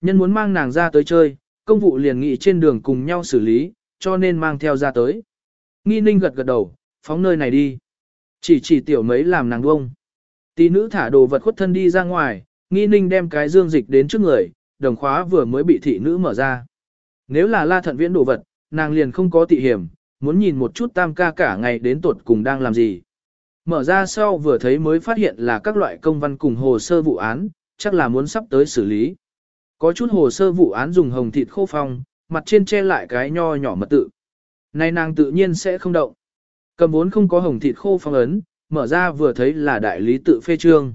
Nhân muốn mang nàng ra tới chơi, công vụ liền nghị trên đường cùng nhau xử lý, cho nên mang theo ra tới. Nghi ninh gật gật đầu, phóng nơi này đi. Chỉ chỉ tiểu mấy làm nàng đông. Tỷ nữ thả đồ vật khuất thân đi ra ngoài, nghi ninh đem cái dương dịch đến trước người, đồng khóa vừa mới bị thị nữ mở ra. Nếu là la thận viễn đồ vật, nàng liền không có tị hiểm, muốn nhìn một chút tam ca cả ngày đến tuột cùng đang làm gì. Mở ra sau vừa thấy mới phát hiện là các loại công văn cùng hồ sơ vụ án, chắc là muốn sắp tới xử lý. Có chút hồ sơ vụ án dùng hồng thịt khô phong, mặt trên che lại cái nho nhỏ mật tự. nay nàng tự nhiên sẽ không động. Cầm vốn không có hồng thịt khô phong ấn, mở ra vừa thấy là đại lý tự phê trương.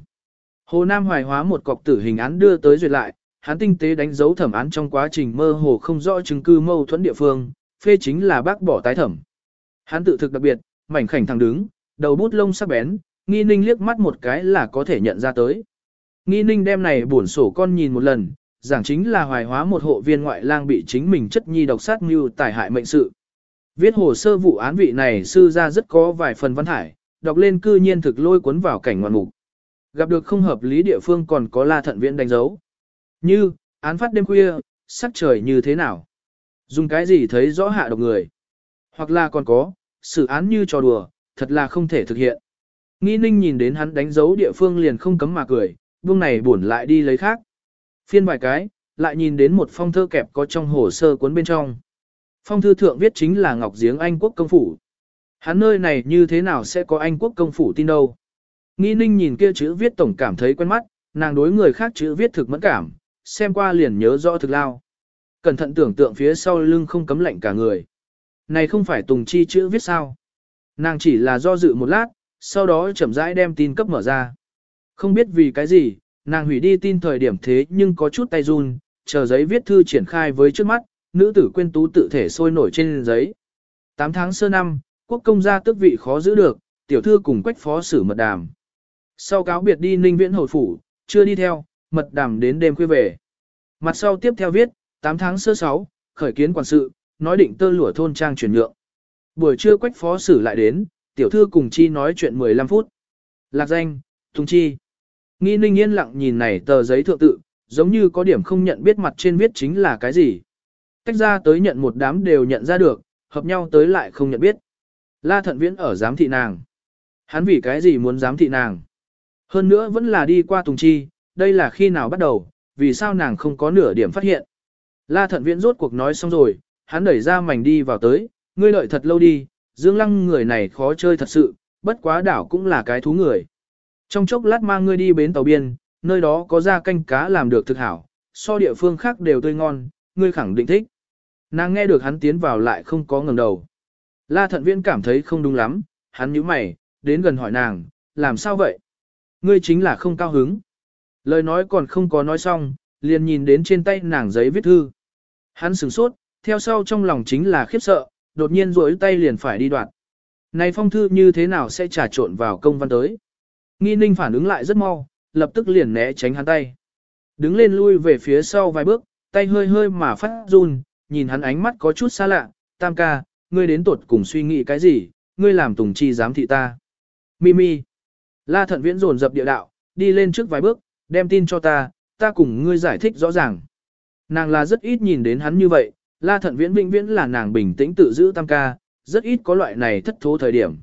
Hồ Nam hoài hóa một cọc tử hình án đưa tới duyệt lại, hắn tinh tế đánh dấu thẩm án trong quá trình mơ hồ không rõ chứng cứ mâu thuẫn địa phương, phê chính là bác bỏ tái thẩm. Hắn tự thực đặc biệt, mảnh khảnh thẳng đứng, đầu bút lông sắc bén, nghi ninh liếc mắt một cái là có thể nhận ra tới. Nghi ninh đem này buồn sổ con nhìn một lần, giảng chính là hoài hóa một hộ viên ngoại lang bị chính mình chất nhi độc sát mưu tải hại mệnh sự. Viết hồ sơ vụ án vị này sư ra rất có vài phần văn hải, đọc lên cư nhiên thực lôi cuốn vào cảnh ngoạn mục. Gặp được không hợp lý địa phương còn có la thận viện đánh dấu. Như, án phát đêm khuya, sắc trời như thế nào? Dùng cái gì thấy rõ hạ độc người? Hoặc là còn có, xử án như trò đùa, thật là không thể thực hiện. nghi ninh nhìn đến hắn đánh dấu địa phương liền không cấm mà cười, buông này buồn lại đi lấy khác. Phiên vài cái, lại nhìn đến một phong thơ kẹp có trong hồ sơ cuốn bên trong. Phong thư thượng viết chính là Ngọc Giếng Anh quốc công phủ. Hắn nơi này như thế nào sẽ có Anh quốc công phủ tin đâu. Nghi ninh nhìn kia chữ viết tổng cảm thấy quen mắt, nàng đối người khác chữ viết thực mẫn cảm, xem qua liền nhớ rõ thực lao. Cẩn thận tưởng tượng phía sau lưng không cấm lạnh cả người. Này không phải Tùng Chi chữ viết sao. Nàng chỉ là do dự một lát, sau đó chậm rãi đem tin cấp mở ra. Không biết vì cái gì, nàng hủy đi tin thời điểm thế nhưng có chút tay run, chờ giấy viết thư triển khai với trước mắt, nữ tử quên tú tự thể sôi nổi trên giấy. 8 tháng sơ năm, quốc công gia tước vị khó giữ được, tiểu thư cùng quách phó xử mật đàm. Sau cáo biệt đi ninh viễn hồi phủ, chưa đi theo, mật đàm đến đêm khuya về. Mặt sau tiếp theo viết, 8 tháng sơ 6, khởi kiến quản sự, nói định tơ lụa thôn trang chuyển nhượng. Buổi trưa quách phó xử lại đến, tiểu thư cùng chi nói chuyện 15 phút. Lạc danh, Tùng Chi. Nghi ninh yên lặng nhìn này tờ giấy thượng tự, giống như có điểm không nhận biết mặt trên viết chính là cái gì. Tách ra tới nhận một đám đều nhận ra được, hợp nhau tới lại không nhận biết. La thận viễn ở giám thị nàng. Hắn vì cái gì muốn giám thị nàng? Hơn nữa vẫn là đi qua Tùng Chi, đây là khi nào bắt đầu, vì sao nàng không có nửa điểm phát hiện. La thận viễn rốt cuộc nói xong rồi, hắn đẩy ra mảnh đi vào tới, ngươi đợi thật lâu đi, Dương Lăng người này khó chơi thật sự, bất quá đảo cũng là cái thú người. Trong chốc lát mang ngươi đi bến tàu biên, nơi đó có ra canh cá làm được thực hảo, so địa phương khác đều tươi ngon, ngươi khẳng định thích. Nàng nghe được hắn tiến vào lại không có ngẩng đầu. La thận viễn cảm thấy không đúng lắm, hắn nhíu mày, đến gần hỏi nàng, làm sao vậy? Ngươi chính là không cao hứng. Lời nói còn không có nói xong, liền nhìn đến trên tay nàng giấy viết thư. Hắn sửng sốt, theo sau trong lòng chính là khiếp sợ, đột nhiên rối tay liền phải đi đoạn. Này phong thư như thế nào sẽ trà trộn vào công văn tới? Nghi ninh phản ứng lại rất mau, lập tức liền né tránh hắn tay. Đứng lên lui về phía sau vài bước, tay hơi hơi mà phát run, nhìn hắn ánh mắt có chút xa lạ, tam ca, ngươi đến tuột cùng suy nghĩ cái gì, ngươi làm tùng chi giám thị ta. Mimi. La thận viễn dồn dập địa đạo, đi lên trước vài bước, đem tin cho ta, ta cùng ngươi giải thích rõ ràng. Nàng là rất ít nhìn đến hắn như vậy, la thận viễn vĩnh viễn là nàng bình tĩnh tự giữ tam ca, rất ít có loại này thất thố thời điểm.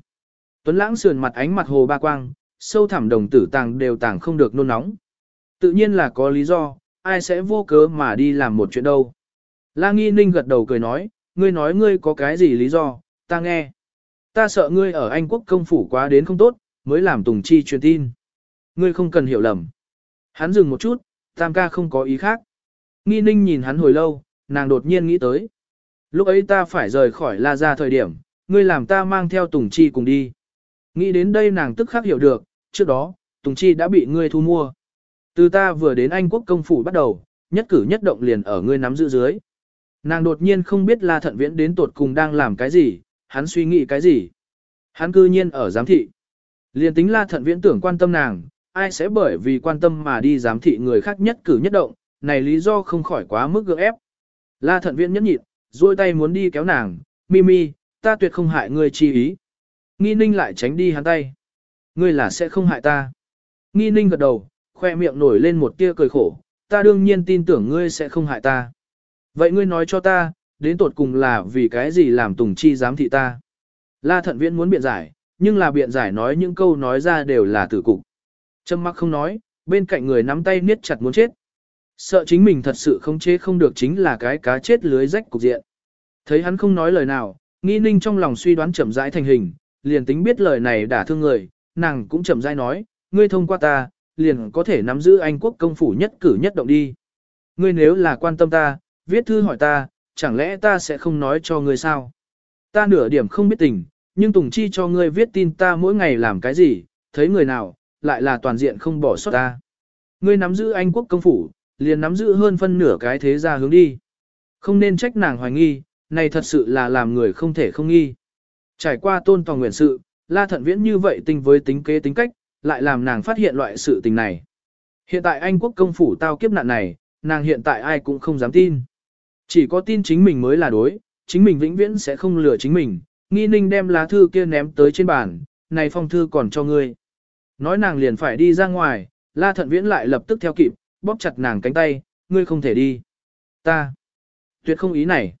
Tuấn lãng sườn mặt ánh mặt hồ ba quang, sâu thẳm đồng tử tàng đều tàng không được nôn nóng. Tự nhiên là có lý do, ai sẽ vô cớ mà đi làm một chuyện đâu. La Nghi Ninh gật đầu cười nói, ngươi nói ngươi có cái gì lý do, ta nghe. Ta sợ ngươi ở Anh quốc công phủ quá đến không tốt, mới làm Tùng Chi truyền tin. Ngươi không cần hiểu lầm. Hắn dừng một chút, tam ca không có ý khác. Nghi Ninh nhìn hắn hồi lâu, nàng đột nhiên nghĩ tới. Lúc ấy ta phải rời khỏi La ra thời điểm, ngươi làm ta mang theo Tùng Chi cùng đi. Nghĩ đến đây nàng tức khắc hiểu được, trước đó, Tùng Chi đã bị ngươi thu mua. Từ ta vừa đến Anh quốc công phủ bắt đầu, nhất cử nhất động liền ở ngươi nắm giữ dưới. Nàng đột nhiên không biết La Thận Viễn đến tột cùng đang làm cái gì, hắn suy nghĩ cái gì. Hắn cư nhiên ở giám thị. Liền tính La Thận Viễn tưởng quan tâm nàng, ai sẽ bởi vì quan tâm mà đi giám thị người khác nhất cử nhất động, này lý do không khỏi quá mức gượng ép. La Thận Viễn nhẫn nhịn, duỗi tay muốn đi kéo nàng, Mimi, ta tuyệt không hại ngươi chi ý. Nghi ninh lại tránh đi hắn tay. Ngươi là sẽ không hại ta. Nghi ninh gật đầu, khoe miệng nổi lên một tia cười khổ, ta đương nhiên tin tưởng ngươi sẽ không hại ta. Vậy ngươi nói cho ta, đến tột cùng là vì cái gì làm Tùng Chi giám thị ta? La Thận Viễn muốn biện giải, nhưng là biện giải nói những câu nói ra đều là tử cục. Trâm mắc không nói, bên cạnh người nắm tay niết chặt muốn chết. Sợ chính mình thật sự không chế không được chính là cái cá chết lưới rách cục diện. Thấy hắn không nói lời nào, nghi ninh trong lòng suy đoán chậm rãi thành hình, liền tính biết lời này đả thương người, nàng cũng chậm rãi nói, ngươi thông qua ta, liền có thể nắm giữ Anh quốc công phủ nhất cử nhất động đi. Ngươi nếu là quan tâm ta, viết thư hỏi ta, chẳng lẽ ta sẽ không nói cho ngươi sao? Ta nửa điểm không biết tình, nhưng Tùng Chi cho ngươi viết tin ta mỗi ngày làm cái gì, thấy người nào, lại là toàn diện không bỏ sót ta. Ngươi nắm giữ Anh quốc công phủ, liền nắm giữ hơn phân nửa cái thế gia hướng đi. Không nên trách nàng hoài nghi, này thật sự là làm người không thể không nghi. Trải qua tôn tòa nguyện sự, La Thận Viễn như vậy tinh với tính kế tính cách, lại làm nàng phát hiện loại sự tình này. Hiện tại Anh quốc công phủ tao kiếp nạn này, nàng hiện tại ai cũng không dám tin. Chỉ có tin chính mình mới là đối, chính mình vĩnh viễn sẽ không lừa chính mình. Nghi ninh đem lá thư kia ném tới trên bàn, này phong thư còn cho ngươi. Nói nàng liền phải đi ra ngoài, la thận viễn lại lập tức theo kịp, bóp chặt nàng cánh tay, ngươi không thể đi. Ta, tuyệt không ý này.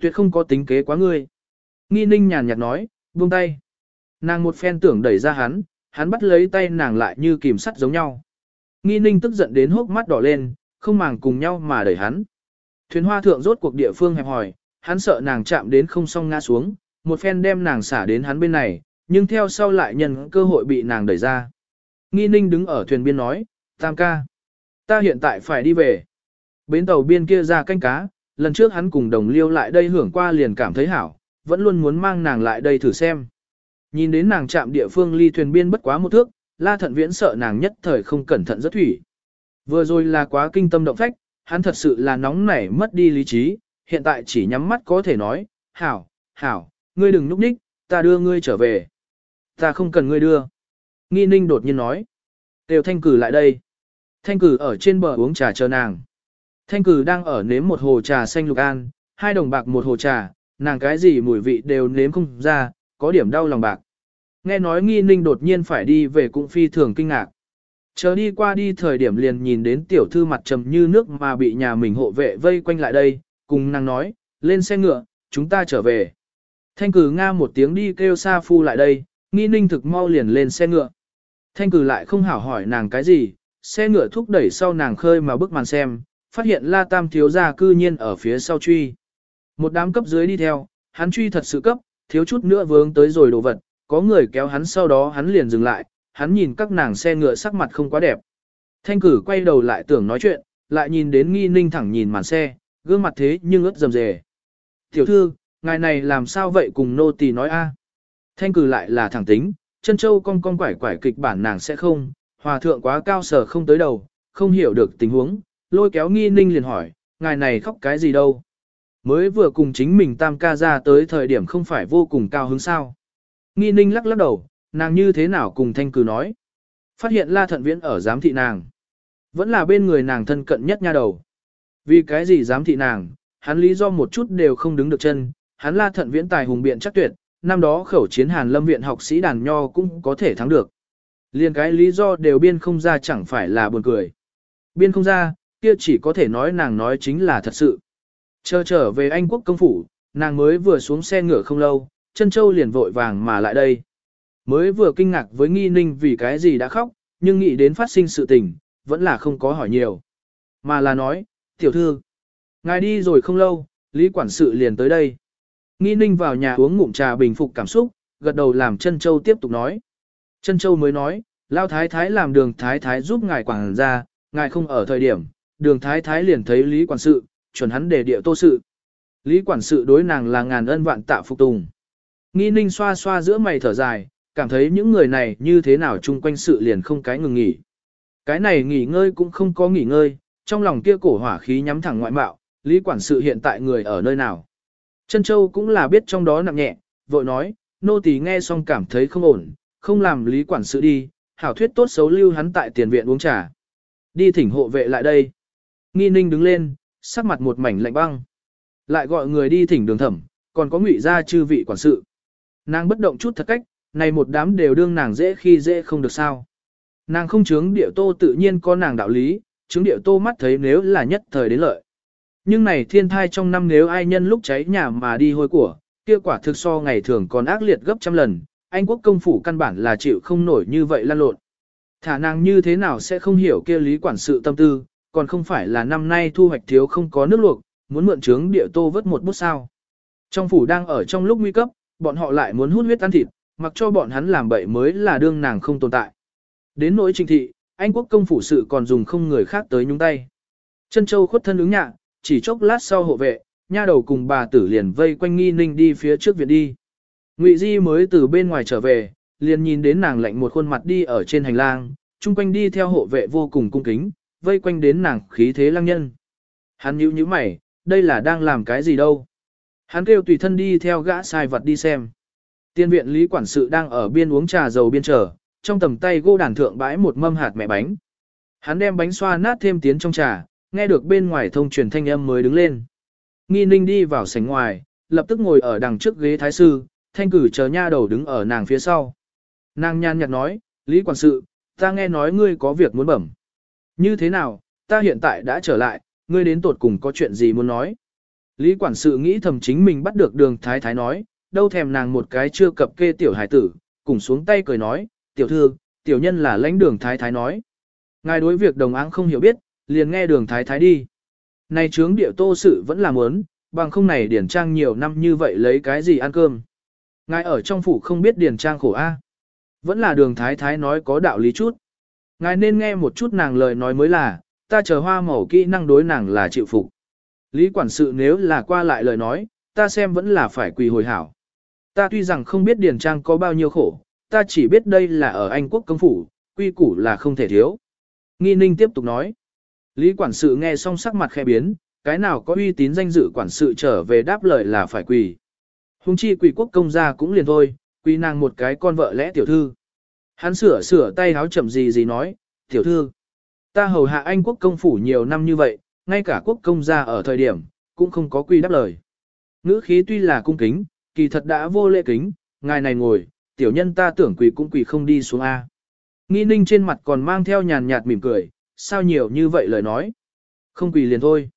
Tuyệt không có tính kế quá ngươi. Nghi ninh nhàn nhạt nói, buông tay. Nàng một phen tưởng đẩy ra hắn, hắn bắt lấy tay nàng lại như kìm sắt giống nhau. Nghi ninh tức giận đến hốc mắt đỏ lên, không màng cùng nhau mà đẩy hắn. Thuyền hoa thượng rốt cuộc địa phương hẹp hỏi, hắn sợ nàng chạm đến không xong ngã xuống, một phen đem nàng xả đến hắn bên này, nhưng theo sau lại nhân cơ hội bị nàng đẩy ra. Nghi ninh đứng ở thuyền biên nói, tam ca, ta hiện tại phải đi về. Bến tàu biên kia ra canh cá, lần trước hắn cùng đồng liêu lại đây hưởng qua liền cảm thấy hảo, vẫn luôn muốn mang nàng lại đây thử xem. Nhìn đến nàng chạm địa phương ly thuyền biên bất quá một thước, la thận viễn sợ nàng nhất thời không cẩn thận rất thủy. Vừa rồi là quá kinh tâm động phách, hắn thật sự là nóng nảy mất đi lý trí, hiện tại chỉ nhắm mắt có thể nói, hảo, hảo, ngươi đừng núp ních, ta đưa ngươi trở về. Ta không cần ngươi đưa. Nghi ninh đột nhiên nói. Tiêu thanh cử lại đây. Thanh cử ở trên bờ uống trà chờ nàng. Thanh cử đang ở nếm một hồ trà xanh lục an, hai đồng bạc một hồ trà, nàng cái gì mùi vị đều nếm không ra, có điểm đau lòng bạc. Nghe nói nghi ninh đột nhiên phải đi về cũng phi thường kinh ngạc. Chờ đi qua đi thời điểm liền nhìn đến tiểu thư mặt trầm như nước mà bị nhà mình hộ vệ vây quanh lại đây, cùng nàng nói, lên xe ngựa, chúng ta trở về. Thanh cử nga một tiếng đi kêu xa Phu lại đây, nghi ninh thực mau liền lên xe ngựa. Thanh cử lại không hảo hỏi nàng cái gì, xe ngựa thúc đẩy sau nàng khơi mà bước màn xem, phát hiện La Tam thiếu gia cư nhiên ở phía sau truy. Một đám cấp dưới đi theo, hắn truy thật sự cấp, thiếu chút nữa vướng tới rồi đồ vật, có người kéo hắn sau đó hắn liền dừng lại, hắn nhìn các nàng xe ngựa sắc mặt không quá đẹp. Thanh cử quay đầu lại tưởng nói chuyện, lại nhìn đến nghi ninh thẳng nhìn màn xe, gương mặt thế nhưng ướt dầm dề. Tiểu thư, ngài này làm sao vậy cùng nô tỳ nói a? Thanh cử lại là thẳng tính, chân châu cong cong quải quải kịch bản nàng sẽ không, hòa thượng quá cao sở không tới đầu, không hiểu được tình huống, lôi kéo nghi ninh liền hỏi, ngài này khóc cái gì đâu? Mới vừa cùng chính mình tam ca ra tới thời điểm không phải vô cùng cao hứng sao. Nghi ninh lắc lắc đầu, nàng như thế nào cùng thanh cử nói. Phát hiện la thận viễn ở giám thị nàng. Vẫn là bên người nàng thân cận nhất nha đầu. Vì cái gì giám thị nàng, hắn lý do một chút đều không đứng được chân, hắn la thận viễn tài hùng biện chắc tuyệt, năm đó khẩu chiến hàn lâm viện học sĩ đàn nho cũng có thể thắng được. Liên cái lý do đều biên không ra chẳng phải là buồn cười. Biên không ra, kia chỉ có thể nói nàng nói chính là thật sự. Chờ trở về Anh quốc công phủ, nàng mới vừa xuống xe ngựa không lâu, chân châu liền vội vàng mà lại đây. Mới vừa kinh ngạc với nghi ninh vì cái gì đã khóc, nhưng nghĩ đến phát sinh sự tình, vẫn là không có hỏi nhiều. Mà là nói, tiểu thư, ngài đi rồi không lâu, Lý quản sự liền tới đây. Nghi ninh vào nhà uống ngụm trà bình phục cảm xúc, gật đầu làm chân châu tiếp tục nói. Chân châu mới nói, lao thái thái làm đường thái thái giúp ngài quản ra, ngài không ở thời điểm, đường thái thái liền thấy Lý quản sự, chuẩn hắn để địa tô sự. Lý quản sự đối nàng là ngàn ân vạn tạ phục tùng. Nghi ninh xoa xoa giữa mày thở dài, cảm thấy những người này như thế nào chung quanh sự liền không cái ngừng nghỉ. Cái này nghỉ ngơi cũng không có nghỉ ngơi, trong lòng kia cổ hỏa khí nhắm thẳng ngoại mạo, lý quản sự hiện tại người ở nơi nào. Trân Châu cũng là biết trong đó nặng nhẹ, vội nói, nô tỳ nghe xong cảm thấy không ổn, không làm lý quản sự đi, hảo thuyết tốt xấu lưu hắn tại tiền viện uống trà. Đi thỉnh hộ vệ lại đây. Nghi ninh đứng lên, sắc mặt một mảnh lạnh băng. Lại gọi người đi thỉnh đường thẩm, còn có ngụy gia chư vị quản sự. Nàng bất động chút thật cách, này một đám đều đương nàng dễ khi dễ không được sao. Nàng không chướng địa tô tự nhiên có nàng đạo lý, chứng địa tô mắt thấy nếu là nhất thời đến lợi. Nhưng này thiên thai trong năm nếu ai nhân lúc cháy nhà mà đi hôi của, kia quả thực so ngày thường còn ác liệt gấp trăm lần, Anh quốc công phủ căn bản là chịu không nổi như vậy lan lộn. Thả nàng như thế nào sẽ không hiểu kia lý quản sự tâm tư, còn không phải là năm nay thu hoạch thiếu không có nước luộc, muốn mượn trướng địa tô vớt một bút sao. Trong phủ đang ở trong lúc nguy cấp, bọn họ lại muốn hút huyết ăn thịt, mặc cho bọn hắn làm bậy mới là đương nàng không tồn tại. Đến nỗi trình thị, Anh quốc công phủ sự còn dùng không người khác tới nhúng tay. Chân châu khuất thân ứng nhạ, chỉ chốc lát sau hộ vệ, nha đầu cùng bà tử liền vây quanh nghi ninh đi phía trước viện đi. Ngụy Di mới từ bên ngoài trở về, liền nhìn đến nàng lạnh một khuôn mặt đi ở trên hành lang, chung quanh đi theo hộ vệ vô cùng cung kính, vây quanh đến nàng khí thế lăng nhân. Hắn nhíu nhíu mày, đây là đang làm cái gì đâu. Hắn kêu tùy thân đi theo gã sai vật đi xem. Tiên viện lý quản sự đang ở biên uống trà dầu biên chờ, trong tầm tay gô đàn thượng bãi một mâm hạt mẹ bánh. Hắn đem bánh xoa nát thêm tiến trong trà, nghe được bên ngoài thông truyền thanh âm mới đứng lên. Nghi ninh đi vào sảnh ngoài, lập tức ngồi ở đằng trước ghế thái sư, thanh cử chờ nha đầu đứng ở nàng phía sau. Nàng nhan nhạt nói, Lý quản sự, ta nghe nói ngươi có việc muốn bẩm. Như thế nào, ta hiện tại đã trở lại, ngươi đến tột cùng có chuyện gì muốn nói. Lý quản sự nghĩ thầm chính mình bắt được đường thái thái nói, đâu thèm nàng một cái chưa cập kê tiểu hải tử, cùng xuống tay cười nói, tiểu thư, tiểu nhân là lãnh đường thái thái nói. Ngài đối việc đồng áng không hiểu biết, liền nghe đường thái thái đi. Này trướng địa tô sự vẫn là muốn, bằng không này điển trang nhiều năm như vậy lấy cái gì ăn cơm. Ngài ở trong phủ không biết điển trang khổ a Vẫn là đường thái thái nói có đạo lý chút. Ngài nên nghe một chút nàng lời nói mới là, ta chờ hoa màu kỹ năng đối nàng là chịu phục. Lý quản sự nếu là qua lại lời nói, ta xem vẫn là phải quỳ hồi hảo. Ta tuy rằng không biết điển trang có bao nhiêu khổ, ta chỉ biết đây là ở Anh quốc công phủ, quy củ là không thể thiếu. Nghi ninh tiếp tục nói. Lý quản sự nghe xong sắc mặt khẽ biến, cái nào có uy tín danh dự quản sự trở về đáp lời là phải quỳ. Hùng chi quỳ quốc công gia cũng liền thôi, quỳ nàng một cái con vợ lẽ tiểu thư. Hắn sửa sửa tay háo chậm gì gì nói, tiểu thư. Ta hầu hạ anh quốc công phủ nhiều năm như vậy, ngay cả quốc công gia ở thời điểm, cũng không có quy đáp lời. Ngữ khí tuy là cung kính, kỳ thật đã vô lễ kính, ngài này ngồi, tiểu nhân ta tưởng quỳ cũng quỳ không đi xuống A. Nghi ninh trên mặt còn mang theo nhàn nhạt mỉm cười, sao nhiều như vậy lời nói. Không quỳ liền thôi.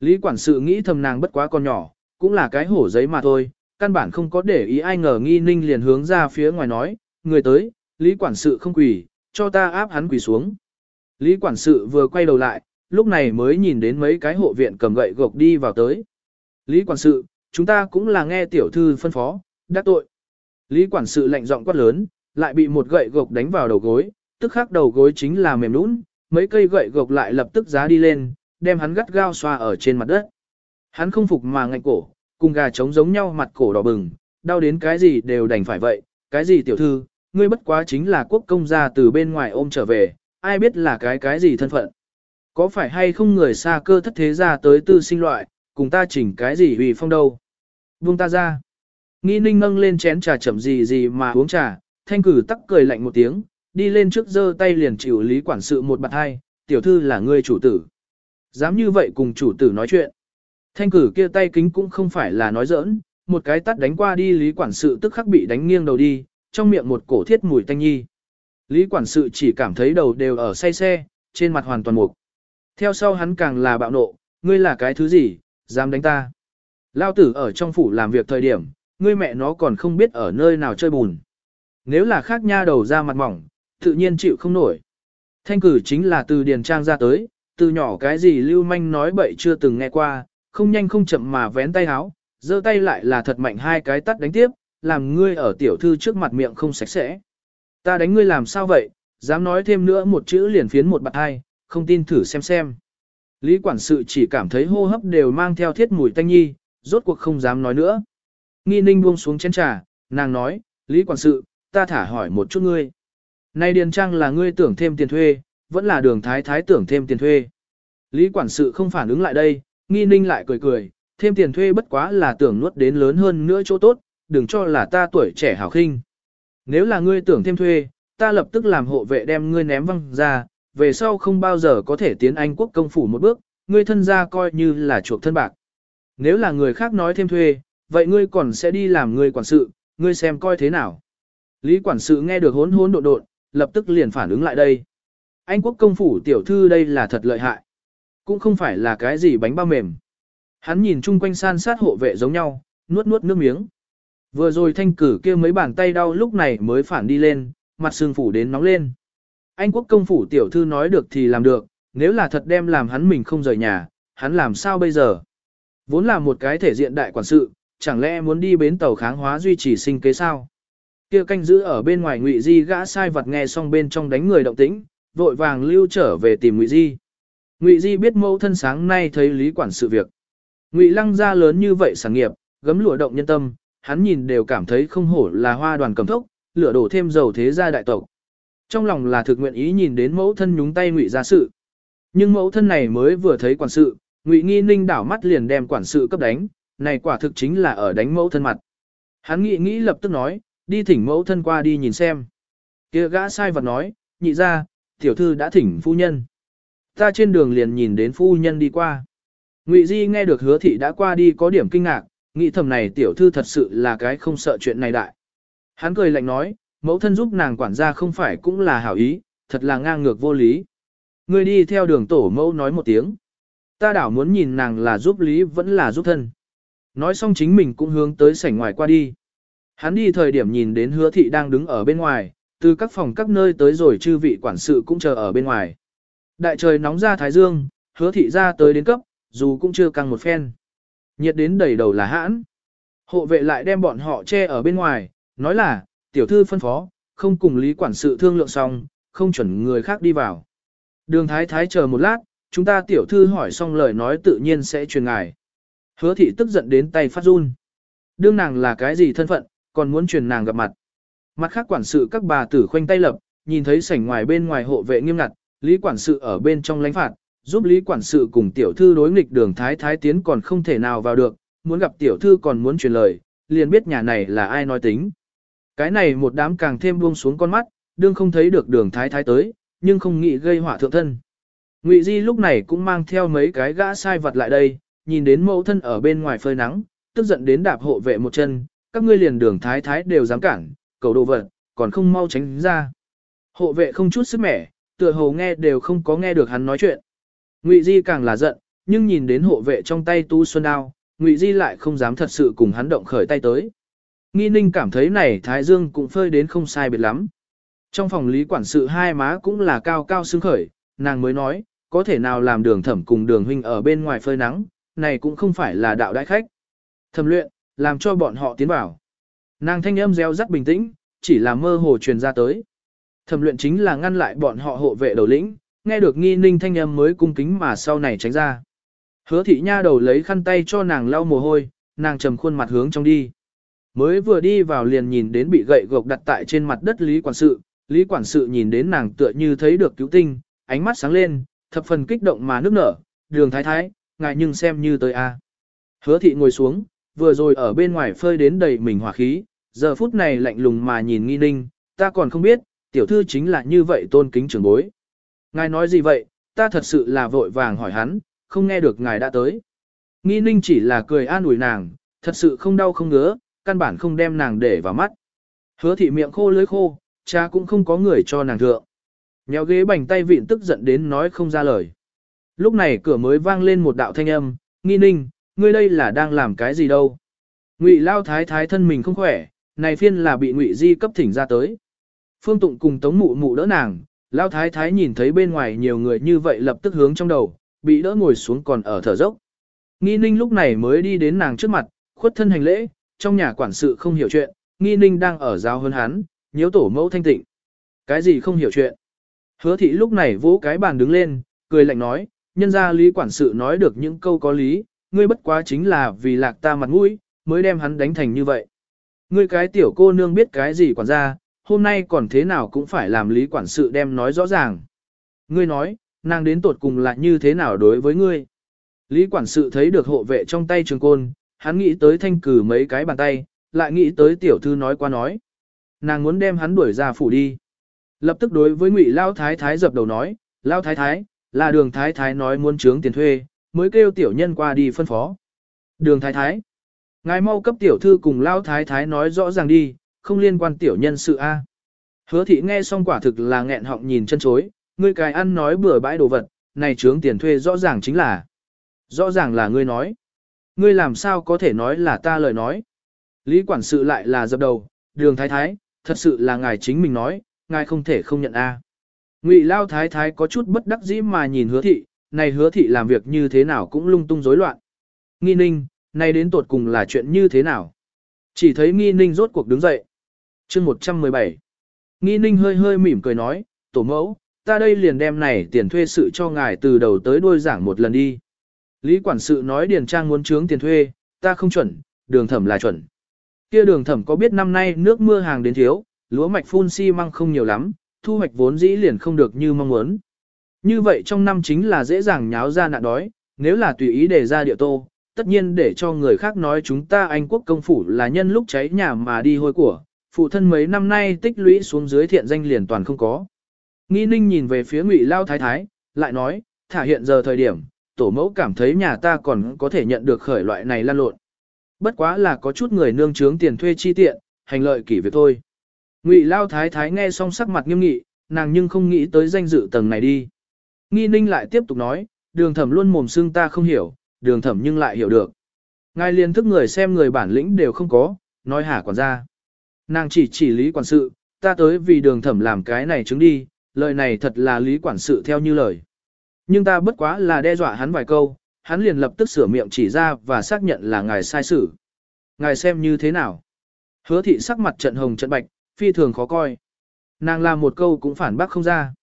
Lý quản sự nghĩ thầm nàng bất quá con nhỏ, cũng là cái hổ giấy mà thôi, căn bản không có để ý ai ngờ nghi ninh liền hướng ra phía ngoài nói, người tới, Lý quản sự không quỳ, cho ta áp hắn quỳ xuống. Lý quản sự vừa quay đầu lại, lúc này mới nhìn đến mấy cái hộ viện cầm gậy gộc đi vào tới. Lý quản sự, chúng ta cũng là nghe tiểu thư phân phó, đắc tội. Lý quản sự lạnh giọng quát lớn, lại bị một gậy gộc đánh vào đầu gối, tức khắc đầu gối chính là mềm nũng, mấy cây gậy gộc lại lập tức giá đi lên, đem hắn gắt gao xoa ở trên mặt đất. Hắn không phục mà ngạnh cổ, cùng gà trống giống nhau mặt cổ đỏ bừng, đau đến cái gì đều đành phải vậy, cái gì tiểu thư, ngươi bất quá chính là quốc công gia từ bên ngoài ôm trở về, ai biết là cái cái gì thân phận. Có phải hay không người xa cơ thất thế ra tới tư sinh loại, cùng ta chỉnh cái gì vì phong đâu. Vương ta ra. Nghi ninh nâng lên chén trà chậm gì gì mà uống trà, thanh cử tắc cười lạnh một tiếng, đi lên trước giơ tay liền chịu lý quản sự một bạt hai, tiểu thư là ngươi chủ tử. Dám như vậy cùng chủ tử nói chuyện. Thanh cử kia tay kính cũng không phải là nói giỡn, một cái tắt đánh qua đi lý quản sự tức khắc bị đánh nghiêng đầu đi, trong miệng một cổ thiết mùi tanh nhi. Lý quản sự chỉ cảm thấy đầu đều ở say xe, trên mặt hoàn toàn mục. Theo sau hắn càng là bạo nộ, ngươi là cái thứ gì, dám đánh ta. Lao tử ở trong phủ làm việc thời điểm, ngươi mẹ nó còn không biết ở nơi nào chơi bùn. Nếu là khác nha đầu ra mặt mỏng, tự nhiên chịu không nổi. Thanh cử chính là từ điền trang ra tới, từ nhỏ cái gì lưu manh nói bậy chưa từng nghe qua, không nhanh không chậm mà vén tay háo, giơ tay lại là thật mạnh hai cái tắt đánh tiếp, làm ngươi ở tiểu thư trước mặt miệng không sạch sẽ. Ta đánh ngươi làm sao vậy, dám nói thêm nữa một chữ liền phiến một bạc hai, không tin thử xem xem. Lý quản sự chỉ cảm thấy hô hấp đều mang theo thiết mùi tanh nhi, rốt cuộc không dám nói nữa. Nghi ninh buông xuống chén trà, nàng nói, Lý quản sự, ta thả hỏi một chút ngươi. Nay điền trang là ngươi tưởng thêm tiền thuê, vẫn là đường thái thái tưởng thêm tiền thuê. Lý quản sự không phản ứng lại đây, nghi ninh lại cười cười, thêm tiền thuê bất quá là tưởng nuốt đến lớn hơn nữa chỗ tốt, đừng cho là ta tuổi trẻ hảo khinh. Nếu là ngươi tưởng thêm thuê, ta lập tức làm hộ vệ đem ngươi ném văng ra, về sau không bao giờ có thể tiến Anh quốc công phủ một bước, ngươi thân gia coi như là chuộc thân bạc. Nếu là người khác nói thêm thuê, vậy ngươi còn sẽ đi làm người quản sự, ngươi xem coi thế nào. Lý quản sự nghe được hốn hốn độn độn, lập tức liền phản ứng lại đây. Anh quốc công phủ tiểu thư đây là thật lợi hại. Cũng không phải là cái gì bánh bao mềm. Hắn nhìn chung quanh san sát hộ vệ giống nhau, nuốt nuốt nước miếng. Vừa rồi thanh cử kia mấy bàn tay đau lúc này mới phản đi lên, mặt sưng phủ đến nóng lên. Anh quốc công phủ tiểu thư nói được thì làm được, nếu là thật đem làm hắn mình không rời nhà, hắn làm sao bây giờ? Vốn là một cái thể diện đại quản sự, chẳng lẽ muốn đi bến tàu kháng hóa duy trì sinh kế sao? Kia canh giữ ở bên ngoài Ngụy Di gã sai vật nghe xong bên trong đánh người động tĩnh, vội vàng lưu trở về tìm Ngụy Di. Ngụy Di biết mẫu thân sáng nay thấy lý quản sự việc. Ngụy Lăng gia lớn như vậy sản nghiệp, gấm lụa động nhân tâm, hắn nhìn đều cảm thấy không hổ là hoa đoàn cầm thốc, lửa đổ thêm dầu thế gia đại tộc. Trong lòng là thực nguyện ý nhìn đến mẫu thân nhúng tay Ngụy gia sự. Nhưng mẫu thân này mới vừa thấy quản sự, Ngụy Nghi Ninh đảo mắt liền đem quản sự cấp đánh, này quả thực chính là ở đánh mẫu thân mặt. Hắn nghĩ nghĩ lập tức nói, đi thỉnh mẫu thân qua đi nhìn xem. Kia gã sai vật nói, nhị ra, tiểu thư đã thỉnh phu nhân. Ta trên đường liền nhìn đến phu nhân đi qua. Ngụy Di nghe được hứa thị đã qua đi có điểm kinh ngạc, nghĩ thầm này tiểu thư thật sự là cái không sợ chuyện này đại. Hắn cười lạnh nói, mẫu thân giúp nàng quản gia không phải cũng là hảo ý, thật là ngang ngược vô lý. Ngươi đi theo đường tổ mẫu nói một tiếng. Ta đảo muốn nhìn nàng là giúp lý vẫn là giúp thân. Nói xong chính mình cũng hướng tới sảnh ngoài qua đi. Hắn đi thời điểm nhìn đến hứa thị đang đứng ở bên ngoài, từ các phòng các nơi tới rồi chư vị quản sự cũng chờ ở bên ngoài. Đại trời nóng ra thái dương, hứa thị ra tới đến cấp, dù cũng chưa căng một phen. Nhiệt đến đầy đầu là hãn. Hộ vệ lại đem bọn họ che ở bên ngoài, nói là, tiểu thư phân phó, không cùng lý quản sự thương lượng xong, không chuẩn người khác đi vào. Đường thái thái chờ một lát, chúng ta tiểu thư hỏi xong lời nói tự nhiên sẽ truyền ngài. Hứa thị tức giận đến tay phát run. Đương nàng là cái gì thân phận, còn muốn truyền nàng gặp mặt. Mặt khác quản sự các bà tử khoanh tay lập, nhìn thấy sảnh ngoài bên ngoài hộ vệ nghiêm ngặt, lý quản sự ở bên trong lánh phạt, giúp lý quản sự cùng tiểu thư đối nghịch đường thái thái tiến còn không thể nào vào được, muốn gặp tiểu thư còn muốn truyền lời, liền biết nhà này là ai nói tính. Cái này một đám càng thêm buông xuống con mắt, đương không thấy được đường thái thái tới, nhưng không nghĩ gây họa thượng thân. Ngụy Di lúc này cũng mang theo mấy cái gã sai vật lại đây, nhìn đến mẫu thân ở bên ngoài phơi nắng, tức giận đến đạp hộ vệ một chân, các ngươi liền đường thái thái đều dám cản, cầu đồ vật, còn không mau tránh ra. Hộ vệ không chút sức mẻ, tựa hồ nghe đều không có nghe được hắn nói chuyện. Ngụy Di càng là giận, nhưng nhìn đến hộ vệ trong tay tu xuân đao, Ngụy Di lại không dám thật sự cùng hắn động khởi tay tới. Nghi ninh cảm thấy này Thái Dương cũng phơi đến không sai biệt lắm. Trong phòng lý quản sự hai má cũng là cao cao xứng khởi, nàng mới nói, có thể nào làm đường thẩm cùng đường huynh ở bên ngoài phơi nắng, này cũng không phải là đạo đại khách. Thẩm luyện, làm cho bọn họ tiến vào. Nàng thanh âm reo rắc bình tĩnh, chỉ là mơ hồ truyền ra tới. Thẩm luyện chính là ngăn lại bọn họ hộ vệ đầu lĩnh, nghe được nghi ninh thanh âm mới cung kính mà sau này tránh ra. Hứa thị nha đầu lấy khăn tay cho nàng lau mồ hôi, nàng trầm khuôn mặt hướng trong đi. Mới vừa đi vào liền nhìn đến bị gậy gộc đặt tại trên mặt đất Lý Quản sự, Lý Quản sự nhìn đến nàng tựa như thấy được cứu tinh, ánh mắt sáng lên, thập phần kích động mà nước nở, đường thái thái, ngài nhưng xem như tới a. À. Hứa thị ngồi xuống, vừa rồi ở bên ngoài phơi đến đầy mình hỏa khí, giờ phút này lạnh lùng mà nhìn nghi ninh, ta còn không biết, tiểu thư chính là như vậy tôn kính trưởng bối. Ngài nói gì vậy, ta thật sự là vội vàng hỏi hắn, không nghe được ngài đã tới. Nghi ninh chỉ là cười an ủi nàng, thật sự không đau không ngứa, căn bản không đem nàng để vào mắt. Hứa thị miệng khô lưỡi khô, cha cũng không có người cho nàng thượng. Nhéo ghế bành tay vịn tức giận đến nói không ra lời. Lúc này cửa mới vang lên một đạo thanh âm, nghi ninh, ngươi đây là đang làm cái gì đâu. Ngụy lao thái thái thân mình không khỏe, này phiên là bị ngụy di cấp thỉnh ra tới. Phương Tụng cùng tống mụ mụ đỡ nàng, Lão thái thái nhìn thấy bên ngoài nhiều người như vậy lập tức hướng trong đầu, bị đỡ ngồi xuống còn ở thở dốc. Nghi ninh lúc này mới đi đến nàng trước mặt, khuất thân hành lễ, trong nhà quản sự không hiểu chuyện, nghi ninh đang ở giáo hơn hắn, nhiễu tổ mẫu thanh tịnh. Cái gì không hiểu chuyện? Hứa thị lúc này vỗ cái bàn đứng lên, cười lạnh nói, nhân ra lý quản sự nói được những câu có lý, ngươi bất quá chính là vì lạc ta mặt mũi, mới đem hắn đánh thành như vậy. Ngươi cái tiểu cô nương biết cái gì quản gia, hôm nay còn thế nào cũng phải làm lý quản sự đem nói rõ ràng. Ngươi nói, nàng đến tột cùng là như thế nào đối với ngươi. Lý quản sự thấy được hộ vệ trong tay trường côn, hắn nghĩ tới thanh cử mấy cái bàn tay, lại nghĩ tới tiểu thư nói qua nói. Nàng muốn đem hắn đuổi ra phủ đi. Lập tức đối với ngụy Lao Thái Thái dập đầu nói, Lao Thái Thái, là đường Thái Thái nói muốn trướng tiền thuê, mới kêu tiểu nhân qua đi phân phó. Đường Thái Thái, ngài mau cấp tiểu thư cùng Lao Thái Thái nói rõ ràng đi, không liên quan tiểu nhân sự A. Hứa thị nghe xong quả thực là nghẹn họng nhìn chân chối, ngươi cài ăn nói bừa bãi đồ vật, này trướng tiền thuê rõ ràng chính là. Rõ ràng là ngươi nói. Ngươi làm sao có thể nói là ta lời nói. Lý quản sự lại là dập đầu, đường thái thái, thật sự là ngài chính mình nói, ngài không thể không nhận a. Ngụy Lao thái thái có chút bất đắc dĩ mà nhìn hứa thị, này hứa thị làm việc như thế nào cũng lung tung rối loạn. Nghi ninh, này đến tột cùng là chuyện như thế nào? Chỉ thấy nghi ninh rốt cuộc đứng dậy chương 117. Nghi ninh hơi hơi mỉm cười nói, tổ mẫu, ta đây liền đem này tiền thuê sự cho ngài từ đầu tới đuôi giảng một lần đi. Lý quản sự nói điền trang muốn trướng tiền thuê, ta không chuẩn, đường thẩm là chuẩn. Kia đường thẩm có biết năm nay nước mưa hàng đến thiếu, lúa mạch phun xi si măng không nhiều lắm, thu hoạch vốn dĩ liền không được như mong muốn. Như vậy trong năm chính là dễ dàng nháo ra nạn đói, nếu là tùy ý để ra địa tô, tất nhiên để cho người khác nói chúng ta Anh quốc công phủ là nhân lúc cháy nhà mà đi hôi của, phụ thân mấy năm nay tích lũy xuống dưới thiện danh liền toàn không có. Nghi ninh nhìn về phía ngụy lao thái thái, lại nói, thả hiện giờ thời điểm, tổ mẫu cảm thấy nhà ta còn có thể nhận được khởi loại này lan lộn. Bất quá là có chút người nương trướng tiền thuê chi tiện, hành lợi kỷ việc thôi. Ngụy lao thái thái nghe xong sắc mặt nghiêm nghị, nàng nhưng không nghĩ tới danh dự tầng này đi. Nghi ninh lại tiếp tục nói, đường thẩm luôn mồm xưng ta không hiểu, đường thẩm nhưng lại hiểu được. Ngài liền thức người xem người bản lĩnh đều không có, nói hả quản gia. Nàng chỉ chỉ lý quản sự, ta tới vì đường thẩm làm cái này chứng đi, lời này thật là lý quản sự theo như lời. Nhưng ta bất quá là đe dọa hắn vài câu, hắn liền lập tức sửa miệng chỉ ra và xác nhận là ngài sai xử. Ngài xem như thế nào? Hứa thị sắc mặt trận hồng trận bạch, phi thường khó coi. Nàng làm một câu cũng phản bác không ra.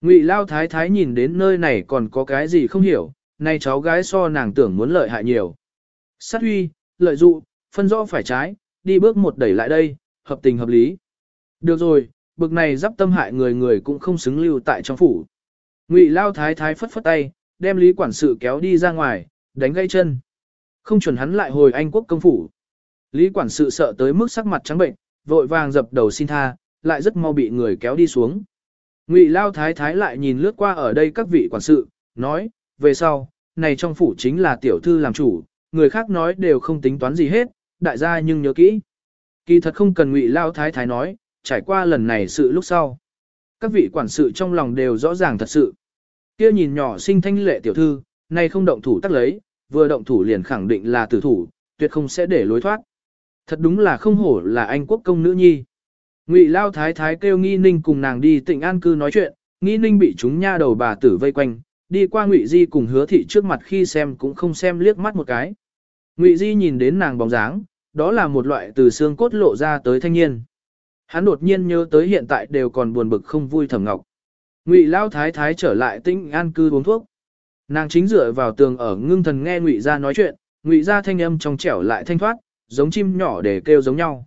Ngụy Lao Thái Thái nhìn đến nơi này còn có cái gì không hiểu, nay cháu gái so nàng tưởng muốn lợi hại nhiều. Sát huy, lợi dụ, phân rõ phải trái, đi bước một đẩy lại đây, hợp tình hợp lý. Được rồi, bực này giáp tâm hại người người cũng không xứng lưu tại trong phủ. Ngụy Lao Thái Thái phất phất tay, đem Lý Quản sự kéo đi ra ngoài, đánh gãy chân. Không chuẩn hắn lại hồi Anh quốc công phủ. Lý Quản sự sợ tới mức sắc mặt trắng bệnh, vội vàng dập đầu xin tha, lại rất mau bị người kéo đi xuống. Ngụy Lao Thái Thái lại nhìn lướt qua ở đây các vị quản sự, nói, về sau, này trong phủ chính là tiểu thư làm chủ, người khác nói đều không tính toán gì hết, đại gia nhưng nhớ kỹ. Kỳ thật không cần Ngụy Lao Thái Thái nói, trải qua lần này sự lúc sau. Các vị quản sự trong lòng đều rõ ràng thật sự. Kia nhìn nhỏ sinh thanh lệ tiểu thư, nay không động thủ tắt lấy, vừa động thủ liền khẳng định là tử thủ, tuyệt không sẽ để lối thoát. Thật đúng là không hổ là anh quốc công nữ nhi. Ngụy Lao Thái Thái kêu Nghi Ninh cùng nàng đi tỉnh an cư nói chuyện, Nghi Ninh bị chúng nha đầu bà tử vây quanh, đi qua Ngụy Di cùng Hứa Thị trước mặt khi xem cũng không xem liếc mắt một cái. Ngụy Di nhìn đến nàng bóng dáng, đó là một loại từ xương cốt lộ ra tới thanh niên. Hắn đột nhiên nhớ tới hiện tại đều còn buồn bực không vui thẩm ngọc. Ngụy Lao Thái Thái trở lại tĩnh an cư uống thuốc. Nàng chính dựa vào tường ở ngưng thần nghe Ngụy gia nói chuyện, Ngụy gia thanh âm trong trẻo lại thanh thoát, giống chim nhỏ để kêu giống nhau.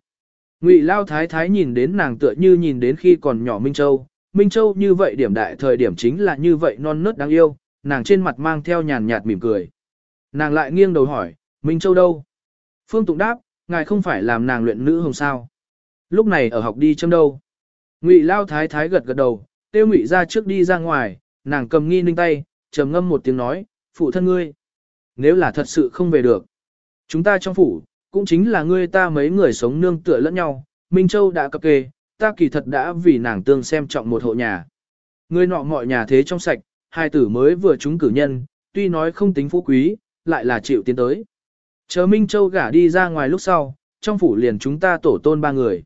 Ngụy Lao Thái Thái nhìn đến nàng tựa như nhìn đến khi còn nhỏ Minh Châu, Minh Châu như vậy điểm đại thời điểm chính là như vậy non nớt đáng yêu, nàng trên mặt mang theo nhàn nhạt mỉm cười. Nàng lại nghiêng đầu hỏi, Minh Châu đâu? Phương Tụng đáp, ngài không phải làm nàng luyện nữ hồng sao? Lúc này ở học đi châm đâu? Ngụy Lao Thái Thái gật gật đầu, tiêu Ngụy ra trước đi ra ngoài, nàng cầm nghi ninh tay, trầm ngâm một tiếng nói, phụ thân ngươi. Nếu là thật sự không về được, chúng ta trong phủ, cũng chính là ngươi ta mấy người sống nương tựa lẫn nhau, Minh Châu đã cập kê, ta kỳ thật đã vì nàng tương xem trọng một hộ nhà. Ngươi nọ mọi nhà thế trong sạch, hai tử mới vừa trúng cử nhân, tuy nói không tính phú quý, lại là chịu tiến tới. Chờ Minh Châu gả đi ra ngoài lúc sau, trong phủ liền chúng ta tổ tôn ba người.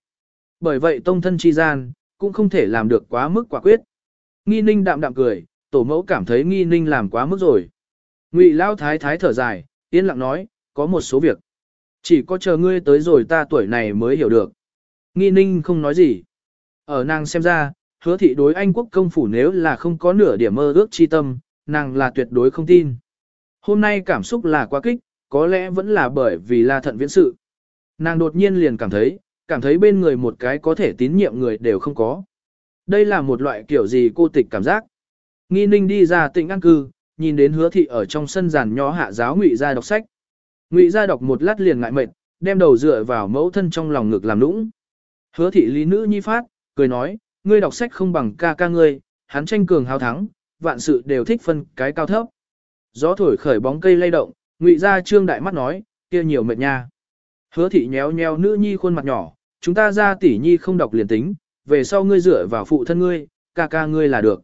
Bởi vậy tông thân chi gian, cũng không thể làm được quá mức quả quyết. Nghi ninh đạm đạm cười, tổ mẫu cảm thấy nghi ninh làm quá mức rồi. Ngụy Lao Thái Thái thở dài, yên lặng nói, có một số việc. Chỉ có chờ ngươi tới rồi ta tuổi này mới hiểu được. Nghi ninh không nói gì. Ở nàng xem ra, hứa thị đối Anh quốc công phủ nếu là không có nửa điểm mơ ước chi tâm, nàng là tuyệt đối không tin. Hôm nay cảm xúc là quá kích, có lẽ vẫn là bởi vì là thận viễn sự. Nàng đột nhiên liền cảm thấy, cảm thấy bên người một cái có thể tín nhiệm người đều không có. Đây là một loại kiểu gì cô tịch cảm giác. Nghi ninh đi ra tỉnh ăn cư, nhìn đến hứa thị ở trong sân giàn nhó hạ giáo ngụy ra đọc sách. Ngụy gia đọc một lát liền ngại mệt, đem đầu dựa vào mẫu thân trong lòng ngực làm nũng. Hứa thị lý nữ nhi phát, cười nói, ngươi đọc sách không bằng ca ca ngươi, hắn tranh cường hào thắng, vạn sự đều thích phân cái cao thấp. Gió thổi khởi bóng cây lay động, ngụy gia trương đại mắt nói, kia nhiều mệt nha. Hứa thị nhéo nhéo nữ nhi khuôn mặt nhỏ, chúng ta ra tỷ nhi không đọc liền tính, về sau ngươi dựa vào phụ thân ngươi, ca ca ngươi là được.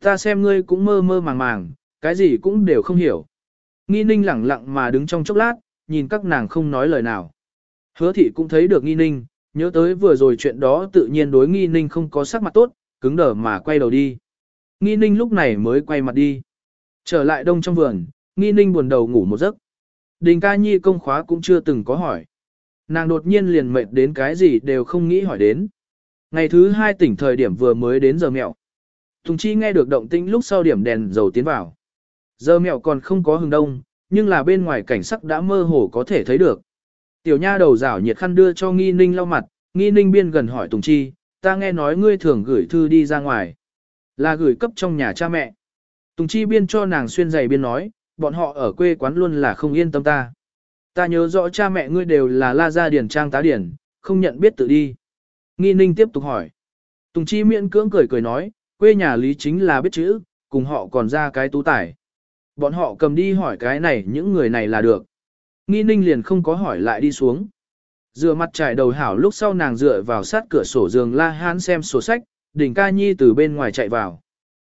Ta xem ngươi cũng mơ mơ màng màng, cái gì cũng đều không hiểu. Nghi ninh lẳng lặng mà đứng trong chốc lát, nhìn các nàng không nói lời nào. Hứa thị cũng thấy được nghi ninh, nhớ tới vừa rồi chuyện đó tự nhiên đối nghi ninh không có sắc mặt tốt, cứng đờ mà quay đầu đi. Nghi ninh lúc này mới quay mặt đi. Trở lại đông trong vườn, nghi ninh buồn đầu ngủ một giấc. Đình ca nhi công khóa cũng chưa từng có hỏi. Nàng đột nhiên liền mệt đến cái gì đều không nghĩ hỏi đến. Ngày thứ hai tỉnh thời điểm vừa mới đến giờ mẹo. Tùng Chi nghe được động tĩnh lúc sau điểm đèn dầu tiến vào. Giờ mẹo còn không có hừng đông, nhưng là bên ngoài cảnh sắc đã mơ hồ có thể thấy được. Tiểu nha đầu rảo nhiệt khăn đưa cho nghi ninh lau mặt, nghi ninh biên gần hỏi Tùng Chi, ta nghe nói ngươi thường gửi thư đi ra ngoài. Là gửi cấp trong nhà cha mẹ. Tùng Chi biên cho nàng xuyên giày biên nói, bọn họ ở quê quán luôn là không yên tâm ta. Ta nhớ rõ cha mẹ ngươi đều là la gia điển trang tá điển, không nhận biết tự đi. Nghi ninh tiếp tục hỏi. Tùng Chi miễn cưỡng cười cười nói, quê nhà lý chính là biết chữ, cùng họ còn ra cái tú tải. Bọn họ cầm đi hỏi cái này những người này là được. Nghi ninh liền không có hỏi lại đi xuống. Dựa mặt trải đầu hảo lúc sau nàng dựa vào sát cửa sổ giường la hán xem sổ sách, đỉnh ca nhi từ bên ngoài chạy vào.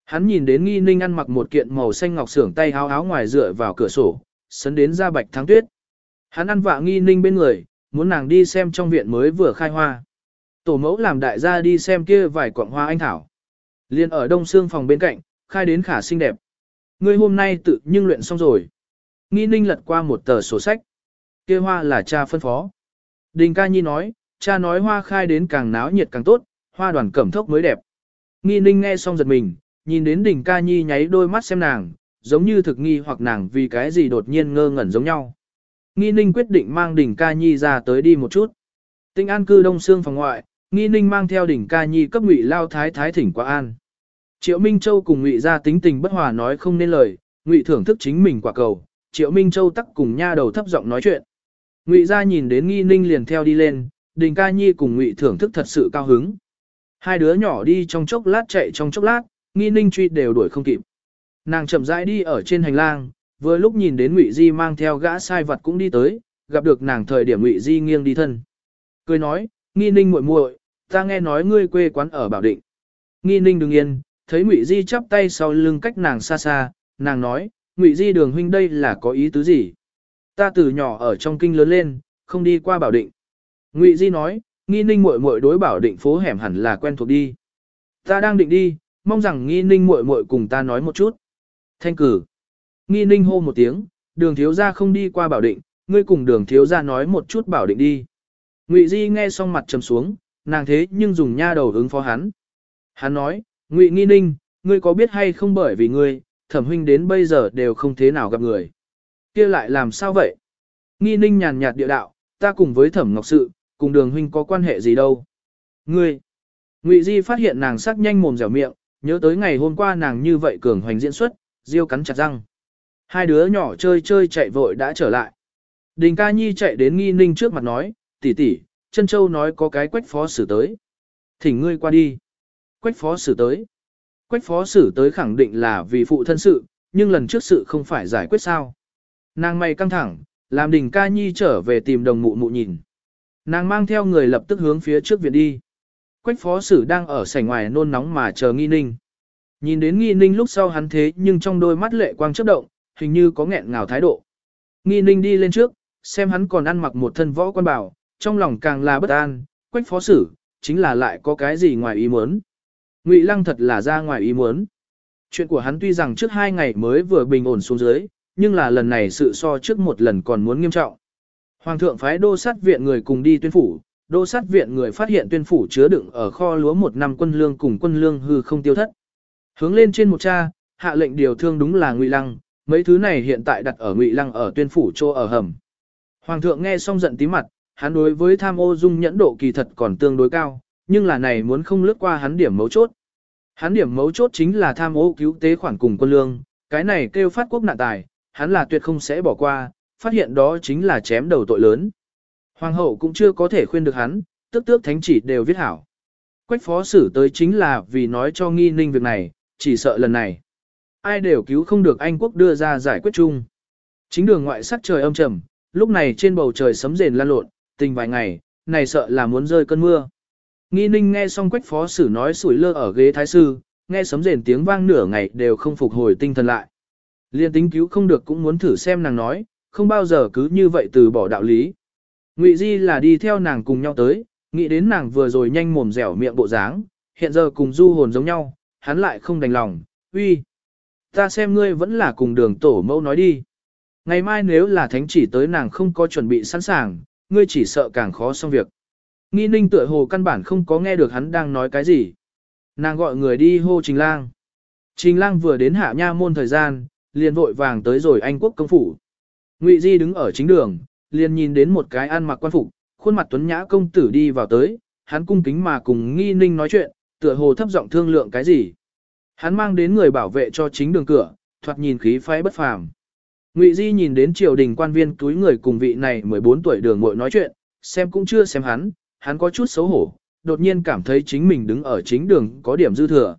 Hắn nhìn đến nghi ninh ăn mặc một kiện màu xanh ngọc sưởng tay áo áo ngoài dựa vào cửa sổ, sấn đến ra bạch thắng tuyết. Hắn ăn vạ nghi ninh bên người, muốn nàng đi xem trong viện mới vừa khai hoa. Tổ mẫu làm đại gia đi xem kia vài quặng hoa anh thảo. Liên ở đông xương phòng bên cạnh, khai đến khả xinh đẹp. Ngươi hôm nay tự nhưng luyện xong rồi. Nghi ninh lật qua một tờ sổ sách. Kia hoa là cha phân phó. Đình ca nhi nói, cha nói hoa khai đến càng náo nhiệt càng tốt, hoa đoàn cẩm thốc mới đẹp. Nghi ninh nghe xong giật mình, nhìn đến đỉnh ca nhi nháy đôi mắt xem nàng, giống như thực nghi hoặc nàng vì cái gì đột nhiên ngơ ngẩn giống nhau. Nghi ninh quyết định mang đỉnh ca nhi ra tới đi một chút. Tinh an cư đông xương phòng ngoại, nghi ninh mang theo đỉnh ca nhi cấp ngụy lao thái thái thỉnh qua an. Triệu Minh Châu cùng ngụy ra tính tình bất hòa nói không nên lời, ngụy thưởng thức chính mình quả cầu, Triệu Minh Châu tắc cùng nha đầu thấp giọng nói chuyện. Ngụy ra nhìn đến nghi ninh liền theo đi lên, đình ca nhi cùng ngụy thưởng thức thật sự cao hứng. Hai đứa nhỏ đi trong chốc lát chạy trong chốc lát, nghi ninh truy đều đuổi không kịp. Nàng chậm rãi đi ở trên hành lang, vừa lúc nhìn đến ngụy di mang theo gã sai vật cũng đi tới, gặp được nàng thời điểm ngụy di nghiêng đi thân. Cười nói, nghi ninh muội muội, ta nghe nói ngươi quê quán ở Bảo Định. Nghi ninh đừng yên, thấy ngụy di chắp tay sau lưng cách nàng xa xa, nàng nói, ngụy di đường huynh đây là có ý tứ gì? Ta từ nhỏ ở trong kinh lớn lên, không đi qua Bảo Định. Ngụy di nói, nghi ninh muội muội đối Bảo Định phố hẻm hẳn là quen thuộc đi. Ta đang định đi, mong rằng nghi ninh muội muội cùng ta nói một chút. Thanh cử. Nghi ninh hô một tiếng, đường thiếu gia không đi qua Bảo Định, ngươi cùng đường thiếu gia nói một chút Bảo Định đi. Ngụy Di nghe xong mặt trầm xuống, nàng thế nhưng dùng nha đầu ứng phó hắn. Hắn nói, Ngụy Nghi Ninh, ngươi có biết hay không bởi vì ngươi, thẩm huynh đến bây giờ đều không thế nào gặp người. kia lại làm sao vậy? Nghi Ninh nhàn nhạt địa đạo, ta cùng với thẩm ngọc sự, cùng đường huynh có quan hệ gì đâu. Ngươi, Ngụy Di phát hiện nàng sắc nhanh mồm dẻo miệng, nhớ tới ngày hôm qua nàng như vậy cường hoành diễn xuất, diêu cắn chặt răng. Hai đứa nhỏ chơi chơi chạy vội đã trở lại. Đình ca nhi chạy đến nghi ninh trước mặt nói, tỷ tỷ, chân châu nói có cái quách phó xử tới. Thỉnh ngươi qua đi. Quách phó xử tới. Quách phó xử tới khẳng định là vì phụ thân sự, nhưng lần trước sự không phải giải quyết sao. Nàng mày căng thẳng, làm đình ca nhi trở về tìm đồng mụ mụ nhìn. Nàng mang theo người lập tức hướng phía trước viện đi. Quách phó sử đang ở sảnh ngoài nôn nóng mà chờ nghi ninh. Nhìn đến nghi ninh lúc sau hắn thế nhưng trong đôi mắt lệ quang chớp động, hình như có nghẹn ngào thái độ. Nghi ninh đi lên trước, xem hắn còn ăn mặc một thân võ quan bảo, trong lòng càng là bất an, quách phó sử, chính là lại có cái gì ngoài ý muốn. Ngụy lăng thật là ra ngoài ý muốn. Chuyện của hắn tuy rằng trước hai ngày mới vừa bình ổn xuống dưới, nhưng là lần này sự so trước một lần còn muốn nghiêm trọng. Hoàng thượng phái đô sát viện người cùng đi tuyên phủ, đô sát viện người phát hiện tuyên phủ chứa đựng ở kho lúa một năm quân lương cùng quân lương hư không tiêu thất. Hướng lên trên một cha, hạ lệnh điều thương đúng là Ngụy Lăng, mấy thứ này hiện tại đặt ở Ngụy Lăng ở tuyên phủ chỗ ở hầm. Hoàng thượng nghe xong giận tí mặt, hắn đối với tham ô dung nhẫn độ kỳ thật còn tương đối cao, nhưng là này muốn không lướt qua hắn điểm mấu chốt. Hắn điểm mấu chốt chính là tham ô cứu tế khoản cùng quân lương, cái này kêu phát quốc nạn tài, hắn là tuyệt không sẽ bỏ qua, phát hiện đó chính là chém đầu tội lớn. Hoàng hậu cũng chưa có thể khuyên được hắn, tức tước thánh chỉ đều viết hảo. Quách phó xử tới chính là vì nói cho nghi ninh việc này, chỉ sợ lần này. Ai đều cứu không được Anh quốc đưa ra giải quyết chung. Chính đường ngoại sắc trời âm trầm, lúc này trên bầu trời sấm rền lan lộn, tình vài ngày, này sợ là muốn rơi cơn mưa. Nghi ninh nghe xong quách phó sử nói sủi lơ ở ghế thái sư, nghe sấm rền tiếng vang nửa ngày đều không phục hồi tinh thần lại. Liên tính cứu không được cũng muốn thử xem nàng nói, không bao giờ cứ như vậy từ bỏ đạo lý. Ngụy Di là đi theo nàng cùng nhau tới, nghĩ đến nàng vừa rồi nhanh mồm dẻo miệng bộ dáng, hiện giờ cùng du hồn giống nhau, hắn lại không đành lòng, uy. Ta xem ngươi vẫn là cùng đường tổ mẫu nói đi. Ngày mai nếu là thánh chỉ tới nàng không có chuẩn bị sẵn sàng, ngươi chỉ sợ càng khó xong việc. Nghi ninh tựa hồ căn bản không có nghe được hắn đang nói cái gì. Nàng gọi người đi hô Trình Lang. Trình Lang vừa đến hạ nha môn thời gian, liền vội vàng tới rồi Anh quốc công phủ. Ngụy Di đứng ở chính đường, liền nhìn đến một cái ăn mặc quan phục, khuôn mặt tuấn nhã công tử đi vào tới, hắn cung kính mà cùng Nghi Ninh nói chuyện, tựa hồ thấp giọng thương lượng cái gì. Hắn mang đến người bảo vệ cho chính đường cửa, thoạt nhìn khí phái bất phàm. Ngụy Di nhìn đến triều đình quan viên túi người cùng vị này 14 tuổi đường muội nói chuyện, xem cũng chưa xem hắn, hắn có chút xấu hổ, đột nhiên cảm thấy chính mình đứng ở chính đường có điểm dư thừa.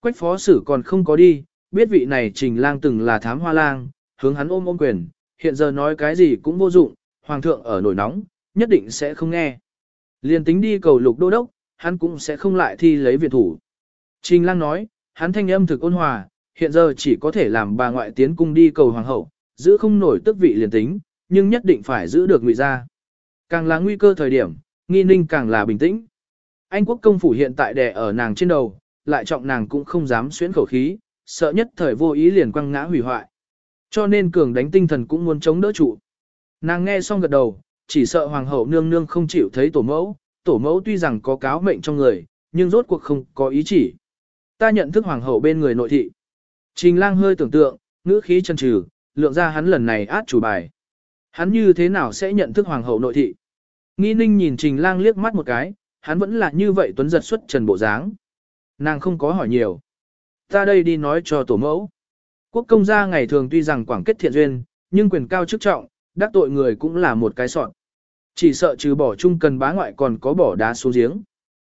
Quách phó sử còn không có đi, biết vị này trình lang từng là thám hoa lang, hướng hắn ôm ôm quyền, hiện giờ nói cái gì cũng vô dụng, hoàng thượng ở nổi nóng, nhất định sẽ không nghe. Liên tính đi cầu lục đô đốc, hắn cũng sẽ không lại thi lấy viện thủ. Trình lang nói, hắn thanh âm thực ôn hòa, hiện giờ chỉ có thể làm bà ngoại tiến cung đi cầu hoàng hậu, giữ không nổi tức vị liền tính, nhưng nhất định phải giữ được ngụy ra. Càng là nguy cơ thời điểm, nghi ninh càng là bình tĩnh. Anh quốc công phủ hiện tại đè ở nàng trên đầu, lại trọng nàng cũng không dám xuyến khẩu khí, sợ nhất thời vô ý liền quăng ngã hủy hoại. Cho nên cường đánh tinh thần cũng muốn chống đỡ trụ. Nàng nghe xong gật đầu, chỉ sợ hoàng hậu nương nương không chịu thấy tổ mẫu, tổ mẫu tuy rằng có cáo mệnh trong người, nhưng rốt cuộc không có ý chỉ. Ta nhận thức hoàng hậu bên người nội thị. Trình lang hơi tưởng tượng, ngữ khí chân trừ, lượng ra hắn lần này át chủ bài. Hắn như thế nào sẽ nhận thức hoàng hậu nội thị? Nghi ninh nhìn trình lang liếc mắt một cái, hắn vẫn là như vậy tuấn giật xuất trần bộ dáng. Nàng không có hỏi nhiều. Ta đây đi nói cho tổ mẫu. Quốc công gia ngày thường tuy rằng quảng kết thiện duyên, nhưng quyền cao chức trọng, đắc tội người cũng là một cái sọn. Chỉ sợ trừ bỏ chung cần bá ngoại còn có bỏ đá xuống giếng.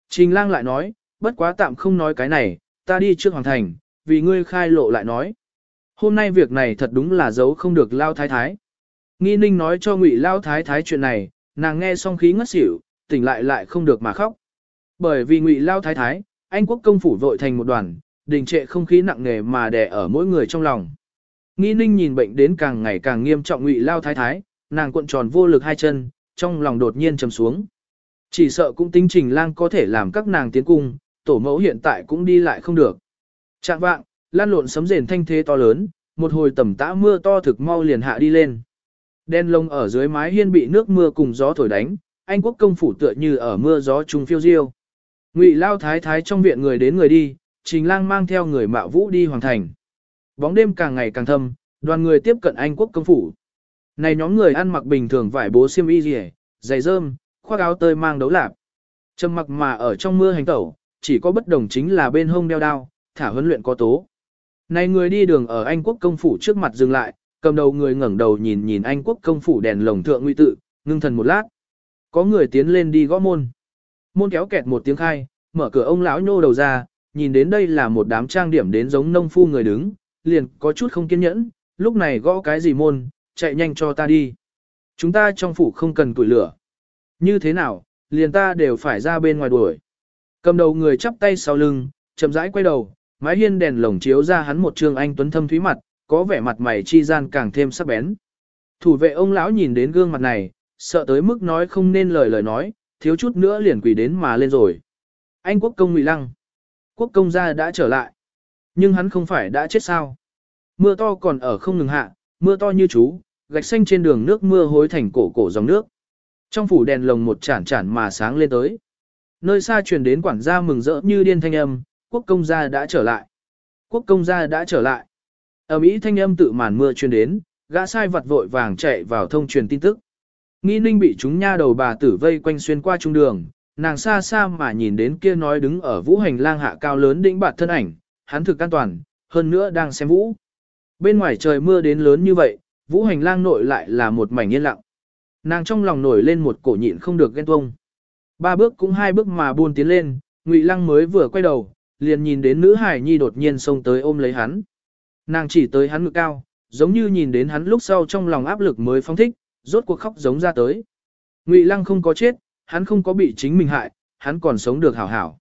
Trình lang lại nói, bất quá tạm không nói cái này, ta đi trước hoàng thành, vì ngươi khai lộ lại nói. Hôm nay việc này thật đúng là giấu không được lao thái thái. Nghi ninh nói cho ngụy lao thái thái chuyện này, nàng nghe xong khí ngất xỉu, tỉnh lại lại không được mà khóc. Bởi vì ngụy lao thái thái, anh quốc công phủ vội thành một đoàn, đình trệ không khí nặng nề mà đè ở mỗi người trong lòng. Nghi ninh nhìn bệnh đến càng ngày càng nghiêm trọng ngụy lao thái thái, nàng cuộn tròn vô lực hai chân, trong lòng đột nhiên trầm xuống. Chỉ sợ cũng tính trình lang có thể làm các nàng tiến cung, tổ mẫu hiện tại cũng đi lại không được. Trạng vạng, lan lộn sấm rền thanh thế to lớn, một hồi tầm tã mưa to thực mau liền hạ đi lên. Đen lông ở dưới mái hiên bị nước mưa cùng gió thổi đánh, anh quốc công phủ tựa như ở mưa gió trung phiêu diêu. Ngụy lao thái thái trong viện người đến người đi, trình lang mang theo người mạo vũ đi hoàng thành. Bóng đêm càng ngày càng thâm, đoàn người tiếp cận anh quốc công phủ. Này nhóm người ăn mặc bình thường vải bố xiêm y rỉ, giày rơm, khoác áo tơi mang đấu lạp. Trầm mặc mà ở trong mưa hành tẩu, chỉ có bất đồng chính là bên hông đeo đao, thả huấn luyện có tố. Này người đi đường ở Anh quốc công phủ trước mặt dừng lại, cầm đầu người ngẩng đầu nhìn nhìn Anh quốc công phủ đèn lồng thượng nguy tự, ngưng thần một lát. Có người tiến lên đi gõ môn. Môn kéo kẹt một tiếng khai, mở cửa ông lão nhô đầu ra, nhìn đến đây là một đám trang điểm đến giống nông phu người đứng, liền có chút không kiên nhẫn, lúc này gõ cái gì môn, chạy nhanh cho ta đi. Chúng ta trong phủ không cần tuổi lửa. Như thế nào, liền ta đều phải ra bên ngoài đuổi. Cầm đầu người chắp tay sau lưng, chậm rãi quay đầu, mái hiên đèn lồng chiếu ra hắn một trương anh tuấn thâm thúy mặt, có vẻ mặt mày chi gian càng thêm sắc bén. Thủ vệ ông lão nhìn đến gương mặt này, sợ tới mức nói không nên lời lời nói, thiếu chút nữa liền quỳ đến mà lên rồi. Anh quốc công ngụy lăng. Quốc công gia đã trở lại. Nhưng hắn không phải đã chết sao. Mưa to còn ở không ngừng hạ, mưa to như chú, gạch xanh trên đường nước mưa hối thành cổ cổ dòng nước. Trong phủ đèn lồng một chản chản mà sáng lên tới. Nơi xa truyền đến quản gia mừng rỡ như điên thanh âm, quốc công gia đã trở lại. Quốc công gia đã trở lại. Ở Mỹ thanh âm tự màn mưa truyền đến, gã sai vặt vội vàng chạy vào thông truyền tin tức. Nghi ninh bị chúng nha đầu bà tử vây quanh xuyên qua trung đường, nàng xa xa mà nhìn đến kia nói đứng ở vũ hành lang hạ cao lớn đỉnh bạt thân ảnh, hắn thực an toàn, hơn nữa đang xem vũ. Bên ngoài trời mưa đến lớn như vậy, vũ hành lang nội lại là một mảnh yên lặng. Nàng trong lòng nổi lên một cổ nhịn không được ghen tuông. Ba bước cũng hai bước mà buôn tiến lên, Ngụy Lăng mới vừa quay đầu, liền nhìn đến nữ hải nhi đột nhiên xông tới ôm lấy hắn. Nàng chỉ tới hắn ngực cao, giống như nhìn đến hắn lúc sau trong lòng áp lực mới phong thích, rốt cuộc khóc giống ra tới. Ngụy Lăng không có chết, hắn không có bị chính mình hại, hắn còn sống được hảo hảo.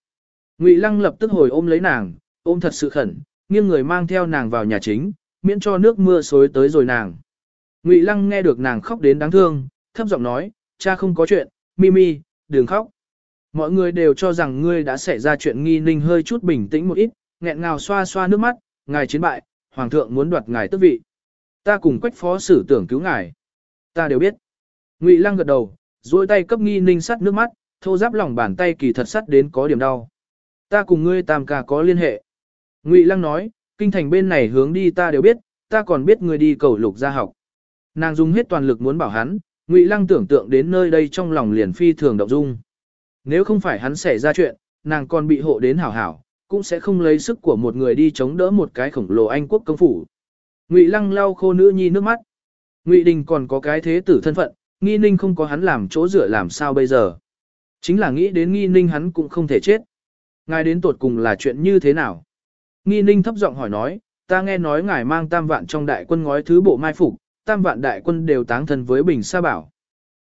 Ngụy Lăng lập tức hồi ôm lấy nàng, ôm thật sự khẩn, nghiêng người mang theo nàng vào nhà chính, miễn cho nước mưa xối tới rồi nàng. Ngụy Lăng nghe được nàng khóc đến đáng thương, thấp giọng nói, cha không có chuyện, Mimi, đừng khóc. Mọi người đều cho rằng ngươi đã xảy ra chuyện nghi ninh hơi chút bình tĩnh một ít, nghẹn ngào xoa xoa nước mắt, ngài chiến bại, hoàng thượng muốn đoạt ngài tước vị. Ta cùng quách phó sử tưởng cứu ngài. Ta đều biết. Ngụy Lăng gật đầu, duỗi tay cấp nghi ninh sắt nước mắt, thô giáp lòng bàn tay kỳ thật sắt đến có điểm đau. Ta cùng ngươi tam ca có liên hệ. Ngụy Lăng nói, kinh thành bên này hướng đi ta đều biết, ta còn biết người đi cầu lục gia học. Nàng dùng hết toàn lực muốn bảo hắn, Ngụy Lăng tưởng tượng đến nơi đây trong lòng liền phi thường động dung. Nếu không phải hắn xảy ra chuyện, nàng còn bị hộ đến hảo hảo, cũng sẽ không lấy sức của một người đi chống đỡ một cái khổng lồ Anh quốc công phủ. Ngụy Lăng lau khô nữ nhi nước mắt. Ngụy Đình còn có cái thế tử thân phận, nghi ninh không có hắn làm chỗ dựa làm sao bây giờ. Chính là nghĩ đến nghi ninh hắn cũng không thể chết. Ngài đến tuột cùng là chuyện như thế nào? Nghi ninh thấp giọng hỏi nói, ta nghe nói ngài mang tam vạn trong đại quân ngói thứ bộ mai phục, tam vạn đại quân đều táng thân với Bình Sa Bảo.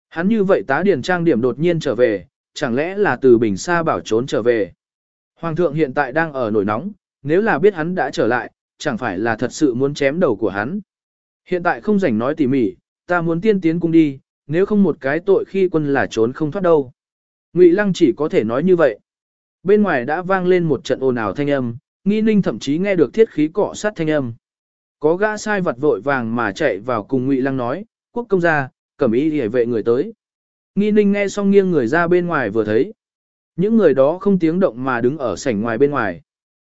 Hắn như vậy tá điển trang điểm đột nhiên trở về, chẳng lẽ là từ Bình Sa Bảo trốn trở về. Hoàng thượng hiện tại đang ở nổi nóng, nếu là biết hắn đã trở lại, chẳng phải là thật sự muốn chém đầu của hắn. Hiện tại không rảnh nói tỉ mỉ, ta muốn tiên tiến cung đi, nếu không một cái tội khi quân là trốn không thoát đâu. Ngụy Lăng chỉ có thể nói như vậy. Bên ngoài đã vang lên một trận ồn ào thanh âm, nghi ninh thậm chí nghe được thiết khí cọ sát thanh âm. Có gã sai vật vội vàng mà chạy vào cùng Ngụy Lăng nói, quốc công gia, cẩm ý hề vệ người tới. Nghi ninh nghe xong nghiêng người ra bên ngoài vừa thấy. Những người đó không tiếng động mà đứng ở sảnh ngoài bên ngoài.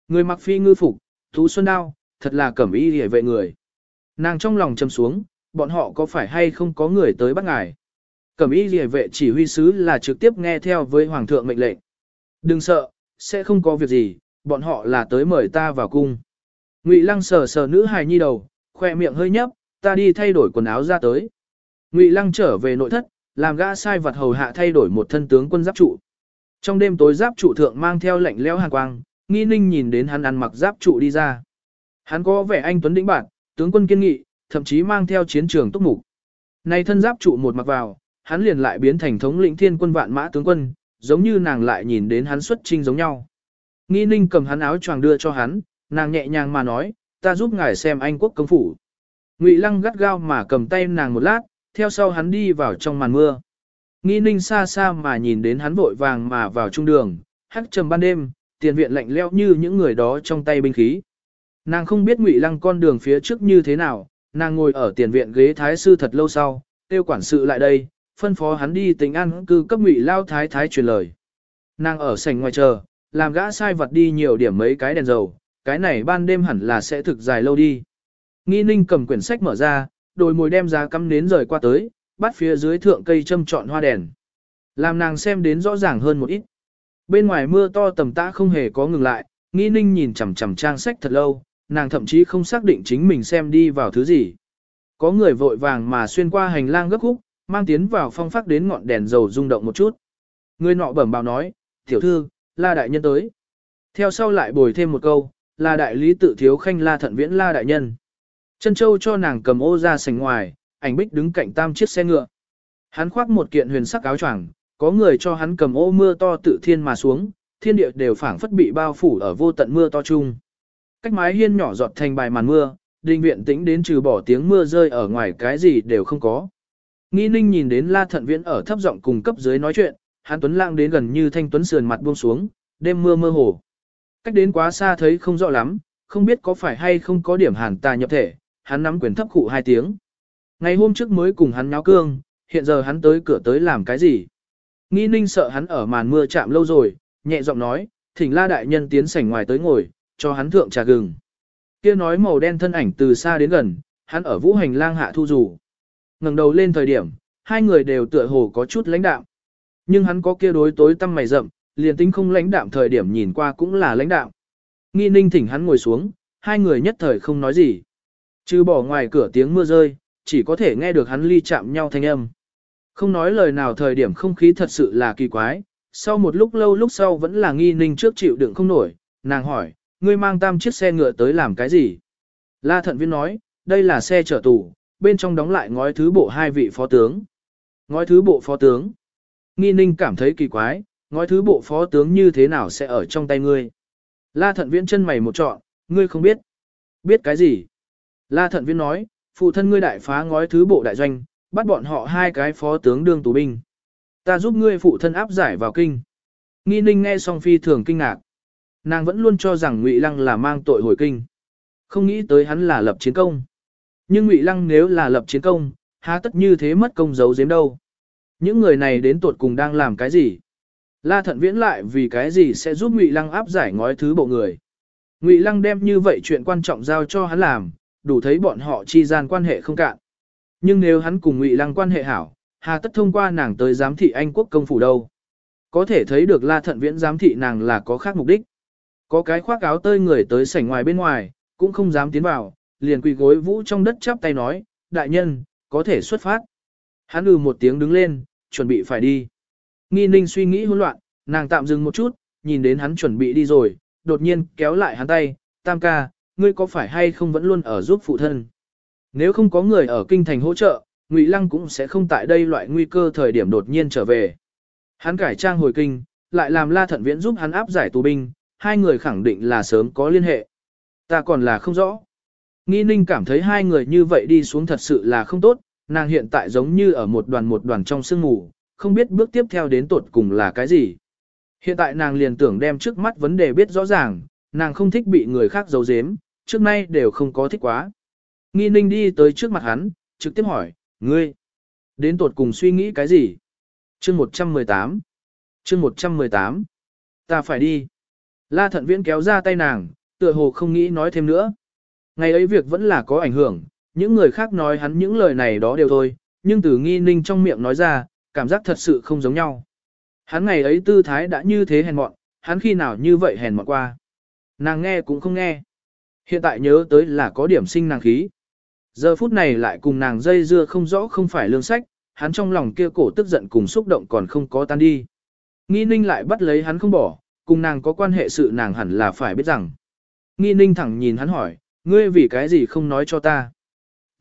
Người mặc phi ngư phục, thú xuân đao, thật là cẩm ý hề vệ người. Nàng trong lòng châm xuống, bọn họ có phải hay không có người tới bắt ngài. Cẩm ý hề vệ chỉ huy sứ là trực tiếp nghe theo với hoàng thượng mệnh lệnh. Đừng sợ, sẽ không có việc gì, bọn họ là tới mời ta vào cung. Ngụy Lăng sờ sờ nữ hài nhi đầu, khoe miệng hơi nhấp, ta đi thay đổi quần áo ra tới. Ngụy Lăng trở về nội thất, làm gã sai vật hầu hạ thay đổi một thân tướng quân giáp trụ. Trong đêm tối giáp trụ thượng mang theo lạnh lẽo hàn quang, nghi ninh nhìn đến hắn ăn mặc giáp trụ đi ra. Hắn có vẻ anh tuấn đĩnh bạn, tướng quân kiên nghị, thậm chí mang theo chiến trường tốc mục. Nay thân giáp trụ một mặc vào, hắn liền lại biến thành thống lĩnh thiên quân vạn mã tướng quân, giống như nàng lại nhìn đến hắn xuất chinh giống nhau. Nghi ninh cầm hắn áo choàng đưa cho hắn, nàng nhẹ nhàng mà nói, ta giúp ngài xem anh quốc công phủ. Ngụy lăng gắt gao mà cầm tay nàng một lát, theo sau hắn đi vào trong màn mưa. Nghi ninh xa xa mà nhìn đến hắn vội vàng mà vào trung đường, hắc trầm ban đêm, tiền viện lạnh lẽo như những người đó trong tay binh khí. Nàng không biết ngụy lăng con đường phía trước như thế nào, nàng ngồi ở tiền viện ghế thái sư thật lâu sau, tiêu quản sự lại đây, phân phó hắn đi tính ăn cư cấp ngụy lao thái thái truyền lời. Nàng ở sảnh ngoài chờ, làm gã sai vật đi nhiều điểm mấy cái đèn dầu, cái này ban đêm hẳn là sẽ thực dài lâu đi. Nghi ninh cầm quyển sách mở ra, đồi mồi đem ra cắm nến rời qua tới, bắt phía dưới thượng cây châm trọn hoa đèn. Làm nàng xem đến rõ ràng hơn một ít. Bên ngoài mưa to tầm tã không hề có ngừng lại, nghi ninh nhìn chằm chằm trang sách thật lâu, nàng thậm chí không xác định chính mình xem đi vào thứ gì. Có người vội vàng mà xuyên qua hành lang gấp khúc, mang tiến vào phong phát đến ngọn đèn dầu rung động một chút. Người nọ bẩm báo nói, tiểu thư, la đại nhân tới. Theo sau lại bồi thêm một câu, là đại lý tự thiếu khanh la thận viễn la đại nhân. Chân châu cho nàng cầm ô ra sành ngoài, ảnh bích đứng cạnh tam chiếc xe ngựa. Hắn khoác một kiện huyền sắc áo choàng, có người cho hắn cầm ô mưa to tự thiên mà xuống, thiên địa đều phảng phất bị bao phủ ở vô tận mưa to chung. Cách mái hiên nhỏ giọt thành bài màn mưa, đình viện tĩnh đến trừ bỏ tiếng mưa rơi ở ngoài cái gì đều không có. Nghi ninh nhìn đến La Thận Viễn ở thấp giọng cùng cấp dưới nói chuyện, hắn tuấn lãng đến gần như thanh tuấn sườn mặt buông xuống, đêm mưa mơ hồ. Cách đến quá xa thấy không rõ lắm, không biết có phải hay không có điểm hàn tà nhập thể, hắn nắm quyền thấp cụ hai tiếng. Ngày hôm trước mới cùng hắn nháo cương, hiện giờ hắn tới cửa tới làm cái gì? Nghi ninh sợ hắn ở màn mưa chạm lâu rồi, nhẹ giọng nói, thỉnh la đại nhân tiến sảnh ngoài tới ngồi, cho hắn thượng trà gừng. Kia nói màu đen thân ảnh từ xa đến gần, hắn ở vũ hành lang hạ thu rủ. ngẩng đầu lên thời điểm, hai người đều tựa hồ có chút lãnh đạm. Nhưng hắn có kia đối tối tăm mày rậm, liền tính không lãnh đạm thời điểm nhìn qua cũng là lãnh đạm. Nghi ninh thỉnh hắn ngồi xuống, hai người nhất thời không nói gì. Trừ bỏ ngoài cửa tiếng mưa rơi, chỉ có thể nghe được hắn ly chạm nhau thanh âm. Không nói lời nào thời điểm không khí thật sự là kỳ quái, sau một lúc lâu lúc sau vẫn là nghi ninh trước chịu đựng không nổi, nàng hỏi, ngươi mang tam chiếc xe ngựa tới làm cái gì? La thận viên nói, đây là xe chở tù, bên trong đóng lại ngói thứ bộ hai vị phó tướng. Ngói thứ bộ phó tướng. Nghi ninh cảm thấy kỳ quái, ngói thứ bộ phó tướng như thế nào sẽ ở trong tay ngươi? La thận viễn chân mày một trọn, ngươi không biết. Biết cái gì? La thận viễn nói, phụ thân ngươi đại phá ngói thứ bộ đại doanh, bắt bọn họ hai cái phó tướng đương tù binh. Ta giúp ngươi phụ thân áp giải vào kinh. Nghi ninh nghe xong phi thường kinh ngạc. Nàng vẫn luôn cho rằng Ngụy Lăng là mang tội hồi kinh. Không nghĩ tới hắn là lập chiến công. Nhưng Ngụy Lăng nếu là lập chiến công, há tất như thế mất công giấu giếm đâu. Những người này đến tuột cùng đang làm cái gì? La Thận Viễn lại vì cái gì sẽ giúp Ngụy Lăng áp giải ngói thứ bộ người? Ngụy Lăng đem như vậy chuyện quan trọng giao cho hắn làm, đủ thấy bọn họ chi gian quan hệ không cạn. Nhưng nếu hắn cùng Ngụy Lăng quan hệ hảo, hà tất thông qua nàng tới giám thị Anh quốc công phủ đâu? Có thể thấy được La Thận Viễn giám thị nàng là có khác mục đích. Có cái khoác áo tơi người tới sảnh ngoài bên ngoài, cũng không dám tiến vào, liền quỳ gối vũ trong đất chắp tay nói, đại nhân, có thể xuất phát. Hắn ừ một tiếng đứng lên, chuẩn bị phải đi. Nghi ninh suy nghĩ hỗn loạn, nàng tạm dừng một chút, nhìn đến hắn chuẩn bị đi rồi, đột nhiên kéo lại hắn tay, tam ca, ngươi có phải hay không vẫn luôn ở giúp phụ thân. Nếu không có người ở kinh thành hỗ trợ, Ngụy Lăng cũng sẽ không tại đây loại nguy cơ thời điểm đột nhiên trở về. Hắn cải trang hồi kinh, lại làm La Thận Viễn giúp hắn áp giải tù binh, hai người khẳng định là sớm có liên hệ. Ta còn là không rõ. Nghi ninh cảm thấy hai người như vậy đi xuống thật sự là không tốt, nàng hiện tại giống như ở một đoàn một đoàn trong sương mù, không biết bước tiếp theo đến tột cùng là cái gì. Hiện tại nàng liền tưởng đem trước mắt vấn đề biết rõ ràng, nàng không thích bị người khác giấu giếm, trước nay đều không có thích quá. Nghi ninh đi tới trước mặt hắn, trực tiếp hỏi, ngươi, đến tột cùng suy nghĩ cái gì? Chương 118 Chương 118 Ta phải đi. La thận viễn kéo ra tay nàng, tựa hồ không nghĩ nói thêm nữa. Ngày ấy việc vẫn là có ảnh hưởng, những người khác nói hắn những lời này đó đều thôi, nhưng từ nghi ninh trong miệng nói ra, cảm giác thật sự không giống nhau. Hắn ngày ấy tư thái đã như thế hèn mọn, hắn khi nào như vậy hèn mọn qua. Nàng nghe cũng không nghe. Hiện tại nhớ tới là có điểm sinh nàng khí. Giờ phút này lại cùng nàng dây dưa không rõ không phải lương sách, hắn trong lòng kia cổ tức giận cùng xúc động còn không có tan đi. Nghi ninh lại bắt lấy hắn không bỏ, cùng nàng có quan hệ sự nàng hẳn là phải biết rằng. Nghi ninh thẳng nhìn hắn hỏi, ngươi vì cái gì không nói cho ta?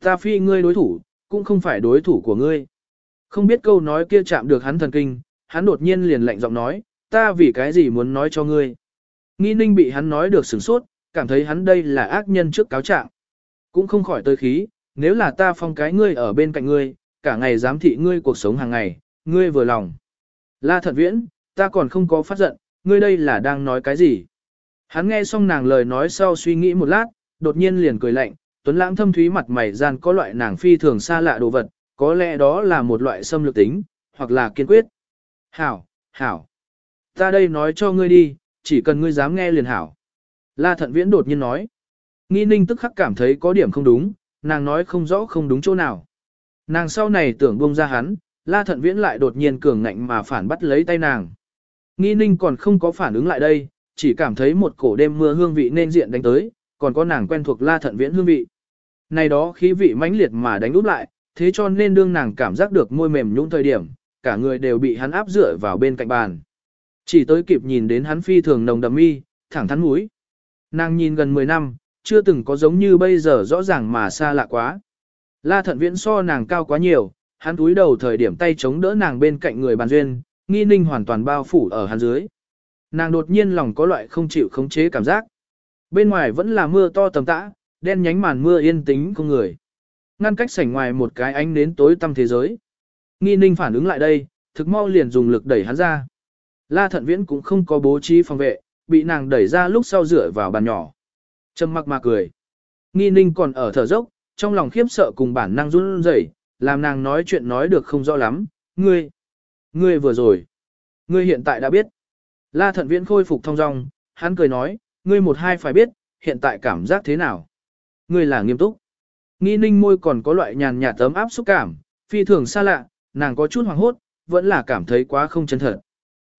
Ta phi ngươi đối thủ, cũng không phải đối thủ của ngươi. Không biết câu nói kia chạm được hắn thần kinh, hắn đột nhiên liền lạnh giọng nói, ta vì cái gì muốn nói cho ngươi. Nghi ninh bị hắn nói được sửng sốt, cảm thấy hắn đây là ác nhân trước cáo trạng. Cũng không khỏi tới khí, nếu là ta phong cái ngươi ở bên cạnh ngươi, cả ngày giám thị ngươi cuộc sống hàng ngày, ngươi vừa lòng. La thật viễn, ta còn không có phát giận, ngươi đây là đang nói cái gì? Hắn nghe xong nàng lời nói sau suy nghĩ một lát, đột nhiên liền cười lạnh, tuấn lãng thâm thúy mặt mày gian có loại nàng phi thường xa lạ đồ vật, có lẽ đó là một loại xâm lược tính, hoặc là kiên quyết. Hảo, hảo. Ta đây nói cho ngươi đi, chỉ cần ngươi dám nghe liền hảo. La thận viễn đột nhiên nói. Nghi ninh tức khắc cảm thấy có điểm không đúng, nàng nói không rõ không đúng chỗ nào. Nàng sau này tưởng buông ra hắn, la thận viễn lại đột nhiên cường ngạnh mà phản bắt lấy tay nàng. Nghi ninh còn không có phản ứng lại đây, chỉ cảm thấy một cổ đêm mưa hương vị nên diện đánh tới, còn có nàng quen thuộc la thận viễn hương vị. Này đó khí vị mãnh liệt mà đánh úp lại, thế cho nên đương nàng cảm giác được môi mềm nhũng thời điểm, cả người đều bị hắn áp dựa vào bên cạnh bàn. Chỉ tới kịp nhìn đến hắn phi thường nồng đầm mi, thẳng thắn mũi. Nàng nhìn gần 10 năm, chưa từng có giống như bây giờ rõ ràng mà xa lạ quá. La thận viễn so nàng cao quá nhiều, hắn túi đầu thời điểm tay chống đỡ nàng bên cạnh người bàn duyên, nghi ninh hoàn toàn bao phủ ở hắn dưới. Nàng đột nhiên lòng có loại không chịu khống chế cảm giác. Bên ngoài vẫn là mưa to tầm tã, đen nhánh màn mưa yên tĩnh không người. Ngăn cách sảnh ngoài một cái ánh đến tối tăm thế giới. Nghi ninh phản ứng lại đây, thực mau liền dùng lực đẩy hắn ra. La thận viễn cũng không có bố trí phòng vệ, bị nàng đẩy ra lúc sau rửa vào bàn nhỏ. Trầm mặc mà cười. Nghi ninh còn ở thở dốc, trong lòng khiếp sợ cùng bản năng run rẩy, làm nàng nói chuyện nói được không rõ lắm. Ngươi, ngươi vừa rồi, ngươi hiện tại đã biết. La thận viễn khôi phục thông dong, hắn cười nói, ngươi một hai phải biết, hiện tại cảm giác thế nào. Ngươi là nghiêm túc. Nghi ninh môi còn có loại nhàn nhạt tấm áp xúc cảm, phi thường xa lạ, nàng có chút hoảng hốt, vẫn là cảm thấy quá không chân thật.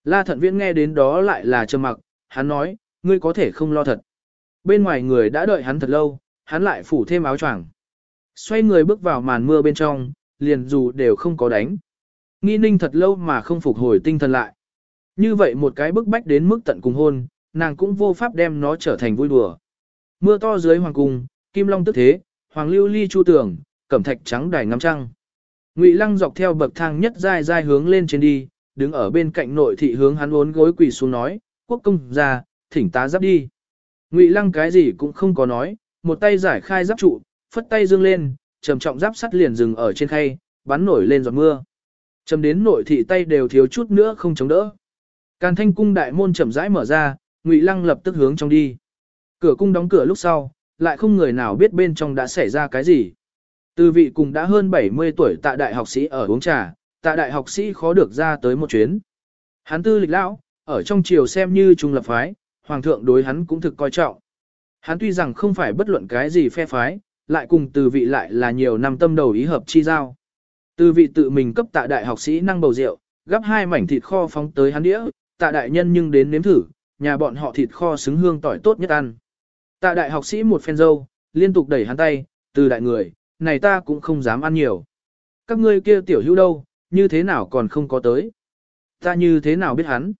La thận viễn nghe đến đó lại là trầm mặc, hắn nói, ngươi có thể không lo thật. Bên ngoài người đã đợi hắn thật lâu, hắn lại phủ thêm áo choàng. Xoay người bước vào màn mưa bên trong, liền dù đều không có đánh. Nghi ninh thật lâu mà không phục hồi tinh thần lại. Như vậy một cái bức bách đến mức tận cùng hôn, nàng cũng vô pháp đem nó trở thành vui đùa. Mưa to dưới hoàng cung, kim long tức thế, hoàng lưu ly chu tường, cẩm thạch trắng đài ngắm trăng. Ngụy Lăng dọc theo bậc thang nhất dài dài hướng lên trên đi, đứng ở bên cạnh nội thị hướng hắn uốn gối quỳ xuống nói, quốc công ra, thỉnh tá giáp đi. Ngụy Lăng cái gì cũng không có nói, một tay giải khai giáp trụ, phất tay dương lên, trầm trọng giáp sắt liền dừng ở trên khay, bắn nổi lên giọt mưa. Trầm đến nội thị tay đều thiếu chút nữa không chống đỡ. Càn thanh cung đại môn chậm rãi mở ra, Ngụy Lăng lập tức hướng trong đi. Cửa cung đóng cửa lúc sau, lại không người nào biết bên trong đã xảy ra cái gì. Từ vị cùng đã hơn 70 tuổi tại đại học sĩ ở uống trà, tại đại học sĩ khó được ra tới một chuyến. Hắn tư lịch lão, ở trong triều xem như trung lập phái, hoàng thượng đối hắn cũng thực coi trọng. Hắn tuy rằng không phải bất luận cái gì phe phái, lại cùng từ vị lại là nhiều năm tâm đầu ý hợp chi giao. Từ vị tự mình cấp tạ đại học sĩ năng bầu rượu, gấp hai mảnh thịt kho phóng tới hắn đĩa, tạ đại nhân nhưng đến nếm thử, nhà bọn họ thịt kho xứng hương tỏi tốt nhất ăn. Tạ đại học sĩ một phen dâu, liên tục đẩy hắn tay, từ đại người, này ta cũng không dám ăn nhiều. Các ngươi kia tiểu hữu đâu, như thế nào còn không có tới. Ta như thế nào biết hắn.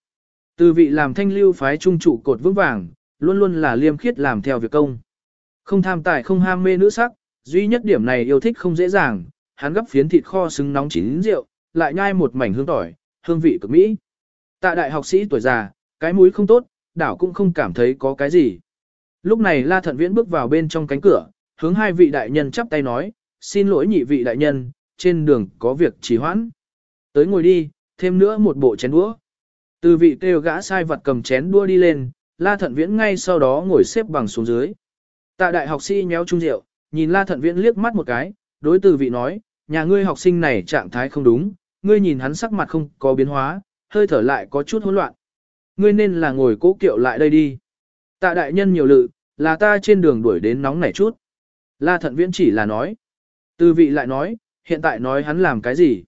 Từ vị làm thanh lưu phái trung trụ cột vững vàng, luôn luôn là liêm khiết làm theo việc công. Không tham tài không ham mê nữ sắc, duy nhất điểm này yêu thích không dễ dàng, hắn gấp phiến thịt kho xứng nóng chín rượu, lại nhai một mảnh hương tỏi, hương vị cực mỹ. Tạ đại học sĩ tuổi già, cái mũi không tốt, đảo cũng không cảm thấy có cái gì. Lúc này La Thận Viễn bước vào bên trong cánh cửa, hướng hai vị đại nhân chắp tay nói, xin lỗi nhị vị đại nhân, trên đường có việc trì hoãn. Tới ngồi đi, thêm nữa một bộ chén đũa. Từ vị kêu gã sai vật cầm chén đũa đi lên, La Thận Viễn ngay sau đó ngồi xếp bằng xuống dưới. Tạ đại học sĩ nhéo chung rượu, nhìn La Thận Viễn liếc mắt một cái, đối từ vị nói, nhà ngươi học sinh này trạng thái không đúng, ngươi nhìn hắn sắc mặt không có biến hóa, hơi thở lại có chút hỗn loạn. Ngươi nên là ngồi cố kiệu lại đây đi. Tạ đại nhân nhiều lự, là ta trên đường đuổi đến nóng nảy chút. La Thận Viễn chỉ là nói. Từ vị lại nói, hiện tại nói hắn làm cái gì?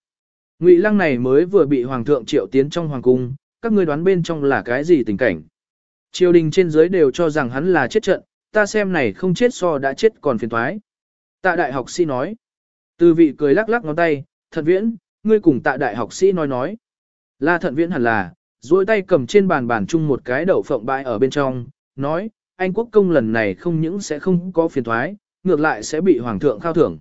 Ngụy Lăng này mới vừa bị hoàng thượng triệu tiến trong hoàng cung, các ngươi đoán bên trong là cái gì tình cảnh? Triều đình trên dưới đều cho rằng hắn là chết trận, ta xem này không chết so đã chết còn phiền toái. Tạ đại học sĩ nói. Từ vị cười lắc lắc ngón tay, thận viễn, ngươi cùng tạ đại học sĩ nói nói. La thận viễn hẳn là, duỗi tay cầm trên bàn bàn chung một cái đậu phộng bãi ở bên trong, nói, anh quốc công lần này không những sẽ không có phiền thoái, ngược lại sẽ bị hoàng thượng khao thưởng.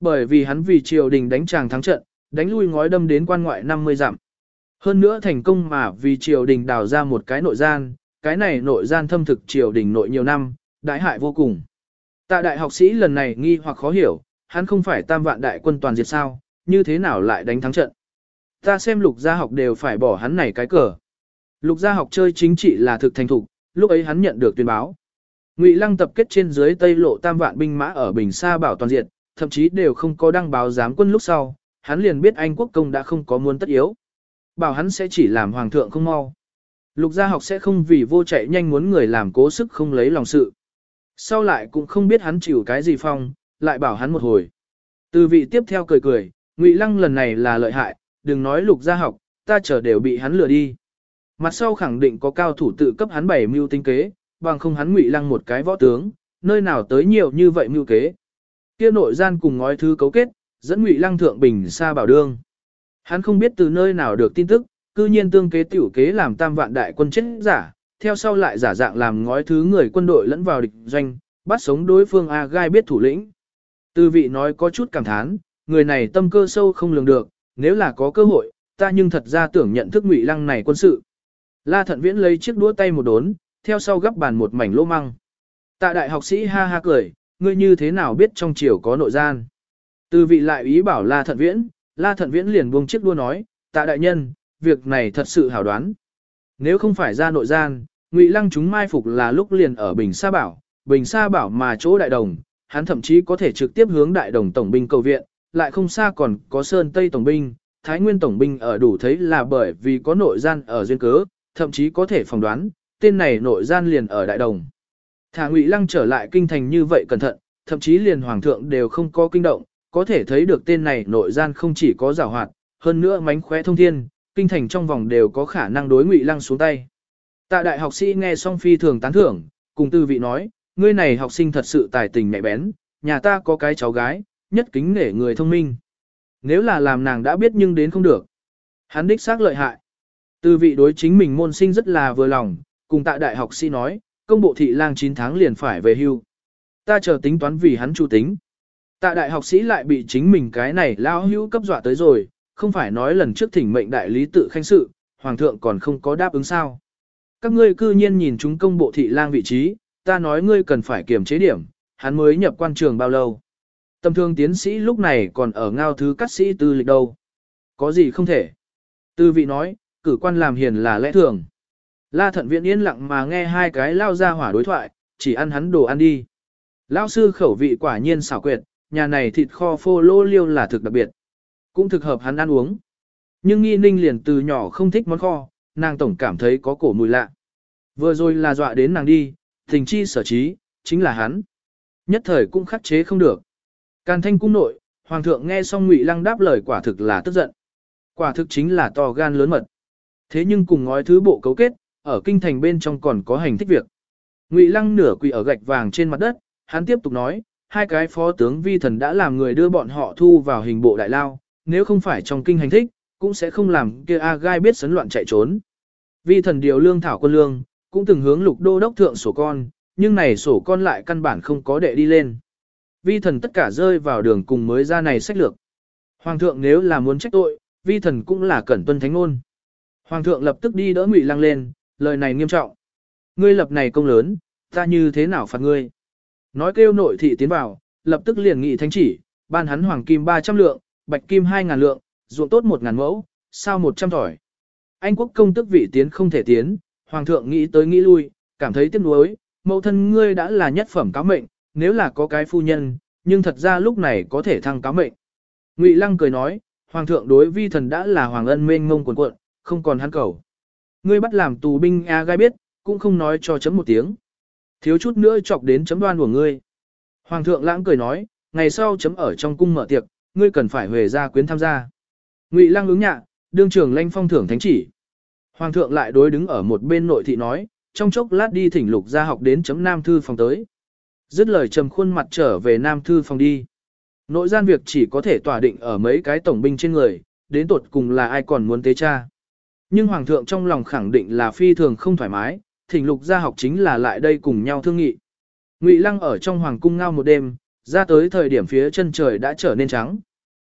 Bởi vì hắn vì triều đình đánh tràng thắng trận, đánh lui ngói đâm đến quan ngoại 50 dặm. Hơn nữa thành công mà vì triều đình đào ra một cái nội gian, cái này nội gian thâm thực triều đình nội nhiều năm, đại hại vô cùng. Tạ đại học sĩ lần này nghi hoặc khó hiểu, hắn không phải tam vạn đại quân toàn diệt sao, như thế nào lại đánh thắng trận. Ta xem lục gia học đều phải bỏ hắn này cái cờ. Lục gia học chơi chính trị là thực thành thục, lúc ấy hắn nhận được tuyên báo. Ngụy Lăng tập kết trên dưới Tây Lộ tam vạn binh mã ở Bình Sa bảo toàn diện, thậm chí đều không có đăng báo giám quân lúc sau, hắn liền biết Anh quốc công đã không có muốn tất yếu. Bảo hắn sẽ chỉ làm hoàng thượng không mau. Lục gia học sẽ không vì vô chạy nhanh muốn người làm cố sức không lấy lòng sự. Sau lại cũng không biết hắn chịu cái gì phong, lại bảo hắn một hồi. Từ vị tiếp theo cười cười, Ngụy Lăng lần này là lợi hại, đừng nói lục gia học, ta chờ đều bị hắn lừa đi. Mặt sau khẳng định có cao thủ tự cấp hắn bảy mưu tinh kế, bằng không hắn Ngụy Lăng một cái võ tướng, nơi nào tới nhiều như vậy mưu kế. Kia nội gian cùng ngói thứ cấu kết, dẫn Ngụy Lăng thượng bình xa bảo đương. Hắn không biết từ nơi nào được tin tức, cư nhiên tương kế tiểu kế làm tam vạn đại quân chết giả, theo sau lại giả dạng làm ngói thứ người quân đội lẫn vào địch doanh, bắt sống đối phương A gai biết thủ lĩnh. Tư vị nói có chút cảm thán, người này tâm cơ sâu không lường được, nếu là có cơ hội, ta nhưng thật ra tưởng nhận thức ngụy lăng này quân sự. La thận viễn lấy chiếc đũa tay một đốn, theo sau gấp bàn một mảnh lỗ măng. Tạ đại học sĩ ha ha cười, ngươi như thế nào biết trong triều có nội gian. Từ vị lại ý bảo La thận viễn, La thận viễn liền buông chiếc đũa nói, tạ đại nhân, việc này thật sự hảo đoán. Nếu không phải ra nội gian, Ngụy Lăng chúng mai phục là lúc liền ở Bình Sa Bảo, Bình Sa Bảo mà chỗ đại đồng, hắn thậm chí có thể trực tiếp hướng đại đồng tổng binh cầu viện, lại không xa còn có Sơn Tây tổng binh, Thái Nguyên tổng binh ở đủ thấy là bởi vì có nội gian ở duyên cớ, thậm chí có thể phỏng đoán, tên này nội gian liền ở đại đồng. Thả Ngụy Lăng trở lại kinh thành như vậy cẩn thận, thậm chí liền hoàng thượng đều không có kinh động, có thể thấy được tên này nội gian không chỉ có giảo hoạt, hơn nữa mánh khóe thông thiên, kinh thành trong vòng đều có khả năng đối Ngụy Lăng xuống tay. Tạ đại học sĩ nghe xong phi thường tán thưởng, cùng tư vị nói, ngươi này học sinh thật sự tài tình mẹ bén, nhà ta có cái cháu gái, nhất kính nể người thông minh. Nếu là làm nàng đã biết nhưng đến không được. Hắn đích xác lợi hại. Tư vị đối chính mình môn sinh rất là vừa lòng, cùng tạ đại học sĩ nói, công bộ thị lang 9 tháng liền phải về hưu. Ta chờ tính toán vì hắn chủ tính. Tạ đại học sĩ lại bị chính mình cái này lao hữu cấp dọa tới rồi, không phải nói lần trước thỉnh mệnh đại lý tự khanh sự, hoàng thượng còn không có đáp ứng sao. Các ngươi cư nhiên nhìn chúng công bộ thị lang vị trí, ta nói ngươi cần phải kiểm chế điểm, hắn mới nhập quan trường bao lâu. Tâm thương tiến sĩ lúc này còn ở ngao thứ cắt sĩ tư lịch đâu. Có gì không thể. Tư vị nói, cử quan làm hiền là lẽ thường. La thận viện yên lặng mà nghe hai cái lao ra hỏa đối thoại, chỉ ăn hắn đồ ăn đi. Lao sư khẩu vị quả nhiên xảo quyệt, nhà này thịt kho phô lô liêu là thực đặc biệt. Cũng thực hợp hắn ăn uống. Nhưng nghi ninh liền từ nhỏ không thích món kho, nàng tổng cảm thấy có cổ mùi lạ. Vừa rồi là dọa đến nàng đi, tình chi sở trí, chính là hắn. Nhất thời cũng khắc chế không được. Càn thanh cung nội, hoàng thượng nghe xong ngụy lăng đáp lời quả thực là tức giận. Quả thực chính là to gan lớn mật. Thế nhưng cùng ngói thứ bộ cấu kết, ở kinh thành bên trong còn có hành thích việc. Ngụy lăng nửa quỳ ở gạch vàng trên mặt đất, hắn tiếp tục nói, hai cái phó tướng vi thần đã làm người đưa bọn họ thu vào hình bộ đại lao, nếu không phải trong kinh hành thích, cũng sẽ không làm kia A gai biết sấn loạn chạy trốn. Vi thần điều lương thảo quân lương, cũng từng hướng lục đô đốc thượng sổ con, nhưng này sổ con lại căn bản không có đệ đi lên. Vi thần tất cả rơi vào đường cùng mới ra này sách lược. Hoàng thượng nếu là muốn trách tội, vi thần cũng là cẩn tuân thánh ngôn. Hoàng thượng lập tức đi đỡ Ngụy Lăng lên, lời này nghiêm trọng. Ngươi lập này công lớn, ta như thế nào phạt ngươi? Nói kêu nội thị tiến vào, lập tức liền nghị thánh chỉ, ban hắn hoàng kim 300 lượng, bạch kim 2000 lượng, ruộng tốt 1000 mẫu, sao 100 thỏi. Anh quốc công tức vị tiến không thể tiến, hoàng thượng nghĩ tới nghĩ lui, cảm thấy tiếc nuối, mẫu thân ngươi đã là nhất phẩm cáo mệnh, nếu là có cái phu nhân, nhưng thật ra lúc này có thể thăng cáo mệnh. Ngụy Lăng cười nói, hoàng thượng đối vi thần đã là hoàng ân mênh ngông quần cuộn, không còn hắn cầu. Ngươi bắt làm tù binh A gai biết, cũng không nói cho chấm một tiếng. Thiếu chút nữa chọc đến chấm đoan của ngươi. Hoàng thượng lãng cười nói, ngày sau chấm ở trong cung mở tiệc, ngươi cần phải về ra quyến tham gia. Ngụy Lăng ứng nhạ, đương trưởng lanh phong thưởng thánh chỉ. Hoàng thượng lại đối đứng ở một bên nội thị nói, trong chốc lát đi thỉnh lục ra học đến chấm nam thư phòng tới. Dứt lời trầm khuôn mặt trở về nam thư phòng đi. Nội gian việc chỉ có thể tỏa định ở mấy cái tổng binh trên người, đến tột cùng là ai còn muốn tế cha. Nhưng Hoàng thượng trong lòng khẳng định là phi thường không thoải mái, thỉnh lục gia học chính là lại đây cùng nhau thương nghị. Ngụy Lăng ở trong Hoàng cung ngao một đêm, ra tới thời điểm phía chân trời đã trở nên trắng.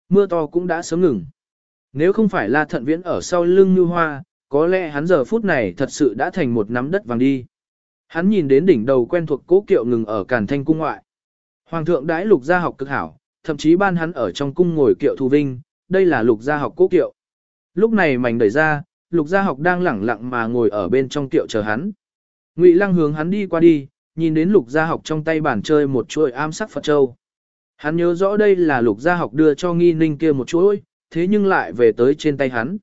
Mưa to cũng đã sớm ngừng. Nếu không phải La Thận Viễn ở sau lưng như hoa, có lẽ hắn giờ phút này thật sự đã thành một nắm đất vàng đi. Hắn nhìn đến đỉnh đầu quen thuộc cố kiệu ngừng ở Càn Thanh cung ngoại. Hoàng thượng đãi lục gia học cực hảo, thậm chí ban hắn ở trong cung ngồi kiệu thu vinh, đây là lục gia học cố kiệu. Lúc này mảnh đẩy ra, lục gia học đang lẳng lặng mà ngồi ở bên trong tiệu chờ hắn. Ngụy Lăng hướng hắn đi qua đi, nhìn đến lục gia học trong tay bàn chơi một chuỗi am sắc Phật Châu. Hắn nhớ rõ đây là lục gia học đưa cho nghi ninh kia một chuỗi, thế nhưng lại về tới trên tay hắn.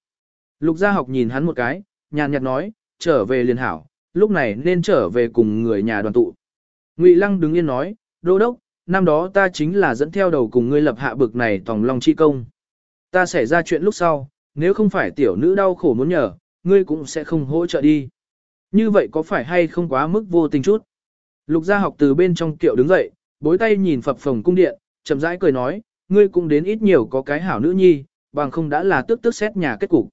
Lục gia học nhìn hắn một cái, nhàn nhạt nói, trở về liền hảo, lúc này nên trở về cùng người nhà đoàn tụ. Ngụy Lăng đứng yên nói, đô đốc, năm đó ta chính là dẫn theo đầu cùng ngươi lập hạ bực này tòng long chi công. Ta xảy ra chuyện lúc sau, nếu không phải tiểu nữ đau khổ muốn nhờ, ngươi cũng sẽ không hỗ trợ đi. Như vậy có phải hay không quá mức vô tình chút? Lục gia học từ bên trong kiệu đứng dậy, bối tay nhìn phập phồng cung điện, chậm rãi cười nói, ngươi cũng đến ít nhiều có cái hảo nữ nhi, bằng không đã là tức tức xét nhà kết cục.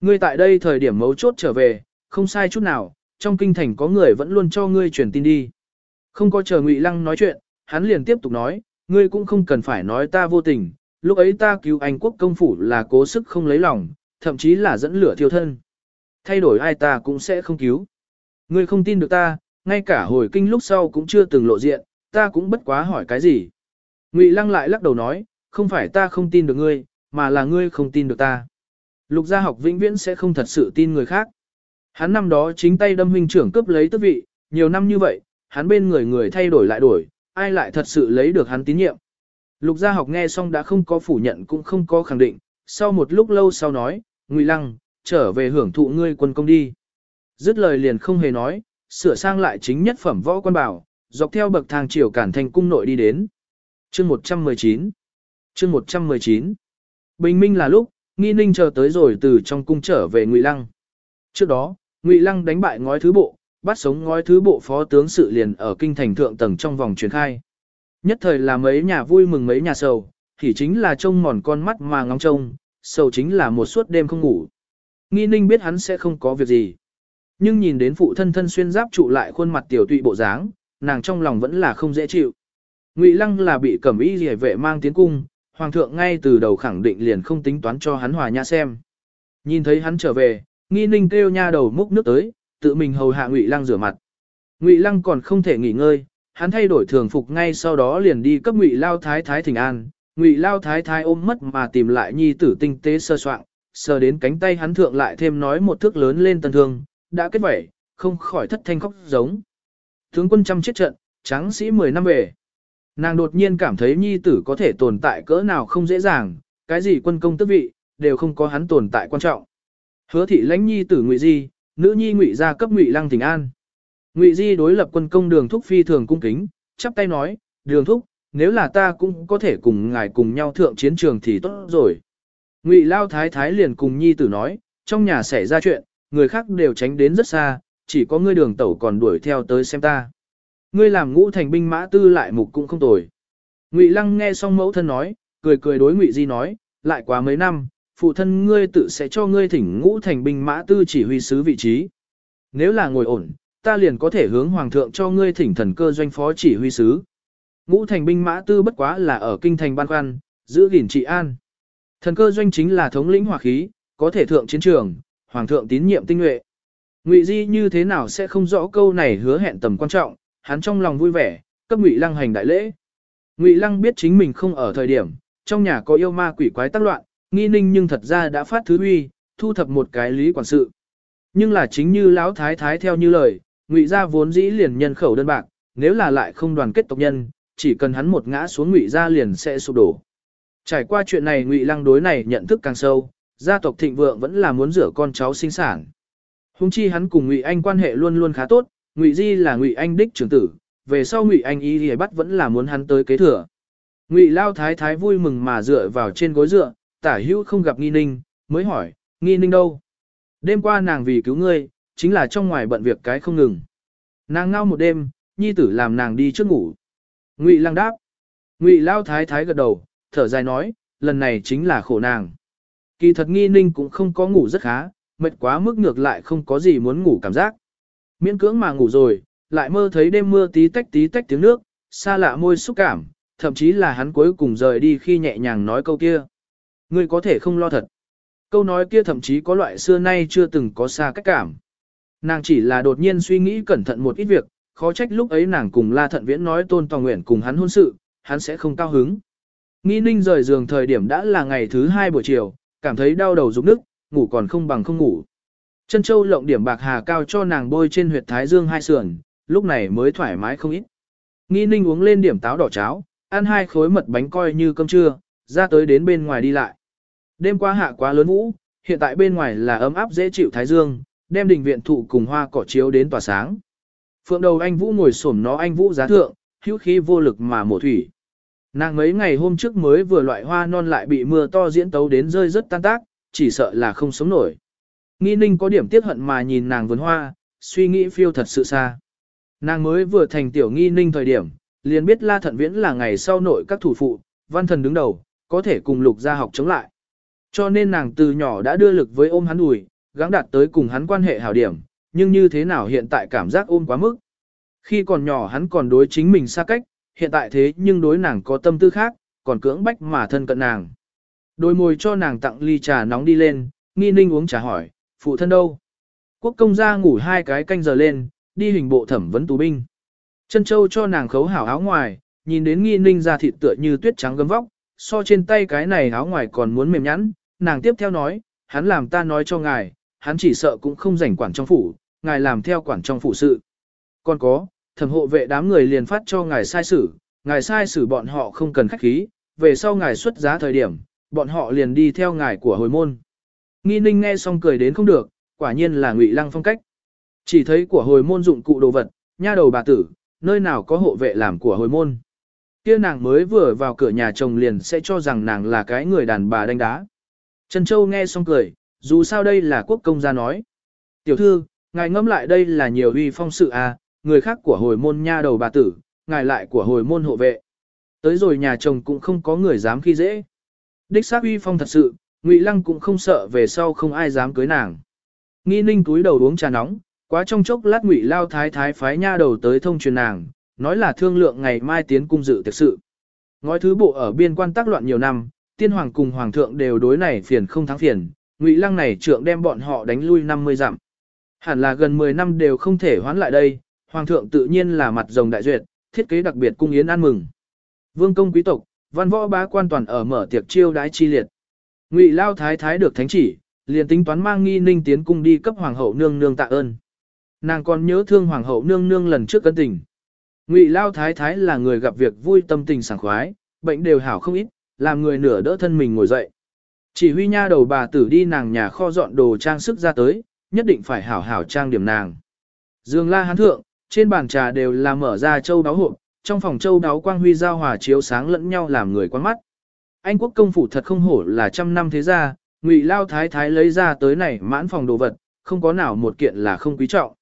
Ngươi tại đây thời điểm mấu chốt trở về, không sai chút nào, trong kinh thành có người vẫn luôn cho ngươi truyền tin đi. Không có chờ Ngụy Lăng nói chuyện, hắn liền tiếp tục nói, ngươi cũng không cần phải nói ta vô tình, lúc ấy ta cứu anh quốc công phủ là cố sức không lấy lòng, thậm chí là dẫn lửa thiêu thân. Thay đổi ai ta cũng sẽ không cứu. Ngươi không tin được ta, ngay cả hồi kinh lúc sau cũng chưa từng lộ diện, ta cũng bất quá hỏi cái gì. Ngụy Lăng lại lắc đầu nói, không phải ta không tin được ngươi, mà là ngươi không tin được ta. Lục gia học vĩnh viễn sẽ không thật sự tin người khác. Hắn năm đó chính tay đâm huynh trưởng cướp lấy tước vị, nhiều năm như vậy, hắn bên người người thay đổi lại đổi, ai lại thật sự lấy được hắn tín nhiệm. Lục gia học nghe xong đã không có phủ nhận cũng không có khẳng định, sau một lúc lâu sau nói, Ngụy Lăng, trở về hưởng thụ ngươi quân công đi. Dứt lời liền không hề nói, sửa sang lại chính nhất phẩm võ quan bảo, dọc theo bậc thang chiều cản thành cung nội đi đến. Chương 119 Chương 119 Bình minh là lúc, nghi ninh chờ tới rồi từ trong cung trở về Ngụy Lăng. Trước đó, Ngụy Lăng đánh bại ngói thứ bộ, bắt sống ngói thứ bộ phó tướng sự liền ở kinh thành thượng tầng trong vòng truyền khai. Nhất thời là mấy nhà vui mừng mấy nhà sầu, thì chính là trông mòn con mắt mà ngóng trông, sầu chính là một suốt đêm không ngủ. Nghi ninh biết hắn sẽ không có việc gì. Nhưng nhìn đến phụ thân thân xuyên giáp trụ lại khuôn mặt tiểu tụy bộ dáng, nàng trong lòng vẫn là không dễ chịu. Ngụy Lăng là bị cẩm y rỉa vệ mang tiến cung, hoàng thượng ngay từ đầu khẳng định liền không tính toán cho hắn hòa nhã xem. Nhìn thấy hắn trở về, nghi ninh kêu nha đầu múc nước tới, tự mình hầu hạ Ngụy Lăng rửa mặt. Ngụy Lăng còn không thể nghỉ ngơi, hắn thay đổi thường phục ngay sau đó liền đi cấp Ngụy Lao Thái Thái thỉnh an. Ngụy Lao Thái Thái ôm mất mà tìm lại nhi tử tinh tế sơ soạn, sờ đến cánh tay hắn thượng lại thêm nói một thước lớn lên tân thương, đã kết vẩy, không khỏi thất thanh khóc giống. Tướng quân trăm chết trận, tráng sĩ 10 năm về. Nàng đột nhiên cảm thấy nhi tử có thể tồn tại cỡ nào không dễ dàng, cái gì quân công tước vị, đều không có hắn tồn tại quan trọng. Hứa thị lãnh nhi tử Ngụy Di, nữ nhi Ngụy gia cấp Ngụy Lăng thỉnh An. Ngụy Di đối lập quân công đường thúc phi thường cung kính, chắp tay nói, đường thúc, nếu là ta cũng có thể cùng ngài cùng nhau thượng chiến trường thì tốt rồi. Ngụy Lao Thái Thái liền cùng nhi tử nói, trong nhà xảy ra chuyện, người khác đều tránh đến rất xa, chỉ có ngươi đường tẩu còn đuổi theo tới xem ta. Ngươi làm ngũ thành binh mã tư lại mục cũng không tồi. Ngụy Lăng nghe xong mẫu thân nói, cười cười đối Ngụy Di nói, lại quá mấy năm, phụ thân ngươi tự sẽ cho ngươi thỉnh ngũ thành binh mã tư chỉ huy sứ vị trí. Nếu là ngồi ổn, ta liền có thể hướng hoàng thượng cho ngươi thỉnh thần cơ doanh phó chỉ huy sứ. Ngũ thành binh mã tư bất quá là ở kinh thành ban quan, giữ gìn trị an. Thần cơ doanh chính là thống lĩnh hỏa khí, có thể thượng chiến trường, hoàng thượng tín nhiệm tinh nhuệ. Ngụy Di như thế nào sẽ không rõ câu này hứa hẹn tầm quan trọng, hắn trong lòng vui vẻ, cấp Ngụy Lăng hành đại lễ. Ngụy Lăng biết chính mình không ở thời điểm, trong nhà có yêu ma quỷ quái tác loạn, nghi ninh nhưng thật ra đã phát thứ uy, thu thập một cái lý quản sự. Nhưng là chính như lão thái thái theo như lời, Ngụy gia vốn dĩ liền nhân khẩu đơn bạc, nếu là lại không đoàn kết tộc nhân, chỉ cần hắn một ngã xuống Ngụy gia liền sẽ sụp đổ. Trải qua chuyện này Ngụy Lăng đối này nhận thức càng sâu, gia tộc thịnh vượng vẫn là muốn rửa con cháu sinh sản. Hùng chi hắn cùng Ngụy Anh quan hệ luôn luôn khá tốt, Ngụy Di là Ngụy Anh đích trưởng tử, về sau Ngụy Anh y thì bắt vẫn là muốn hắn tới kế thừa. Ngụy Lao Thái Thái vui mừng mà dựa vào trên gối dựa, tả hữu không gặp Nghi Ninh, mới hỏi, Nghi Ninh đâu? Đêm qua nàng vì cứu ngươi, chính là trong ngoài bận việc cái không ngừng. Nàng ngao một đêm, nhi tử làm nàng đi trước ngủ. Ngụy Lăng đáp. Ngụy Lao Thái Thái gật đầu, thở dài nói, lần này chính là khổ nàng. Kỳ thật Nghi Ninh cũng không có ngủ rất khá, mệt quá mức ngược lại không có gì muốn ngủ cảm giác. Miễn cưỡng mà ngủ rồi, lại mơ thấy đêm mưa tí tách tí tách tiếng nước, xa lạ môi xúc cảm, thậm chí là hắn cuối cùng rời đi khi nhẹ nhàng nói câu kia. Ngươi có thể không lo thật. Câu nói kia thậm chí có loại xưa nay chưa từng có xa cách cảm. Nàng chỉ là đột nhiên suy nghĩ cẩn thận một ít việc, khó trách lúc ấy nàng cùng La Thận Viễn nói tôn Tòa nguyện cùng hắn hôn sự, hắn sẽ không cao hứng. Nghi ninh rời giường thời điểm đã là ngày thứ hai buổi chiều, cảm thấy đau đầu rụng nức, ngủ còn không bằng không ngủ. Chân châu lộng điểm bạc hà cao cho nàng bôi trên huyệt thái dương hai sườn, lúc này mới thoải mái không ít. Nghi ninh uống lên điểm táo đỏ cháo, ăn hai khối mật bánh coi như cơm trưa, ra tới đến bên ngoài đi lại. Đêm qua hạ quá lớn vũ, hiện tại bên ngoài là ấm áp dễ chịu thái dương, đem đình viện thụ cùng hoa cỏ chiếu đến tỏa sáng. Phượng đầu anh Vũ ngồi xổm nó anh Vũ giá thượng, hữu khí vô lực mà mổ thủy. Nàng mấy ngày hôm trước mới vừa loại hoa non lại bị mưa to diễn tấu đến rơi rất tan tác, chỉ sợ là không sống nổi. Nghi ninh có điểm tiếc hận mà nhìn nàng vườn hoa, suy nghĩ phiêu thật sự xa. Nàng mới vừa thành tiểu nghi ninh thời điểm, liền biết La Thận Viễn là ngày sau nội các thủ phụ, văn thần đứng đầu, có thể cùng lục gia học chống lại. Cho nên nàng từ nhỏ đã đưa lực với ôm hắn đùi, gắng đạt tới cùng hắn quan hệ hảo điểm, nhưng như thế nào hiện tại cảm giác ôm quá mức. Khi còn nhỏ hắn còn đối chính mình xa cách, hiện tại thế nhưng đối nàng có tâm tư khác, còn cưỡng bách mà thân cận nàng. Đôi môi cho nàng tặng ly trà nóng đi lên, nghi ninh uống trà hỏi, phụ thân đâu? Quốc công gia ngủ hai cái canh giờ lên, đi hình bộ thẩm vấn tù binh. Chân châu cho nàng khấu hảo áo ngoài, nhìn đến nghi ninh ra thịt tựa như tuyết trắng gấm vóc, so trên tay cái này áo ngoài còn muốn mềm nhẵn, nàng tiếp theo nói, hắn làm ta nói cho ngài, hắn chỉ sợ cũng không rảnh quản trong phủ, ngài làm theo quản trong phủ sự. Còn có, thẩm hộ vệ đám người liền phát cho ngài sai sử, ngài sai sử bọn họ không cần khách khí, về sau ngài xuất giá thời điểm, bọn họ liền đi theo ngài của hồi môn. Nghi ninh nghe xong cười đến không được, quả nhiên là ngụy lăng phong cách. Chỉ thấy của hồi môn dụng cụ đồ vật, nha đầu bà tử, nơi nào có hộ vệ làm của hồi môn. Kia nàng mới vừa vào cửa nhà chồng liền sẽ cho rằng nàng là cái người đàn bà đánh đá. Trần Châu nghe xong cười, dù sao đây là quốc công gia nói. Tiểu thư, ngài ngẫm lại đây là nhiều uy phong sự à, người khác của hồi môn nha đầu bà tử, ngài lại của hồi môn hộ vệ. Tới rồi nhà chồng cũng không có người dám khi dễ. Đích xác uy phong thật sự, Ngụy Lăng cũng không sợ về sau không ai dám cưới nàng. Nghi ninh túi đầu uống trà nóng, quá trong chốc lát Ngụy Lao Thái Thái phái nha đầu tới thông truyền nàng, nói là thương lượng ngày mai tiến cung dự tiệc sự. Ngói thứ bộ ở biên quan tác loạn nhiều năm, tiên hoàng cùng hoàng thượng đều đối này phiền không thắng phiền, Ngụy Lăng này trượng đem bọn họ đánh lui 50 dặm. Hẳn là gần 10 năm đều không thể hoán lại đây, Hoàng thượng tự nhiên là mặt rồng đại duyệt, thiết kế đặc biệt cung yến ăn mừng. Vương công quý tộc, văn võ bá quan toàn ở mở tiệc chiêu đái chi liệt. Ngụy Lao Thái Thái được thánh chỉ, liền tính toán mang nghi ninh tiến cung đi cấp hoàng hậu nương nương tạ ơn. Nàng còn nhớ thương hoàng hậu nương nương lần trước cân tình. Ngụy Lao Thái Thái là người gặp việc vui tâm tình sảng khoái, bệnh đều hảo không ít, làm người nửa đỡ thân mình ngồi dậy. Chỉ huy nha đầu bà tử đi nàng nhà kho dọn đồ trang sức ra tới, nhất định phải hảo hảo trang điểm nàng. Dương la hán thượng, trên bàn trà đều là mở ra châu đáo hộp, trong phòng châu đáo quang huy giao hòa chiếu sáng lẫn nhau làm người quan mắt. Anh quốc công phủ thật không hổ là trăm năm thế gia, ngụy lao thái thái lấy ra tới này mãn phòng đồ vật, không có nào một kiện là không quý trọng.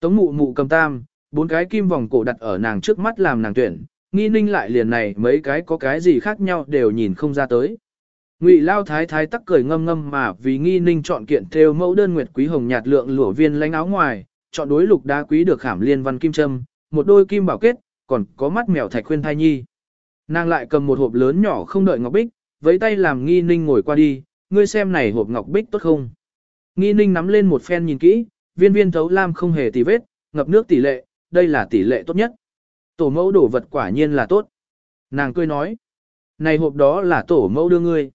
Tống mụ mụ cầm tam, bốn cái kim vòng cổ đặt ở nàng trước mắt làm nàng tuyển, nghi ninh lại liền này mấy cái có cái gì khác nhau đều nhìn không ra tới. Ngụy Lao Thái Thái tắc cười ngâm ngâm mà vì nghi ninh chọn kiện theo mẫu đơn nguyệt quý hồng nhạt lượng lụa viên lánh áo ngoài, chọn đối lục đá quý được khảm liên văn kim châm, một đôi kim bảo kết, còn có mắt mèo thạch khuyên thai nhi. Nàng lại cầm một hộp lớn nhỏ không đợi ngọc bích, với tay làm nghi ninh ngồi qua đi, ngươi xem này hộp ngọc bích tốt không. Nghi ninh nắm lên một phen nhìn kỹ, viên viên thấu lam không hề tì vết, ngập nước tỷ lệ, đây là tỷ lệ tốt nhất. Tổ mẫu đổ vật quả nhiên là tốt. Nàng cười nói, này hộp đó là tổ mẫu đưa ngươi.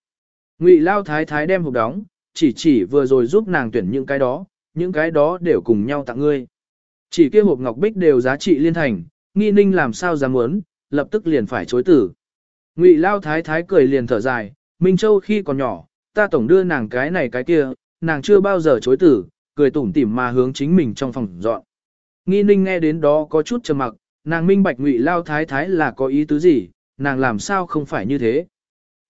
Ngụy Lao Thái Thái đem hộp đóng, chỉ chỉ vừa rồi giúp nàng tuyển những cái đó, những cái đó đều cùng nhau tặng ngươi. Chỉ kia hộp ngọc bích đều giá trị liên thành, nghi ninh làm sao dám muốn, lập tức liền phải chối tử. Ngụy Lao Thái Thái cười liền thở dài, Minh Châu khi còn nhỏ, ta tổng đưa nàng cái này cái kia, nàng chưa bao giờ chối tử, cười tủm tỉm mà hướng chính mình trong phòng dọn. Nghi ninh nghe đến đó có chút trầm mặc, nàng minh bạch Ngụy Lao Thái Thái là có ý tứ gì, nàng làm sao không phải như thế.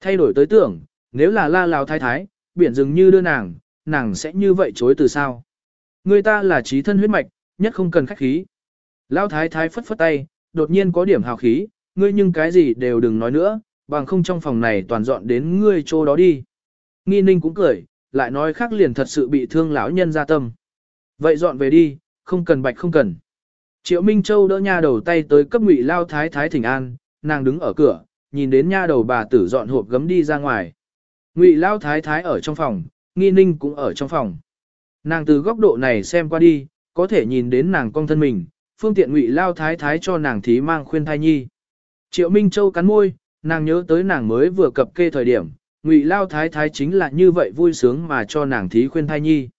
Thay đổi tới tưởng, nếu là la Lao Thái Thái, biển rừng như đưa nàng, nàng sẽ như vậy chối từ sao. Người ta là trí thân huyết mạch, nhất không cần khách khí. Lao Thái Thái phất phất tay, đột nhiên có điểm hào khí, ngươi nhưng cái gì đều đừng nói nữa, bằng không trong phòng này toàn dọn đến ngươi chỗ đó đi. Nghi ninh cũng cười, lại nói khác liền thật sự bị thương lão nhân ra tâm. Vậy dọn về đi, không cần bạch không cần. Triệu Minh Châu đỡ nha đầu tay tới cấp ngụy lao thái thái thỉnh an, nàng đứng ở cửa, nhìn đến nha đầu bà tử dọn hộp gấm đi ra ngoài. Ngụy lao thái thái ở trong phòng, nghi ninh cũng ở trong phòng. Nàng từ góc độ này xem qua đi, có thể nhìn đến nàng cong thân mình, phương tiện ngụy lao thái thái cho nàng thí mang khuyên thai nhi. Triệu Minh Châu cắn môi, nàng nhớ tới nàng mới vừa cập kê thời điểm, ngụy lao thái thái chính là như vậy vui sướng mà cho nàng thí khuyên thai nhi.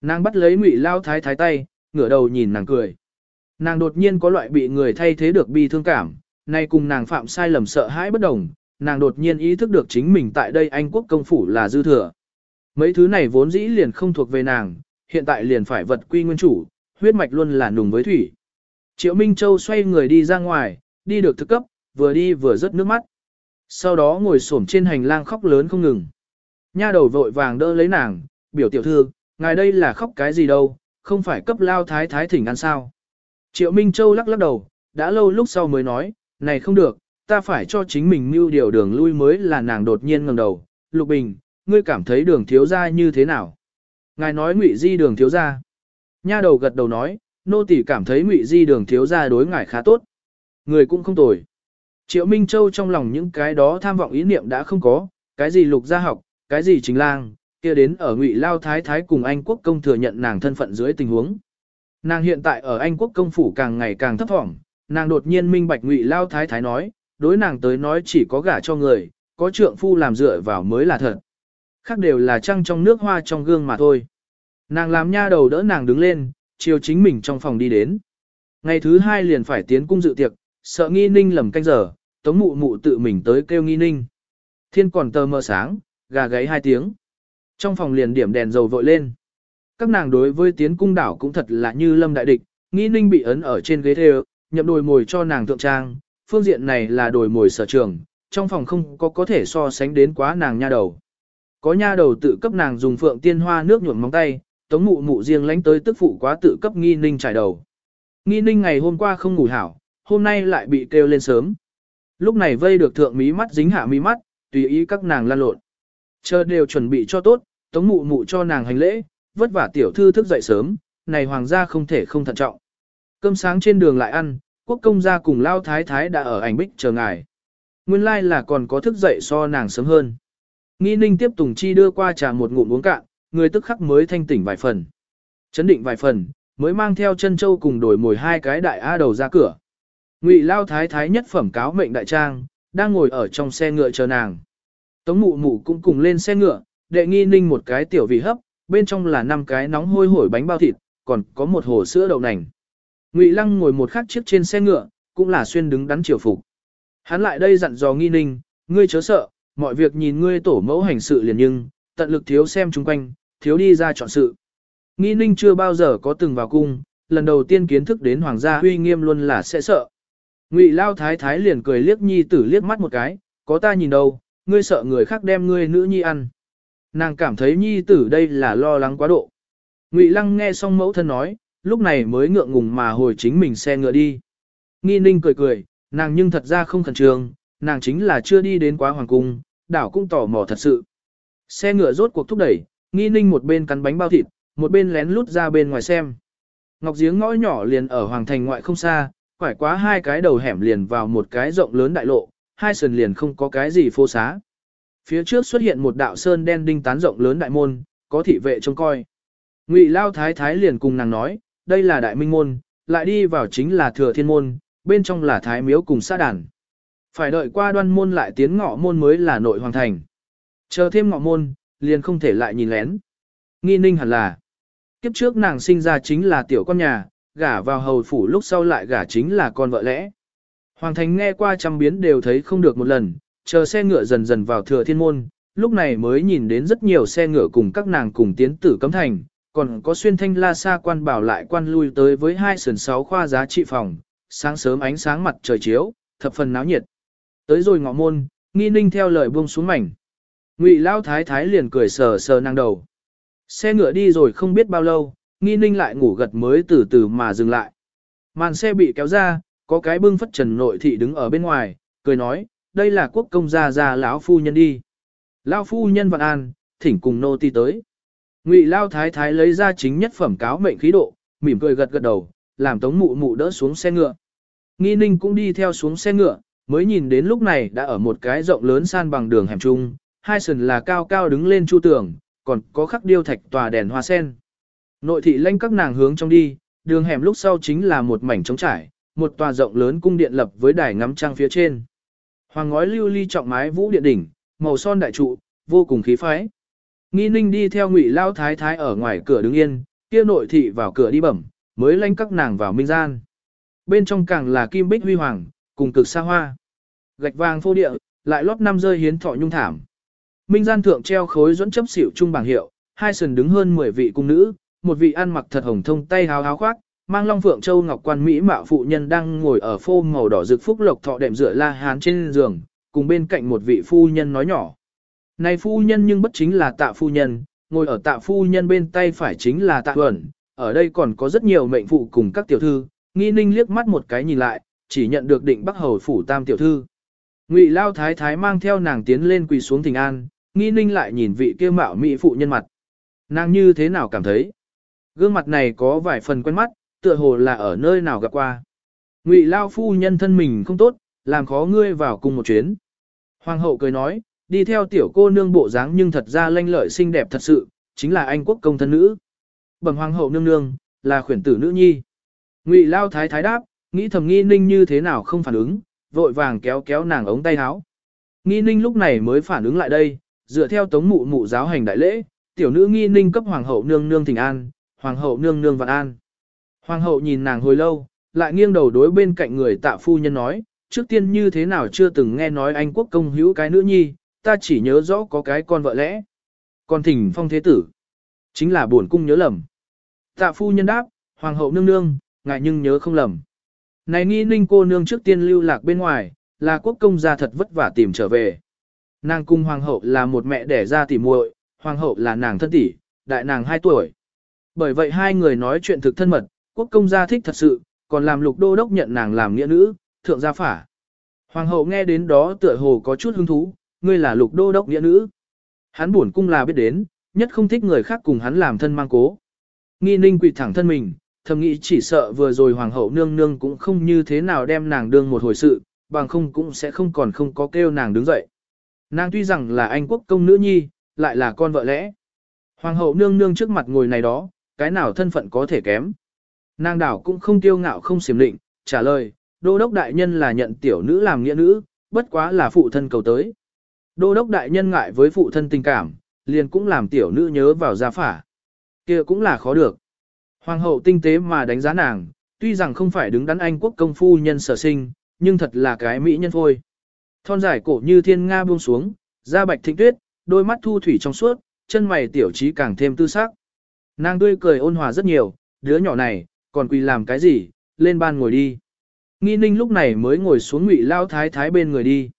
Nàng bắt lấy ngụy lao thái thái tay, ngửa đầu nhìn nàng cười. Nàng đột nhiên có loại bị người thay thế được bi thương cảm, nay cùng nàng phạm sai lầm sợ hãi bất đồng, nàng đột nhiên ý thức được chính mình tại đây Anh quốc công phủ là dư thừa. Mấy thứ này vốn dĩ liền không thuộc về nàng, hiện tại liền phải vật quy nguyên chủ, huyết mạch luôn là nùng với thủy. Triệu Minh Châu xoay người đi ra ngoài, đi được thức cấp, vừa đi vừa rớt nước mắt. Sau đó ngồi xổm trên hành lang khóc lớn không ngừng. Nha đầu vội vàng đỡ lấy nàng, biểu tiểu thư, ngài đây là khóc cái gì đâu, không phải cấp lao thái thái thỉnh ăn sao. Triệu Minh Châu lắc lắc đầu, đã lâu lúc sau mới nói, này không được, ta phải cho chính mình mưu điều đường lui mới là nàng đột nhiên ngẩng đầu. Lục Bình, ngươi cảm thấy đường thiếu gia như thế nào? Ngài nói ngụy di đường thiếu gia, Nha đầu gật đầu nói, nô tỳ cảm thấy ngụy di đường thiếu gia đối ngài khá tốt. Người cũng không tồi. Triệu Minh Châu trong lòng những cái đó tham vọng ý niệm đã không có, cái gì lục gia học, cái gì chính lang, kia đến ở ngụy lao thái thái cùng Anh quốc công thừa nhận nàng thân phận dưới tình huống. Nàng hiện tại ở Anh quốc công phủ càng ngày càng thấp thỏm, nàng đột nhiên minh bạch ngụy lao thái thái nói, đối nàng tới nói chỉ có gả cho người, có trượng phu làm dựa vào mới là thật. Khác đều là trăng trong nước hoa trong gương mà thôi. Nàng làm nha đầu đỡ nàng đứng lên, chiều chính mình trong phòng đi đến. Ngày thứ hai liền phải tiến cung dự tiệc, sợ nghi ninh lầm canh giờ, tống mụ mụ tự mình tới kêu nghi ninh. Thiên còn tờ mờ sáng, gà gáy hai tiếng. Trong phòng liền điểm đèn dầu vội lên. Các nàng đối với tiến cung đảo cũng thật là như lâm đại địch, nghi ninh bị ấn ở trên ghế thề nhậm đồi mồi cho nàng thượng trang, phương diện này là đồi mồi sở trường, trong phòng không có có thể so sánh đến quá nàng nha đầu. Có nha đầu tự cấp nàng dùng phượng tiên hoa nước nhuộm móng tay, tống mụ mụ riêng lánh tới tức phụ quá tự cấp nghi ninh trải đầu. Nghi ninh ngày hôm qua không ngủ hảo, hôm nay lại bị kêu lên sớm. Lúc này vây được thượng mí mắt dính hạ mí mắt, tùy ý các nàng lan lộn. Chờ đều chuẩn bị cho tốt, tống mụ mụ cho nàng hành lễ, vất vả tiểu thư thức dậy sớm, này hoàng gia không thể không thận trọng. Cơm sáng trên đường lại ăn, quốc công gia cùng lao thái thái đã ở ảnh bích chờ ngài. Nguyên lai là còn có thức dậy so nàng sớm hơn. Nghi ninh tiếp Tùng Chi đưa qua trà một ngụm uống cạn, người tức khắc mới thanh tỉnh vài phần. Chấn định vài phần, mới mang theo chân châu cùng đổi mồi hai cái đại A đầu ra cửa. Ngụy Lao Thái Thái nhất phẩm cáo mệnh đại trang, đang ngồi ở trong xe ngựa chờ nàng. Tống mụ mụ cũng cùng lên xe ngựa, đệ nghi ninh một cái tiểu vị hấp, bên trong là năm cái nóng hôi hổi bánh bao thịt, còn có một hồ sữa đậu nành. Ngụy Lăng ngồi một khắc chiếc trên xe ngựa, cũng là xuyên đứng đắn triều phục. Hắn lại đây dặn dò nghi ninh, ngươi chớ sợ, mọi việc nhìn ngươi tổ mẫu hành sự liền nhưng, tận lực thiếu xem chung quanh, thiếu đi ra chọn sự. Nghi ninh chưa bao giờ có từng vào cung, lần đầu tiên kiến thức đến hoàng gia huy nghiêm luôn là sẽ sợ. Ngụy Lao Thái Thái liền cười liếc nhi tử liếc mắt một cái, có ta nhìn đâu, ngươi sợ người khác đem ngươi nữ nhi ăn. Nàng cảm thấy nhi tử đây là lo lắng quá độ. Ngụy Lăng nghe xong mẫu thân nói, lúc này mới ngượng ngùng mà hồi chính mình xe ngựa đi. Nghi ninh cười cười, nàng nhưng thật ra không khẩn trương, nàng chính là chưa đi đến quá hoàng cung, đảo cũng tò mò thật sự. Xe ngựa rốt cuộc thúc đẩy, nghi ninh một bên cắn bánh bao thịt, một bên lén lút ra bên ngoài xem. Ngọc giếng ngõ nhỏ liền ở hoàng thành ngoại không xa, quải quá hai cái đầu hẻm liền vào một cái rộng lớn đại lộ, hai sườn liền không có cái gì phô xá. Phía trước xuất hiện một đạo sơn đen đinh tán rộng lớn đại môn, có thị vệ trông coi. Ngụy Lao Thái Thái liền cùng nàng nói, đây là đại minh môn, lại đi vào chính là thừa thiên môn, bên trong là thái miếu cùng xã đàn. Phải đợi qua đoan môn lại tiến ngọ môn mới là nội hoàng thành. Chờ thêm ngọ môn, liền không thể lại nhìn lén. Nghi ninh hẳn là, kiếp trước nàng sinh ra chính là tiểu con nhà, gả vào hầu phủ lúc sau lại gả chính là con vợ lẽ. Hoàng thành nghe qua trăm biến đều thấy không được một lần, chờ xe ngựa dần dần vào thừa thiên môn, lúc này mới nhìn đến rất nhiều xe ngựa cùng các nàng cùng tiến tử cấm thành, còn có xuyên thanh la xa quan bảo lại quan lui tới với hai sườn sáu khoa giá trị phòng, sáng sớm ánh sáng mặt trời chiếu, thập phần náo nhiệt. Tới rồi ngọ môn, nghi ninh theo lời buông xuống mảnh. Ngụy Lao Thái Thái liền cười sờ sờ năng đầu. Xe ngựa đi rồi không biết bao lâu, nghi ninh lại ngủ gật mới từ từ mà dừng lại. Màn xe bị kéo ra, có cái bưng phất trần nội thị đứng ở bên ngoài, cười nói, đây là quốc công gia gia lão phu nhân đi. Lão phu nhân vạn an, thỉnh cùng nô ti tới. Ngụy Lao Thái Thái lấy ra chính nhất phẩm cáo mệnh khí độ, mỉm cười gật gật đầu, làm tống mụ mụ đỡ xuống xe ngựa. Nghi ninh cũng đi theo xuống xe ngựa, mới nhìn đến lúc này đã ở một cái rộng lớn san bằng đường hẻm trung, hai sườn là cao cao đứng lên chu tường, còn có khắc điêu thạch tòa đèn hoa sen. Nội thị lanh các nàng hướng trong đi, đường hẻm lúc sau chính là một mảnh trống trải, một tòa rộng lớn cung điện lập với đài ngắm trăng phía trên. Hoàng ngói lưu ly trọng mái vũ điện đỉnh, màu son đại trụ, vô cùng khí phái. Nghi ninh đi theo ngụy lao thái thái ở ngoài cửa đứng yên, kia nội thị vào cửa đi bẩm, mới lanh các nàng vào minh gian. Bên trong càng là kim bích huy hoàng, cùng cực xa hoa. Gạch vàng phô địa, lại lót năm rơi hiến thọ nhung thảm. Minh gian thượng treo khối dẫn chấp xỉu trung bảng hiệu, hai sườn đứng hơn 10 vị cung nữ, một vị ăn mặc thật hồng thông tay háo háo khoác, mang long phượng châu ngọc quan mỹ mạo phụ nhân đang ngồi ở phô màu đỏ rực phúc lộc thọ đệm dựa la hán trên giường, cùng bên cạnh một vị phu nhân nói nhỏ. Này phu nhân nhưng bất chính là tạ phu nhân, ngồi ở tạ phu nhân bên tay phải chính là tạ huẩn, ở đây còn có rất nhiều mệnh phụ cùng các tiểu thư, nghi ninh liếc mắt một cái nhìn lại, chỉ nhận được định bắc hầu phủ tam tiểu thư. Ngụy Lao Thái Thái mang theo nàng tiến lên quỳ xuống thỉnh an, nghi ninh lại nhìn vị kia mạo mỹ phụ nhân mặt. Nàng như thế nào cảm thấy? Gương mặt này có vài phần quen mắt, tựa hồ là ở nơi nào gặp qua. Ngụy Lao phu nhân thân mình không tốt, làm khó ngươi vào cùng một chuyến. Hoàng hậu cười nói, đi theo tiểu cô nương bộ dáng nhưng thật ra lanh lợi xinh đẹp thật sự, chính là anh quốc công thân nữ. Bẩm hoàng hậu nương nương, là khuyển tử nữ nhi. Ngụy Lao thái thái đáp, nghĩ thầm nghi ninh như thế nào không phản ứng, vội vàng kéo kéo nàng ống tay áo. Nghi ninh lúc này mới phản ứng lại đây, dựa theo tống mụ mụ giáo hành đại lễ, tiểu nữ nghi ninh cấp hoàng hậu nương nương thỉnh an, hoàng hậu nương nương vạn an. Hoàng hậu nhìn nàng hồi lâu, lại nghiêng đầu đối bên cạnh người tạ phu nhân nói, trước tiên như thế nào chưa từng nghe nói anh quốc công hữu cái nữ nhi, ta chỉ nhớ rõ có cái con vợ lẽ. con thỉnh phong thế tử, chính là buồn cung nhớ lầm. Tạ phu nhân đáp, hoàng hậu nương nương, ngại nhưng nhớ không lầm. Này nghi ninh cô nương trước tiên lưu lạc bên ngoài, là quốc công gia thật vất vả tìm trở về. Nàng cung hoàng hậu là một mẹ đẻ ra tỉ muội, hoàng hậu là nàng thân tỷ, đại nàng 2 tuổi. Bởi vậy hai người nói chuyện thực thân mật, quốc công gia thích thật sự, còn làm lục đô đốc nhận nàng làm nghĩa nữ, thượng gia phả. Hoàng hậu nghe đến đó tựa hồ có chút hứng thú, ngươi là lục đô đốc nghĩa nữ. Hắn buồn cung là biết đến, nhất không thích người khác cùng hắn làm thân mang cố. Nghi ninh quỳ thẳng thân mình, thầm nghĩ chỉ sợ vừa rồi hoàng hậu nương nương cũng không như thế nào đem nàng đương một hồi sự, bằng không cũng sẽ không còn không có kêu nàng đứng dậy. Nàng tuy rằng là anh quốc công nữ nhi, lại là con vợ lẽ. Hoàng hậu nương nương trước mặt ngồi này đó, cái nào thân phận có thể kém. Nàng đảo cũng không tiêu ngạo không xiểm định, trả lời, đô đốc đại nhân là nhận tiểu nữ làm nghĩa nữ, bất quá là phụ thân cầu tới. Đô đốc đại nhân ngại với phụ thân tình cảm, liền cũng làm tiểu nữ nhớ vào gia phả. kia cũng là khó được. Hoàng hậu tinh tế mà đánh giá nàng, tuy rằng không phải đứng đắn anh quốc công phu nhân sở sinh, nhưng thật là cái mỹ nhân thôi. Thon dài cổ như thiên nga buông xuống, da bạch thịnh tuyết, đôi mắt thu thủy trong suốt, chân mày tiểu trí càng thêm tư sắc. Nàng tươi cười ôn hòa rất nhiều, đứa nhỏ này, còn quỳ làm cái gì, lên ban ngồi đi. Nghi ninh lúc này mới ngồi xuống ngụy lao thái thái bên người đi.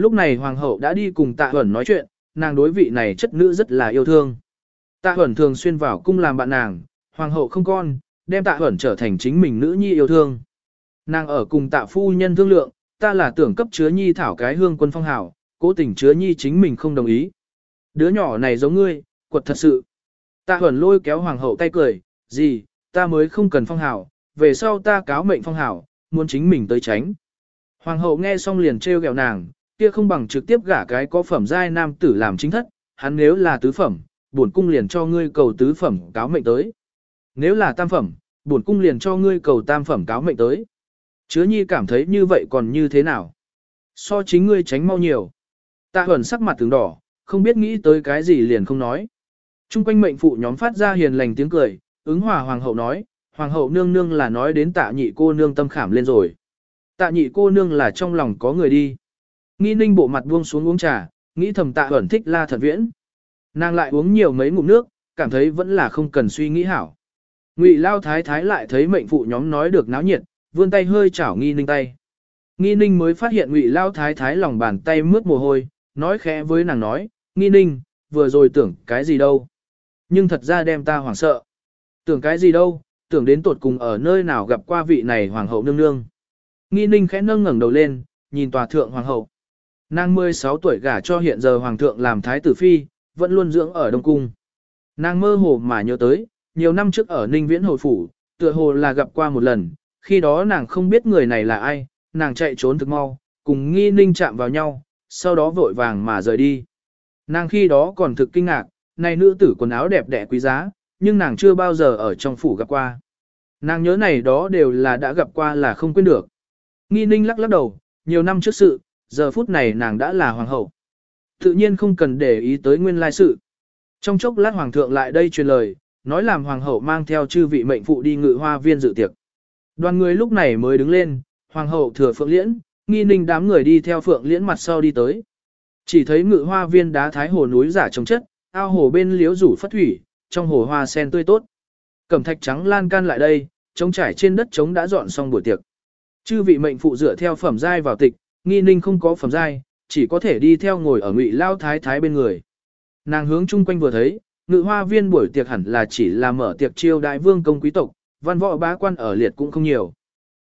Lúc này hoàng hậu đã đi cùng tạ huẩn nói chuyện, nàng đối vị này chất nữ rất là yêu thương. Tạ huẩn thường xuyên vào cung làm bạn nàng, hoàng hậu không con, đem tạ huẩn trở thành chính mình nữ nhi yêu thương. Nàng ở cùng tạ phu nhân thương lượng, ta là tưởng cấp chứa nhi thảo cái hương quân phong hảo, cố tình chứa nhi chính mình không đồng ý. Đứa nhỏ này giống ngươi, quật thật sự. Tạ huẩn lôi kéo hoàng hậu tay cười, gì, ta mới không cần phong hảo, về sau ta cáo mệnh phong hảo, muốn chính mình tới tránh. Hoàng hậu nghe xong liền trêu ghẹo nàng, kia không bằng trực tiếp gả cái có phẩm giai nam tử làm chính thất, hắn nếu là tứ phẩm, bổn cung liền cho ngươi cầu tứ phẩm cáo mệnh tới. Nếu là tam phẩm, bổn cung liền cho ngươi cầu tam phẩm cáo mệnh tới. Chứa nhi cảm thấy như vậy còn như thế nào? So chính ngươi tránh mau nhiều. Tạ huẩn sắc mặt tướng đỏ, không biết nghĩ tới cái gì liền không nói. Trung quanh mệnh phụ nhóm phát ra hiền lành tiếng cười, ứng hòa hoàng hậu nói, hoàng hậu nương nương là nói đến tạ nhị cô nương tâm khảm lên rồi. Tạ nhị cô nương là trong lòng có người đi. Nghi ninh bộ mặt buông xuống uống trà, nghĩ thầm tạ ẩn thích la thật viễn. Nàng lại uống nhiều mấy ngụm nước, cảm thấy vẫn là không cần suy nghĩ hảo. Ngụy lao thái thái lại thấy mệnh phụ nhóm nói được náo nhiệt, vươn tay hơi chảo nghi ninh tay. Nghi ninh mới phát hiện ngụy lao thái thái lòng bàn tay mướt mồ hôi, nói khẽ với nàng nói, nghi ninh, vừa rồi tưởng cái gì đâu. Nhưng thật ra đem ta hoảng sợ. Tưởng cái gì đâu, tưởng đến tột cùng ở nơi nào gặp qua vị này hoàng hậu nương nương. Nghi ninh khẽ nâng ngẩng đầu lên, nhìn tòa thượng hoàng hậu. Nàng 16 tuổi gả cho hiện giờ hoàng thượng làm thái tử phi, vẫn luôn dưỡng ở Đông Cung. Nàng mơ hồ mà nhớ tới, nhiều năm trước ở Ninh Viễn Hồi Phủ, tựa hồ là gặp qua một lần, khi đó nàng không biết người này là ai, nàng chạy trốn thực mau, cùng nghi ninh chạm vào nhau, sau đó vội vàng mà rời đi. Nàng khi đó còn thực kinh ngạc, này nữ tử quần áo đẹp đẽ quý giá, nhưng nàng chưa bao giờ ở trong phủ gặp qua. Nàng nhớ này đó đều là đã gặp qua là không quên được. Nghi ninh lắc lắc đầu, nhiều năm trước sự, giờ phút này nàng đã là hoàng hậu. Tự nhiên không cần để ý tới nguyên lai sự. Trong chốc lát hoàng thượng lại đây truyền lời, nói làm hoàng hậu mang theo chư vị mệnh phụ đi ngự hoa viên dự tiệc. Đoàn người lúc này mới đứng lên, hoàng hậu thừa phượng liễn, nghi ninh đám người đi theo phượng liễn mặt sau đi tới. Chỉ thấy ngự hoa viên đá thái hồ núi giả trồng chất, ao hồ bên liếu rủ phất thủy, trong hồ hoa sen tươi tốt. Cẩm thạch trắng lan can lại đây, trống trải trên đất trống đã dọn xong buổi tiệc. Chư vị mệnh phụ dựa theo phẩm giai vào tịch, nghi ninh không có phẩm giai, chỉ có thể đi theo ngồi ở ngụy lao thái thái bên người. Nàng hướng chung quanh vừa thấy, ngự hoa viên buổi tiệc hẳn là chỉ là mở tiệc chiêu đại vương công quý tộc, văn võ bá quan ở liệt cũng không nhiều.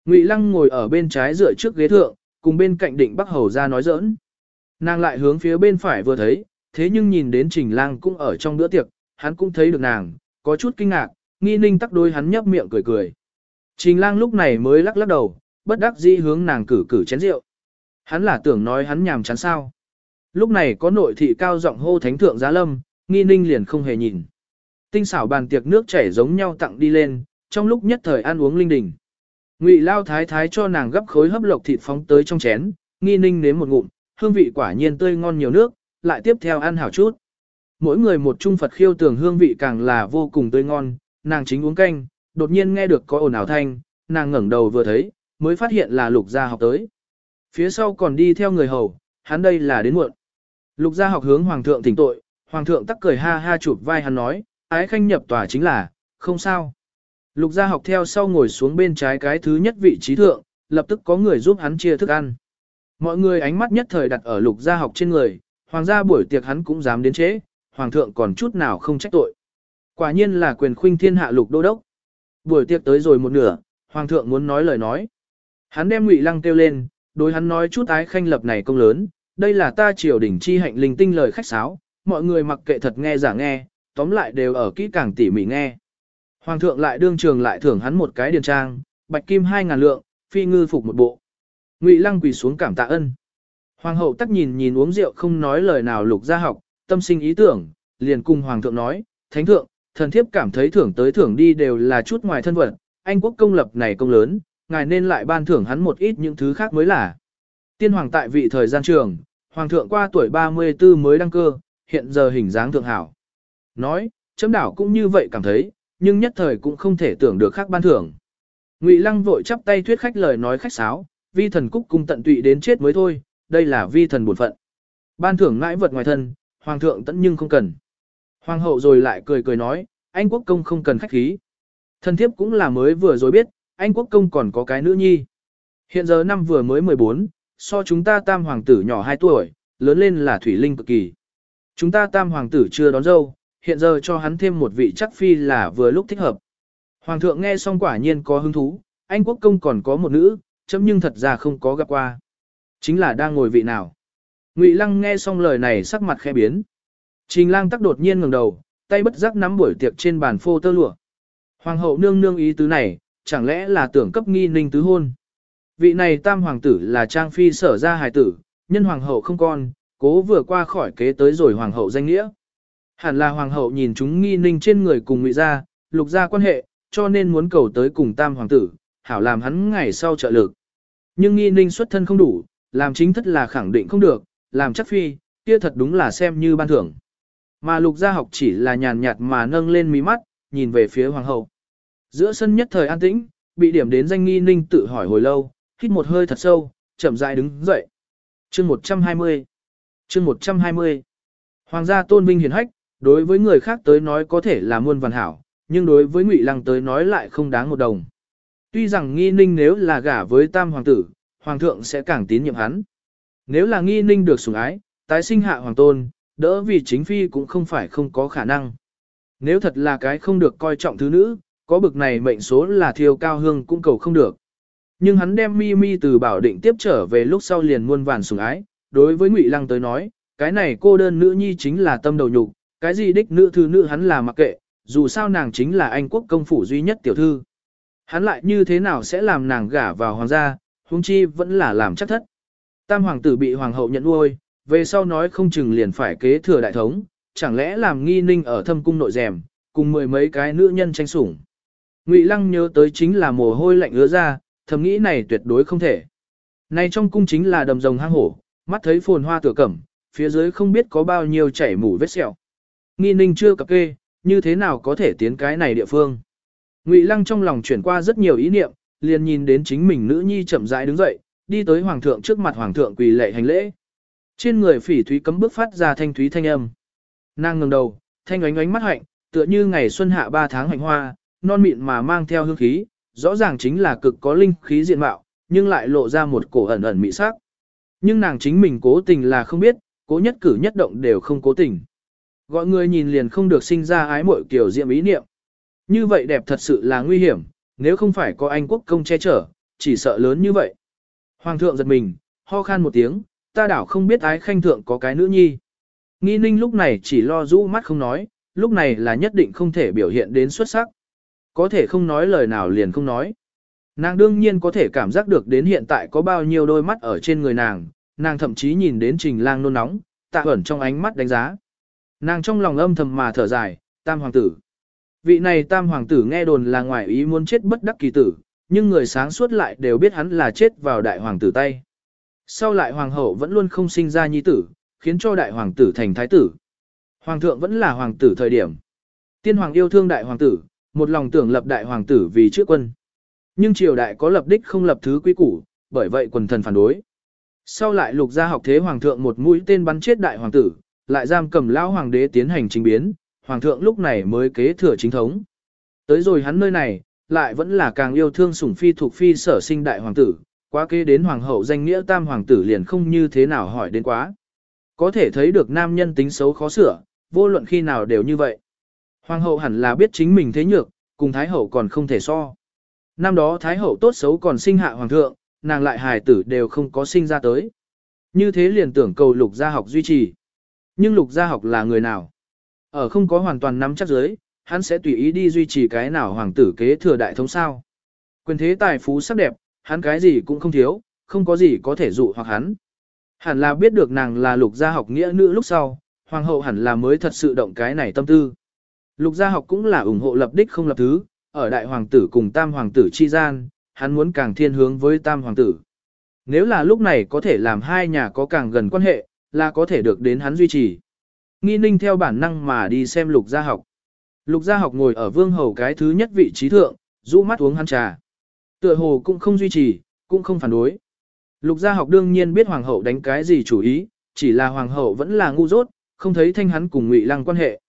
Ngụy lăng ngồi ở bên trái dựa trước ghế thượng, cùng bên cạnh định bắc hầu ra nói giỡn. Nàng lại hướng phía bên phải vừa thấy, thế nhưng nhìn đến trình lang cũng ở trong bữa tiệc, hắn cũng thấy được nàng, có chút kinh ngạc, nghi ninh tắc đôi hắn nhấp miệng cười cười. Trình lang lúc này mới lắc lắc đầu, bất đắc dĩ hướng nàng cử cử chén rượu. Hắn là tưởng nói hắn nhàm chán sao. Lúc này có nội thị cao giọng hô thánh thượng giá lâm, nghi ninh liền không hề nhìn. Tinh xảo bàn tiệc nước chảy giống nhau tặng đi lên, trong lúc nhất thời ăn uống linh đình. Ngụy lao thái thái cho nàng gấp khối hấp lộc thịt phóng tới trong chén, nghi ninh nếm một ngụm, hương vị quả nhiên tươi ngon nhiều nước, lại tiếp theo ăn hảo chút. Mỗi người một chung Phật khiêu tưởng hương vị càng là vô cùng tươi ngon, nàng chính uống canh, đột nhiên nghe được có ồn ào thanh, nàng ngẩng đầu vừa thấy, mới phát hiện là lục gia học tới. Phía sau còn đi theo người hầu, hắn đây là đến muộn. Lục gia học hướng hoàng thượng thỉnh tội, hoàng thượng tắc cười ha ha chụp vai hắn nói, ái khanh nhập tòa chính là, không sao. Lục gia học theo sau ngồi xuống bên trái cái thứ nhất vị trí thượng, lập tức có người giúp hắn chia thức ăn. Mọi người ánh mắt nhất thời đặt ở lục gia học trên người, hoàng gia buổi tiệc hắn cũng dám đến chế, hoàng thượng còn chút nào không trách tội. Quả nhiên là quyền khuynh thiên hạ lục đô đốc. Buổi tiệc tới rồi một nửa, hoàng thượng muốn nói lời nói. Hắn đem ngụy lăng kêu lên, đối hắn nói chút ái khanh lập này công lớn, đây là ta triều đỉnh chi hạnh linh tinh lời khách sáo, mọi người mặc kệ thật nghe giả nghe, tóm lại đều ở kỹ càng tỉ mỉ nghe. Hoàng thượng lại đương trường lại thưởng hắn một cái điền trang, bạch kim hai ngàn lượng, phi ngư phục một bộ. Ngụy Lăng quỳ xuống cảm tạ ân. Hoàng hậu tắc nhìn nhìn uống rượu không nói lời nào lục gia học, tâm sinh ý tưởng, liền cùng hoàng thượng nói, thánh thượng, thần thiếp cảm thấy thưởng tới thưởng đi đều là chút ngoài thân vật, anh quốc công lập này công lớn, ngài nên lại ban thưởng hắn một ít những thứ khác mới là. Tiên hoàng tại vị thời gian trường, hoàng thượng qua tuổi 34 mới đăng cơ, hiện giờ hình dáng thượng hảo. Nói, chấm đảo cũng như vậy cảm thấy, nhưng nhất thời cũng không thể tưởng được khác ban thưởng. Ngụy Lăng vội chắp tay thuyết khách lời nói khách sáo, vi thần cúc cung tận tụy đến chết mới thôi, đây là vi thần bổn phận. Ban thưởng ngãi vật ngoài thân, hoàng thượng tận nhưng không cần. Hoàng hậu rồi lại cười cười nói, anh quốc công không cần khách khí. Thân thiếp cũng là mới vừa rồi biết, anh quốc công còn có cái nữ nhi. Hiện giờ năm vừa mới 14, so chúng ta tam hoàng tử nhỏ 2 tuổi, lớn lên là thủy linh cực kỳ. Chúng ta tam hoàng tử chưa đón dâu, hiện giờ cho hắn thêm một vị chắc phi là vừa lúc thích hợp. Hoàng thượng nghe xong quả nhiên có hứng thú, anh quốc công còn có một nữ, chấm nhưng thật ra không có gặp qua. Chính là đang ngồi vị nào. Ngụy Lăng nghe xong lời này sắc mặt khẽ biến. Trình lang tắc đột nhiên ngẩng đầu, tay bất giác nắm buổi tiệc trên bàn phô tơ lụa. Hoàng hậu nương nương ý tứ này, chẳng lẽ là tưởng cấp nghi ninh tứ hôn. Vị này tam hoàng tử là trang phi sở ra hài tử, nhân hoàng hậu không con, cố vừa qua khỏi kế tới rồi hoàng hậu danh nghĩa. Hẳn là hoàng hậu nhìn chúng nghi ninh trên người cùng ngụy gia, lục gia quan hệ, cho nên muốn cầu tới cùng tam hoàng tử, hảo làm hắn ngày sau trợ lực. Nhưng nghi ninh xuất thân không đủ, làm chính thất là khẳng định không được, làm chắc phi, kia thật đúng là xem như ban thưởng. Mà lục gia học chỉ là nhàn nhạt mà nâng lên mí mắt, nhìn về phía hoàng hậu. Giữa sân nhất thời an tĩnh, bị điểm đến danh nghi ninh tự hỏi hồi lâu, hít một hơi thật sâu, chậm rãi đứng dậy. Chương 120 Chương 120 Hoàng gia tôn vinh hiền hách, đối với người khác tới nói có thể là muôn vàn hảo, nhưng đối với Ngụy Lăng tới nói lại không đáng một đồng. Tuy rằng nghi ninh nếu là gả với tam hoàng tử, hoàng thượng sẽ càng tín nhiệm hắn. Nếu là nghi ninh được sủng ái, tái sinh hạ hoàng tôn, đỡ vì chính phi cũng không phải không có khả năng. Nếu thật là cái không được coi trọng thứ nữ, có bực này mệnh số là thiêu cao hương cũng cầu không được. Nhưng hắn đem mi mi từ bảo định tiếp trở về lúc sau liền muôn vàn sủng ái, đối với Ngụy Lăng tới nói, cái này cô đơn nữ nhi chính là tâm đầu nhục, cái gì đích nữ thư nữ hắn là mặc kệ, dù sao nàng chính là anh quốc công phủ duy nhất tiểu thư. Hắn lại như thế nào sẽ làm nàng gả vào hoàng gia, huống chi vẫn là làm chắc thất. Tam hoàng tử bị hoàng hậu nhận nuôi, về sau nói không chừng liền phải kế thừa đại thống, chẳng lẽ làm nghi ninh ở thâm cung nội rèm, cùng mười mấy cái nữ nhân tranh sủng. Ngụy Lăng nhớ tới chính là mồ hôi lạnh ứa ra, thầm nghĩ này tuyệt đối không thể. Này trong cung chính là đầm rồng hang hổ, mắt thấy phồn hoa tựa cẩm, phía dưới không biết có bao nhiêu chảy mủ vết sẹo. Nghi ninh chưa cập kê, như thế nào có thể tiến cái này địa phương. Ngụy Lăng trong lòng chuyển qua rất nhiều ý niệm, liền nhìn đến chính mình nữ nhi chậm rãi đứng dậy, đi tới hoàng thượng trước mặt hoàng thượng quỳ lệ hành lễ. Trên người phỉ thúy cấm bước phát ra thanh thúy thanh âm. Nàng ngẩng đầu, thanh ánh ánh mắt hạnh, tựa như ngày xuân hạ ba tháng hạnh hoa, non mịn mà mang theo hương khí, rõ ràng chính là cực có linh khí diện mạo, nhưng lại lộ ra một cổ ẩn ẩn mị sắc. Nhưng nàng chính mình cố tình là không biết, cố nhất cử nhất động đều không cố tình. Gọi người nhìn liền không được sinh ra ái muội kiểu diệm ý niệm. Như vậy đẹp thật sự là nguy hiểm, nếu không phải có anh quốc công che chở, chỉ sợ lớn như vậy. Hoàng thượng giật mình, ho khan một tiếng, ta đảo không biết ái khanh thượng có cái nữ nhi. Nghi ninh lúc này chỉ lo rũ mắt không nói, lúc này là nhất định không thể biểu hiện đến xuất sắc. Có thể không nói lời nào liền không nói. Nàng đương nhiên có thể cảm giác được đến hiện tại có bao nhiêu đôi mắt ở trên người nàng, nàng thậm chí nhìn đến trình lang nôn nóng, tạ ẩn trong ánh mắt đánh giá. Nàng trong lòng âm thầm mà thở dài, tam hoàng tử. Vị này tam hoàng tử nghe đồn là ngoài ý muốn chết bất đắc kỳ tử, nhưng người sáng suốt lại đều biết hắn là chết vào đại hoàng tử tay. Sau lại hoàng hậu vẫn luôn không sinh ra nhi tử, khiến cho đại hoàng tử thành thái tử. Hoàng thượng vẫn là hoàng tử thời điểm. Tiên hoàng yêu thương đại hoàng tử, một lòng tưởng lập đại hoàng tử vì trước quân. Nhưng triều đại có lập đích không lập thứ quý củ, bởi vậy quần thần phản đối. Sau lại lục gia học thế hoàng thượng một mũi tên bắn chết đại hoàng tử, lại giam cầm lão hoàng đế tiến hành chính biến, hoàng thượng lúc này mới kế thừa chính thống. Tới rồi hắn nơi này, lại vẫn là càng yêu thương sủng phi thuộc phi sở sinh đại hoàng tử, quá kế đến hoàng hậu danh nghĩa tam hoàng tử liền không như thế nào hỏi đến quá. Có thể thấy được nam nhân tính xấu khó sửa, vô luận khi nào đều như vậy. Hoàng hậu hẳn là biết chính mình thế nhược, cùng thái hậu còn không thể so. Năm đó thái hậu tốt xấu còn sinh hạ hoàng thượng, nàng lại hài tử đều không có sinh ra tới. Như thế liền tưởng cầu lục gia học duy trì. Nhưng lục gia học là người nào? Ở không có hoàn toàn nắm chắc giới, hắn sẽ tùy ý đi duy trì cái nào hoàng tử kế thừa đại thống sao. Quyền thế tài phú sắc đẹp, hắn cái gì cũng không thiếu, không có gì có thể dụ hoặc hắn. Hẳn là biết được nàng là lục gia học nghĩa nữ lúc sau, hoàng hậu hẳn là mới thật sự động cái này tâm tư. Lục gia học cũng là ủng hộ lập đích không lập thứ, ở đại hoàng tử cùng tam hoàng tử chi gian, hắn muốn càng thiên hướng với tam hoàng tử. Nếu là lúc này có thể làm hai nhà có càng gần quan hệ, là có thể được đến hắn duy trì. Nghi ninh theo bản năng mà đi xem lục gia học. Lục gia học ngồi ở vương hầu cái thứ nhất vị trí thượng, rũ mắt uống hắn trà. Tựa hồ cũng không duy trì, cũng không phản đối. Lục gia học đương nhiên biết hoàng hậu đánh cái gì chủ ý, chỉ là hoàng hậu vẫn là ngu dốt, không thấy thanh hắn cùng ngụy lăng quan hệ.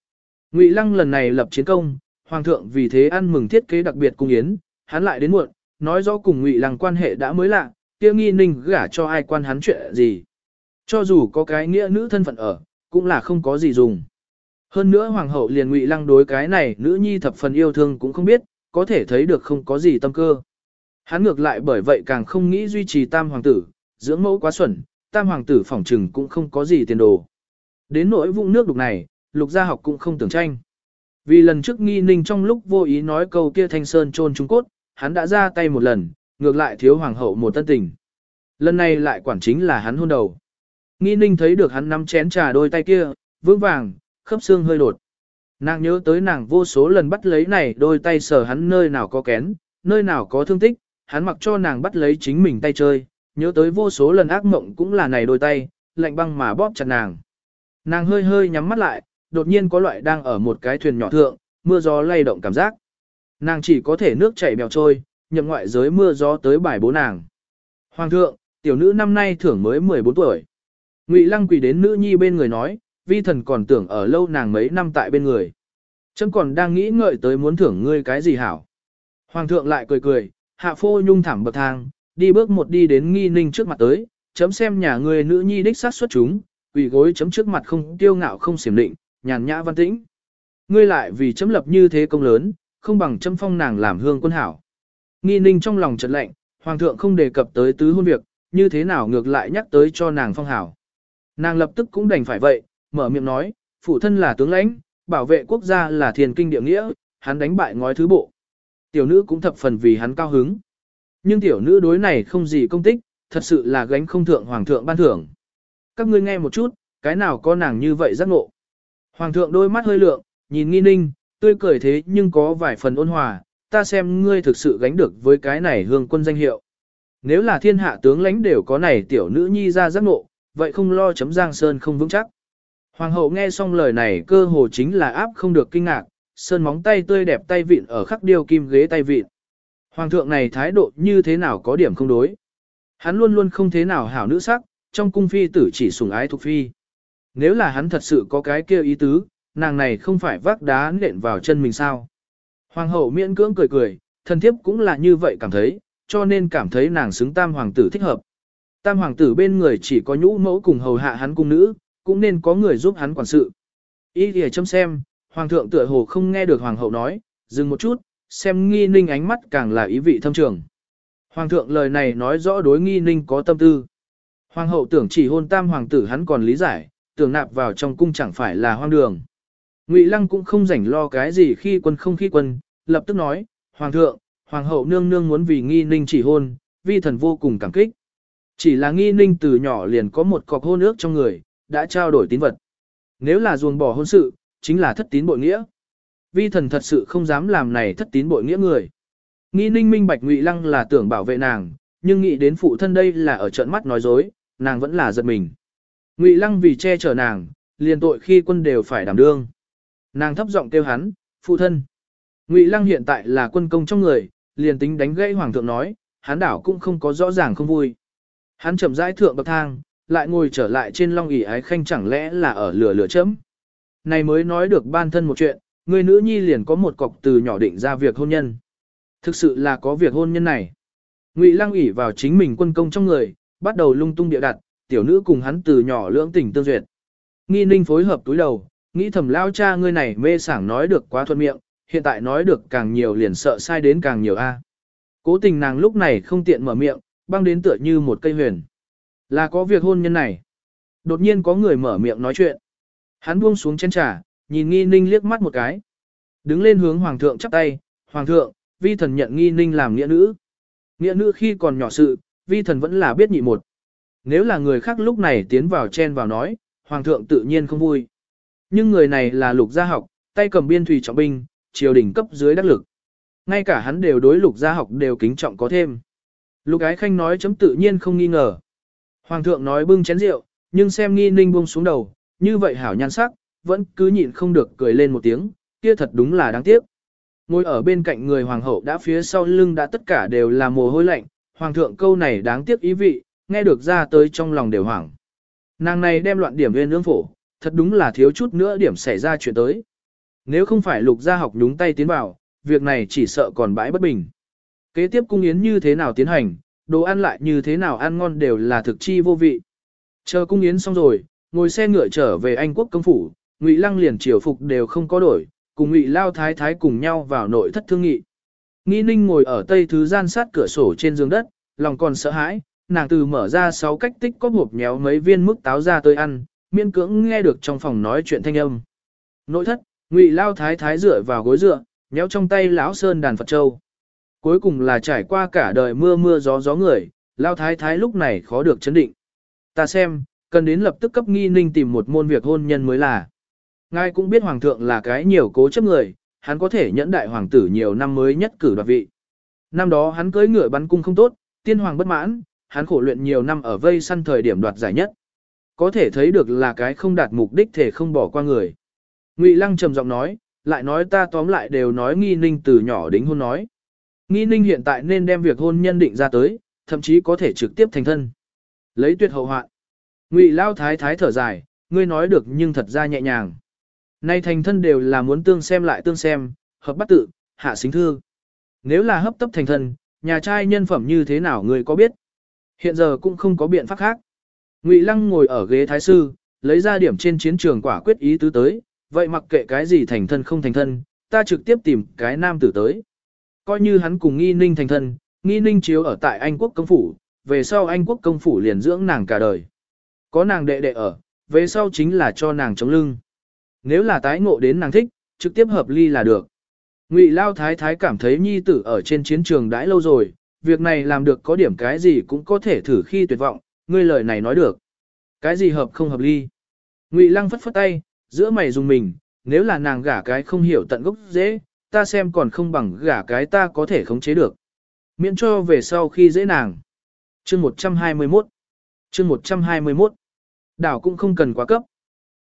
Ngụy lăng lần này lập chiến công, hoàng thượng vì thế ăn mừng thiết kế đặc biệt cung yến, hắn lại đến muộn, nói rõ cùng ngụy lăng quan hệ đã mới lạ, kia nghi ninh gả cho ai quan hắn chuyện gì. Cho dù có cái nghĩa nữ thân phận ở, cũng là không có gì dùng. Hơn nữa hoàng hậu liền ngụy lăng đối cái này nữ nhi thập phần yêu thương cũng không biết, có thể thấy được không có gì tâm cơ. Hắn ngược lại bởi vậy càng không nghĩ duy trì tam hoàng tử, dưỡng mẫu quá xuẩn, tam hoàng tử phỏng trừng cũng không có gì tiền đồ. Đến nỗi vụng nước đục này, lục gia học cũng không tưởng tranh. Vì lần trước nghi ninh trong lúc vô ý nói câu kia thanh sơn trôn trung cốt, hắn đã ra tay một lần, ngược lại thiếu hoàng hậu một tân tình. Lần này lại quản chính là hắn hôn đầu. Nghi ninh thấy được hắn nắm chén trà đôi tay kia, vững vàng, khớp xương hơi đột. Nàng nhớ tới nàng vô số lần bắt lấy này đôi tay sờ hắn nơi nào có kén, nơi nào có thương tích, hắn mặc cho nàng bắt lấy chính mình tay chơi, nhớ tới vô số lần ác mộng cũng là này đôi tay, lạnh băng mà bóp chặt nàng. Nàng hơi hơi nhắm mắt lại, đột nhiên có loại đang ở một cái thuyền nhỏ thượng, mưa gió lay động cảm giác. Nàng chỉ có thể nước chảy bèo trôi, nhậm ngoại giới mưa gió tới bài bố nàng. Hoàng thượng, tiểu nữ năm nay thưởng mới 14 tuổi. Ngụy Lăng quỳ đến nữ nhi bên người nói, vi thần còn tưởng ở lâu nàng mấy năm tại bên người. Chấm còn đang nghĩ ngợi tới muốn thưởng ngươi cái gì hảo. Hoàng thượng lại cười cười, hạ phô nhung thẳng bậc thang, đi bước một đi đến nghi ninh trước mặt tới, chấm xem nhà ngươi nữ nhi đích sát xuất chúng, quỳ gối chấm trước mặt không tiêu ngạo không xiểm định, nhàn nhã văn tĩnh. Ngươi lại vì chấm lập như thế công lớn, không bằng chấm phong nàng làm hương quân hảo. Nghi ninh trong lòng trật lạnh, hoàng thượng không đề cập tới tứ hôn việc, như thế nào ngược lại nhắc tới cho nàng phong hảo. Nàng lập tức cũng đành phải vậy, mở miệng nói, phụ thân là tướng lãnh, bảo vệ quốc gia là thiền kinh địa nghĩa, hắn đánh bại ngói thứ bộ. Tiểu nữ cũng thập phần vì hắn cao hứng. Nhưng tiểu nữ đối này không gì công tích, thật sự là gánh không thượng hoàng thượng ban thưởng. Các ngươi nghe một chút, cái nào có nàng như vậy giác ngộ. Hoàng thượng đôi mắt hơi lượng, nhìn nghi ninh, tươi cười thế nhưng có vài phần ôn hòa, ta xem ngươi thực sự gánh được với cái này hương quân danh hiệu. Nếu là thiên hạ tướng lãnh đều có này tiểu nữ nhi ra giác ngộ, vậy không lo chấm giang sơn không vững chắc. Hoàng hậu nghe xong lời này cơ hồ chính là áp không được kinh ngạc, sơn móng tay tươi đẹp tay vịn ở khắc điêu kim ghế tay vịn. Hoàng thượng này thái độ như thế nào có điểm không đối. Hắn luôn luôn không thế nào hảo nữ sắc, trong cung phi tử chỉ sủng ái thuộc phi. Nếu là hắn thật sự có cái kia ý tứ, nàng này không phải vác đá nện vào chân mình sao. Hoàng hậu miễn cưỡng cười cười, thân thiếp cũng là như vậy cảm thấy, cho nên cảm thấy nàng xứng tam hoàng tử thích hợp. Tam hoàng tử bên người chỉ có nhũ mẫu cùng hầu hạ hắn cung nữ, cũng nên có người giúp hắn quản sự. Ý thì châm xem, hoàng thượng tựa hồ không nghe được hoàng hậu nói, dừng một chút, xem nghi ninh ánh mắt càng là ý vị thâm trường. Hoàng thượng lời này nói rõ đối nghi ninh có tâm tư. Hoàng hậu tưởng chỉ hôn tam hoàng tử hắn còn lý giải, tưởng nạp vào trong cung chẳng phải là hoang đường. Ngụy Lăng cũng không rảnh lo cái gì khi quân không khi quân, lập tức nói, Hoàng thượng, Hoàng hậu nương nương muốn vì nghi ninh chỉ hôn, vi thần vô cùng cảm kích. Chỉ là nghi ninh từ nhỏ liền có một cọc hôn ước trong người, đã trao đổi tín vật. Nếu là ruồng bỏ hôn sự, chính là thất tín bội nghĩa. Vi thần thật sự không dám làm này thất tín bội nghĩa người. Nghi ninh minh bạch ngụy lăng là tưởng bảo vệ nàng, nhưng nghĩ đến phụ thân đây là ở trận mắt nói dối, nàng vẫn là giật mình. Ngụy lăng vì che chở nàng, liền tội khi quân đều phải đảm đương. Nàng thấp giọng kêu hắn, phụ thân. Ngụy lăng hiện tại là quân công trong người, liền tính đánh gãy hoàng thượng nói, hắn đảo cũng không có rõ ràng không vui. Hắn chậm rãi thượng bậc thang, lại ngồi trở lại trên long ỷ ái khanh chẳng lẽ là ở lửa lửa chấm. Này mới nói được ban thân một chuyện, người nữ nhi liền có một cọc từ nhỏ định ra việc hôn nhân. Thực sự là có việc hôn nhân này. Ngụy Lăng ủy vào chính mình quân công trong người, bắt đầu lung tung địa đặt, tiểu nữ cùng hắn từ nhỏ lưỡng tình tương duyệt. Nghi ninh phối hợp túi đầu, nghĩ thầm lao cha ngươi này mê sảng nói được quá thuận miệng, hiện tại nói được càng nhiều liền sợ sai đến càng nhiều a. Cố tình nàng lúc này không tiện mở miệng, băng đến tựa như một cây huyền. Là có việc hôn nhân này. Đột nhiên có người mở miệng nói chuyện. Hắn buông xuống chén trà, nhìn nghi ninh liếc mắt một cái. Đứng lên hướng hoàng thượng chắp tay, hoàng thượng, vi thần nhận nghi ninh làm nghĩa nữ. Nghĩa nữ khi còn nhỏ sự, vi thần vẫn là biết nhị một. Nếu là người khác lúc này tiến vào chen vào nói, hoàng thượng tự nhiên không vui. Nhưng người này là lục gia học, tay cầm biên thủy trọng binh, triều đình cấp dưới đắc lực. Ngay cả hắn đều đối lục gia học đều kính trọng có thêm. Lục ái khanh nói chấm tự nhiên không nghi ngờ. Hoàng thượng nói bưng chén rượu, nhưng xem nghi ninh buông xuống đầu, như vậy hảo nhan sắc, vẫn cứ nhịn không được cười lên một tiếng, kia thật đúng là đáng tiếc. Ngồi ở bên cạnh người hoàng hậu đã phía sau lưng đã tất cả đều là mồ hôi lạnh, hoàng thượng câu này đáng tiếc ý vị, nghe được ra tới trong lòng đều hoảng. Nàng này đem loạn điểm viên ương phổ, thật đúng là thiếu chút nữa điểm xảy ra chuyện tới. Nếu không phải lục gia học nhúng tay tiến vào, việc này chỉ sợ còn bãi bất bình. Kế tiếp cung yến như thế nào tiến hành, đồ ăn lại như thế nào ăn ngon đều là thực chi vô vị. Chờ cung yến xong rồi, ngồi xe ngựa trở về Anh quốc công phủ, Ngụy Lăng liền triều phục đều không có đổi, cùng Ngụy Lao Thái Thái cùng nhau vào nội thất thương nghị. Nghi Ninh ngồi ở tây thứ gian sát cửa sổ trên giường đất, lòng còn sợ hãi, nàng từ mở ra sáu cách tích có hộp nhéo mấy viên mức táo ra tới ăn, miên cưỡng nghe được trong phòng nói chuyện thanh âm. Nội thất, Ngụy Lao Thái Thái dựa vào gối dựa, nhéo trong tay lão sơn đàn Phật châu. Cuối cùng là trải qua cả đời mưa mưa gió gió người, Lao Thái Thái lúc này khó được chấn định. Ta xem, cần đến lập tức cấp nghi ninh tìm một môn việc hôn nhân mới là. Ngài cũng biết hoàng thượng là cái nhiều cố chấp người, hắn có thể nhẫn đại hoàng tử nhiều năm mới nhất cử đoạt vị. Năm đó hắn cưới ngựa bắn cung không tốt, tiên hoàng bất mãn, hắn khổ luyện nhiều năm ở vây săn thời điểm đoạt giải nhất. Có thể thấy được là cái không đạt mục đích thể không bỏ qua người. Ngụy Lăng trầm giọng nói, lại nói ta tóm lại đều nói nghi ninh từ nhỏ đến hôn nói. Nghi ninh hiện tại nên đem việc hôn nhân định ra tới, thậm chí có thể trực tiếp thành thân. Lấy tuyệt hậu hoạn. Ngụy Lao Thái Thái thở dài, ngươi nói được nhưng thật ra nhẹ nhàng. Nay thành thân đều là muốn tương xem lại tương xem, hợp bắt tự, hạ xính thư. Nếu là hấp tấp thành thân, nhà trai nhân phẩm như thế nào người có biết. Hiện giờ cũng không có biện pháp khác. Ngụy Lăng ngồi ở ghế thái sư, lấy ra điểm trên chiến trường quả quyết ý tứ tới, vậy mặc kệ cái gì thành thân không thành thân, ta trực tiếp tìm cái nam tử tới. Coi như hắn cùng nghi ninh thành thân, nghi ninh chiếu ở tại Anh quốc công phủ, về sau Anh quốc công phủ liền dưỡng nàng cả đời. Có nàng đệ đệ ở, về sau chính là cho nàng chống lưng. Nếu là tái ngộ đến nàng thích, trực tiếp hợp ly là được. Ngụy Lao Thái Thái cảm thấy nhi tử ở trên chiến trường đãi lâu rồi, việc này làm được có điểm cái gì cũng có thể thử khi tuyệt vọng, ngươi lời này nói được. Cái gì hợp không hợp ly. Ngụy Lăng phất phất tay, giữa mày dùng mình, nếu là nàng gả cái không hiểu tận gốc dễ, ta xem còn không bằng gả cái ta có thể khống chế được. Miễn cho về sau khi dễ nàng. Chương 121 Chương 121 Đảo cũng không cần quá cấp.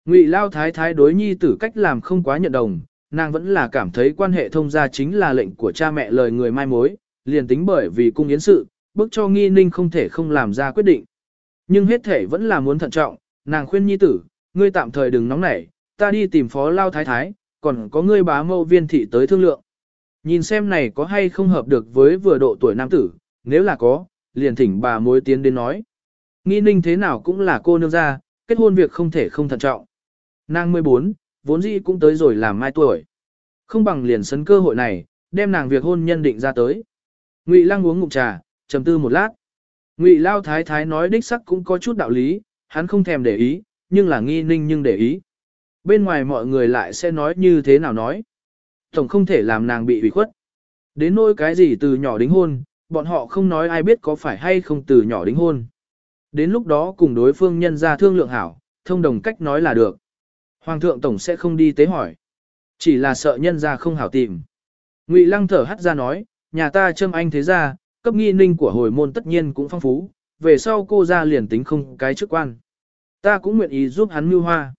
Ngụy Lao Thái Thái đối nhi tử cách làm không quá nhận đồng, nàng vẫn là cảm thấy quan hệ thông gia chính là lệnh của cha mẹ lời người mai mối, liền tính bởi vì cung yến sự, bức cho nghi ninh không thể không làm ra quyết định. Nhưng hết thể vẫn là muốn thận trọng, nàng khuyên nhi tử, ngươi tạm thời đừng nóng nảy, ta đi tìm phó Lao Thái Thái, còn có ngươi bá mâu viên thị tới thương lượng. Nhìn xem này có hay không hợp được với vừa độ tuổi nam tử, nếu là có, liền thỉnh bà mối tiến đến nói. Nghi ninh thế nào cũng là cô nương gia, kết hôn việc không thể không thận trọng. Nàng 14, vốn dĩ cũng tới rồi làm mai tuổi. Không bằng liền sấn cơ hội này, đem nàng việc hôn nhân định ra tới. Ngụy Lăng uống ngụm trà, trầm tư một lát. Ngụy Lao Thái Thái nói đích sắc cũng có chút đạo lý, hắn không thèm để ý, nhưng là nghi ninh nhưng để ý. Bên ngoài mọi người lại sẽ nói như thế nào nói. Tổng không thể làm nàng bị ủy khuất. Đến nỗi cái gì từ nhỏ đính hôn, bọn họ không nói ai biết có phải hay không từ nhỏ đính hôn. Đến lúc đó cùng đối phương nhân ra thương lượng hảo, thông đồng cách nói là được. Hoàng thượng tổng sẽ không đi tế hỏi. Chỉ là sợ nhân ra không hảo tìm. Ngụy lăng thở hắt ra nói, nhà ta châm anh thế ra, cấp nghi ninh của hồi môn tất nhiên cũng phong phú, về sau cô ra liền tính không cái chức quan. Ta cũng nguyện ý giúp hắn mưu hoa.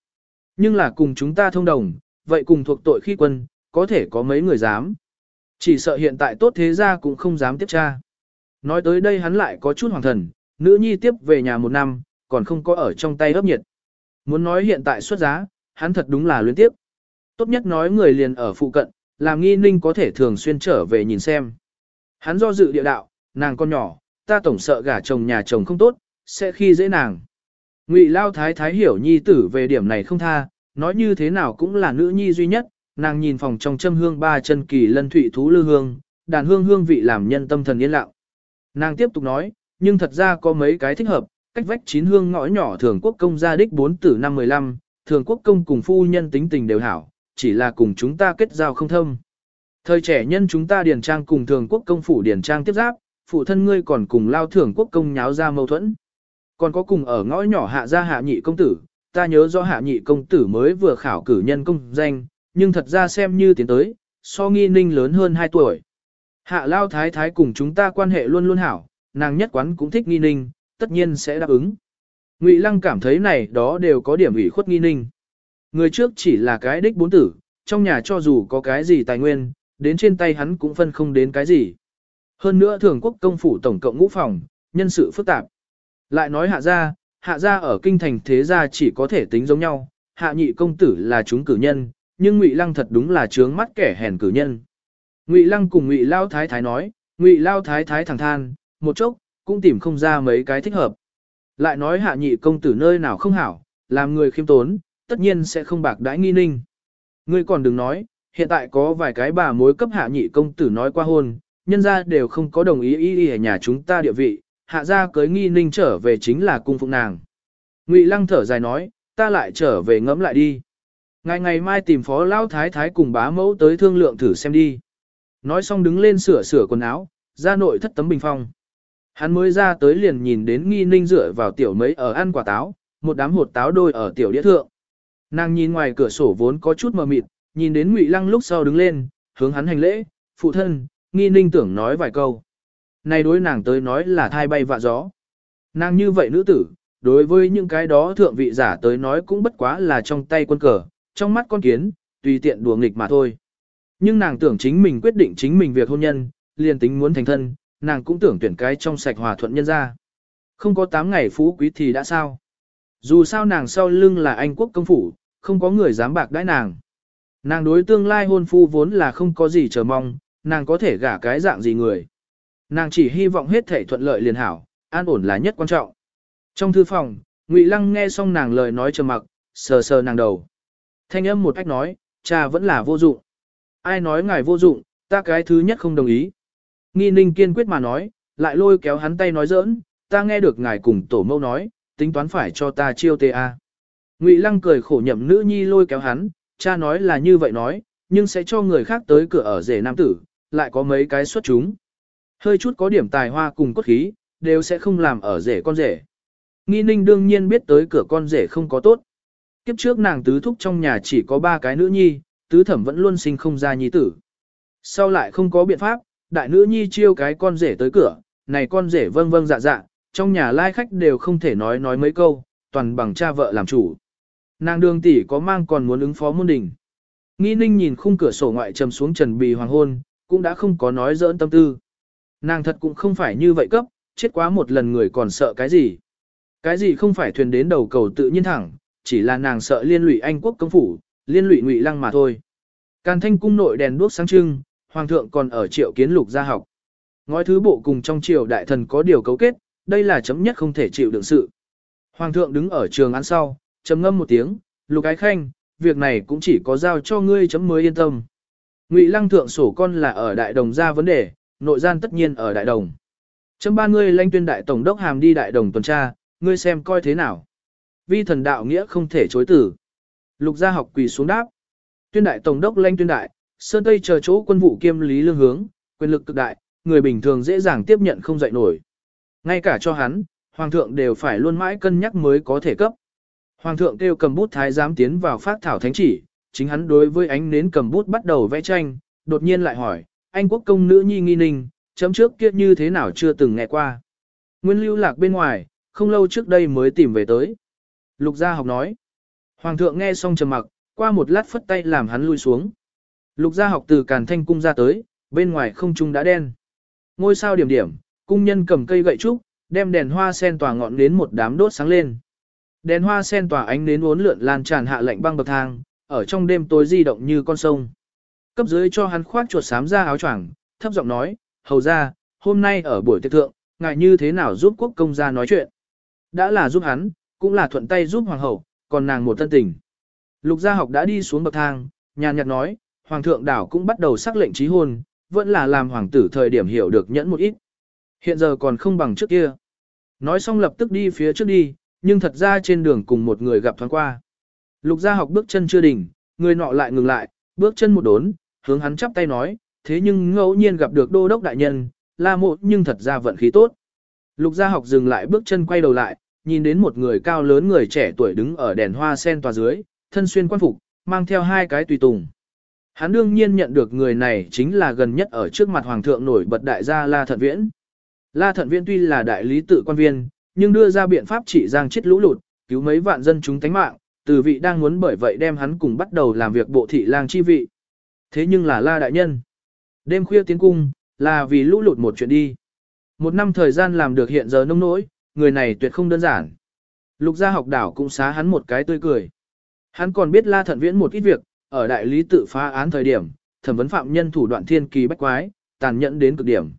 Nhưng là cùng chúng ta thông đồng, vậy cùng thuộc tội khi quân, có thể có mấy người dám. Chỉ sợ hiện tại tốt thế ra cũng không dám tiếp tra. Nói tới đây hắn lại có chút hoàng thần, nữ nhi tiếp về nhà một năm, còn không có ở trong tay hấp nhiệt. Muốn nói hiện tại xuất giá, hắn thật đúng là luyến tiếp. Tốt nhất nói người liền ở phụ cận, làm nghi ninh có thể thường xuyên trở về nhìn xem. Hắn do dự địa đạo, nàng con nhỏ, ta tổng sợ gả chồng nhà chồng không tốt, sẽ khi dễ nàng. Ngụy Lao Thái Thái hiểu nhi tử về điểm này không tha, nói như thế nào cũng là nữ nhi duy nhất, nàng nhìn phòng trong châm hương ba chân kỳ lân thụy thú lư hương, đàn hương hương vị làm nhân tâm thần yên lặng. Nàng tiếp tục nói, nhưng thật ra có mấy cái thích hợp, cách vách chín hương ngõ nhỏ thường quốc công gia đích 4 tử năm 15, thường quốc công cùng phu nhân tính tình đều hảo, chỉ là cùng chúng ta kết giao không thâm. Thời trẻ nhân chúng ta điền trang cùng thường quốc công phủ điền trang tiếp giáp, phụ thân ngươi còn cùng lao thường quốc công nháo ra mâu thuẫn. Còn có cùng ở ngõ nhỏ hạ gia hạ nhị công tử, ta nhớ rõ hạ nhị công tử mới vừa khảo cử nhân công danh, nhưng thật ra xem như tiến tới, so nghi ninh lớn hơn 2 tuổi. Hạ lao thái thái cùng chúng ta quan hệ luôn luôn hảo, nàng nhất quán cũng thích nghi ninh, tất nhiên sẽ đáp ứng. Ngụy Lăng cảm thấy này đó đều có điểm ủy khuất nghi ninh. Người trước chỉ là cái đích bốn tử, trong nhà cho dù có cái gì tài nguyên, đến trên tay hắn cũng phân không đến cái gì. Hơn nữa thường quốc công phủ tổng cộng ngũ phòng, nhân sự phức tạp. Lại nói hạ gia, hạ gia ở kinh thành thế gia chỉ có thể tính giống nhau, hạ nhị công tử là chúng cử nhân, nhưng Ngụy Lăng thật đúng là trướng mắt kẻ hèn cử nhân. Ngụy Lăng cùng Ngụy Lao Thái Thái nói, Ngụy Lao Thái Thái thẳng than, một chốc, cũng tìm không ra mấy cái thích hợp. Lại nói hạ nhị công tử nơi nào không hảo, làm người khiêm tốn, tất nhiên sẽ không bạc đãi nghi ninh. Ngươi còn đừng nói, hiện tại có vài cái bà mối cấp hạ nhị công tử nói qua hôn, nhân ra đều không có đồng ý ý ý ở nhà chúng ta địa vị, hạ ra cưới nghi ninh trở về chính là cung phụng nàng. Ngụy lăng thở dài nói, ta lại trở về ngẫm lại đi. Ngày ngày mai tìm phó lão thái thái cùng bá mẫu tới thương lượng thử xem đi. Nói xong đứng lên sửa sửa quần áo, ra nội thất tấm bình phong. Hắn mới ra tới liền nhìn đến nghi ninh dựa vào tiểu mấy ở ăn quả táo, một đám hột táo đôi ở tiểu đĩa thượng. Nàng nhìn ngoài cửa sổ vốn có chút mờ mịt, nhìn đến Ngụy Lăng lúc sau đứng lên, hướng hắn hành lễ, phụ thân, nghi ninh tưởng nói vài câu. Này đối nàng tới nói là thai bay vạ gió. Nàng như vậy nữ tử, đối với những cái đó thượng vị giả tới nói cũng bất quá là trong tay quân cờ, trong mắt con kiến, tùy tiện đùa nghịch mà thôi. Nhưng nàng tưởng chính mình quyết định chính mình việc hôn nhân, liền tính muốn thành thân, nàng cũng tưởng tuyển cái trong sạch hòa thuận nhân ra. Không có 8 ngày phú quý thì đã sao. Dù sao nàng sau lưng là anh quốc công phủ, không có người dám bạc đãi nàng. Nàng đối tương lai hôn phu vốn là không có gì chờ mong, nàng có thể gả cái dạng gì người. Nàng chỉ hy vọng hết thể thuận lợi liền hảo, an ổn là nhất quan trọng. Trong thư phòng, Ngụy Lăng nghe xong nàng lời nói trầm mặc, sờ sờ nàng đầu. Thanh âm một cách nói, cha vẫn là vô dụng. Ai nói ngài vô dụng, ta cái thứ nhất không đồng ý. Nghi ninh kiên quyết mà nói, lại lôi kéo hắn tay nói giỡn, ta nghe được ngài cùng tổ mâu nói, tính toán phải cho ta chiêu tê a. Ngụy Lăng cười khổ nhậm nữ nhi lôi kéo hắn, cha nói là như vậy nói, nhưng sẽ cho người khác tới cửa ở rể nam tử, lại có mấy cái xuất chúng. Hơi chút có điểm tài hoa cùng cốt khí, đều sẽ không làm ở rể con rể. Nghi ninh đương nhiên biết tới cửa con rể không có tốt. Kiếp trước nàng tứ thúc trong nhà chỉ có ba cái nữ nhi, tứ thẩm vẫn luôn sinh không ra nhi tử. Sau lại không có biện pháp, đại nữ nhi chiêu cái con rể tới cửa, này con rể vâng vâng dạ dạ, trong nhà lai khách đều không thể nói nói mấy câu, toàn bằng cha vợ làm chủ. Nàng đường tỷ có mang còn muốn ứng phó môn đình. Nghi ninh nhìn khung cửa sổ ngoại trầm xuống trần bì hoàng hôn, cũng đã không có nói dỡn tâm tư. Nàng thật cũng không phải như vậy cấp, chết quá một lần người còn sợ cái gì. Cái gì không phải thuyền đến đầu cầu tự nhiên thẳng, chỉ là nàng sợ liên lụy Anh quốc công phủ, liên lụy ngụy lăng mà thôi. Càn thanh cung nội đèn đuốc sáng trưng, hoàng thượng còn ở triệu kiến lục gia học. Ngói thứ bộ cùng trong triều đại thần có điều cấu kết, đây là chấm nhất không thể chịu đựng sự. Hoàng thượng đứng ở trường án sau, trầm ngâm một tiếng, lục ái khanh, việc này cũng chỉ có giao cho ngươi chấm mới yên tâm. Ngụy lăng thượng sổ con là ở đại đồng ra vấn đề, nội gian tất nhiên ở đại đồng. Chấm ba ngươi lanh tuyên đại tổng đốc hàm đi đại đồng tuần tra, ngươi xem coi thế nào. Vi thần đạo nghĩa không thể chối tử. Lục gia học quỳ xuống đáp. Tuyên đại tổng đốc lanh tuyên đại, sơn tây chờ chỗ quân vụ kiêm lý lương hướng, quyền lực cực đại, người bình thường dễ dàng tiếp nhận không dậy nổi. Ngay cả cho hắn, hoàng thượng đều phải luôn mãi cân nhắc mới có thể cấp. Hoàng thượng kêu cầm bút thái giám tiến vào phát thảo thánh chỉ, chính hắn đối với ánh nến cầm bút bắt đầu vẽ tranh, đột nhiên lại hỏi, anh quốc công nữ nhi nghi ninh, chấm trước kia như thế nào chưa từng nghe qua. Nguyên lưu lạc bên ngoài, không lâu trước đây mới tìm về tới. Lục gia học nói. Hoàng thượng nghe xong trầm mặc, qua một lát phất tay làm hắn lui xuống. Lục gia học từ càn thanh cung ra tới, bên ngoài không trung đã đen. Ngôi sao điểm điểm, cung nhân cầm cây gậy trúc, đem đèn hoa sen tỏa ngọn đến một đám đốt sáng lên. Đèn hoa sen tỏa ánh nến uốn lượn lan tràn hạ lạnh băng bậc thang, ở trong đêm tối di động như con sông. Cấp dưới cho hắn khoác chuột xám ra áo choàng, thấp giọng nói, hầu ra, hôm nay ở buổi tiệc thượng, ngài như thế nào giúp quốc công gia nói chuyện. Đã là giúp hắn, cũng là thuận tay giúp hoàng hậu, còn nàng một thân tình. Lục gia học đã đi xuống bậc thang, nhàn nhạt nói, hoàng thượng đảo cũng bắt đầu sắc lệnh trí hôn, vẫn là làm hoàng tử thời điểm hiểu được nhẫn một ít. Hiện giờ còn không bằng trước kia. Nói xong lập tức đi phía trước đi, nhưng thật ra trên đường cùng một người gặp thoáng qua. Lục gia học bước chân chưa đỉnh, người nọ lại ngừng lại, bước chân một đốn, hướng hắn chắp tay nói, thế nhưng ngẫu nhiên gặp được đô đốc đại nhân, la mộ nhưng thật ra vận khí tốt. Lục gia học dừng lại bước chân quay đầu lại, nhìn đến một người cao lớn người trẻ tuổi đứng ở đèn hoa sen tòa dưới, thân xuyên quan phục, mang theo hai cái tùy tùng. Hắn đương nhiên nhận được người này chính là gần nhất ở trước mặt hoàng thượng nổi bật đại gia La Thận Viễn. La Thận Viễn tuy là đại lý tự quan viên, nhưng đưa ra biện pháp trị giang chết lũ lụt, cứu mấy vạn dân chúng tánh mạng, từ vị đang muốn bởi vậy đem hắn cùng bắt đầu làm việc bộ thị lang chi vị. Thế nhưng là La Đại Nhân. Đêm khuya tiến cung, là vì lũ lụt một chuyện đi. Một năm thời gian làm được hiện giờ nông nỗi, người này tuyệt không đơn giản. Lục gia học đảo cũng xá hắn một cái tươi cười. Hắn còn biết La Thận Viễn một ít việc, ở đại lý tự phá án thời điểm, thẩm vấn phạm nhân thủ đoạn thiên kỳ bách quái, tàn nhẫn đến cực điểm.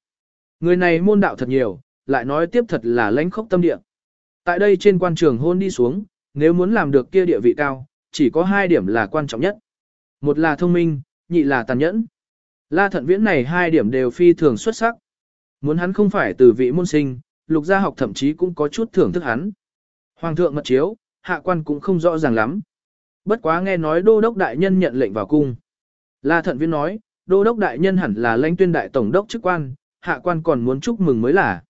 Người này môn đạo thật nhiều, lại nói tiếp thật là lãnh khốc tâm địa. Tại đây trên quan trường hôn đi xuống, nếu muốn làm được kia địa vị cao, chỉ có hai điểm là quan trọng nhất. Một là thông minh, nhị là tàn nhẫn. La thận viễn này hai điểm đều phi thường xuất sắc. Muốn hắn không phải từ vị môn sinh, lục gia học thậm chí cũng có chút thưởng thức hắn. Hoàng thượng mật chiếu, hạ quan cũng không rõ ràng lắm. Bất quá nghe nói đô đốc đại nhân nhận lệnh vào cung. La thận viễn nói, đô đốc đại nhân hẳn là lãnh tuyên đại tổng đốc chức quan, hạ quan còn muốn chúc mừng mới là.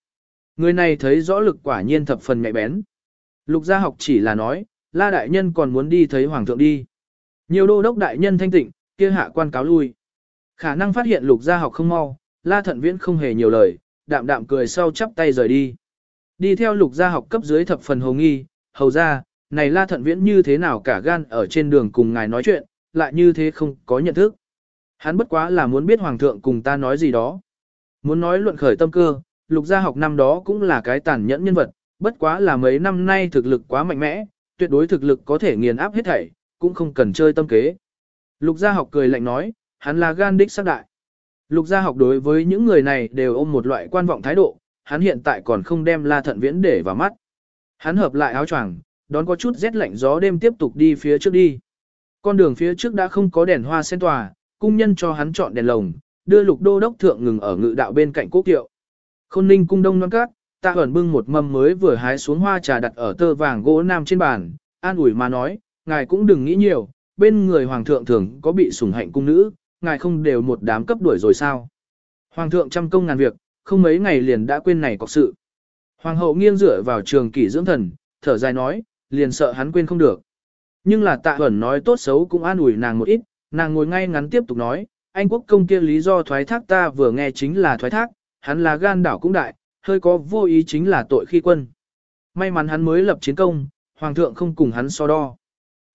Người này thấy rõ lực quả nhiên thập phần nhạy bén. Lục gia học chỉ là nói, la đại nhân còn muốn đi thấy hoàng thượng đi. Nhiều đô đốc đại nhân thanh tịnh, kia hạ quan cáo lui. Khả năng phát hiện lục gia học không mau, la thận viễn không hề nhiều lời, đạm đạm cười sau chắp tay rời đi. Đi theo lục gia học cấp dưới thập phần hồ nghi, hầu ra, này la thận viễn như thế nào cả gan ở trên đường cùng ngài nói chuyện, lại như thế không có nhận thức. Hắn bất quá là muốn biết hoàng thượng cùng ta nói gì đó. Muốn nói luận khởi tâm cơ, lục gia học năm đó cũng là cái tàn nhẫn nhân vật, bất quá là mấy năm nay thực lực quá mạnh mẽ, tuyệt đối thực lực có thể nghiền áp hết thảy, cũng không cần chơi tâm kế. Lục gia học cười lạnh nói, hắn là gan đích sắc đại. Lục gia học đối với những người này đều ôm một loại quan vọng thái độ, hắn hiện tại còn không đem la thận viễn để vào mắt. Hắn hợp lại áo choàng, đón có chút rét lạnh gió đêm tiếp tục đi phía trước đi. Con đường phía trước đã không có đèn hoa sen tòa, cung nhân cho hắn chọn đèn lồng, đưa lục đô đốc thượng ngừng ở ngự đạo bên cạnh quốc kiệu. Khôn ninh cung đông non cát, tạ ẩn bưng một mâm mới vừa hái xuống hoa trà đặt ở tơ vàng gỗ nam trên bàn, an ủi mà nói, ngài cũng đừng nghĩ nhiều, bên người hoàng thượng thường có bị sủng hạnh cung nữ, ngài không đều một đám cấp đuổi rồi sao. Hoàng thượng trăm công ngàn việc, không mấy ngày liền đã quên này có sự. Hoàng hậu nghiêng dựa vào trường kỷ dưỡng thần, thở dài nói, liền sợ hắn quên không được. Nhưng là tạ ẩn nói tốt xấu cũng an ủi nàng một ít, nàng ngồi ngay ngắn tiếp tục nói, anh quốc công kia lý do thoái thác ta vừa nghe chính là thoái thác, hắn là gan đảo cũng đại, hơi có vô ý chính là tội khi quân. May mắn hắn mới lập chiến công, hoàng thượng không cùng hắn so đo.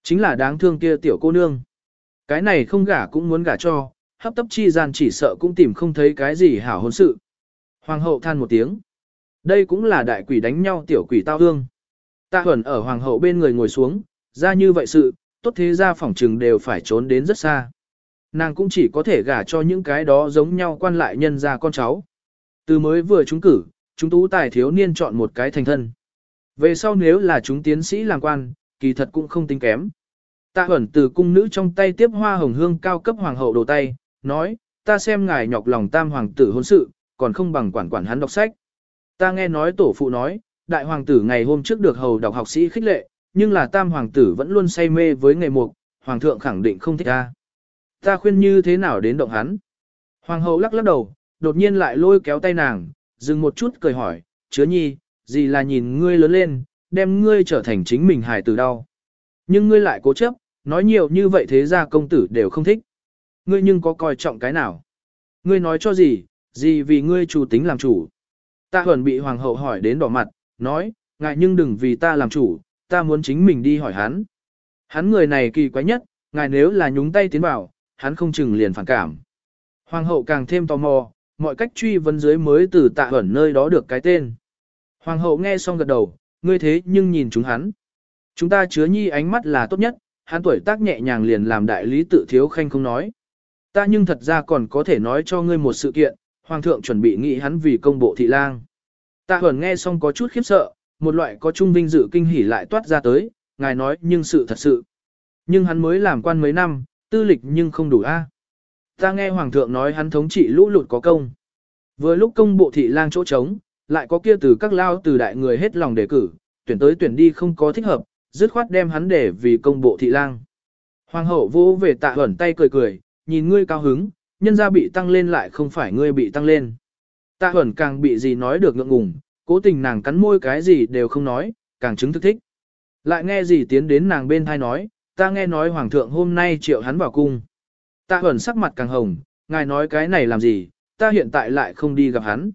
Chính là đáng thương kia tiểu cô nương. Cái này không gả cũng muốn gả cho, hấp tấp chi gian chỉ sợ cũng tìm không thấy cái gì hảo hôn sự. Hoàng hậu than một tiếng. Đây cũng là đại quỷ đánh nhau tiểu quỷ tao hương. Tạ huẩn ở hoàng hậu bên người ngồi xuống, ra như vậy sự, tốt thế ra phỏng trừng đều phải trốn đến rất xa. Nàng cũng chỉ có thể gả cho những cái đó giống nhau quan lại nhân ra con cháu. Từ mới vừa trúng cử, chúng tú tài thiếu niên chọn một cái thành thân. Về sau nếu là chúng tiến sĩ làm quan, kỳ thật cũng không tính kém. Tạ ẩn từ cung nữ trong tay tiếp hoa hồng hương cao cấp hoàng hậu đồ tay, nói, ta xem ngài nhọc lòng tam hoàng tử hôn sự, còn không bằng quản quản hắn đọc sách. Ta nghe nói tổ phụ nói, đại hoàng tử ngày hôm trước được hầu đọc học sĩ khích lệ, nhưng là tam hoàng tử vẫn luôn say mê với nghề mục, hoàng thượng khẳng định không thích ta. Ta khuyên như thế nào đến động hắn. Hoàng hậu lắc lắc đầu, đột nhiên lại lôi kéo tay nàng, dừng một chút cười hỏi, chứa nhi, gì là nhìn ngươi lớn lên, đem ngươi trở thành chính mình hài tử đau. Nhưng ngươi lại cố chấp, nói nhiều như vậy thế ra công tử đều không thích. Ngươi nhưng có coi trọng cái nào? Ngươi nói cho gì, gì vì ngươi chủ tính làm chủ. Ta huẩn bị hoàng hậu hỏi đến đỏ mặt, nói, ngại nhưng đừng vì ta làm chủ, ta muốn chính mình đi hỏi hắn. Hắn người này kỳ quái nhất, ngài nếu là nhúng tay tiến vào, hắn không chừng liền phản cảm. Hoàng hậu càng thêm tò mò, mọi cách truy vấn dưới mới từ tạ ẩn nơi đó được cái tên. Hoàng hậu nghe xong gật đầu, ngươi thế nhưng nhìn chúng hắn. Chúng ta chứa nhi ánh mắt là tốt nhất, hắn tuổi tác nhẹ nhàng liền làm đại lý tự thiếu khanh không nói. Ta nhưng thật ra còn có thể nói cho ngươi một sự kiện, hoàng thượng chuẩn bị nghị hắn vì công bộ thị lang. Tạ ẩn nghe xong có chút khiếp sợ, một loại có trung vinh dự kinh hỉ lại toát ra tới, ngài nói nhưng sự thật sự. Nhưng hắn mới làm quan mấy năm, tư lịch nhưng không đủ a. Ta nghe hoàng thượng nói hắn thống trị lũ lụt có công. Vừa lúc công bộ thị lang chỗ trống, lại có kia từ các lao từ đại người hết lòng đề cử, tuyển tới tuyển đi không có thích hợp, dứt khoát đem hắn để vì công bộ thị lang. Hoàng hậu vô về tạ ẩn tay cười cười, nhìn ngươi cao hứng, nhân gia bị tăng lên lại không phải ngươi bị tăng lên. Tạ ẩn càng bị gì nói được ngượng ngùng, cố tình nàng cắn môi cái gì đều không nói, càng chứng thức thích. Lại nghe gì tiến đến nàng bên thai nói, ta nghe nói hoàng thượng hôm nay triệu hắn vào cung. Tạ Huẩn sắc mặt càng hồng, ngài nói cái này làm gì, ta hiện tại lại không đi gặp hắn.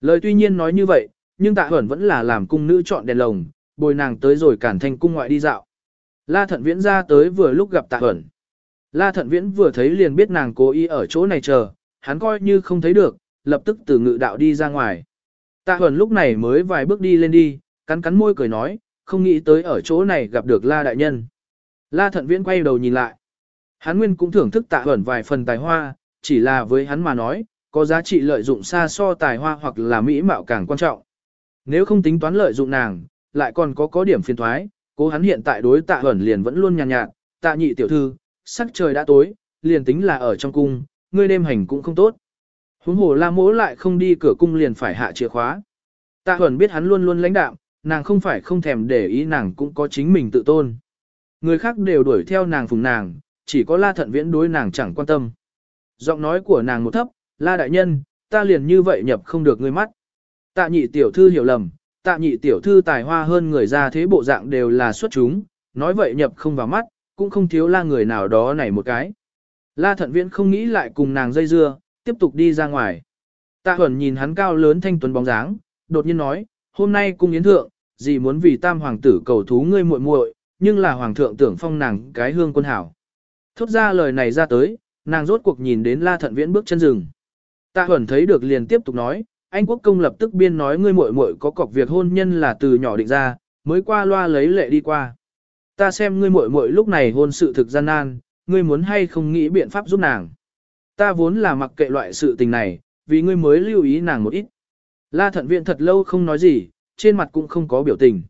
Lời tuy nhiên nói như vậy, nhưng Tạ Huẩn vẫn là làm cung nữ chọn đèn lồng, bồi nàng tới rồi cản thành cung ngoại đi dạo. La Thận Viễn ra tới vừa lúc gặp Tạ Huẩn. La Thận Viễn vừa thấy liền biết nàng cố ý ở chỗ này chờ, hắn coi như không thấy được, lập tức từ ngự đạo đi ra ngoài. Tạ Huẩn lúc này mới vài bước đi lên đi, cắn cắn môi cười nói, không nghĩ tới ở chỗ này gặp được La Đại Nhân. La Thận Viễn quay đầu nhìn lại. Hắn nguyên cũng thưởng thức Tạ Huẩn vài phần tài hoa, chỉ là với hắn mà nói, có giá trị lợi dụng xa so tài hoa hoặc là mỹ mạo càng quan trọng. Nếu không tính toán lợi dụng nàng, lại còn có có điểm phiền thoái, cố hắn hiện tại đối Tạ Huẩn liền vẫn luôn nhàn nhạt, nhạt, tạ nhị tiểu thư, sắc trời đã tối, liền tính là ở trong cung, ngươi đêm hành cũng không tốt. Huống hồ la mỗ lại không đi cửa cung liền phải hạ chìa khóa. Tạ Huẩn biết hắn luôn luôn lãnh đạm, nàng không phải không thèm để ý nàng cũng có chính mình tự tôn. Người khác đều đuổi theo nàng phùng nàng, chỉ có la thận viễn đối nàng chẳng quan tâm. Giọng nói của nàng một thấp, la đại nhân, ta liền như vậy nhập không được ngươi mắt. Tạ nhị tiểu thư hiểu lầm, tạ nhị tiểu thư tài hoa hơn người ra thế bộ dạng đều là xuất chúng, nói vậy nhập không vào mắt, cũng không thiếu la người nào đó này một cái. La thận viễn không nghĩ lại cùng nàng dây dưa, tiếp tục đi ra ngoài. Tạ Huẩn nhìn hắn cao lớn thanh tuấn bóng dáng, đột nhiên nói, hôm nay cung yến thượng, gì muốn vì tam hoàng tử cầu thú ngươi muội muội, nhưng là hoàng thượng tưởng phong nàng cái hương quân hảo. Thốt ra lời này ra tới, nàng rốt cuộc nhìn đến La Thận Viễn bước chân rừng. Tạ Huẩn thấy được liền tiếp tục nói, anh quốc công lập tức biên nói ngươi muội muội có cọc việc hôn nhân là từ nhỏ định ra, mới qua loa lấy lệ đi qua. Ta xem ngươi muội muội lúc này hôn sự thực gian nan, ngươi muốn hay không nghĩ biện pháp giúp nàng. Ta vốn là mặc kệ loại sự tình này, vì ngươi mới lưu ý nàng một ít. La thận Viễn thật lâu không nói gì, trên mặt cũng không có biểu tình.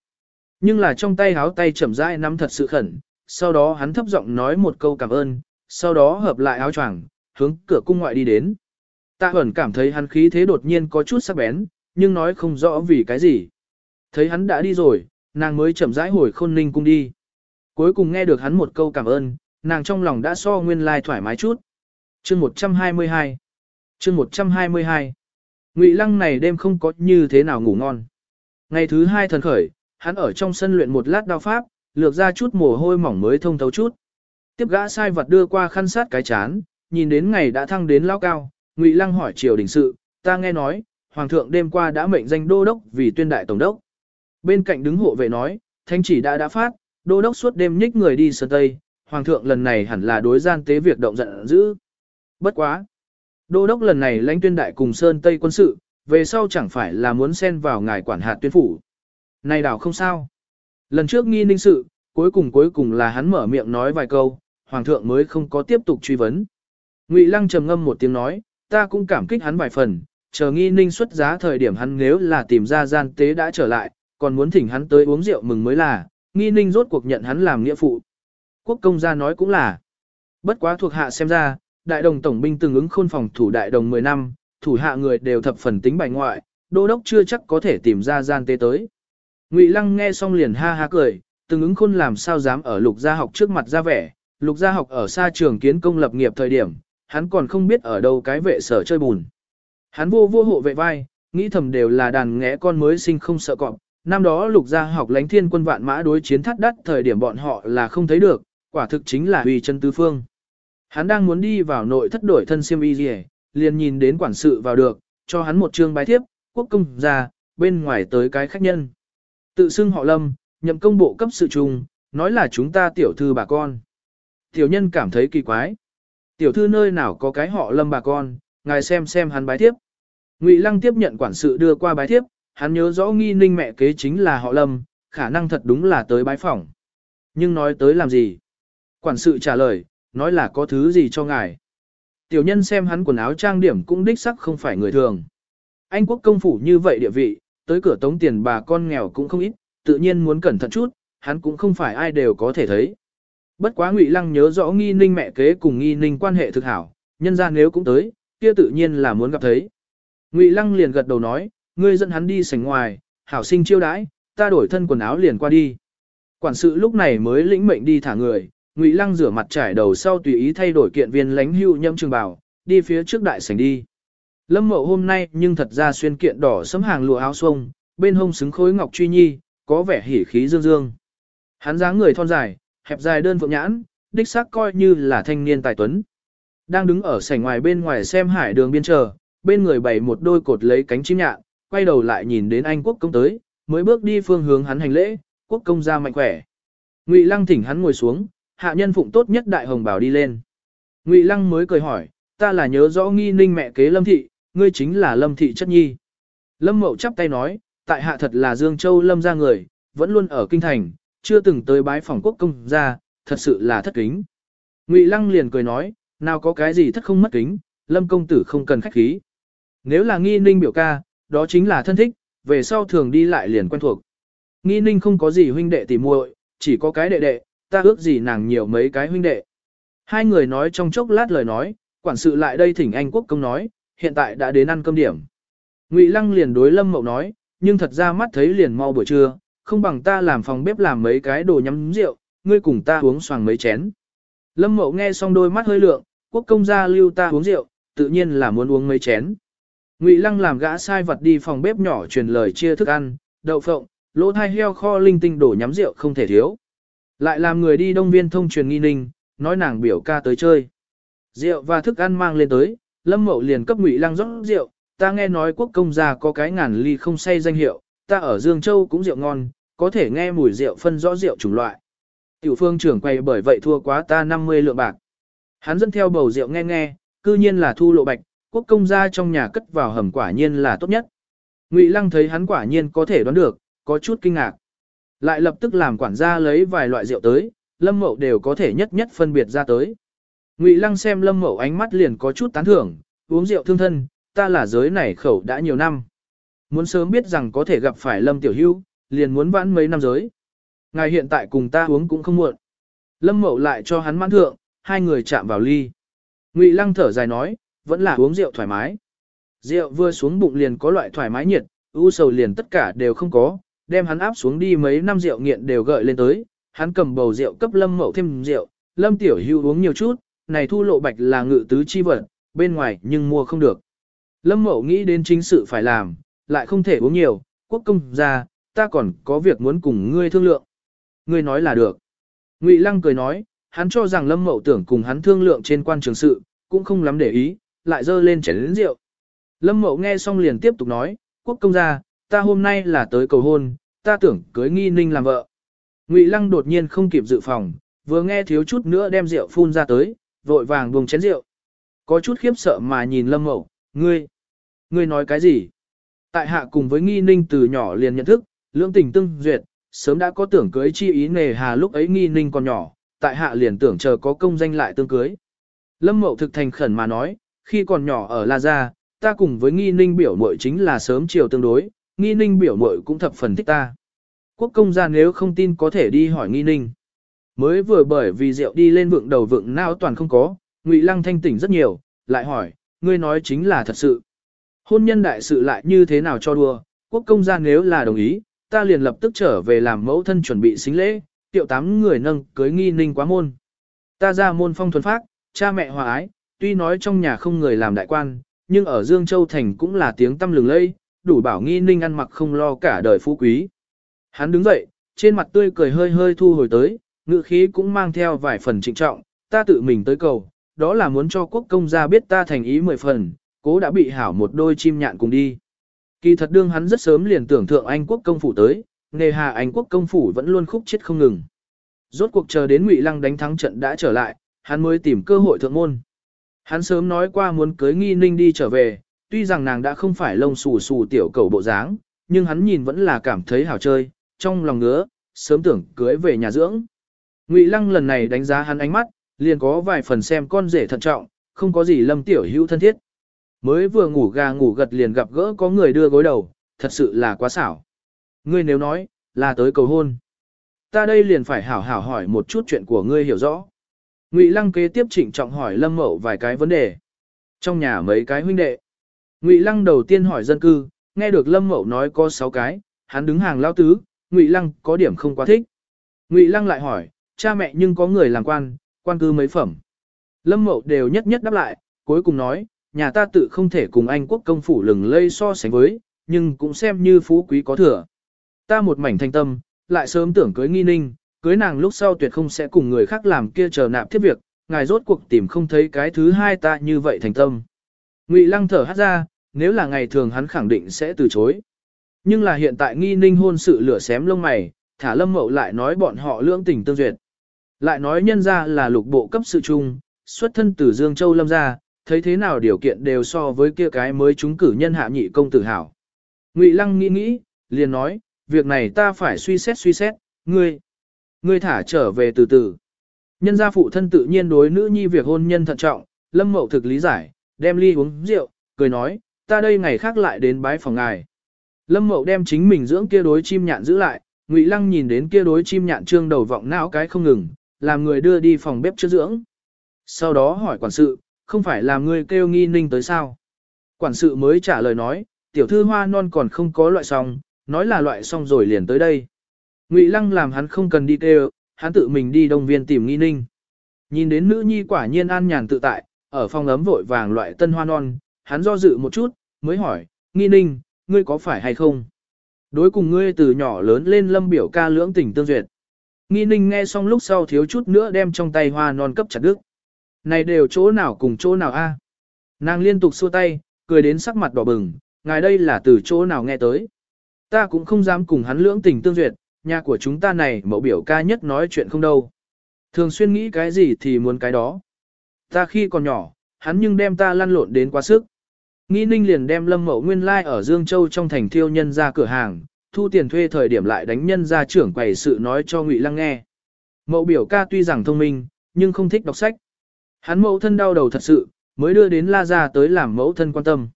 Nhưng là trong tay háo tay chậm rãi nắm thật sự khẩn, sau đó hắn thấp giọng nói một câu cảm ơn, sau đó hợp lại áo choàng, hướng cửa cung ngoại đi đến. Tạ Huẩn cảm thấy hắn khí thế đột nhiên có chút sắc bén, nhưng nói không rõ vì cái gì. Thấy hắn đã đi rồi, nàng mới chậm rãi hồi khôn ninh cung đi. Cuối cùng nghe được hắn một câu cảm ơn, nàng trong lòng đã so nguyên lai thoải mái chút. Chương 122 Chương 122 Ngụy Lăng này đêm không có như thế nào ngủ ngon. Ngày thứ hai thần khởi, hắn ở trong sân luyện một lát đao pháp, lược ra chút mồ hôi mỏng mới thông thấu chút. Tiếp gã sai vật đưa qua khăn sát cái chán, nhìn đến ngày đã thăng đến lao cao, Ngụy Lăng hỏi triều đình sự, ta nghe nói, hoàng thượng đêm qua đã mệnh danh đô đốc vì tuyên đại tổng đốc. Bên cạnh đứng hộ vệ nói, thanh chỉ đã đã phát, đô đốc suốt đêm nhích người đi sơn tây, hoàng thượng lần này hẳn là đối gian tế việc động giận dữ. Bất quá. Đô đốc lần này lãnh tuyên đại cùng Sơn Tây quân sự, về sau chẳng phải là muốn xen vào ngài quản hạt tuyên phủ. Này đảo không sao. Lần trước nghi ninh sự, cuối cùng cuối cùng là hắn mở miệng nói vài câu, hoàng thượng mới không có tiếp tục truy vấn. Ngụy Lăng trầm ngâm một tiếng nói, ta cũng cảm kích hắn vài phần, chờ nghi ninh xuất giá thời điểm hắn nếu là tìm ra gian tế đã trở lại, còn muốn thỉnh hắn tới uống rượu mừng mới là, nghi ninh rốt cuộc nhận hắn làm nghĩa phụ. Quốc công gia nói cũng là, bất quá thuộc hạ xem ra, đại đồng tổng binh từng ứng khôn phòng thủ đại đồng 10 năm, thủ hạ người đều thập phần tính bài ngoại, đô đốc chưa chắc có thể tìm ra gian tế tới. Ngụy Lăng nghe xong liền ha ha cười, từng ứng khôn làm sao dám ở lục gia học trước mặt ra vẻ, lục gia học ở xa trường kiến công lập nghiệp thời điểm, hắn còn không biết ở đâu cái vệ sở chơi bùn. Hắn vô vô hộ vệ vai, nghĩ thầm đều là đàn ngẽ con mới sinh không sợ cọp, năm đó lục gia học lánh thiên quân vạn mã đối chiến thắt đắt thời điểm bọn họ là không thấy được, quả thực chính là uy chân tứ phương. Hắn đang muốn đi vào nội thất đổi thân siêm y gì, liền nhìn đến quản sự vào được, cho hắn một trương bái thiếp, quốc công ra, bên ngoài tới cái khách nhân. Tự xưng họ lâm, nhậm công bộ cấp sự trùng, nói là chúng ta tiểu thư bà con. Tiểu nhân cảm thấy kỳ quái. Tiểu thư nơi nào có cái họ lâm bà con, ngài xem xem hắn bái tiếp. Ngụy Lăng tiếp nhận quản sự đưa qua bái tiếp, hắn nhớ rõ nghi ninh mẹ kế chính là họ lâm, khả năng thật đúng là tới bái phỏng. Nhưng nói tới làm gì? Quản sự trả lời, nói là có thứ gì cho ngài. Tiểu nhân xem hắn quần áo trang điểm cũng đích sắc không phải người thường. Anh quốc công phủ như vậy địa vị, tới cửa tống tiền bà con nghèo cũng không ít, tự nhiên muốn cẩn thận chút, hắn cũng không phải ai đều có thể thấy. Bất quá Ngụy Lăng nhớ rõ nghi ninh mẹ kế cùng nghi ninh quan hệ thực hảo, nhân ra nếu cũng tới, kia tự nhiên là muốn gặp thấy. Ngụy Lăng liền gật đầu nói, ngươi dẫn hắn đi sảnh ngoài, hảo sinh chiêu đãi, ta đổi thân quần áo liền qua đi. Quản sự lúc này mới lĩnh mệnh đi thả người, Ngụy Lăng rửa mặt trải đầu sau tùy ý thay đổi kiện viên lánh hưu nhâm trường bào, đi phía trước đại sảnh đi. Lâm Mậu hôm nay nhưng thật ra xuyên kiện đỏ sấm hàng lụa áo xuông, bên hông xứng khối ngọc truy nhi, có vẻ hỉ khí dương dương. Hắn dáng người thon dài, hẹp dài đơn phượng nhãn, đích xác coi như là thanh niên tài tuấn. đang đứng ở sảnh ngoài bên ngoài xem hải đường biên chờ, bên người bày một đôi cột lấy cánh chim nhạn, quay đầu lại nhìn đến anh quốc công tới, mới bước đi phương hướng hắn hành lễ, quốc công ra mạnh khỏe. Ngụy Lăng thỉnh hắn ngồi xuống, hạ nhân phụng tốt nhất đại hồng bảo đi lên. Ngụy Lăng mới cười hỏi, ta là nhớ rõ nghi ninh mẹ kế Lâm Thị, ngươi chính là Lâm Thị chất nhi. Lâm Mậu chắp tay nói, tại hạ thật là Dương Châu Lâm ra người, vẫn luôn ở kinh thành, chưa từng tới bái phòng quốc công ra, thật sự là thất kính. Ngụy Lăng liền cười nói, nào có cái gì thất không mất kính, Lâm công tử không cần khách khí. Nếu là nghi ninh biểu ca, đó chính là thân thích, về sau thường đi lại liền quen thuộc. Nghi ninh không có gì huynh đệ tỉ muội, chỉ có cái đệ đệ, ta ước gì nàng nhiều mấy cái huynh đệ. Hai người nói trong chốc lát lời nói, quản sự lại đây thỉnh anh quốc công nói, hiện tại đã đến ăn cơm điểm. Ngụy Lăng liền đối Lâm Mậu nói, nhưng thật ra mắt thấy liền mau buổi trưa, không bằng ta làm phòng bếp làm mấy cái đồ nhắm rượu, ngươi cùng ta uống xoàng mấy chén. Lâm Mậu nghe xong đôi mắt hơi lượng, quốc công gia lưu ta uống rượu, tự nhiên là muốn uống mấy chén. Ngụy Lăng làm gã sai vật đi phòng bếp nhỏ truyền lời chia thức ăn, đậu phộng, lỗ thai heo kho linh tinh đổ nhắm rượu không thể thiếu. Lại làm người đi đông viên thông truyền nghi ninh, nói nàng biểu ca tới chơi. Rượu và thức ăn mang lên tới, Lâm Mậu liền cấp Ngụy Lăng rót rượu, ta nghe nói quốc công gia có cái ngàn ly không say danh hiệu, ta ở Dương Châu cũng rượu ngon, có thể nghe mùi rượu phân rõ rượu chủng loại. Tiểu phương trưởng quay bởi vậy thua quá ta 50 lượng bạc. Hắn dẫn theo bầu rượu nghe nghe, cư nhiên là thu lộ bạch, quốc công gia trong nhà cất vào hầm quả nhiên là tốt nhất. Ngụy Lăng thấy hắn quả nhiên có thể đoán được, có chút kinh ngạc. Lại lập tức làm quản gia lấy vài loại rượu tới, Lâm Mậu đều có thể nhất nhất phân biệt ra tới. Ngụy Lăng xem Lâm Mậu ánh mắt liền có chút tán thưởng, uống rượu thương thân, ta là giới này khẩu đã nhiều năm. Muốn sớm biết rằng có thể gặp phải Lâm Tiểu Hưu, liền muốn vãn mấy năm giới. Ngài hiện tại cùng ta uống cũng không muộn. Lâm Mậu lại cho hắn mãn thượng, hai người chạm vào ly. Ngụy Lăng thở dài nói, vẫn là uống rượu thoải mái. Rượu vừa xuống bụng liền có loại thoải mái nhiệt, u sầu liền tất cả đều không có, đem hắn áp xuống đi mấy năm rượu nghiện đều gợi lên tới, hắn cầm bầu rượu cấp Lâm Mậu thêm rượu, Lâm Tiểu Hưu uống nhiều chút, này thu lộ bạch là ngự tứ chi vật, bên ngoài nhưng mua không được. Lâm Mậu nghĩ đến chính sự phải làm, lại không thể uống nhiều, quốc công ra, ta còn có việc muốn cùng ngươi thương lượng. Ngươi nói là được. Ngụy Lăng cười nói, hắn cho rằng Lâm Mậu tưởng cùng hắn thương lượng trên quan trường sự, cũng không lắm để ý, lại dơ lên chén lĩnh rượu. Lâm Mậu nghe xong liền tiếp tục nói, quốc công gia, ta hôm nay là tới cầu hôn, ta tưởng cưới nghi ninh làm vợ. Ngụy Lăng đột nhiên không kịp dự phòng, vừa nghe thiếu chút nữa đem rượu phun ra tới, vội vàng buông chén rượu. Có chút khiếp sợ mà nhìn Lâm Mậu, ngươi, ngươi nói cái gì? Tại hạ cùng với nghi ninh từ nhỏ liền nhận thức, lưỡng tình tương duyệt, sớm đã có tưởng cưới chi ý nề hà lúc ấy nghi ninh còn nhỏ, tại hạ liền tưởng chờ có công danh lại tương cưới. Lâm Mậu thực thành khẩn mà nói, khi còn nhỏ ở La Gia, ta cùng với nghi ninh biểu muội chính là sớm chiều tương đối, nghi ninh biểu muội cũng thập phần thích ta. Quốc công gia nếu không tin có thể đi hỏi nghi ninh. Mới vừa bởi vì rượu đi lên vượng đầu vượng não toàn không có, Ngụy Lăng thanh tỉnh rất nhiều, lại hỏi, ngươi nói chính là thật sự. Hôn nhân đại sự lại như thế nào cho đùa, quốc công gia nếu là đồng ý, ta liền lập tức trở về làm mẫu thân chuẩn bị xính lễ, tiệu tám người nâng cưới nghi ninh quá môn. Ta ra môn phong thuần phác, cha mẹ hòa ái, tuy nói trong nhà không người làm đại quan, nhưng ở Dương Châu Thành cũng là tiếng tâm lừng lây, đủ bảo nghi ninh ăn mặc không lo cả đời phú quý. Hắn đứng dậy, trên mặt tươi cười hơi hơi thu hồi tới, ngự khí cũng mang theo vài phần trịnh trọng, ta tự mình tới cầu, đó là muốn cho quốc công gia biết ta thành ý mười phần, cố đã bị hảo một đôi chim nhạn cùng đi. Kỳ thật đương hắn rất sớm liền tưởng thượng Anh quốc công phủ tới, nề hà Anh quốc công phủ vẫn luôn khúc chết không ngừng. Rốt cuộc chờ đến Ngụy Lăng đánh thắng trận đã trở lại, hắn mới tìm cơ hội thượng môn. Hắn sớm nói qua muốn cưới nghi ninh đi trở về, tuy rằng nàng đã không phải lông xù xù tiểu cầu bộ dáng, nhưng hắn nhìn vẫn là cảm thấy hảo chơi, trong lòng ngứa, sớm tưởng cưới về nhà dưỡng. Ngụy Lăng lần này đánh giá hắn ánh mắt, liền có vài phần xem con rể thận trọng, không có gì lâm tiểu hữu thân thiết. Mới vừa ngủ gà ngủ gật liền gặp gỡ có người đưa gối đầu, thật sự là quá xảo. Ngươi nếu nói, là tới cầu hôn. Ta đây liền phải hảo hảo hỏi một chút chuyện của ngươi hiểu rõ. Ngụy Lăng kế tiếp trịnh trọng hỏi Lâm Mậu vài cái vấn đề. Trong nhà mấy cái huynh đệ. Ngụy Lăng đầu tiên hỏi dân cư, nghe được Lâm Mậu nói có 6 cái, hắn đứng hàng lao tứ, Ngụy Lăng có điểm không quá thích. Ngụy Lăng lại hỏi, cha mẹ nhưng có người làm quan, quan cư mấy phẩm. Lâm Mậu đều nhất nhất đáp lại, cuối cùng nói, nhà ta tự không thể cùng Anh quốc công phủ lừng lây so sánh với, nhưng cũng xem như phú quý có thừa. Ta một mảnh thanh tâm, lại sớm tưởng cưới nghi ninh, cưới nàng lúc sau tuyệt không sẽ cùng người khác làm kia chờ nạp thiết việc, ngài rốt cuộc tìm không thấy cái thứ hai ta như vậy thành tâm. Ngụy Lăng thở hát ra, nếu là ngày thường hắn khẳng định sẽ từ chối. Nhưng là hiện tại nghi ninh hôn sự lửa xém lông mày, thả lâm mậu lại nói bọn họ lưỡng tình tương duyệt. Lại nói nhân ra là lục bộ cấp sự chung, xuất thân từ Dương Châu lâm ra, thấy thế nào điều kiện đều so với kia cái mới chúng cử nhân hạ nhị công tử hảo. Ngụy Lăng nghĩ nghĩ, liền nói, việc này ta phải suy xét suy xét, ngươi, ngươi thả trở về từ từ. Nhân gia phụ thân tự nhiên đối nữ nhi việc hôn nhân thận trọng, Lâm Mậu thực lý giải, đem ly uống rượu, cười nói, ta đây ngày khác lại đến bái phòng ngài. Lâm Mậu đem chính mình dưỡng kia đối chim nhạn giữ lại, Ngụy Lăng nhìn đến kia đối chim nhạn trương đầu vọng não cái không ngừng, làm người đưa đi phòng bếp chữa dưỡng. Sau đó hỏi quản sự, không phải là người kêu nghi ninh tới sao? Quản sự mới trả lời nói, tiểu thư hoa non còn không có loại xong, nói là loại xong rồi liền tới đây. Ngụy Lăng làm hắn không cần đi kêu, hắn tự mình đi đông viên tìm nghi ninh. Nhìn đến nữ nhi quả nhiên an nhàn tự tại, ở phòng ấm vội vàng loại tân hoa non, hắn do dự một chút, mới hỏi, nghi ninh, ngươi có phải hay không? Đối cùng ngươi từ nhỏ lớn lên lâm biểu ca lưỡng tình tương duyệt. Nghi ninh nghe xong lúc sau thiếu chút nữa đem trong tay hoa non cấp chặt đứt. Này đều chỗ nào cùng chỗ nào a? Nàng liên tục xua tay, cười đến sắc mặt đỏ bừng, ngài đây là từ chỗ nào nghe tới. Ta cũng không dám cùng hắn lưỡng tình tương duyệt, nhà của chúng ta này mẫu biểu ca nhất nói chuyện không đâu. Thường xuyên nghĩ cái gì thì muốn cái đó. Ta khi còn nhỏ, hắn nhưng đem ta lăn lộn đến quá sức. Nghĩ ninh liền đem lâm mẫu nguyên lai like ở Dương Châu trong thành thiêu nhân ra cửa hàng, thu tiền thuê thời điểm lại đánh nhân ra trưởng quầy sự nói cho Ngụy Lăng nghe. Mẫu biểu ca tuy rằng thông minh, nhưng không thích đọc sách. Hắn mẫu thân đau đầu thật sự, mới đưa đến La Gia tới làm mẫu thân quan tâm.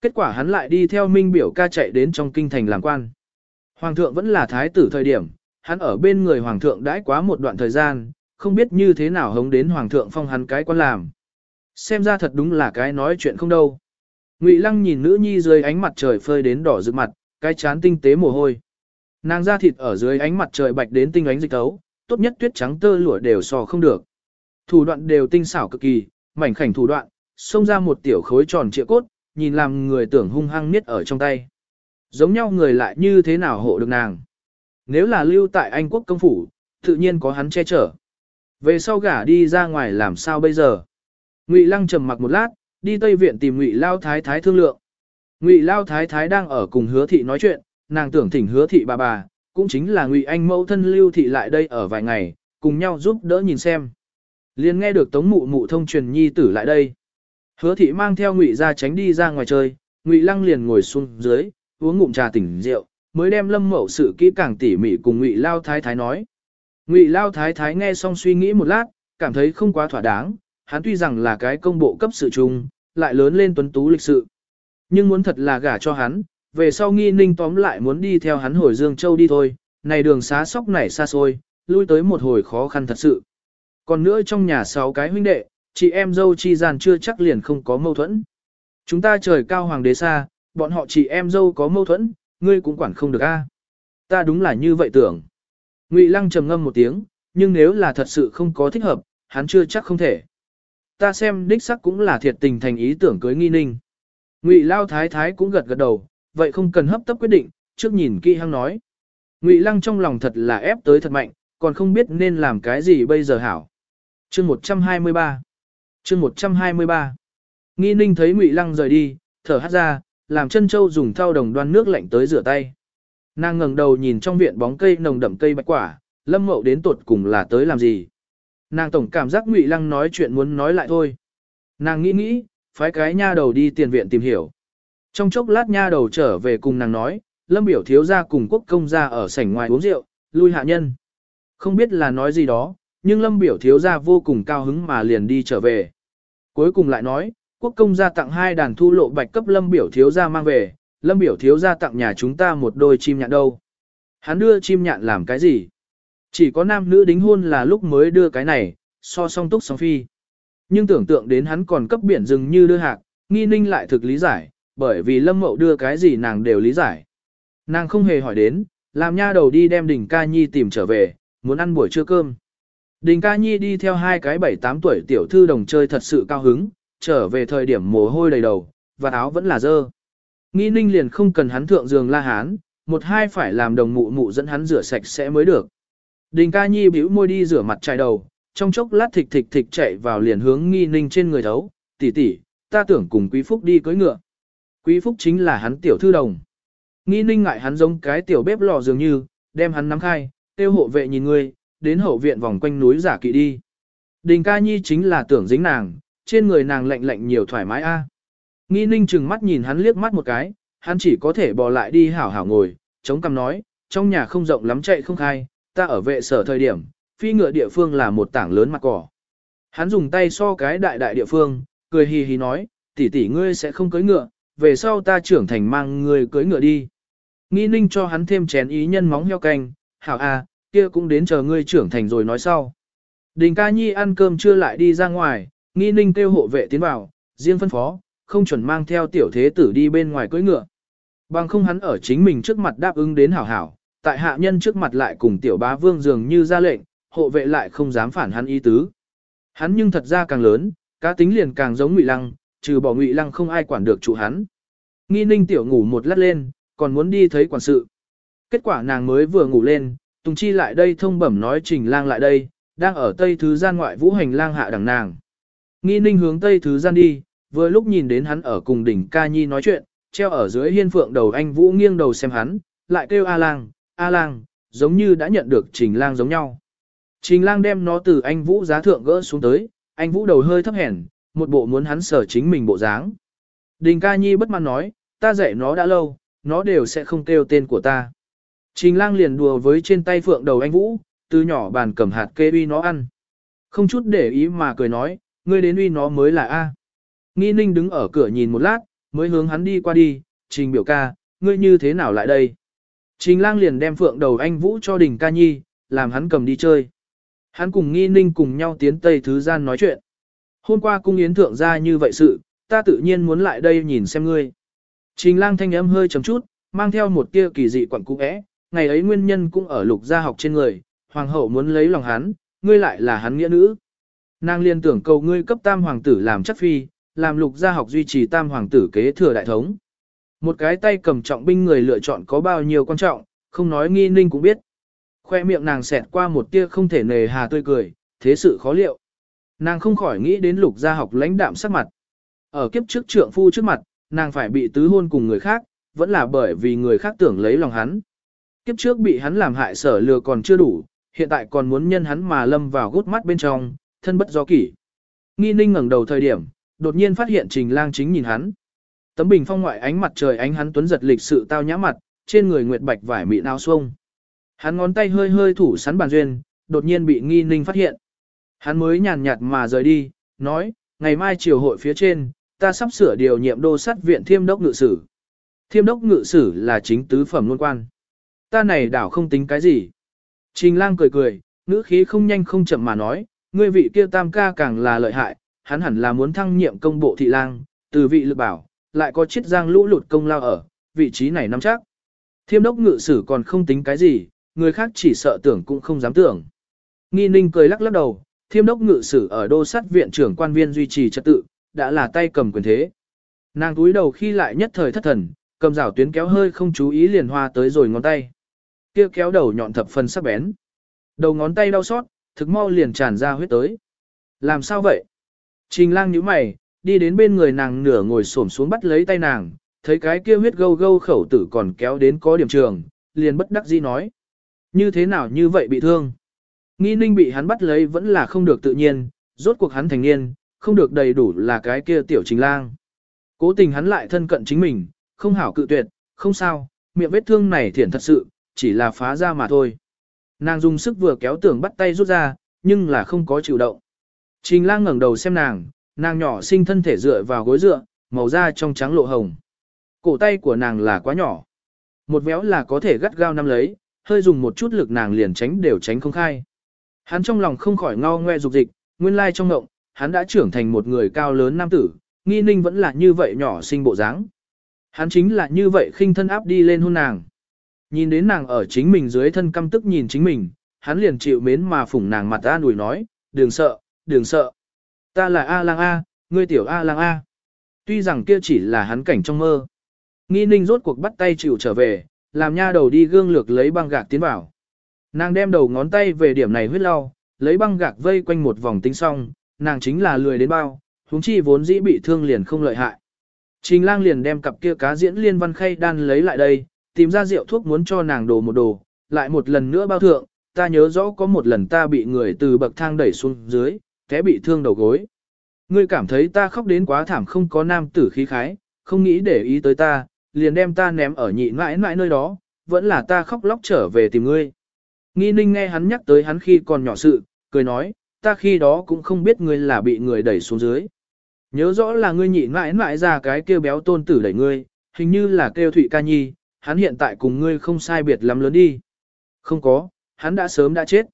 Kết quả hắn lại đi theo Minh biểu ca chạy đến trong kinh thành làm quan. Hoàng thượng vẫn là thái tử thời điểm, hắn ở bên người hoàng thượng đãi quá một đoạn thời gian, không biết như thế nào hống đến hoàng thượng phong hắn cái quan làm. Xem ra thật đúng là cái nói chuyện không đâu. Ngụy Lăng nhìn nữ nhi dưới ánh mặt trời phơi đến đỏ rực mặt, cái chán tinh tế mồ hôi. Nàng da thịt ở dưới ánh mặt trời bạch đến tinh ánh dịch tấu, tốt nhất tuyết trắng tơ lụa đều so không được. Thủ đoạn đều tinh xảo cực kỳ, mảnh khảnh thủ đoạn, xông ra một tiểu khối tròn trịa cốt, nhìn làm người tưởng hung hăng niết ở trong tay. Giống nhau người lại như thế nào hộ được nàng. Nếu là lưu tại Anh quốc công phủ, tự nhiên có hắn che chở. Về sau gả đi ra ngoài làm sao bây giờ? Ngụy Lăng trầm mặc một lát, đi Tây Viện tìm Ngụy Lao Thái Thái thương lượng. Ngụy Lao Thái Thái đang ở cùng Hứa Thị nói chuyện, nàng tưởng thỉnh Hứa Thị bà bà, cũng chính là Ngụy Anh mẫu thân Lưu Thị lại đây ở vài ngày, cùng nhau giúp đỡ nhìn xem. Liền nghe được Tống Mụ Mụ thông truyền nhi tử lại đây. Hứa Thị mang theo Ngụy ra tránh đi ra ngoài chơi, Ngụy Lăng liền ngồi xuống dưới, uống ngụm trà tỉnh rượu, mới đem Lâm Mậu sự kỹ càng tỉ mỉ cùng Ngụy Lao Thái Thái nói. Ngụy Lao Thái Thái nghe xong suy nghĩ một lát, cảm thấy không quá thỏa đáng, hắn tuy rằng là cái công bộ cấp sự trung, lại lớn lên tuấn tú lịch sự. Nhưng muốn thật là gả cho hắn, về sau nghi ninh tóm lại muốn đi theo hắn hồi Dương Châu đi thôi, này đường xá sóc nảy xa xôi, lui tới một hồi khó khăn thật sự. Còn nữa trong nhà sáu cái huynh đệ, chị em dâu chi gian chưa chắc liền không có mâu thuẫn. Chúng ta trời cao hoàng đế xa, bọn họ chị em dâu có mâu thuẫn, ngươi cũng quản không được a. Ta đúng là như vậy tưởng. Ngụy Lăng trầm ngâm một tiếng, nhưng nếu là thật sự không có thích hợp, hắn chưa chắc không thể. Ta xem đích sắc cũng là thiệt tình thành ý tưởng cưới nghi ninh. Ngụy Lao Thái Thái cũng gật gật đầu, vậy không cần hấp tấp quyết định, trước nhìn kỹ hăng nói. Ngụy Lăng trong lòng thật là ép tới thật mạnh, còn không biết nên làm cái gì bây giờ hảo. Chương 123 Chương 123 Nghi ninh thấy Ngụy Lăng rời đi, thở hắt ra, làm chân châu dùng thau đồng đoan nước lạnh tới rửa tay. Nàng ngẩng đầu nhìn trong viện bóng cây nồng đậm cây bạch quả, lâm mậu đến tột cùng là tới làm gì. Nàng tổng cảm giác ngụy lăng nói chuyện muốn nói lại thôi. Nàng nghĩ nghĩ, phái cái nha đầu đi tiền viện tìm hiểu. Trong chốc lát nha đầu trở về cùng nàng nói, lâm biểu thiếu gia cùng quốc công gia ở sảnh ngoài uống rượu, lui hạ nhân. Không biết là nói gì đó, nhưng lâm biểu thiếu gia vô cùng cao hứng mà liền đi trở về. Cuối cùng lại nói, quốc công gia tặng hai đàn thu lộ bạch cấp lâm biểu thiếu gia mang về, lâm biểu thiếu gia tặng nhà chúng ta một đôi chim nhạn đâu. Hắn đưa chim nhạn làm cái gì? Chỉ có nam nữ đính hôn là lúc mới đưa cái này, so song túc song phi. Nhưng tưởng tượng đến hắn còn cấp biển rừng như đưa hạc, nghi ninh lại thực lý giải, bởi vì lâm mậu đưa cái gì nàng đều lý giải. Nàng không hề hỏi đến, làm nha đầu đi đem đình ca nhi tìm trở về, muốn ăn buổi trưa cơm. Đình ca nhi đi theo hai cái bảy tám tuổi tiểu thư đồng chơi thật sự cao hứng, trở về thời điểm mồ hôi đầy đầu, và áo vẫn là dơ. Nghi ninh liền không cần hắn thượng giường la hán, một hai phải làm đồng mụ mụ dẫn hắn rửa sạch sẽ mới được. Đình ca nhi bĩu môi đi rửa mặt chai đầu, trong chốc lát thịch thịch thịch chạy vào liền hướng nghi ninh trên người thấu, tỷ tỷ, ta tưởng cùng quý phúc đi cưỡi ngựa. Quý phúc chính là hắn tiểu thư đồng. Nghi ninh ngại hắn giống cái tiểu bếp lò dường như, đem hắn nắm khai, tiêu hộ vệ nhìn ngươi, đến hậu viện vòng quanh núi giả kỵ đi. Đình ca nhi chính là tưởng dính nàng, trên người nàng lạnh lạnh nhiều thoải mái a. Nghi ninh chừng mắt nhìn hắn liếc mắt một cái, hắn chỉ có thể bỏ lại đi hảo hảo ngồi, chống cằm nói, trong nhà không rộng lắm chạy không khai, ta ở vệ sở thời điểm, phi ngựa địa phương là một tảng lớn mặt cỏ. Hắn dùng tay so cái đại đại địa phương, cười hì hì nói, tỷ tỷ ngươi sẽ không cưới ngựa, về sau ta trưởng thành mang ngươi cưới ngựa đi. Nghi ninh cho hắn thêm chén ý nhân móng heo canh, hảo à, kia cũng đến chờ ngươi trưởng thành rồi nói sau. Đình ca nhi ăn cơm chưa lại đi ra ngoài, nghi ninh kêu hộ vệ tiến vào, riêng phân phó, không chuẩn mang theo tiểu thế tử đi bên ngoài cưỡi ngựa. Bằng không hắn ở chính mình trước mặt đáp ứng đến hảo hảo, tại hạ nhân trước mặt lại cùng tiểu bá vương dường như ra lệnh, hộ vệ lại không dám phản hắn ý tứ. Hắn nhưng thật ra càng lớn, cá tính liền càng giống ngụy lăng, trừ bỏ ngụy lăng không ai quản được chủ hắn. Nghi ninh tiểu ngủ một lát lên, còn muốn đi thấy quản sự. Kết quả nàng mới vừa ngủ lên, Tùng Chi lại đây thông bẩm nói trình lang lại đây, đang ở tây thứ gian ngoại vũ hành lang hạ đằng nàng. Nghi ninh hướng tây thứ gian đi, vừa lúc nhìn đến hắn ở cùng đỉnh ca nhi nói chuyện, treo ở dưới hiên phượng đầu anh vũ nghiêng đầu xem hắn, lại kêu A lang, A lang, giống như đã nhận được trình lang giống nhau. Trình lang đem nó từ anh vũ giá thượng gỡ xuống tới, anh vũ đầu hơi thấp hèn, một bộ muốn hắn sở chính mình bộ dáng. Đình ca nhi bất mãn nói, ta dạy nó đã lâu, nó đều sẽ không kêu tên của ta. Trình lang liền đùa với trên tay phượng đầu anh vũ, từ nhỏ bàn cầm hạt kê uy nó ăn. Không chút để ý mà cười nói, ngươi đến uy nó mới là A. Nghi ninh đứng ở cửa nhìn một lát, mới hướng hắn đi qua đi, trình biểu ca, ngươi như thế nào lại đây? Trình lang liền đem phượng đầu anh Vũ cho đình ca nhi, làm hắn cầm đi chơi. Hắn cùng nghi ninh cùng nhau tiến tây thứ gian nói chuyện. Hôm qua cung yến thượng ra như vậy sự, ta tự nhiên muốn lại đây nhìn xem ngươi. Trình lang thanh âm hơi chấm chút, mang theo một tia kỳ dị quẩn cũ é, ngày ấy nguyên nhân cũng ở lục gia học trên người, hoàng hậu muốn lấy lòng hắn, ngươi lại là hắn nghĩa nữ. Nàng liên tưởng cầu ngươi cấp tam hoàng tử làm chất phi, làm lục gia học duy trì tam hoàng tử kế thừa đại thống. Một cái tay cầm trọng binh người lựa chọn có bao nhiêu quan trọng, không nói nghi ninh cũng biết. Khoe miệng nàng xẹt qua một tia không thể nề hà tươi cười, thế sự khó liệu. Nàng không khỏi nghĩ đến lục gia học lãnh đạm sắc mặt. Ở kiếp trước trượng phu trước mặt, nàng phải bị tứ hôn cùng người khác, vẫn là bởi vì người khác tưởng lấy lòng hắn. Kiếp trước bị hắn làm hại sở lừa còn chưa đủ, hiện tại còn muốn nhân hắn mà lâm vào gút mắt bên trong, thân bất do kỷ. Nghi ninh ngẩng đầu thời điểm, đột nhiên phát hiện trình lang chính nhìn hắn. Tấm bình phong ngoại ánh mặt trời ánh hắn tuấn giật lịch sự tao nhã mặt, trên người nguyệt bạch vải mịn áo xuông. Hắn ngón tay hơi hơi thủ sắn bàn duyên, đột nhiên bị nghi ninh phát hiện. Hắn mới nhàn nhạt mà rời đi, nói, ngày mai chiều hội phía trên, ta sắp sửa điều nhiệm đô sát viện thiêm đốc ngự sử. Thiêm đốc ngự sử là chính tứ phẩm luân quan. Ta này đảo không tính cái gì. Trình lang cười cười, ngữ khí không nhanh không chậm mà nói, ngươi vị kia tam ca càng là lợi hại, hắn hẳn là muốn thăng nhiệm công bộ thị lang, từ vị lực bảo, lại có chiết giang lũ lụt công lao ở, vị trí này nắm chắc. Thiêm đốc ngự sử còn không tính cái gì, người khác chỉ sợ tưởng cũng không dám tưởng. Nghi ninh cười lắc lắc đầu, thiêm đốc ngự sử ở đô sát viện trưởng quan viên duy trì trật tự, đã là tay cầm quyền thế. Nàng túi đầu khi lại nhất thời thất thần, cầm rào tuyến kéo hơi không chú ý liền hoa tới rồi ngón tay. Kia kéo đầu nhọn thập phần sắc bén. Đầu ngón tay đau xót, thực mau liền tràn ra huyết tới. Làm sao vậy? Trình lang nhíu mày, đi đến bên người nàng nửa ngồi xổm xuống bắt lấy tay nàng, thấy cái kia huyết gâu gâu khẩu tử còn kéo đến có điểm trường, liền bất đắc dĩ nói. Như thế nào như vậy bị thương? Nghi ninh bị hắn bắt lấy vẫn là không được tự nhiên, rốt cuộc hắn thành niên, không được đầy đủ là cái kia tiểu trình lang. Cố tình hắn lại thân cận chính mình, không hảo cự tuyệt, không sao, miệng vết thương này thiển thật sự, chỉ là phá ra mà thôi. Nàng dùng sức vừa kéo tưởng bắt tay rút ra, nhưng là không có chịu động. Trình lang ngẩng đầu xem nàng, nàng nhỏ sinh thân thể dựa vào gối dựa, màu da trong trắng lộ hồng. Cổ tay của nàng là quá nhỏ. Một véo là có thể gắt gao nắm lấy, hơi dùng một chút lực nàng liền tránh đều tránh không khai. Hắn trong lòng không khỏi ngao ngoe dục dịch, nguyên lai trong ngộng, hắn đã trưởng thành một người cao lớn nam tử, nghi ninh vẫn là như vậy nhỏ sinh bộ dáng. Hắn chính là như vậy khinh thân áp đi lên hôn nàng. Nhìn đến nàng ở chính mình dưới thân căm tức nhìn chính mình, hắn liền chịu mến mà phủng nàng mặt ra nùi nói, đừng sợ, đừng sợ. Ta là A lang A, ngươi tiểu A lang A. Tuy rằng kia chỉ là hắn cảnh trong mơ. Nghi ninh rốt cuộc bắt tay chịu trở về, làm nha đầu đi gương lược lấy băng gạc tiến vào. Nàng đem đầu ngón tay về điểm này huyết lau, lấy băng gạc vây quanh một vòng tính xong, nàng chính là lười đến bao, huống chi vốn dĩ bị thương liền không lợi hại. Trình lang liền đem cặp kia cá diễn liên văn khay đan lấy lại đây, tìm ra rượu thuốc muốn cho nàng đồ một đồ, lại một lần nữa bao thượng, ta nhớ rõ có một lần ta bị người từ bậc thang đẩy xuống dưới, té bị thương đầu gối. Ngươi cảm thấy ta khóc đến quá thảm không có nam tử khí khái, không nghĩ để ý tới ta, liền đem ta ném ở nhị mãi mãi nơi đó, vẫn là ta khóc lóc trở về tìm ngươi. Nghi ninh nghe hắn nhắc tới hắn khi còn nhỏ sự, cười nói, ta khi đó cũng không biết ngươi là bị người đẩy xuống dưới. Nhớ rõ là ngươi nhị mãi mãi ra cái kêu béo tôn tử đẩy ngươi, hình như là kêu Thụy Ca Nhi, hắn hiện tại cùng ngươi không sai biệt lắm lớn đi. Không có, hắn đã sớm đã chết.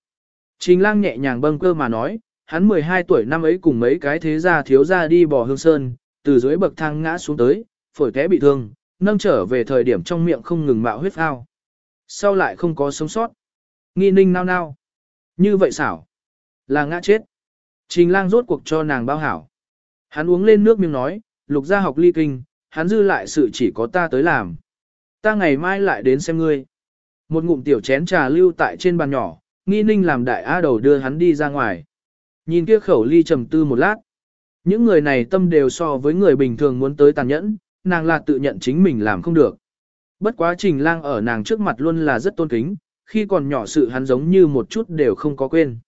Trình lang nhẹ nhàng bâng cơ mà nói, hắn 12 tuổi năm ấy cùng mấy cái thế gia thiếu gia đi bò hương sơn, từ dưới bậc thang ngã xuống tới, phổi té bị thương, nâng trở về thời điểm trong miệng không ngừng mạo huyết ao. Sau lại không có sống sót. Nghi ninh nao nao. Như vậy xảo. Là ngã chết. Trình lang rốt cuộc cho nàng bao hảo. Hắn uống lên nước miếng nói, lục gia học ly kinh, hắn dư lại sự chỉ có ta tới làm. Ta ngày mai lại đến xem ngươi. Một ngụm tiểu chén trà lưu tại trên bàn nhỏ, nghi ninh làm đại á đầu đưa hắn đi ra ngoài. Nhìn kia khẩu ly trầm tư một lát. Những người này tâm đều so với người bình thường muốn tới tàn nhẫn, nàng là tự nhận chính mình làm không được. Bất quá trình lang ở nàng trước mặt luôn là rất tôn kính, khi còn nhỏ sự hắn giống như một chút đều không có quên.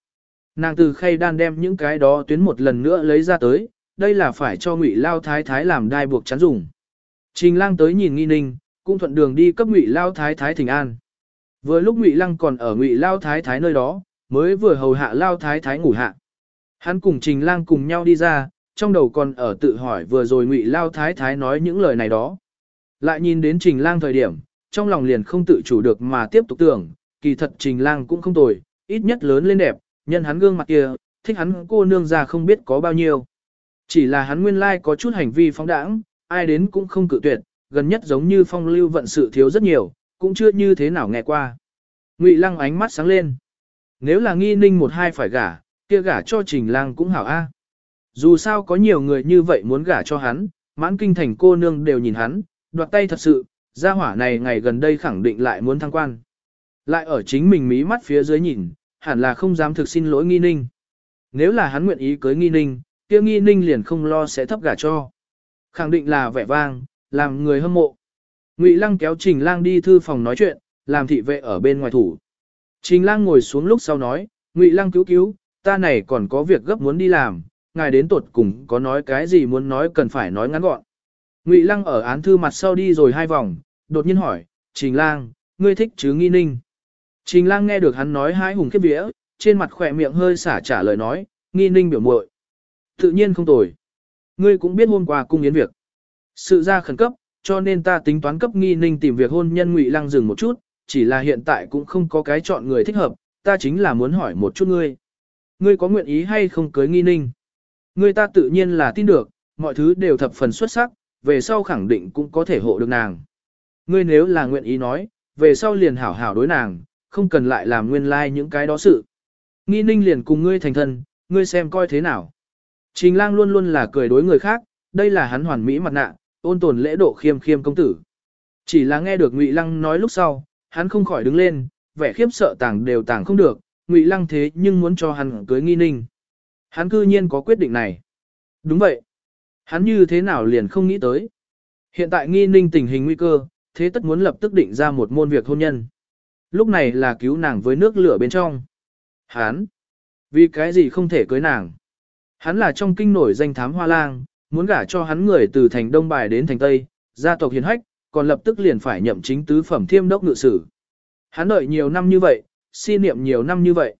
Nàng từ khay đan đem những cái đó tuyến một lần nữa lấy ra tới, đây là phải cho ngụy lao thái thái làm đai buộc chắn dùng. Trình lang tới nhìn nghi ninh, cũng thuận đường đi cấp ngụy lao thái thái thỉnh an. Vừa lúc ngụy lăng còn ở ngụy lao thái thái nơi đó, mới vừa hầu hạ lao thái thái ngủ hạ. Hắn cùng trình lang cùng nhau đi ra, trong đầu còn ở tự hỏi vừa rồi ngụy lao thái thái nói những lời này đó. Lại nhìn đến trình lang thời điểm, trong lòng liền không tự chủ được mà tiếp tục tưởng, kỳ thật trình lang cũng không tồi, ít nhất lớn lên đẹp, nhân hắn gương mặt kia, thích hắn cô nương già không biết có bao nhiêu. Chỉ là hắn nguyên lai có chút hành vi phóng đãng, ai đến cũng không cự tuyệt, gần nhất giống như phong lưu vận sự thiếu rất nhiều, cũng chưa như thế nào nghe qua. Ngụy lăng ánh mắt sáng lên. Nếu là nghi ninh một hai phải gả, kia gả cho trình lang cũng hảo a. Dù sao có nhiều người như vậy muốn gả cho hắn, mãn kinh thành cô nương đều nhìn hắn, đoạt tay thật sự, gia hỏa này ngày gần đây khẳng định lại muốn thăng quan. Lại ở chính mình mí mắt phía dưới nhìn, hẳn là không dám thực xin lỗi nghi ninh. Nếu là hắn nguyện ý cưới nghi ninh, kia nghi ninh liền không lo sẽ thấp gả cho. Khẳng định là vẻ vang, làm người hâm mộ. Ngụy Lăng kéo Trình Lang đi thư phòng nói chuyện, làm thị vệ ở bên ngoài thủ. Trình Lang ngồi xuống lúc sau nói, Ngụy Lăng cứu cứu, ta này còn có việc gấp muốn đi làm, ngài đến tuột cùng có nói cái gì muốn nói cần phải nói ngắn gọn. Ngụy Lăng ở án thư mặt sau đi rồi hai vòng, đột nhiên hỏi, Trình Lang, ngươi thích chứ nghi ninh. Trình Lang nghe được hắn nói hai hùng khiếp vía, trên mặt khỏe miệng hơi xả trả lời nói, nghi ninh biểu muội. Tự nhiên không tồi. Ngươi cũng biết hôm qua cung yến việc. Sự ra khẩn cấp, cho nên ta tính toán cấp nghi ninh tìm việc hôn nhân Ngụy Lăng dừng một chút, chỉ là hiện tại cũng không có cái chọn người thích hợp, ta chính là muốn hỏi một chút ngươi. Ngươi có nguyện ý hay không cưới nghi ninh? Ngươi ta tự nhiên là tin được, mọi thứ đều thập phần xuất sắc, về sau khẳng định cũng có thể hộ được nàng. Ngươi nếu là nguyện ý nói, về sau liền hảo hảo đối nàng, không cần lại làm nguyên lai like những cái đó sự. Nghi ninh liền cùng ngươi thành thân, ngươi xem coi thế nào. Trình lang luôn luôn là cười đối người khác, đây là hắn hoàn mỹ mặt nạ, ôn tồn lễ độ khiêm khiêm công tử. Chỉ là nghe được Ngụy Lăng nói lúc sau, hắn không khỏi đứng lên, vẻ khiếp sợ tàng đều tàng không được, Ngụy Lăng thế nhưng muốn cho hắn cưới nghi ninh. Hắn cư nhiên có quyết định này. Đúng vậy. Hắn như thế nào liền không nghĩ tới. Hiện tại nghi ninh tình hình nguy cơ, thế tất muốn lập tức định ra một môn việc hôn nhân. Lúc này là cứu nàng với nước lửa bên trong. Hắn. Vì cái gì không thể cưới nàng. Hắn là trong kinh nổi danh thám hoa lang, muốn gả cho hắn người từ thành Đông Bài đến thành Tây, gia tộc hiền hách, còn lập tức liền phải nhậm chính tứ phẩm thiêm đốc ngự sử. Hắn đợi nhiều năm như vậy, xin niệm nhiều năm như vậy.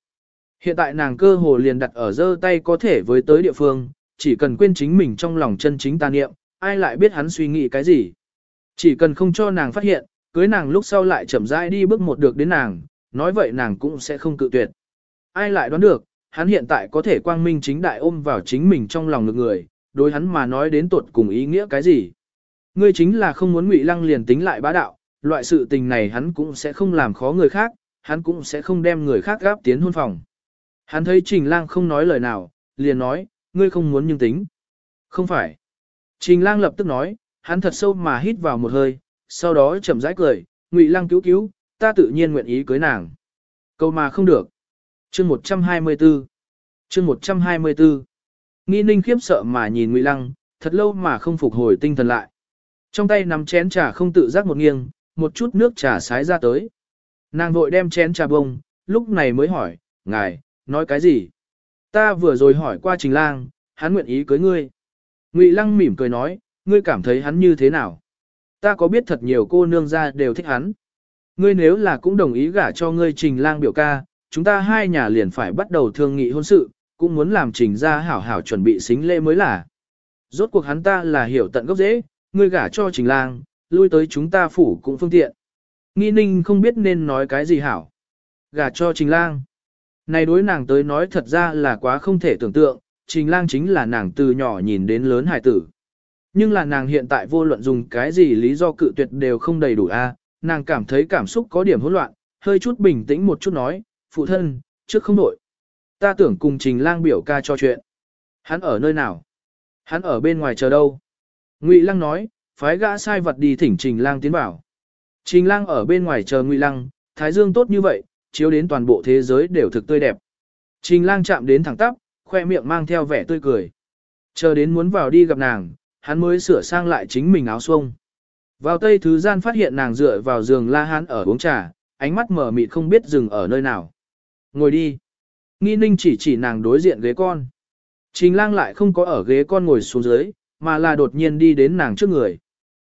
Hiện tại nàng cơ hồ liền đặt ở giơ tay có thể với tới địa phương, chỉ cần quên chính mình trong lòng chân chính ta niệm, ai lại biết hắn suy nghĩ cái gì. Chỉ cần không cho nàng phát hiện, cưới nàng lúc sau lại chậm rãi đi bước một được đến nàng, nói vậy nàng cũng sẽ không cự tuyệt. Ai lại đoán được, hắn hiện tại có thể quang minh chính đại ôm vào chính mình trong lòng được người, đối hắn mà nói đến tuột cùng ý nghĩa cái gì. Ngươi chính là không muốn ngụy lăng liền tính lại bá đạo, loại sự tình này hắn cũng sẽ không làm khó người khác, hắn cũng sẽ không đem người khác gáp tiến hôn phòng. Hắn thấy Trình Lang không nói lời nào, liền nói, ngươi không muốn nhưng tính. Không phải. Trình Lang lập tức nói, hắn thật sâu mà hít vào một hơi, sau đó chậm rãi cười, Ngụy Lang cứu cứu, ta tự nhiên nguyện ý cưới nàng. Câu mà không được. Chương 124 Chương 124 Nghi ninh khiếp sợ mà nhìn Ngụy Lăng, thật lâu mà không phục hồi tinh thần lại. Trong tay nắm chén trà không tự giác một nghiêng, một chút nước trà sái ra tới. Nàng vội đem chén trà bông, lúc này mới hỏi, ngài, nói cái gì? Ta vừa rồi hỏi qua trình lang, hắn nguyện ý cưới ngươi. Ngụy Lăng mỉm cười nói, ngươi cảm thấy hắn như thế nào? Ta có biết thật nhiều cô nương ra đều thích hắn. Ngươi nếu là cũng đồng ý gả cho ngươi trình lang biểu ca, chúng ta hai nhà liền phải bắt đầu thương nghị hôn sự, cũng muốn làm trình ra hảo hảo chuẩn bị xính lễ mới là. Rốt cuộc hắn ta là hiểu tận gốc dễ, ngươi gả cho trình lang, lui tới chúng ta phủ cũng phương tiện. Nghi ninh không biết nên nói cái gì hảo. Gả cho trình lang. Này đối nàng tới nói thật ra là quá không thể tưởng tượng, trình lang chính là nàng từ nhỏ nhìn đến lớn hài tử. Nhưng là nàng hiện tại vô luận dùng cái gì lý do cự tuyệt đều không đầy đủ a, nàng cảm thấy cảm xúc có điểm hỗn loạn, hơi chút bình tĩnh một chút nói, phụ thân, trước không đổi. Ta tưởng cùng trình lang biểu ca cho chuyện. Hắn ở nơi nào? Hắn ở bên ngoài chờ đâu? Ngụy Lăng nói, phái gã sai vật đi thỉnh Trình Lang tiến bảo. Trình Lang ở bên ngoài chờ Ngụy Lăng, thái dương tốt như vậy, chiếu đến toàn bộ thế giới đều thực tươi đẹp. Trình Lang chạm đến thẳng tắp, khoe miệng mang theo vẻ tươi cười. Chờ đến muốn vào đi gặp nàng, hắn mới sửa sang lại chính mình áo xuông. Vào tây thứ gian phát hiện nàng dựa vào giường la hán ở uống trà, ánh mắt mở mịt không biết dừng ở nơi nào. Ngồi đi. Nghi ninh chỉ chỉ nàng đối diện ghế con. Trình lang lại không có ở ghế con ngồi xuống dưới, mà là đột nhiên đi đến nàng trước người.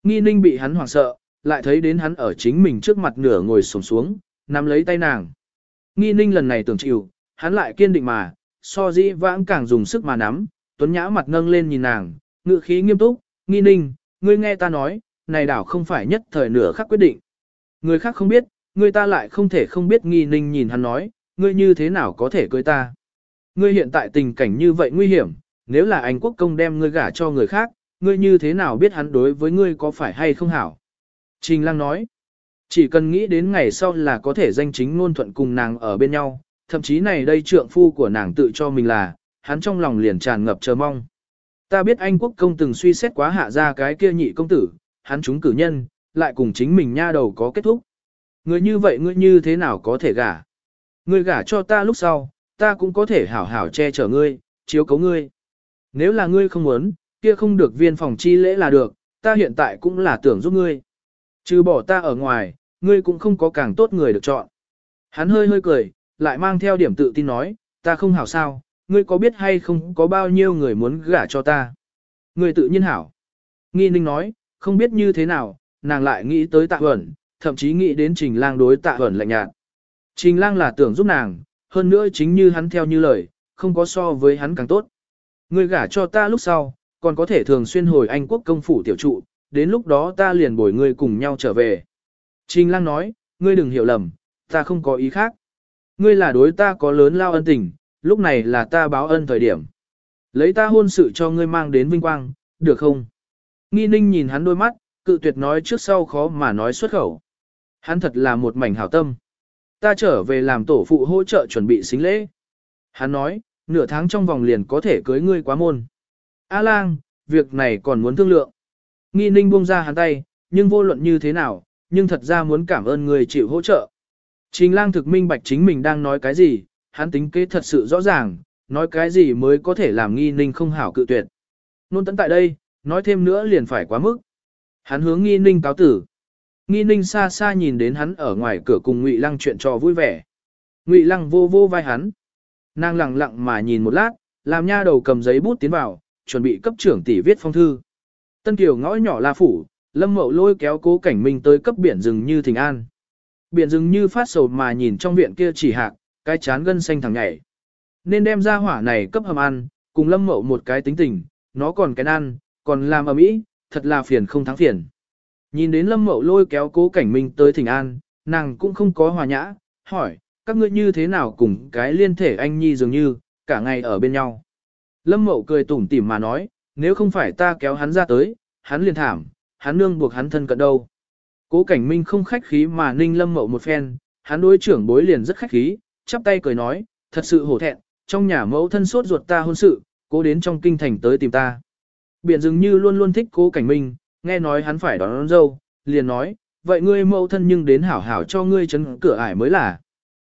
Nghi ninh bị hắn hoảng sợ, lại thấy đến hắn ở chính mình trước mặt nửa ngồi sổng xuống, nắm lấy tay nàng. Nghi ninh lần này tưởng chịu, hắn lại kiên định mà, so dĩ vãng càng dùng sức mà nắm, tuấn nhã mặt nâng lên nhìn nàng, ngự khí nghiêm túc, nghi ninh, ngươi nghe ta nói, này đảo không phải nhất thời nửa khắc quyết định. Người khác không biết, người ta lại không thể không biết nghi ninh nhìn hắn nói, ngươi như thế nào có thể cưới ta. Ngươi hiện tại tình cảnh như vậy nguy hiểm, nếu là anh quốc công đem ngươi gả cho người khác, ngươi như thế nào biết hắn đối với ngươi có phải hay không hảo. Trình Lăng nói, chỉ cần nghĩ đến ngày sau là có thể danh chính ngôn thuận cùng nàng ở bên nhau, thậm chí này đây trượng phu của nàng tự cho mình là, hắn trong lòng liền tràn ngập chờ mong. Ta biết anh quốc công từng suy xét quá hạ ra cái kia nhị công tử, hắn chúng cử nhân, lại cùng chính mình nha đầu có kết thúc. Người như vậy ngươi như thế nào có thể gả? Ngươi gả cho ta lúc sau, ta cũng có thể hảo hảo che chở ngươi, chiếu cấu ngươi. Nếu là ngươi không muốn, kia không được viên phòng chi lễ là được, ta hiện tại cũng là tưởng giúp ngươi. Trừ bỏ ta ở ngoài, ngươi cũng không có càng tốt người được chọn. Hắn hơi hơi cười, lại mang theo điểm tự tin nói, ta không hảo sao, ngươi có biết hay không có bao nhiêu người muốn gả cho ta. Ngươi tự nhiên hảo. Nghi ninh nói, không biết như thế nào, nàng lại nghĩ tới tạ huẩn, thậm chí nghĩ đến trình lang đối tạ huẩn lạnh nhạt. Trình lang là tưởng giúp nàng, hơn nữa chính như hắn theo như lời, không có so với hắn càng tốt. Ngươi gả cho ta lúc sau, còn có thể thường xuyên hồi Anh quốc công phủ tiểu trụ, đến lúc đó ta liền bồi ngươi cùng nhau trở về. Trình lang nói, ngươi đừng hiểu lầm, ta không có ý khác. Ngươi là đối ta có lớn lao ân tình, lúc này là ta báo ân thời điểm. Lấy ta hôn sự cho ngươi mang đến vinh quang, được không? Nghi ninh nhìn hắn đôi mắt, cự tuyệt nói trước sau khó mà nói xuất khẩu. Hắn thật là một mảnh hảo tâm. Ta trở về làm tổ phụ hỗ trợ chuẩn bị xính lễ. Hắn nói, nửa tháng trong vòng liền có thể cưới ngươi quá môn. A lang, việc này còn muốn thương lượng. Nghi ninh buông ra hắn tay, nhưng vô luận như thế nào, nhưng thật ra muốn cảm ơn người chịu hỗ trợ. Trình lang thực minh bạch chính mình đang nói cái gì, hắn tính kế thật sự rõ ràng, nói cái gì mới có thể làm nghi ninh không hảo cự tuyệt. Nôn tấn tại đây, nói thêm nữa liền phải quá mức. Hắn hướng nghi ninh cáo tử. Nghi ninh xa xa nhìn đến hắn ở ngoài cửa cùng Ngụy Lăng chuyện trò vui vẻ. Ngụy Lăng vô vô vai hắn. Nàng lặng lặng mà nhìn một lát, làm nha đầu cầm giấy bút tiến vào, chuẩn bị cấp trưởng tỷ viết phong thư. Tân Kiều ngõ nhỏ la phủ, Lâm Mậu lôi kéo cố cảnh minh tới cấp biển rừng như thình an. Biển rừng như phát sầu mà nhìn trong viện kia chỉ hạc, cái chán gân xanh thẳng nhảy. Nên đem ra hỏa này cấp hầm ăn, cùng Lâm Mậu một cái tính tình, nó còn cái ăn, còn làm ở mỹ, thật là phiền không thắng phiền. Nhìn đến Lâm Mậu lôi kéo cố cảnh minh tới thỉnh an, nàng cũng không có hòa nhã, hỏi, các ngươi như thế nào cùng cái liên thể anh nhi dường như, cả ngày ở bên nhau. Lâm Mậu cười tủm tỉm mà nói, nếu không phải ta kéo hắn ra tới, hắn liền thảm, hắn nương buộc hắn thân cận đâu. Cố cảnh minh không khách khí mà ninh Lâm Mậu một phen, hắn đối trưởng bối liền rất khách khí, chắp tay cười nói, thật sự hổ thẹn, trong nhà mẫu thân sốt ruột ta hôn sự, cố đến trong kinh thành tới tìm ta. Biển dường như luôn luôn thích cố cảnh minh, nghe nói hắn phải đón, đón dâu, liền nói, vậy ngươi mẫu thân nhưng đến hảo hảo cho ngươi chấn cửa ải mới là.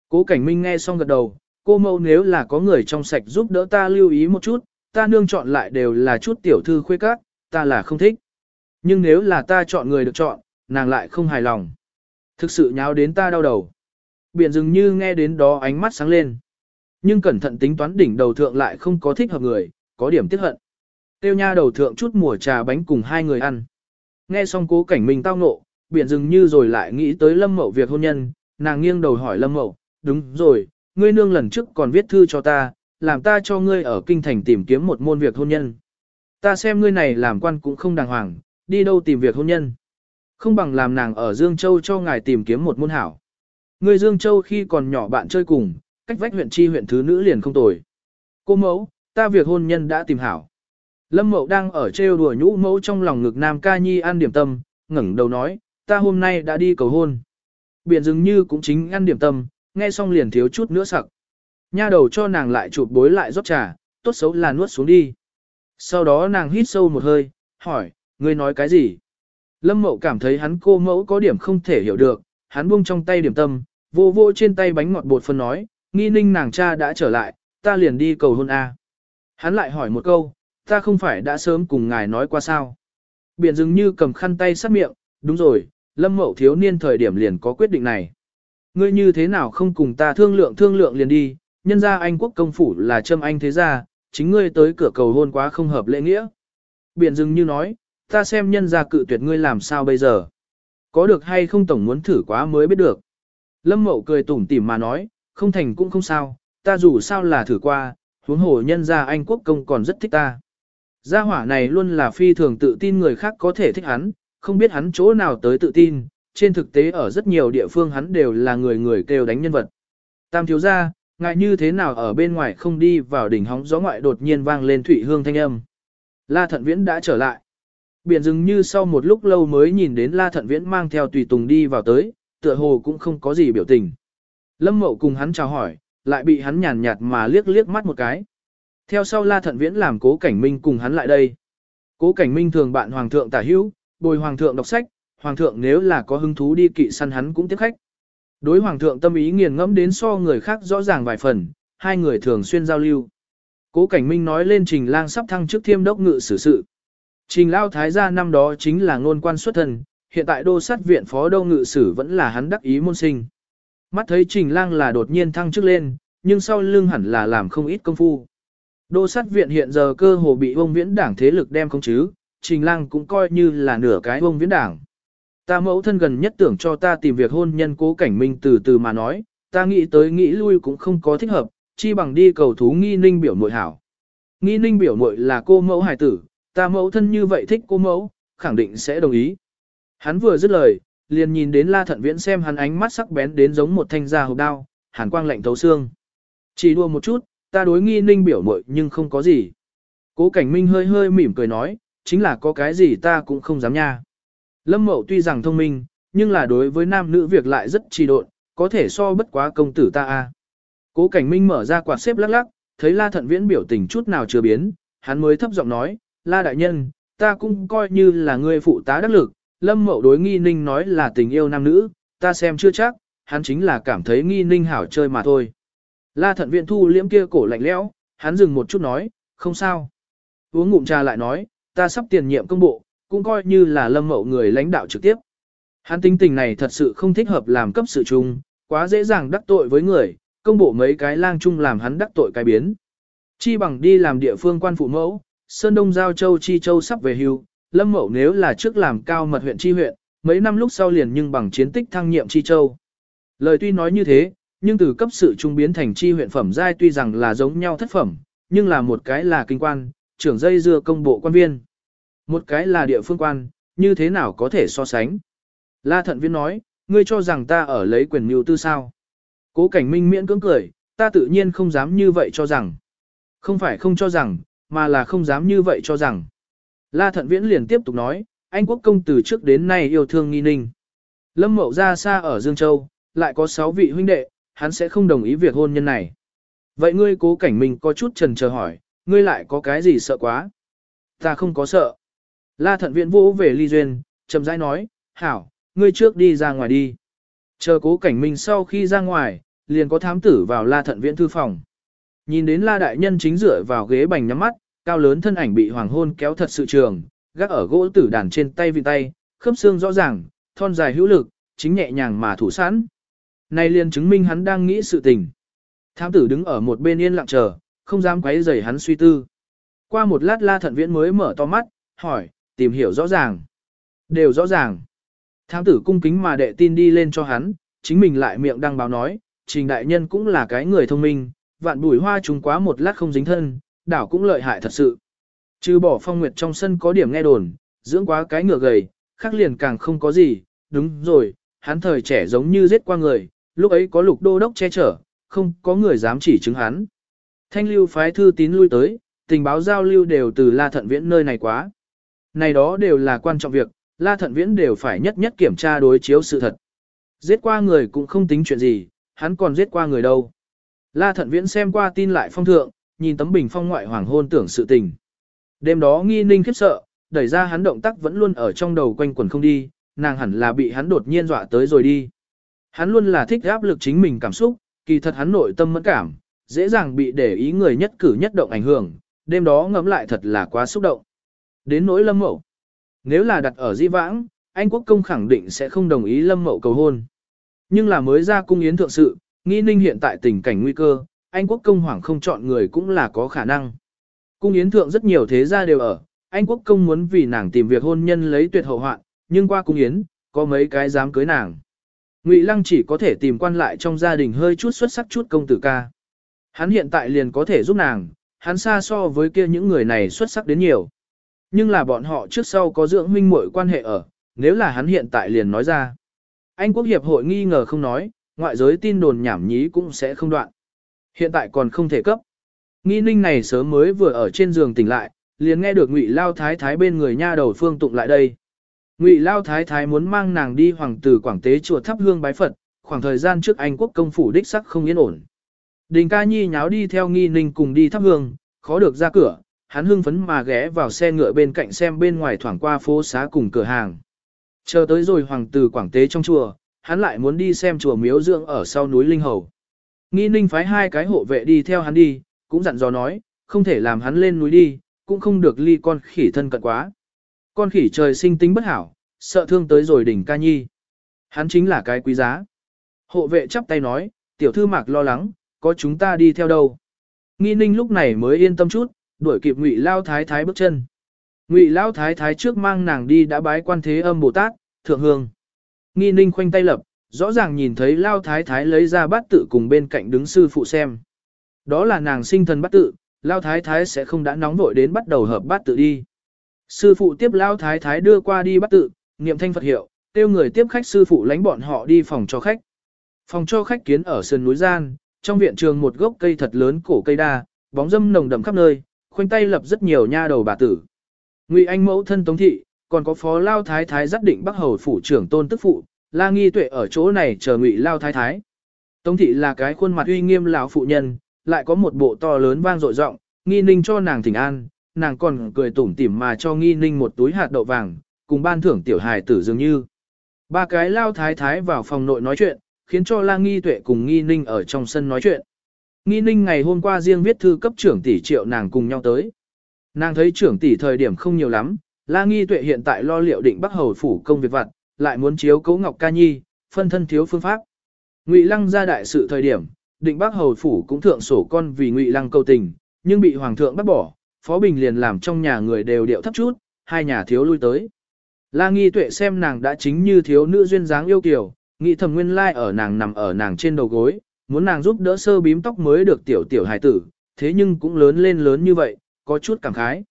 Cố cảnh minh nghe xong gật đầu, cô mẫu nếu là có người trong sạch giúp đỡ ta lưu ý một chút, ta nương chọn lại đều là chút tiểu thư khuê các, ta là không thích. Nhưng nếu là ta chọn người được chọn, nàng lại không hài lòng. Thực sự nháo đến ta đau đầu. Biển dường như nghe đến đó ánh mắt sáng lên. Nhưng cẩn thận tính toán đỉnh đầu thượng lại không có thích hợp người, có điểm tiếc hận. Tiêu nha đầu thượng chút mùa trà bánh cùng hai người ăn. Nghe xong cố cảnh mình tao nộ, biển dường như rồi lại nghĩ tới lâm mậu việc hôn nhân, nàng nghiêng đầu hỏi lâm mậu, đúng rồi, ngươi nương lần trước còn viết thư cho ta, làm ta cho ngươi ở kinh thành tìm kiếm một môn việc hôn nhân. Ta xem ngươi này làm quan cũng không đàng hoàng, đi đâu tìm việc hôn nhân. Không bằng làm nàng ở Dương Châu cho ngài tìm kiếm một môn hảo. Ngươi Dương Châu khi còn nhỏ bạn chơi cùng, cách vách huyện chi huyện thứ nữ liền không tồi. Cô mẫu, ta việc hôn nhân đã tìm hảo. Lâm Mậu đang ở trêu đùa nhũ mẫu trong lòng ngực Nam Ca Nhi ăn điểm tâm, ngẩng đầu nói, ta hôm nay đã đi cầu hôn. Biển dường như cũng chính ăn điểm tâm, nghe xong liền thiếu chút nữa sặc. Nha đầu cho nàng lại chụp bối lại rót trà, tốt xấu là nuốt xuống đi. Sau đó nàng hít sâu một hơi, hỏi, ngươi nói cái gì? Lâm Mậu cảm thấy hắn cô mẫu có điểm không thể hiểu được, hắn buông trong tay điểm tâm, vô vô trên tay bánh ngọt bột phân nói, nghi ninh nàng cha đã trở lại, ta liền đi cầu hôn A. Hắn lại hỏi một câu, ta không phải đã sớm cùng ngài nói qua sao. Biển dường như cầm khăn tay sát miệng, đúng rồi, lâm mậu thiếu niên thời điểm liền có quyết định này. Ngươi như thế nào không cùng ta thương lượng thương lượng liền đi, nhân ra anh quốc công phủ là châm anh thế gia, chính ngươi tới cửa cầu hôn quá không hợp lễ nghĩa. Biển dừng như nói, ta xem nhân ra cự tuyệt ngươi làm sao bây giờ. Có được hay không tổng muốn thử quá mới biết được. Lâm mậu cười tủm tỉm mà nói, không thành cũng không sao, ta dù sao là thử qua, huống hồ nhân ra anh quốc công còn rất thích ta. Gia hỏa này luôn là phi thường tự tin người khác có thể thích hắn, không biết hắn chỗ nào tới tự tin, trên thực tế ở rất nhiều địa phương hắn đều là người người kêu đánh nhân vật. Tam thiếu gia, ngại như thế nào ở bên ngoài không đi vào đỉnh hóng gió ngoại đột nhiên vang lên thủy hương thanh âm. La Thận Viễn đã trở lại. Biển dừng như sau một lúc lâu mới nhìn đến La Thận Viễn mang theo tùy tùng đi vào tới, tựa hồ cũng không có gì biểu tình. Lâm Mậu cùng hắn chào hỏi, lại bị hắn nhàn nhạt mà liếc liếc mắt một cái. Theo sau La Thận Viễn làm cố cảnh minh cùng hắn lại đây. Cố cảnh minh thường bạn hoàng thượng tả hữu, bồi hoàng thượng đọc sách, hoàng thượng nếu là có hứng thú đi kỵ săn hắn cũng tiếp khách. Đối hoàng thượng tâm ý nghiền ngẫm đến so người khác rõ ràng vài phần, hai người thường xuyên giao lưu. Cố cảnh minh nói lên trình lang sắp thăng chức thiêm đốc ngự sử sự. Trình lao thái gia năm đó chính là ngôn quan xuất thần, hiện tại đô sát viện phó đô ngự sử vẫn là hắn đắc ý môn sinh. Mắt thấy trình lang là đột nhiên thăng chức lên, nhưng sau lưng hẳn là làm không ít công phu. Đô sát viện hiện giờ cơ hồ bị ông viễn đảng thế lực đem không chứ, trình lang cũng coi như là nửa cái ông viễn đảng. Ta mẫu thân gần nhất tưởng cho ta tìm việc hôn nhân cố cảnh minh từ từ mà nói, ta nghĩ tới nghĩ lui cũng không có thích hợp, chi bằng đi cầu thú nghi ninh biểu muội hảo. Nghi ninh biểu muội là cô mẫu hài tử, ta mẫu thân như vậy thích cô mẫu, khẳng định sẽ đồng ý. Hắn vừa dứt lời, liền nhìn đến la thận viễn xem hắn ánh mắt sắc bén đến giống một thanh gia hộp đao, hàn quang lạnh thấu xương. Chỉ đua một chút, ta đối nghi ninh biểu mội nhưng không có gì. Cố cảnh minh hơi hơi mỉm cười nói, chính là có cái gì ta cũng không dám nha. Lâm mậu tuy rằng thông minh, nhưng là đối với nam nữ việc lại rất trì độn, có thể so bất quá công tử ta a. Cố cảnh minh mở ra quạt xếp lắc lắc, thấy la thận viễn biểu tình chút nào chưa biến, hắn mới thấp giọng nói, la đại nhân, ta cũng coi như là người phụ tá đắc lực, lâm mậu đối nghi ninh nói là tình yêu nam nữ, ta xem chưa chắc, hắn chính là cảm thấy nghi ninh hảo chơi mà thôi. La thận Viễn thu liễm kia cổ lạnh lẽo, hắn dừng một chút nói, không sao. Uống ngụm trà lại nói, ta sắp tiền nhiệm công bộ, cũng coi như là lâm mậu người lãnh đạo trực tiếp. Hắn tính tình này thật sự không thích hợp làm cấp sự chung, quá dễ dàng đắc tội với người, công bộ mấy cái lang chung làm hắn đắc tội cái biến. Chi bằng đi làm địa phương quan phụ mẫu, Sơn Đông Giao Châu Chi Châu sắp về hưu, lâm mậu nếu là trước làm cao mật huyện Chi huyện, mấy năm lúc sau liền nhưng bằng chiến tích thăng nhiệm Chi Châu. Lời tuy nói như thế, nhưng từ cấp sự trung biến thành chi huyện phẩm giai tuy rằng là giống nhau thất phẩm, nhưng là một cái là kinh quan, trưởng dây dưa công bộ quan viên. Một cái là địa phương quan, như thế nào có thể so sánh. La thận viên nói, ngươi cho rằng ta ở lấy quyền mưu tư sao. Cố cảnh minh miễn cưỡng cười, ta tự nhiên không dám như vậy cho rằng. Không phải không cho rằng, mà là không dám như vậy cho rằng. La thận viễn liền tiếp tục nói, anh quốc công từ trước đến nay yêu thương nghi ninh. Lâm mậu ra xa ở Dương Châu, lại có 6 vị huynh đệ, hắn sẽ không đồng ý việc hôn nhân này. Vậy ngươi cố cảnh mình có chút trần chờ hỏi, ngươi lại có cái gì sợ quá? Ta không có sợ. La thận viện vô về ly duyên, chậm rãi nói, hảo, ngươi trước đi ra ngoài đi. Chờ cố cảnh minh sau khi ra ngoài, liền có thám tử vào La Thận Viễn thư phòng. Nhìn đến La Đại Nhân chính dựa vào ghế bành nhắm mắt, cao lớn thân ảnh bị hoàng hôn kéo thật sự trường, gác ở gỗ tử đàn trên tay vị tay, khớp xương rõ ràng, thon dài hữu lực, chính nhẹ nhàng mà thủ sẵn. Này liền chứng minh hắn đang nghĩ sự tình. Thám tử đứng ở một bên yên lặng chờ, không dám quấy rầy hắn suy tư. Qua một lát La Thận Viễn mới mở to mắt, hỏi, tìm hiểu rõ ràng. Đều rõ ràng. Thám tử cung kính mà đệ tin đi lên cho hắn, chính mình lại miệng đăng báo nói, trình đại nhân cũng là cái người thông minh, vạn bùi hoa trùng quá một lát không dính thân, đảo cũng lợi hại thật sự. Trừ bỏ phong nguyệt trong sân có điểm nghe đồn, dưỡng quá cái ngựa gầy, khác liền càng không có gì, đúng rồi, hắn thời trẻ giống như giết qua người, lúc ấy có lục đô đốc che chở, không có người dám chỉ chứng hắn. Thanh lưu phái thư tín lui tới, tình báo giao lưu đều từ La Thận Viễn nơi này quá. Này đó đều là quan trọng việc, La Thận Viễn đều phải nhất nhất kiểm tra đối chiếu sự thật. Giết qua người cũng không tính chuyện gì, hắn còn giết qua người đâu. La Thận Viễn xem qua tin lại phong thượng, nhìn tấm bình phong ngoại hoàng hôn tưởng sự tình. Đêm đó nghi ninh khiếp sợ, đẩy ra hắn động tác vẫn luôn ở trong đầu quanh quẩn không đi, nàng hẳn là bị hắn đột nhiên dọa tới rồi đi. Hắn luôn là thích áp lực chính mình cảm xúc, kỳ thật hắn nội tâm mẫn cảm, dễ dàng bị để ý người nhất cử nhất động ảnh hưởng, đêm đó ngẫm lại thật là quá xúc động. Đến nỗi lâm mậu. Nếu là đặt ở di vãng, Anh quốc công khẳng định sẽ không đồng ý lâm mậu cầu hôn. Nhưng là mới ra cung yến thượng sự, nghi ninh hiện tại tình cảnh nguy cơ, Anh quốc công hoảng không chọn người cũng là có khả năng. Cung yến thượng rất nhiều thế gia đều ở, Anh quốc công muốn vì nàng tìm việc hôn nhân lấy tuyệt hậu hoạn, nhưng qua cung yến, có mấy cái dám cưới nàng. Ngụy Lăng chỉ có thể tìm quan lại trong gia đình hơi chút xuất sắc chút công tử ca. Hắn hiện tại liền có thể giúp nàng, hắn xa so với kia những người này xuất sắc đến nhiều. Nhưng là bọn họ trước sau có dưỡng huynh muội quan hệ ở, nếu là hắn hiện tại liền nói ra. Anh quốc hiệp hội nghi ngờ không nói, ngoại giới tin đồn nhảm nhí cũng sẽ không đoạn. Hiện tại còn không thể cấp. Nghi ninh này sớm mới vừa ở trên giường tỉnh lại, liền nghe được Ngụy Lao Thái Thái bên người nha đầu phương tụng lại đây. Ngụy Lao Thái Thái muốn mang nàng đi hoàng tử quảng tế chùa thắp hương bái Phật, khoảng thời gian trước Anh quốc công phủ đích sắc không yên ổn. Đình ca nhi nháo đi theo nghi ninh cùng đi thắp hương, khó được ra cửa, hắn hưng phấn mà ghé vào xe ngựa bên cạnh xem bên ngoài thoảng qua phố xá cùng cửa hàng. Chờ tới rồi hoàng tử quảng tế trong chùa, hắn lại muốn đi xem chùa miếu dưỡng ở sau núi Linh Hầu. Nghi ninh phái hai cái hộ vệ đi theo hắn đi, cũng dặn dò nói, không thể làm hắn lên núi đi, cũng không được ly con khỉ thân cận quá. Con khỉ trời sinh tính bất hảo, sợ thương tới rồi đỉnh ca nhi. Hắn chính là cái quý giá. Hộ vệ chắp tay nói, tiểu thư mạc lo lắng, có chúng ta đi theo đâu. Nghi ninh lúc này mới yên tâm chút, đuổi kịp ngụy lao thái thái bước chân. Ngụy lao thái thái trước mang nàng đi đã bái quan thế âm Bồ Tát, thượng hương. Nghi ninh khoanh tay lập, rõ ràng nhìn thấy lao thái thái lấy ra bát tự cùng bên cạnh đứng sư phụ xem. Đó là nàng sinh thần bát tự, lao thái thái sẽ không đã nóng vội đến bắt đầu hợp bát tự đi. Sư phụ tiếp lao thái thái đưa qua đi bát tự, niệm thanh Phật hiệu, tiêu người tiếp khách sư phụ lánh bọn họ đi phòng cho khách. Phòng cho khách kiến ở sườn núi gian, trong viện trường một gốc cây thật lớn cổ cây đa, bóng dâm nồng đậm khắp nơi, khoanh tay lập rất nhiều nha đầu bà tử. Ngụy Anh mẫu thân Tống thị, còn có phó lao thái thái giác định Bắc Hầu phủ trưởng tôn tức phụ, La Nghi Tuệ ở chỗ này chờ Ngụy lao thái thái. Tống thị là cái khuôn mặt uy nghiêm lão phụ nhân, lại có một bộ to lớn vang dội rộng, Nghi Ninh cho nàng thỉnh an, nàng còn cười tủm tỉm mà cho Nghi Ninh một túi hạt đậu vàng, cùng ban thưởng tiểu hài tử dường như. Ba cái lao thái thái vào phòng nội nói chuyện, khiến cho La Nghi Tuệ cùng Nghi Ninh ở trong sân nói chuyện. Nghi Ninh ngày hôm qua riêng viết thư cấp trưởng tỷ triệu nàng cùng nhau tới. Nàng thấy trưởng tỷ thời điểm không nhiều lắm, La Nghi Tuệ hiện tại lo liệu định Bắc Hầu phủ công việc vặt, lại muốn chiếu cấu Ngọc Ca Nhi, phân thân thiếu phương pháp. Ngụy Lăng ra đại sự thời điểm, định Bắc Hầu phủ cũng thượng sổ con vì Ngụy Lăng cầu tình, nhưng bị hoàng thượng bắt bỏ, Phó Bình liền làm trong nhà người đều điệu thấp chút, hai nhà thiếu lui tới. La Nghi Tuệ xem nàng đã chính như thiếu nữ duyên dáng yêu kiều, nghĩ thầm nguyên lai ở nàng nằm ở nàng trên đầu gối, muốn nàng giúp đỡ sơ bím tóc mới được tiểu tiểu hài tử, thế nhưng cũng lớn lên lớn như vậy, có chút cảm khái.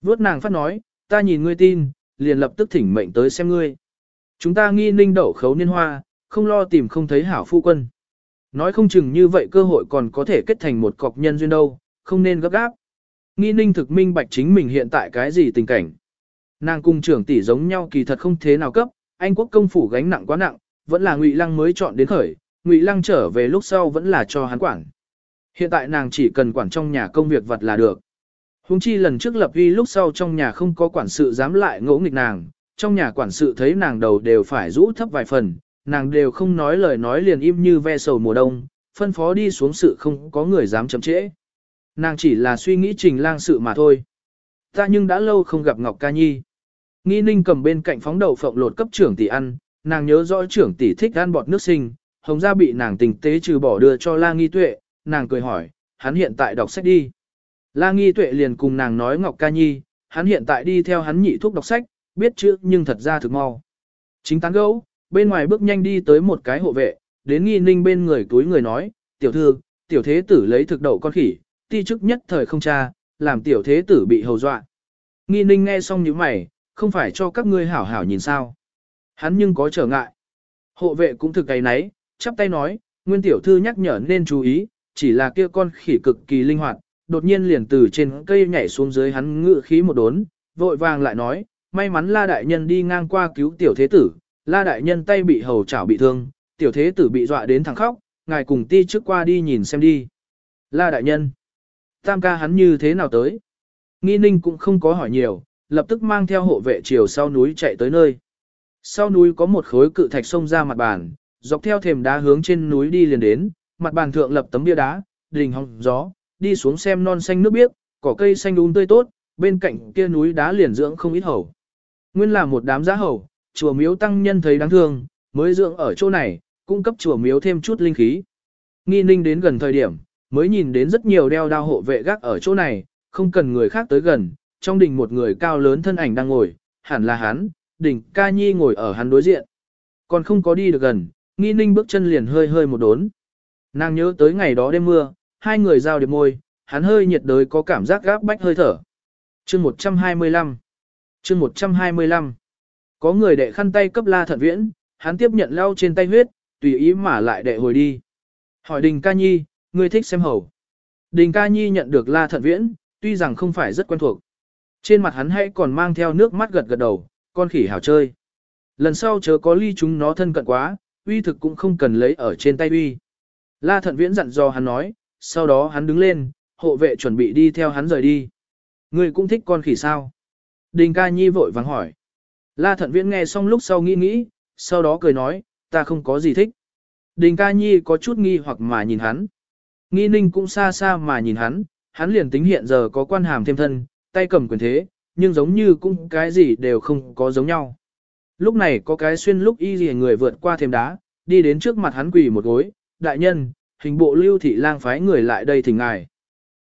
Vốt nàng phát nói, ta nhìn ngươi tin, liền lập tức thỉnh mệnh tới xem ngươi. Chúng ta nghi ninh đậu khấu niên hoa, không lo tìm không thấy hảo phu quân. Nói không chừng như vậy cơ hội còn có thể kết thành một cọc nhân duyên đâu, không nên gấp gáp. Nghi ninh thực minh bạch chính mình hiện tại cái gì tình cảnh. Nàng cung trưởng tỷ giống nhau kỳ thật không thế nào cấp, Anh quốc công phủ gánh nặng quá nặng, vẫn là Ngụy Lăng mới chọn đến khởi, Ngụy Lăng trở về lúc sau vẫn là cho hắn quản. Hiện tại nàng chỉ cần quản trong nhà công việc vật là được. Huống chi lần trước lập uy lúc sau trong nhà không có quản sự dám lại ngỗ nghịch nàng, trong nhà quản sự thấy nàng đầu đều phải rũ thấp vài phần, nàng đều không nói lời nói liền im như ve sầu mùa đông, phân phó đi xuống sự không có người dám chậm trễ. Nàng chỉ là suy nghĩ trình lang sự mà thôi. Ta nhưng đã lâu không gặp Ngọc Ca Nhi. Nghi ninh cầm bên cạnh phóng đậu phộng lột cấp trưởng tỷ ăn, nàng nhớ rõ trưởng tỷ thích ăn bọt nước sinh, hồng gia bị nàng tình tế trừ bỏ đưa cho la nghi tuệ, nàng cười hỏi, hắn hiện tại đọc sách đi. La nghi tuệ liền cùng nàng nói Ngọc Ca Nhi, hắn hiện tại đi theo hắn nhị thuốc đọc sách, biết chữ nhưng thật ra thực mau. Chính tán gấu, bên ngoài bước nhanh đi tới một cái hộ vệ, đến nghi ninh bên người túi người nói, tiểu thư, tiểu thế tử lấy thực đậu con khỉ, ti chức nhất thời không cha, làm tiểu thế tử bị hầu dọa. Nghi ninh nghe xong những mày, không phải cho các ngươi hảo hảo nhìn sao. Hắn nhưng có trở ngại. Hộ vệ cũng thực cái nấy, chắp tay nói, nguyên tiểu thư nhắc nhở nên chú ý, chỉ là kia con khỉ cực kỳ linh hoạt, đột nhiên liền từ trên cây nhảy xuống dưới hắn ngự khí một đốn, vội vàng lại nói, may mắn la đại nhân đi ngang qua cứu tiểu thế tử, la đại nhân tay bị hầu chảo bị thương, tiểu thế tử bị dọa đến thẳng khóc, ngài cùng ti trước qua đi nhìn xem đi. La đại nhân, tam ca hắn như thế nào tới? Nghi ninh cũng không có hỏi nhiều, lập tức mang theo hộ vệ chiều sau núi chạy tới nơi. Sau núi có một khối cự thạch sông ra mặt bàn, dọc theo thềm đá hướng trên núi đi liền đến, mặt bàn thượng lập tấm bia đá, đình hóng gió, đi xuống xem non xanh nước biếc, cỏ cây xanh um tươi tốt, bên cạnh kia núi đá liền dưỡng không ít hầu. Nguyên là một đám giá hầu, chùa miếu tăng nhân thấy đáng thương, mới dưỡng ở chỗ này, cung cấp chùa miếu thêm chút linh khí. Nghi ninh đến gần thời điểm, mới nhìn đến rất nhiều đeo đao hộ vệ gác ở chỗ này, không cần người khác tới gần, trong đình một người cao lớn thân ảnh đang ngồi, hẳn là hắn, đỉnh ca nhi ngồi ở hắn đối diện. Còn không có đi được gần, nghi ninh bước chân liền hơi hơi một đốn. Nàng nhớ tới ngày đó đêm mưa, hai người giao điệp môi, hắn hơi nhiệt đới có cảm giác gáp bách hơi thở. chương 125 chương 125 Có người đệ khăn tay cấp la thận viễn, hắn tiếp nhận lau trên tay huyết, tùy ý mà lại đệ hồi đi. Hỏi đình ca nhi, ngươi thích xem hầu. Đình ca nhi nhận được la thận viễn, tuy rằng không phải rất quen thuộc. Trên mặt hắn hãy còn mang theo nước mắt gật gật đầu, con khỉ hảo chơi. Lần sau chớ có ly chúng nó thân cận quá, uy thực cũng không cần lấy ở trên tay uy. La thận viễn dặn dò hắn nói, sau đó hắn đứng lên, hộ vệ chuẩn bị đi theo hắn rời đi. Ngươi cũng thích con khỉ sao? Đình ca nhi vội vàng hỏi. La thận viễn nghe xong lúc sau nghĩ nghĩ, sau đó cười nói, ta không có gì thích. Đình ca nhi có chút nghi hoặc mà nhìn hắn. Nghi ninh cũng xa xa mà nhìn hắn, hắn liền tính hiện giờ có quan hàm thêm thân, tay cầm quyền thế, nhưng giống như cũng cái gì đều không có giống nhau. Lúc này có cái xuyên lúc y gì người vượt qua thềm đá, đi đến trước mặt hắn quỳ một gối, đại nhân, hình bộ lưu thị lang phái người lại đây thỉnh ngài.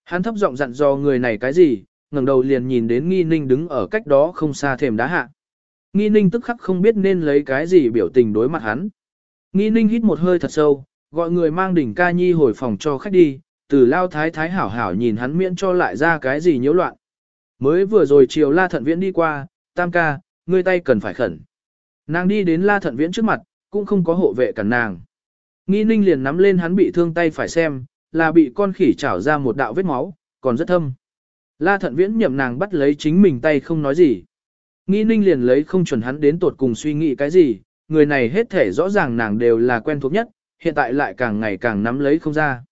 Hắn thấp giọng dặn dò người này cái gì, ngẩng đầu liền nhìn đến nghi ninh đứng ở cách đó không xa thềm đá hạ. Nghi ninh tức khắc không biết nên lấy cái gì biểu tình đối mặt hắn. Nghi ninh hít một hơi thật sâu, gọi người mang đỉnh ca nhi hồi phòng cho khách đi, từ lao thái thái hảo hảo nhìn hắn miễn cho lại ra cái gì nhiễu loạn. Mới vừa rồi chiều la thận viễn đi qua, tam ca, ngươi tay cần phải khẩn. Nàng đi đến la thận viễn trước mặt, cũng không có hộ vệ cản nàng. Nghi ninh liền nắm lên hắn bị thương tay phải xem, là bị con khỉ chảo ra một đạo vết máu, còn rất thâm. La thận viễn nhậm nàng bắt lấy chính mình tay không nói gì. Nghi ninh liền lấy không chuẩn hắn đến tột cùng suy nghĩ cái gì, người này hết thể rõ ràng nàng đều là quen thuộc nhất, hiện tại lại càng ngày càng nắm lấy không ra.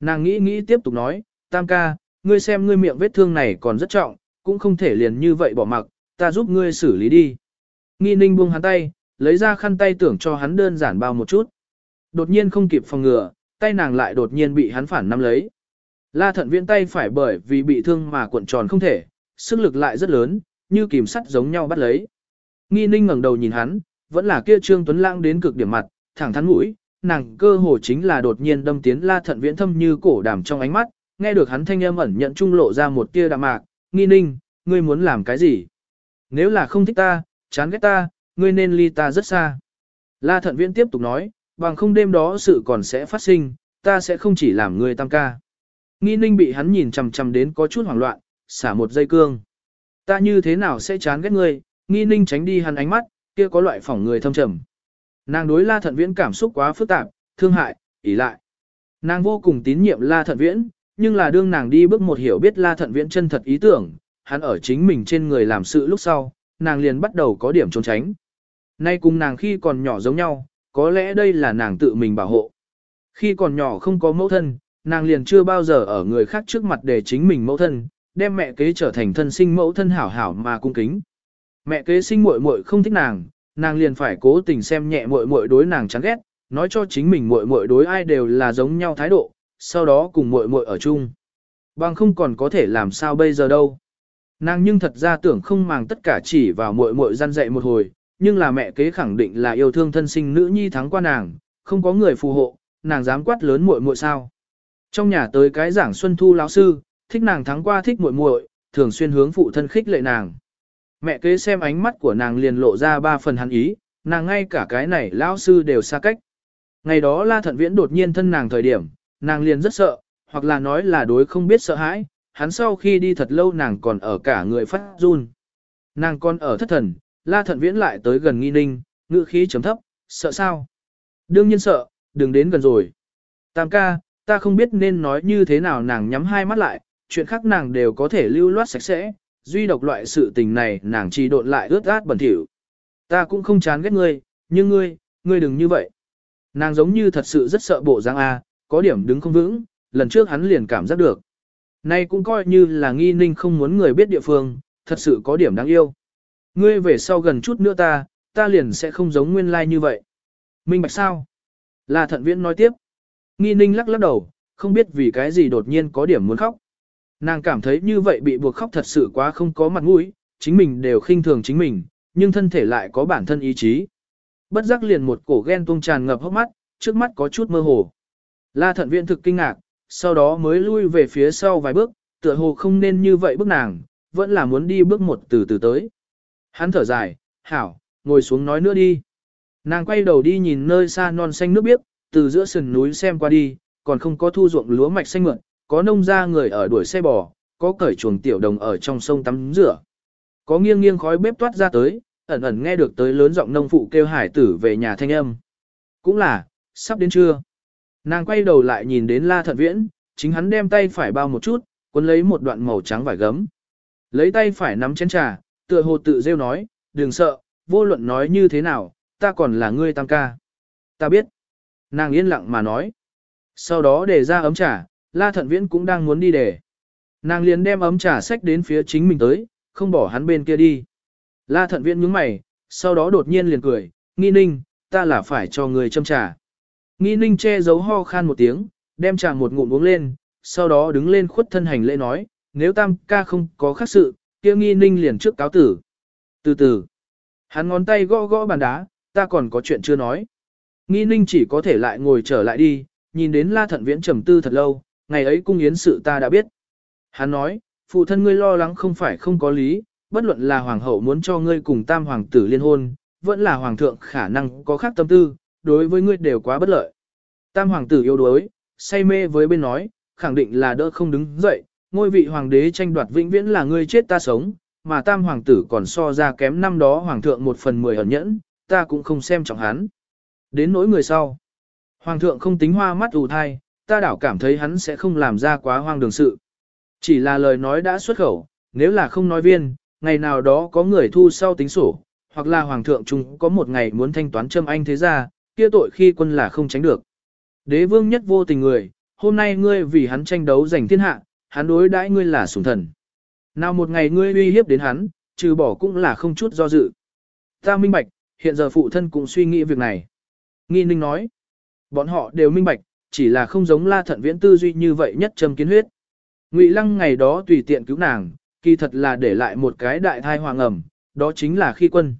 Nàng nghĩ nghĩ tiếp tục nói, tam ca, ngươi xem ngươi miệng vết thương này còn rất trọng, cũng không thể liền như vậy bỏ mặc, ta giúp ngươi xử lý đi. Nghi ninh buông hắn tay, lấy ra khăn tay tưởng cho hắn đơn giản bao một chút. Đột nhiên không kịp phòng ngừa, tay nàng lại đột nhiên bị hắn phản nắm lấy. La thận viễn tay phải bởi vì bị thương mà cuộn tròn không thể, sức lực lại rất lớn, như kìm sắt giống nhau bắt lấy. Nghi ninh ngẩng đầu nhìn hắn, vẫn là kia trương tuấn lãng đến cực điểm mặt, thẳng thắn mũi, nàng cơ hồ chính là đột nhiên đâm tiến la thận viễn thâm như cổ đàm trong ánh mắt, nghe được hắn thanh âm ẩn nhận trung lộ ra một tia đạm mạc, nghi ninh, ngươi muốn làm cái gì? Nếu là không thích ta, chán ghét ta, ngươi nên ly ta rất xa. La thận viễn tiếp tục nói, bằng không đêm đó sự còn sẽ phát sinh, ta sẽ không chỉ làm ngươi tam ca. Nghi ninh bị hắn nhìn chằm chằm đến có chút hoảng loạn, xả một dây cương. Ta như thế nào sẽ chán ghét ngươi, nghi ninh tránh đi hắn ánh mắt, kia có loại phỏng người thâm trầm. Nàng đối la thận viễn cảm xúc quá phức tạp, thương hại, ỷ lại. Nàng vô cùng tín nhiệm la thận viễn, nhưng là đương nàng đi bước một hiểu biết la thận viễn chân thật ý tưởng, hắn ở chính mình trên người làm sự lúc sau, nàng liền bắt đầu có điểm trốn tránh. Nay cùng nàng khi còn nhỏ giống nhau, có lẽ đây là nàng tự mình bảo hộ. Khi còn nhỏ không có mẫu thân, nàng liền chưa bao giờ ở người khác trước mặt để chính mình mẫu thân, đem mẹ kế trở thành thân sinh mẫu thân hảo hảo mà cung kính. Mẹ kế sinh muội muội không thích nàng, nàng liền phải cố tình xem nhẹ muội muội đối nàng chán ghét, nói cho chính mình muội muội đối ai đều là giống nhau thái độ, sau đó cùng muội muội ở chung. Bằng không còn có thể làm sao bây giờ đâu. Nàng nhưng thật ra tưởng không màng tất cả chỉ vào muội muội gian dạy một hồi, nhưng là mẹ kế khẳng định là yêu thương thân sinh nữ nhi thắng qua nàng, không có người phù hộ, nàng dám quát lớn muội muội sao. Trong nhà tới cái giảng Xuân Thu lão sư, thích nàng thắng qua thích muội muội, thường xuyên hướng phụ thân khích lệ nàng. Mẹ kế xem ánh mắt của nàng liền lộ ra ba phần hắn ý, nàng ngay cả cái này lão sư đều xa cách. Ngày đó La Thận Viễn đột nhiên thân nàng thời điểm, nàng liền rất sợ, hoặc là nói là đối không biết sợ hãi, hắn sau khi đi thật lâu nàng còn ở cả người phát run. Nàng còn ở thất thần, La Thận Viễn lại tới gần nghi ninh, ngữ khí chấm thấp, sợ sao? Đương nhiên sợ, đừng đến gần rồi. Tam ca, ta không biết nên nói như thế nào nàng nhắm hai mắt lại, chuyện khác nàng đều có thể lưu loát sạch sẽ, duy độc loại sự tình này nàng chỉ độn lại ướt át bẩn thỉu. Ta cũng không chán ghét ngươi, nhưng ngươi, ngươi đừng như vậy. Nàng giống như thật sự rất sợ bộ giang A, có điểm đứng không vững, lần trước hắn liền cảm giác được. Nay cũng coi như là nghi ninh không muốn người biết địa phương, thật sự có điểm đáng yêu. Ngươi về sau gần chút nữa ta, ta liền sẽ không giống nguyên lai like như vậy. Minh bạch sao? Là thận viễn nói tiếp. Nghi ninh lắc lắc đầu, không biết vì cái gì đột nhiên có điểm muốn khóc. Nàng cảm thấy như vậy bị buộc khóc thật sự quá không có mặt mũi, chính mình đều khinh thường chính mình, nhưng thân thể lại có bản thân ý chí. Bất giác liền một cổ ghen tuông tràn ngập hốc mắt, trước mắt có chút mơ hồ. La thận viện thực kinh ngạc, sau đó mới lui về phía sau vài bước, tựa hồ không nên như vậy bước nàng, vẫn là muốn đi bước một từ từ tới. Hắn thở dài, hảo, ngồi xuống nói nữa đi. Nàng quay đầu đi nhìn nơi xa non xanh nước biếc, từ giữa sườn núi xem qua đi, còn không có thu ruộng lúa mạch xanh mượn, có nông gia người ở đuổi xe bò, có cởi chuồng tiểu đồng ở trong sông tắm rửa. Có nghiêng nghiêng khói bếp toát ra tới, ẩn ẩn nghe được tới lớn giọng nông phụ kêu hải tử về nhà thanh âm. Cũng là, sắp đến trưa. Nàng quay đầu lại nhìn đến La Thận Viễn, chính hắn đem tay phải bao một chút, cuốn lấy một đoạn màu trắng vải gấm. Lấy tay phải nắm chén trà, tựa hồ tự rêu nói, đừng sợ, vô luận nói như thế nào, ta còn là ngươi tam ca. Ta biết. Nàng yên lặng mà nói. Sau đó để ra ấm trà, La Thận Viễn cũng đang muốn đi để. Nàng liền đem ấm trà xách đến phía chính mình tới, không bỏ hắn bên kia đi. La Thận Viễn nhướng mày, sau đó đột nhiên liền cười, nghi ninh, ta là phải cho người châm trà. Nghi ninh che giấu ho khan một tiếng, đem trà một ngụm uống lên, sau đó đứng lên khuất thân hành lễ nói, nếu tam ca không có khác sự, kia nghi ninh liền trước cáo tử. Từ từ, hắn ngón tay gõ gõ bàn đá, ta còn có chuyện chưa nói. Nghi ninh chỉ có thể lại ngồi trở lại đi, nhìn đến la thận viễn trầm tư thật lâu, ngày ấy cung yến sự ta đã biết. Hắn nói, phụ thân ngươi lo lắng không phải không có lý, bất luận là hoàng hậu muốn cho ngươi cùng tam hoàng tử liên hôn, vẫn là hoàng thượng khả năng có khác tâm tư, đối với ngươi đều quá bất lợi. Tam hoàng tử yếu đuối, say mê với bên nói, khẳng định là đỡ không đứng dậy, ngôi vị hoàng đế tranh đoạt vĩnh viễn là ngươi chết ta sống, mà tam hoàng tử còn so ra kém năm đó hoàng thượng một phần mười ẩn nhẫn, ta cũng không xem trọng hắn. Đến nỗi người sau, hoàng thượng không tính hoa mắt ù thai, ta đảo cảm thấy hắn sẽ không làm ra quá hoang đường sự. Chỉ là lời nói đã xuất khẩu, nếu là không nói viên, ngày nào đó có người thu sau tính sổ, hoặc là hoàng thượng chúng có một ngày muốn thanh toán châm anh thế ra, kia tội khi quân là không tránh được. Đế vương nhất vô tình người, hôm nay ngươi vì hắn tranh đấu giành thiên hạ, hắn đối đãi ngươi là sủng thần. Nào một ngày ngươi uy hiếp đến hắn, trừ bỏ cũng là không chút do dự. Ta minh bạch, hiện giờ phụ thân cũng suy nghĩ việc này. Nghi ninh nói, bọn họ đều minh bạch, chỉ là không giống la thận viễn tư duy như vậy nhất châm kiến huyết. Ngụy lăng ngày đó tùy tiện cứu nàng, kỳ thật là để lại một cái đại thai hoàng ẩm, đó chính là khi quân.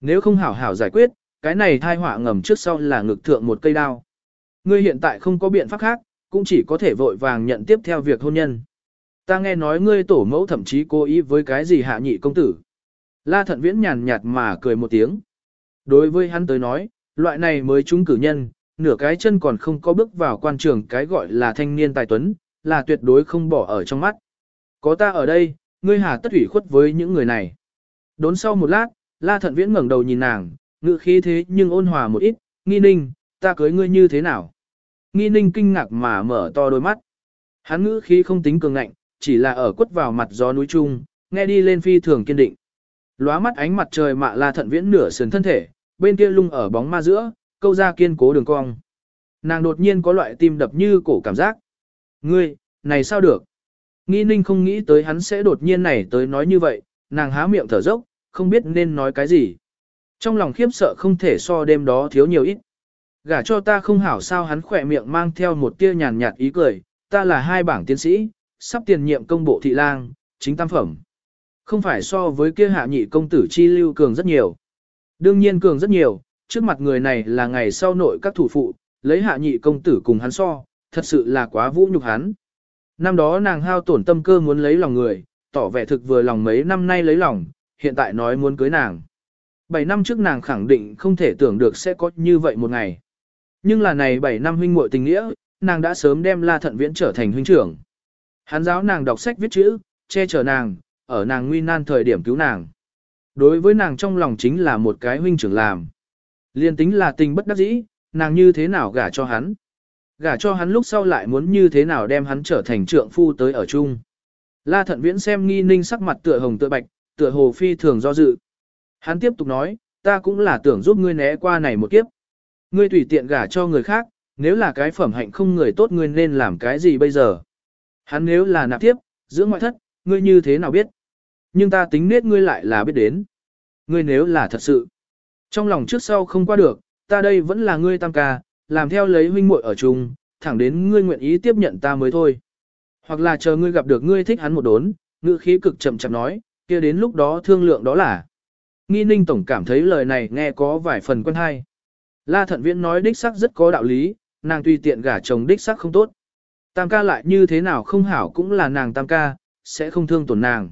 Nếu không hảo hảo giải quyết, cái này thai họa ngầm trước sau là ngực thượng một cây đao. Ngươi hiện tại không có biện pháp khác, cũng chỉ có thể vội vàng nhận tiếp theo việc hôn nhân. Ta nghe nói ngươi tổ mẫu thậm chí cố ý với cái gì hạ nhị công tử. La thận viễn nhàn nhạt mà cười một tiếng. Đối với hắn tới nói, loại này mới trúng cử nhân, nửa cái chân còn không có bước vào quan trường cái gọi là thanh niên tài tuấn, là tuyệt đối không bỏ ở trong mắt. Có ta ở đây, ngươi hà tất ủy khuất với những người này. Đốn sau một lát, La Thận Viễn ngẩng đầu nhìn nàng, ngữ khí thế nhưng ôn hòa một ít, nghi ninh, ta cưới ngươi như thế nào? Nghi ninh kinh ngạc mà mở to đôi mắt. Hắn ngữ khí không tính cường ngạnh, chỉ là ở quất vào mặt gió núi trung, nghe đi lên phi thường kiên định. Lóa mắt ánh mặt trời mạ La Thận Viễn nửa sườn thân thể, bên kia lung ở bóng ma giữa, câu ra kiên cố đường cong. Nàng đột nhiên có loại tim đập như cổ cảm giác. Ngươi, này sao được? Nghi ninh không nghĩ tới hắn sẽ đột nhiên này tới nói như vậy, nàng há miệng thở dốc, không biết nên nói cái gì. Trong lòng khiếp sợ không thể so đêm đó thiếu nhiều ít. Gả cho ta không hảo sao hắn khỏe miệng mang theo một tia nhàn nhạt ý cười, ta là hai bảng tiến sĩ, sắp tiền nhiệm công bộ thị lang, chính tam phẩm. Không phải so với kia hạ nhị công tử chi lưu cường rất nhiều. Đương nhiên cường rất nhiều, trước mặt người này là ngày sau nội các thủ phụ, lấy hạ nhị công tử cùng hắn so, thật sự là quá vũ nhục hắn. Năm đó nàng hao tổn tâm cơ muốn lấy lòng người, tỏ vẻ thực vừa lòng mấy năm nay lấy lòng, hiện tại nói muốn cưới nàng. Bảy năm trước nàng khẳng định không thể tưởng được sẽ có như vậy một ngày. Nhưng là này bảy năm huynh muội tình nghĩa, nàng đã sớm đem La Thận Viễn trở thành huynh trưởng. Hắn giáo nàng đọc sách viết chữ, che chở nàng, ở nàng nguy nan thời điểm cứu nàng. Đối với nàng trong lòng chính là một cái huynh trưởng làm. Liên tính là tình bất đắc dĩ, nàng như thế nào gả cho hắn. Gả cho hắn lúc sau lại muốn như thế nào đem hắn trở thành trượng phu tới ở chung. La thận viễn xem nghi ninh sắc mặt tựa hồng tựa bạch, tựa hồ phi thường do dự. Hắn tiếp tục nói, ta cũng là tưởng giúp ngươi né qua này một kiếp. Ngươi tùy tiện gả cho người khác, nếu là cái phẩm hạnh không người tốt ngươi nên làm cái gì bây giờ? Hắn nếu là nạp tiếp, giữa ngoại thất, ngươi như thế nào biết? Nhưng ta tính nết ngươi lại là biết đến. Ngươi nếu là thật sự. Trong lòng trước sau không qua được, ta đây vẫn là ngươi tam ca, làm theo lấy huynh muội ở chung, thẳng đến ngươi nguyện ý tiếp nhận ta mới thôi. Hoặc là chờ ngươi gặp được ngươi thích hắn một đốn, ngữ khí cực chậm chậm nói, kia đến lúc đó thương lượng đó là. Nghi ninh tổng cảm thấy lời này nghe có vài phần quân hay. La thận viễn nói đích sắc rất có đạo lý, nàng tùy tiện gả chồng đích sắc không tốt. Tam ca lại như thế nào không hảo cũng là nàng tam ca, sẽ không thương tổn nàng.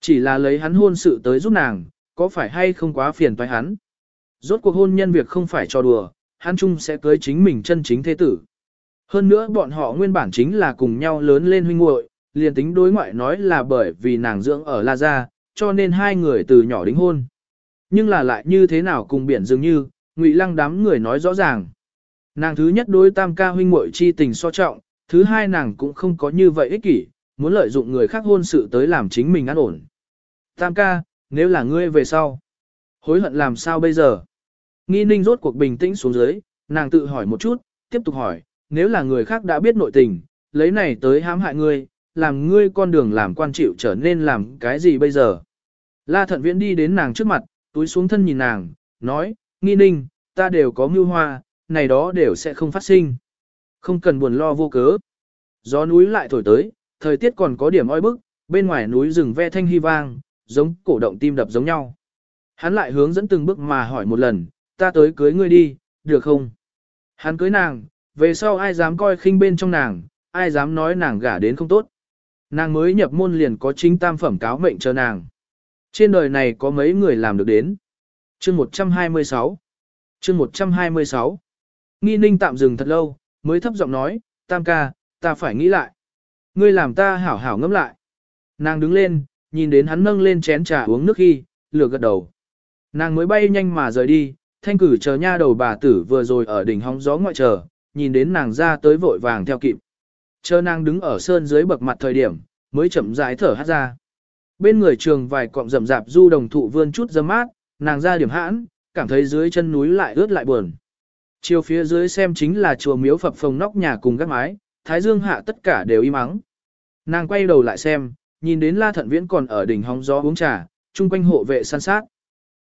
Chỉ là lấy hắn hôn sự tới giúp nàng, có phải hay không quá phiền toái hắn. Rốt cuộc hôn nhân việc không phải cho đùa, hắn chung sẽ cưới chính mình chân chính thế tử. Hơn nữa bọn họ nguyên bản chính là cùng nhau lớn lên huynh muội, liền tính đối ngoại nói là bởi vì nàng dưỡng ở La Gia, cho nên hai người từ nhỏ đính hôn. Nhưng là lại như thế nào cùng biển dường như, ngụy lăng đám người nói rõ ràng. Nàng thứ nhất đối tam ca huynh muội chi tình so trọng, thứ hai nàng cũng không có như vậy ích kỷ, muốn lợi dụng người khác hôn sự tới làm chính mình an ổn. Tam ca, nếu là ngươi về sau, hối hận làm sao bây giờ? Nghi ninh rốt cuộc bình tĩnh xuống dưới, nàng tự hỏi một chút, tiếp tục hỏi, nếu là người khác đã biết nội tình, lấy này tới hãm hại ngươi, làm ngươi con đường làm quan chịu trở nên làm cái gì bây giờ? La thận viễn đi đến nàng trước mặt, túi xuống thân nhìn nàng, nói, nghi ninh, ta đều có mưu hoa, này đó đều sẽ không phát sinh. Không cần buồn lo vô cớ. Gió núi lại thổi tới, thời tiết còn có điểm oi bức, bên ngoài núi rừng ve thanh hy vang, giống cổ động tim đập giống nhau. Hắn lại hướng dẫn từng bước mà hỏi một lần, ta tới cưới ngươi đi, được không? Hắn cưới nàng, về sau ai dám coi khinh bên trong nàng, ai dám nói nàng gả đến không tốt. Nàng mới nhập môn liền có chính tam phẩm cáo mệnh cho nàng. Trên đời này có mấy người làm được đến. Chương 126 Chương 126 Nghi ninh tạm dừng thật lâu, mới thấp giọng nói, tam ca, ta phải nghĩ lại. Ngươi làm ta hảo hảo ngẫm lại. Nàng đứng lên, nhìn đến hắn nâng lên chén trà uống nước khi, lửa gật đầu. Nàng mới bay nhanh mà rời đi, thanh cử chờ nha đầu bà tử vừa rồi ở đỉnh hóng gió ngoại chờ, nhìn đến nàng ra tới vội vàng theo kịp. Chờ nàng đứng ở sơn dưới bậc mặt thời điểm, mới chậm rãi thở hát ra. Bên người trường vài cọng rậm rạp du đồng thụ vươn chút dâm mát, nàng ra điểm hãn, cảm thấy dưới chân núi lại ướt lại buồn. Chiều phía dưới xem chính là chùa miếu phập phồng nóc nhà cùng các mái, thái dương hạ tất cả đều im ắng. Nàng quay đầu lại xem, nhìn đến La Thận Viễn còn ở đỉnh hóng gió uống trà, chung quanh hộ vệ săn sát.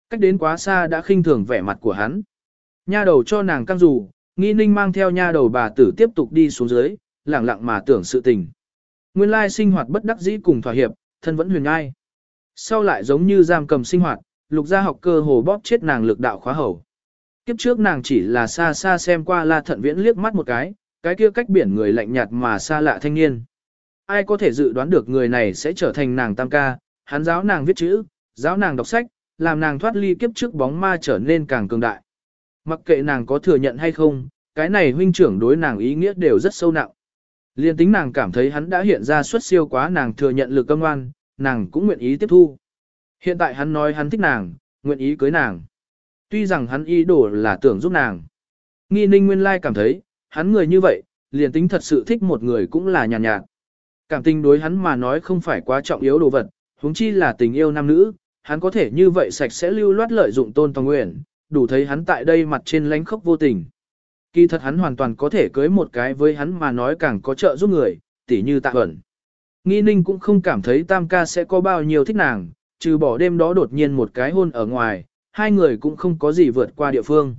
Cách đến quá xa đã khinh thường vẻ mặt của hắn. Nha đầu cho nàng căng dù, nghi ninh mang theo nha đầu bà tử tiếp tục đi xuống dưới, lặng lặng mà tưởng sự tình. Nguyên lai sinh hoạt bất đắc dĩ cùng thỏa hiệp, thân vẫn huyền ngai. Sau lại giống như giam cầm sinh hoạt, lục gia học cơ hồ bóp chết nàng lực đạo khóa hầu. Kiếp trước nàng chỉ là xa xa xem qua la thận viễn liếc mắt một cái, cái kia cách biển người lạnh nhạt mà xa lạ thanh niên. Ai có thể dự đoán được người này sẽ trở thành nàng tam ca, hắn giáo nàng viết chữ, giáo nàng đọc sách, làm nàng thoát ly kiếp trước bóng ma trở nên càng cường đại. Mặc kệ nàng có thừa nhận hay không, cái này huynh trưởng đối nàng ý nghĩa đều rất sâu nặng. Liên tính nàng cảm thấy hắn đã hiện ra xuất siêu quá nàng thừa nhận lực âm ngoan, nàng cũng nguyện ý tiếp thu. Hiện tại hắn nói hắn thích nàng, nguyện ý cưới nàng. Tuy rằng hắn ý đồ là tưởng giúp nàng. Nghi ninh nguyên lai cảm thấy, hắn người như vậy, liền tính thật sự thích một người cũng là nhàn nhạt, nhạt. Cảm tình đối hắn mà nói không phải quá trọng yếu đồ vật, huống chi là tình yêu nam nữ, hắn có thể như vậy sạch sẽ lưu loát lợi dụng tôn tòng nguyện, đủ thấy hắn tại đây mặt trên lánh khốc vô tình. Kỳ thật hắn hoàn toàn có thể cưới một cái với hắn mà nói càng có trợ giúp người, tỉ như tạ ẩn. Nghi ninh cũng không cảm thấy tam ca sẽ có bao nhiêu thích nàng, trừ bỏ đêm đó đột nhiên một cái hôn ở ngoài, hai người cũng không có gì vượt qua địa phương.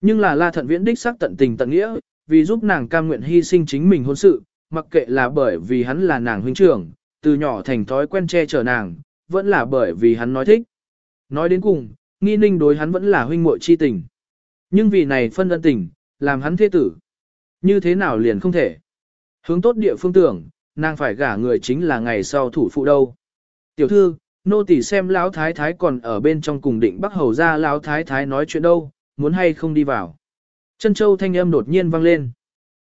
Nhưng là La Thận Viễn đích xác tận tình tận nghĩa, vì giúp nàng cam nguyện hy sinh chính mình hôn sự, mặc kệ là bởi vì hắn là nàng huynh trưởng, từ nhỏ thành thói quen che chở nàng, vẫn là bởi vì hắn nói thích. Nói đến cùng, nghi ninh đối hắn vẫn là huynh muội chi tình. Nhưng vì này phân ân tình, làm hắn thế tử. Như thế nào liền không thể. Hướng tốt địa phương tưởng, nàng phải gả người chính là ngày sau thủ phụ đâu. Tiểu thư, nô tỳ xem lão thái thái còn ở bên trong cùng định bắc hầu ra lão thái thái nói chuyện đâu, muốn hay không đi vào. Chân châu thanh âm đột nhiên vang lên.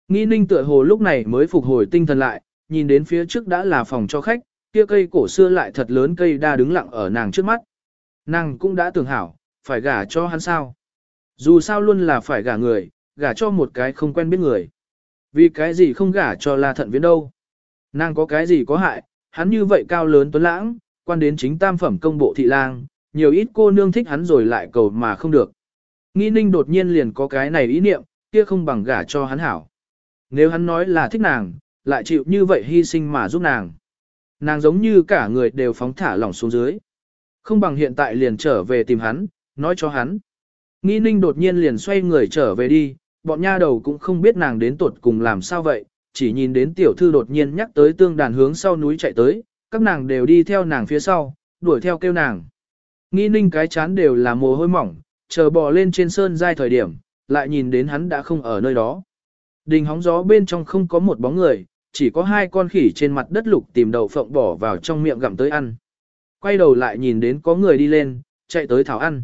Nghi ninh tựa hồ lúc này mới phục hồi tinh thần lại, nhìn đến phía trước đã là phòng cho khách, kia cây cổ xưa lại thật lớn cây đa đứng lặng ở nàng trước mắt. Nàng cũng đã tưởng hảo, phải gả cho hắn sao. Dù sao luôn là phải gả người, gả cho một cái không quen biết người. Vì cái gì không gả cho la thận viễn đâu. Nàng có cái gì có hại, hắn như vậy cao lớn tuấn lãng, quan đến chính tam phẩm công bộ thị lang, nhiều ít cô nương thích hắn rồi lại cầu mà không được. Nghi ninh đột nhiên liền có cái này ý niệm, kia không bằng gả cho hắn hảo. Nếu hắn nói là thích nàng, lại chịu như vậy hy sinh mà giúp nàng. Nàng giống như cả người đều phóng thả lỏng xuống dưới. Không bằng hiện tại liền trở về tìm hắn, nói cho hắn. Nghi ninh đột nhiên liền xoay người trở về đi, bọn nha đầu cũng không biết nàng đến tuột cùng làm sao vậy, chỉ nhìn đến tiểu thư đột nhiên nhắc tới tương đàn hướng sau núi chạy tới, các nàng đều đi theo nàng phía sau, đuổi theo kêu nàng. Nghi ninh cái chán đều là mồ hôi mỏng, chờ bò lên trên sơn dai thời điểm, lại nhìn đến hắn đã không ở nơi đó. Đình hóng gió bên trong không có một bóng người, chỉ có hai con khỉ trên mặt đất lục tìm đậu phộng bỏ vào trong miệng gặm tới ăn. Quay đầu lại nhìn đến có người đi lên, chạy tới thảo ăn.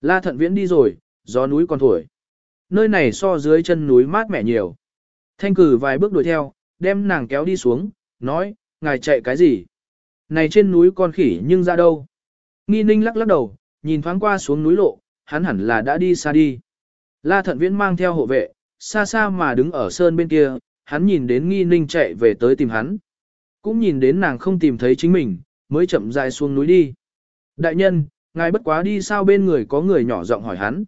La thận viễn đi rồi, gió núi còn thổi. Nơi này so dưới chân núi mát mẻ nhiều. Thanh cử vài bước đuổi theo, đem nàng kéo đi xuống, nói, ngài chạy cái gì? Này trên núi con khỉ nhưng ra đâu? Nghi ninh lắc lắc đầu, nhìn thoáng qua xuống núi lộ, hắn hẳn là đã đi xa đi. La thận viễn mang theo hộ vệ, xa xa mà đứng ở sơn bên kia, hắn nhìn đến nghi ninh chạy về tới tìm hắn. Cũng nhìn đến nàng không tìm thấy chính mình, mới chậm rãi xuống núi đi. Đại nhân, ngài bất quá đi sao bên người có người nhỏ giọng hỏi hắn.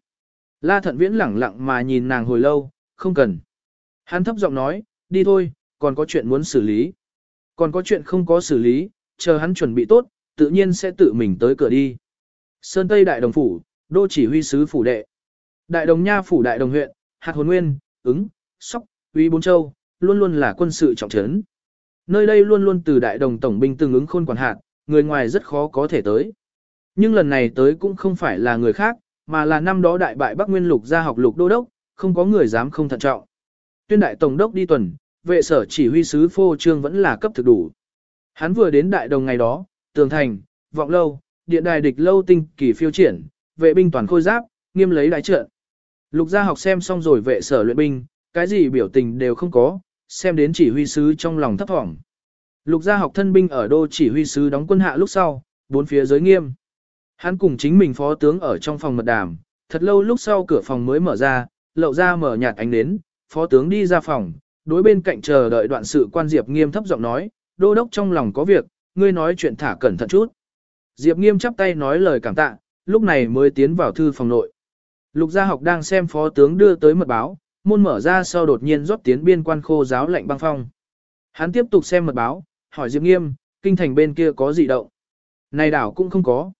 La thận viễn lẳng lặng mà nhìn nàng hồi lâu, không cần. Hắn thấp giọng nói, đi thôi, còn có chuyện muốn xử lý. Còn có chuyện không có xử lý, chờ hắn chuẩn bị tốt, tự nhiên sẽ tự mình tới cửa đi. Sơn Tây Đại Đồng Phủ, Đô Chỉ huy sứ Phủ Đệ. Đại Đồng Nha Phủ Đại Đồng Huyện, Hạt Hồn Nguyên, ứng, Sóc, Uy Bốn Châu, luôn luôn là quân sự trọng trấn. Nơi đây luôn luôn từ Đại Đồng Tổng binh tương ứng khôn quản hạt, người ngoài rất khó có thể tới. Nhưng lần này tới cũng không phải là người khác, mà là năm đó đại bại Bắc Nguyên Lục ra học lục đô đốc, không có người dám không thận trọng. Tuyên đại tổng đốc đi tuần, vệ sở chỉ huy sứ phô trương vẫn là cấp thực đủ. Hắn vừa đến đại đồng ngày đó, tường thành, vọng lâu, điện đài địch lâu tinh kỳ phiêu triển, vệ binh toàn khôi giáp, nghiêm lấy đại trận. Lục gia học xem xong rồi vệ sở luyện binh, cái gì biểu tình đều không có, xem đến chỉ huy sứ trong lòng thấp thỏm. Lục gia học thân binh ở đô chỉ huy sứ đóng quân hạ lúc sau, bốn phía giới nghiêm. Hắn cùng chính mình phó tướng ở trong phòng mật đàm, thật lâu lúc sau cửa phòng mới mở ra, lậu ra mở nhạt ánh nến, phó tướng đi ra phòng, đối bên cạnh chờ đợi đoạn sự quan Diệp Nghiêm thấp giọng nói, đô đốc trong lòng có việc, ngươi nói chuyện thả cẩn thận chút. Diệp Nghiêm chắp tay nói lời cảm tạ, lúc này mới tiến vào thư phòng nội. Lục gia học đang xem phó tướng đưa tới mật báo, môn mở ra sau đột nhiên rót tiến biên quan khô giáo lệnh băng phong. Hắn tiếp tục xem mật báo, hỏi Diệp Nghiêm, kinh thành bên kia có gì động. Này đảo cũng không có.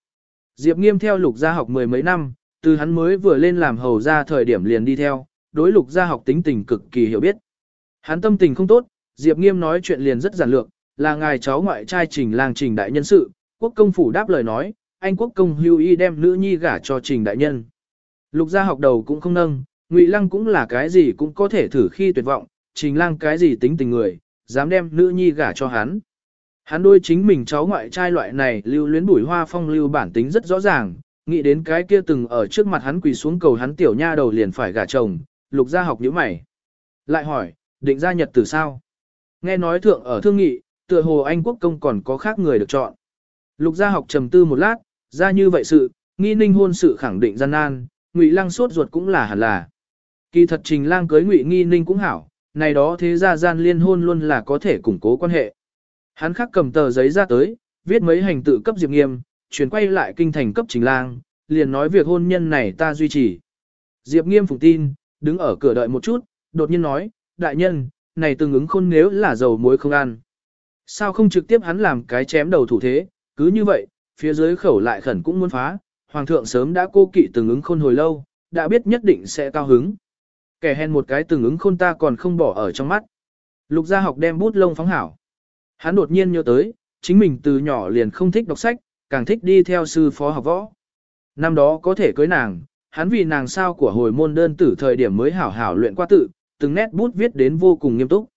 Diệp Nghiêm theo lục gia học mười mấy năm, từ hắn mới vừa lên làm hầu ra thời điểm liền đi theo, đối lục gia học tính tình cực kỳ hiểu biết. Hắn tâm tình không tốt, Diệp Nghiêm nói chuyện liền rất giản lược, là ngài cháu ngoại trai trình lang trình đại nhân sự, quốc công phủ đáp lời nói, anh quốc công hưu y đem nữ nhi gả cho trình đại nhân. Lục gia học đầu cũng không nâng, ngụy lăng cũng là cái gì cũng có thể thử khi tuyệt vọng, trình lang cái gì tính tình người, dám đem nữ nhi gả cho hắn. Hắn đôi chính mình cháu ngoại trai loại này lưu luyến bùi hoa phong lưu bản tính rất rõ ràng, nghĩ đến cái kia từng ở trước mặt hắn quỳ xuống cầu hắn tiểu nha đầu liền phải gả chồng, lục gia học nhíu mày. Lại hỏi, định gia nhật từ sao? Nghe nói thượng ở thương nghị, tựa hồ Anh quốc công còn có khác người được chọn. Lục gia học trầm tư một lát, ra như vậy sự, nghi ninh hôn sự khẳng định gian nan, ngụy lăng sốt ruột cũng là hẳn là. Kỳ thật trình lang cưới ngụy nghi ninh cũng hảo, này đó thế gia gian liên hôn luôn là có thể củng cố quan hệ. Hắn khắc cầm tờ giấy ra tới, viết mấy hành tự cấp Diệp Nghiêm, chuyển quay lại kinh thành cấp Trình Lang, liền nói việc hôn nhân này ta duy trì. Diệp Nghiêm phục tin, đứng ở cửa đợi một chút, đột nhiên nói, đại nhân, này tương ứng khôn nếu là dầu muối không ăn. Sao không trực tiếp hắn làm cái chém đầu thủ thế, cứ như vậy, phía dưới khẩu lại khẩn cũng muốn phá, hoàng thượng sớm đã cô kỵ tương ứng khôn hồi lâu, đã biết nhất định sẽ cao hứng. Kẻ hèn một cái từng ứng khôn ta còn không bỏ ở trong mắt. Lục gia học đem bút lông phóng hảo. Hắn đột nhiên nhớ tới, chính mình từ nhỏ liền không thích đọc sách, càng thích đi theo sư phó học võ. Năm đó có thể cưới nàng, hắn vì nàng sao của hồi môn đơn tử thời điểm mới hảo hảo luyện qua tự, từng nét bút viết đến vô cùng nghiêm túc.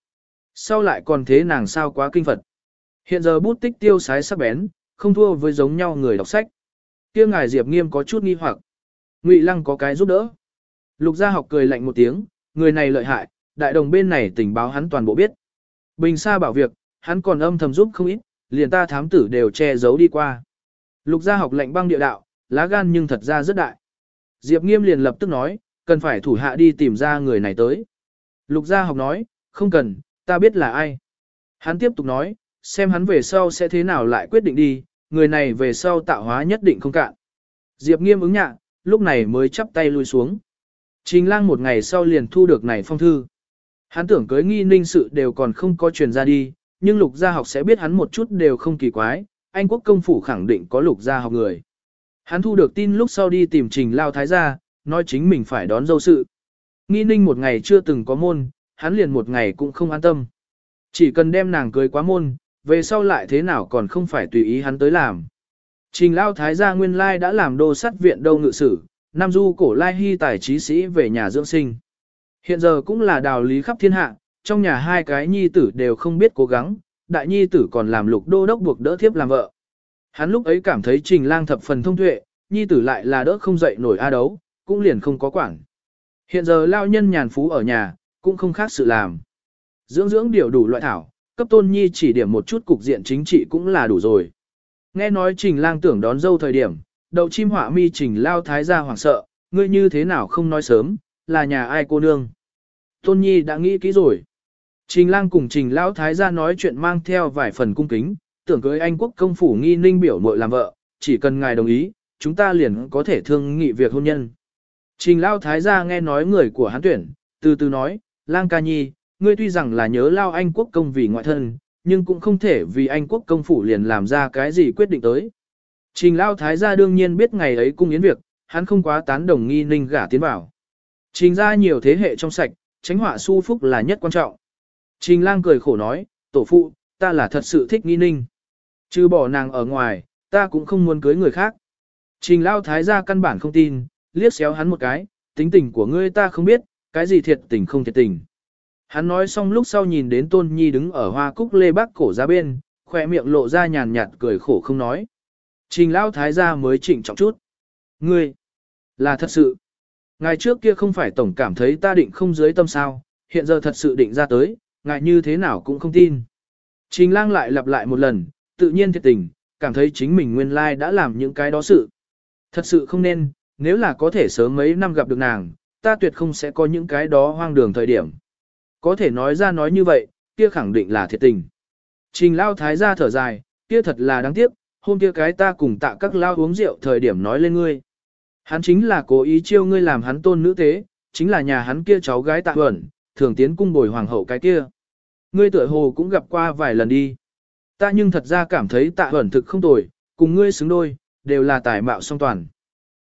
Sau lại còn thế nàng sao quá kinh Phật. Hiện giờ bút tích tiêu sái sắc bén, không thua với giống nhau người đọc sách. Kia ngài Diệp Nghiêm có chút nghi hoặc. Ngụy Lăng có cái giúp đỡ. Lục Gia học cười lạnh một tiếng, người này lợi hại, đại đồng bên này tình báo hắn toàn bộ biết. Bình Sa bảo việc, hắn còn âm thầm giúp không ít, liền ta thám tử đều che giấu đi qua. Lục Gia học lệnh băng địa đạo, lá gan nhưng thật ra rất đại. Diệp Nghiêm liền lập tức nói, cần phải thủ hạ đi tìm ra người này tới. Lục Gia học nói, không cần, ta biết là ai. Hắn tiếp tục nói, xem hắn về sau sẽ thế nào lại quyết định đi, người này về sau tạo hóa nhất định không cạn. Diệp Nghiêm ứng nhạ, lúc này mới chắp tay lui xuống. Trình lang một ngày sau liền thu được này phong thư. Hắn tưởng cưới nghi ninh sự đều còn không có truyền ra đi, nhưng lục gia học sẽ biết hắn một chút đều không kỳ quái, Anh quốc công phủ khẳng định có lục gia học người. Hắn thu được tin lúc sau đi tìm trình lao thái gia, nói chính mình phải đón dâu sự. Nghi ninh một ngày chưa từng có môn, hắn liền một ngày cũng không an tâm. Chỉ cần đem nàng cưới quá môn, về sau lại thế nào còn không phải tùy ý hắn tới làm. Trình lao thái gia nguyên lai đã làm đô sát viện đâu ngự sử, Nam Du cổ lai hy tài trí sĩ về nhà dưỡng sinh. Hiện giờ cũng là đào lý khắp thiên hạ, trong nhà hai cái nhi tử đều không biết cố gắng, đại nhi tử còn làm lục đô đốc buộc đỡ thiếp làm vợ. Hắn lúc ấy cảm thấy trình lang thập phần thông tuệ, nhi tử lại là đỡ không dậy nổi a đấu, cũng liền không có quản. Hiện giờ lao nhân nhàn phú ở nhà, cũng không khác sự làm. Dưỡng dưỡng điều đủ loại thảo, cấp tôn nhi chỉ điểm một chút cục diện chính trị cũng là đủ rồi. Nghe nói trình lang tưởng đón dâu thời điểm, đầu chim họa mi trình lao thái gia hoảng sợ, ngươi như thế nào không nói sớm, là nhà ai cô nương. Tôn nhi đã nghĩ kỹ rồi. Trình lang cùng trình Lão thái gia nói chuyện mang theo vài phần cung kính, tưởng cưới anh quốc công phủ nghi ninh biểu muội làm vợ, chỉ cần ngài đồng ý, chúng ta liền có thể thương nghị việc hôn nhân. Trình lao thái gia nghe nói người của hắn tuyển, từ từ nói, lang ca nhi, ngươi tuy rằng là nhớ lao anh quốc công vì ngoại thân, nhưng cũng không thể vì anh quốc công phủ liền làm ra cái gì quyết định tới. Trình lao thái gia đương nhiên biết ngày ấy cung yến việc, hắn không quá tán đồng nghi ninh gả tiến vào. Trình ra nhiều thế hệ trong sạch, tránh họa su phúc là nhất quan trọng. Trình lang cười khổ nói, tổ phụ, ta là thật sự thích nghi ninh. Chứ bỏ nàng ở ngoài, ta cũng không muốn cưới người khác. Trình lao thái gia căn bản không tin, liếc xéo hắn một cái, tính tình của ngươi ta không biết, cái gì thiệt tình không thiệt tình. Hắn nói xong lúc sau nhìn đến Tôn Nhi đứng ở hoa cúc lê bác cổ ra bên, khỏe miệng lộ ra nhàn nhạt cười khổ không nói. Trình lao thái gia mới chỉnh trọng chút. Ngươi, là thật sự. Ngày trước kia không phải tổng cảm thấy ta định không dưới tâm sao, hiện giờ thật sự định ra tới, Ngại như thế nào cũng không tin. Trình lang lại lặp lại một lần, tự nhiên thiệt tình, cảm thấy chính mình nguyên lai đã làm những cái đó sự. Thật sự không nên, nếu là có thể sớm mấy năm gặp được nàng, ta tuyệt không sẽ có những cái đó hoang đường thời điểm. Có thể nói ra nói như vậy, kia khẳng định là thiệt tình. Trình lao thái ra thở dài, kia thật là đáng tiếc, hôm kia cái ta cùng tạ các lao uống rượu thời điểm nói lên ngươi. Hắn chính là cố ý chiêu ngươi làm hắn tôn nữ tế, chính là nhà hắn kia cháu gái tạ huẩn, thường tiến cung bồi hoàng hậu cái kia. Ngươi tựa hồ cũng gặp qua vài lần đi. Ta nhưng thật ra cảm thấy tạ ẩn thực không tồi, cùng ngươi xứng đôi, đều là tài mạo song toàn.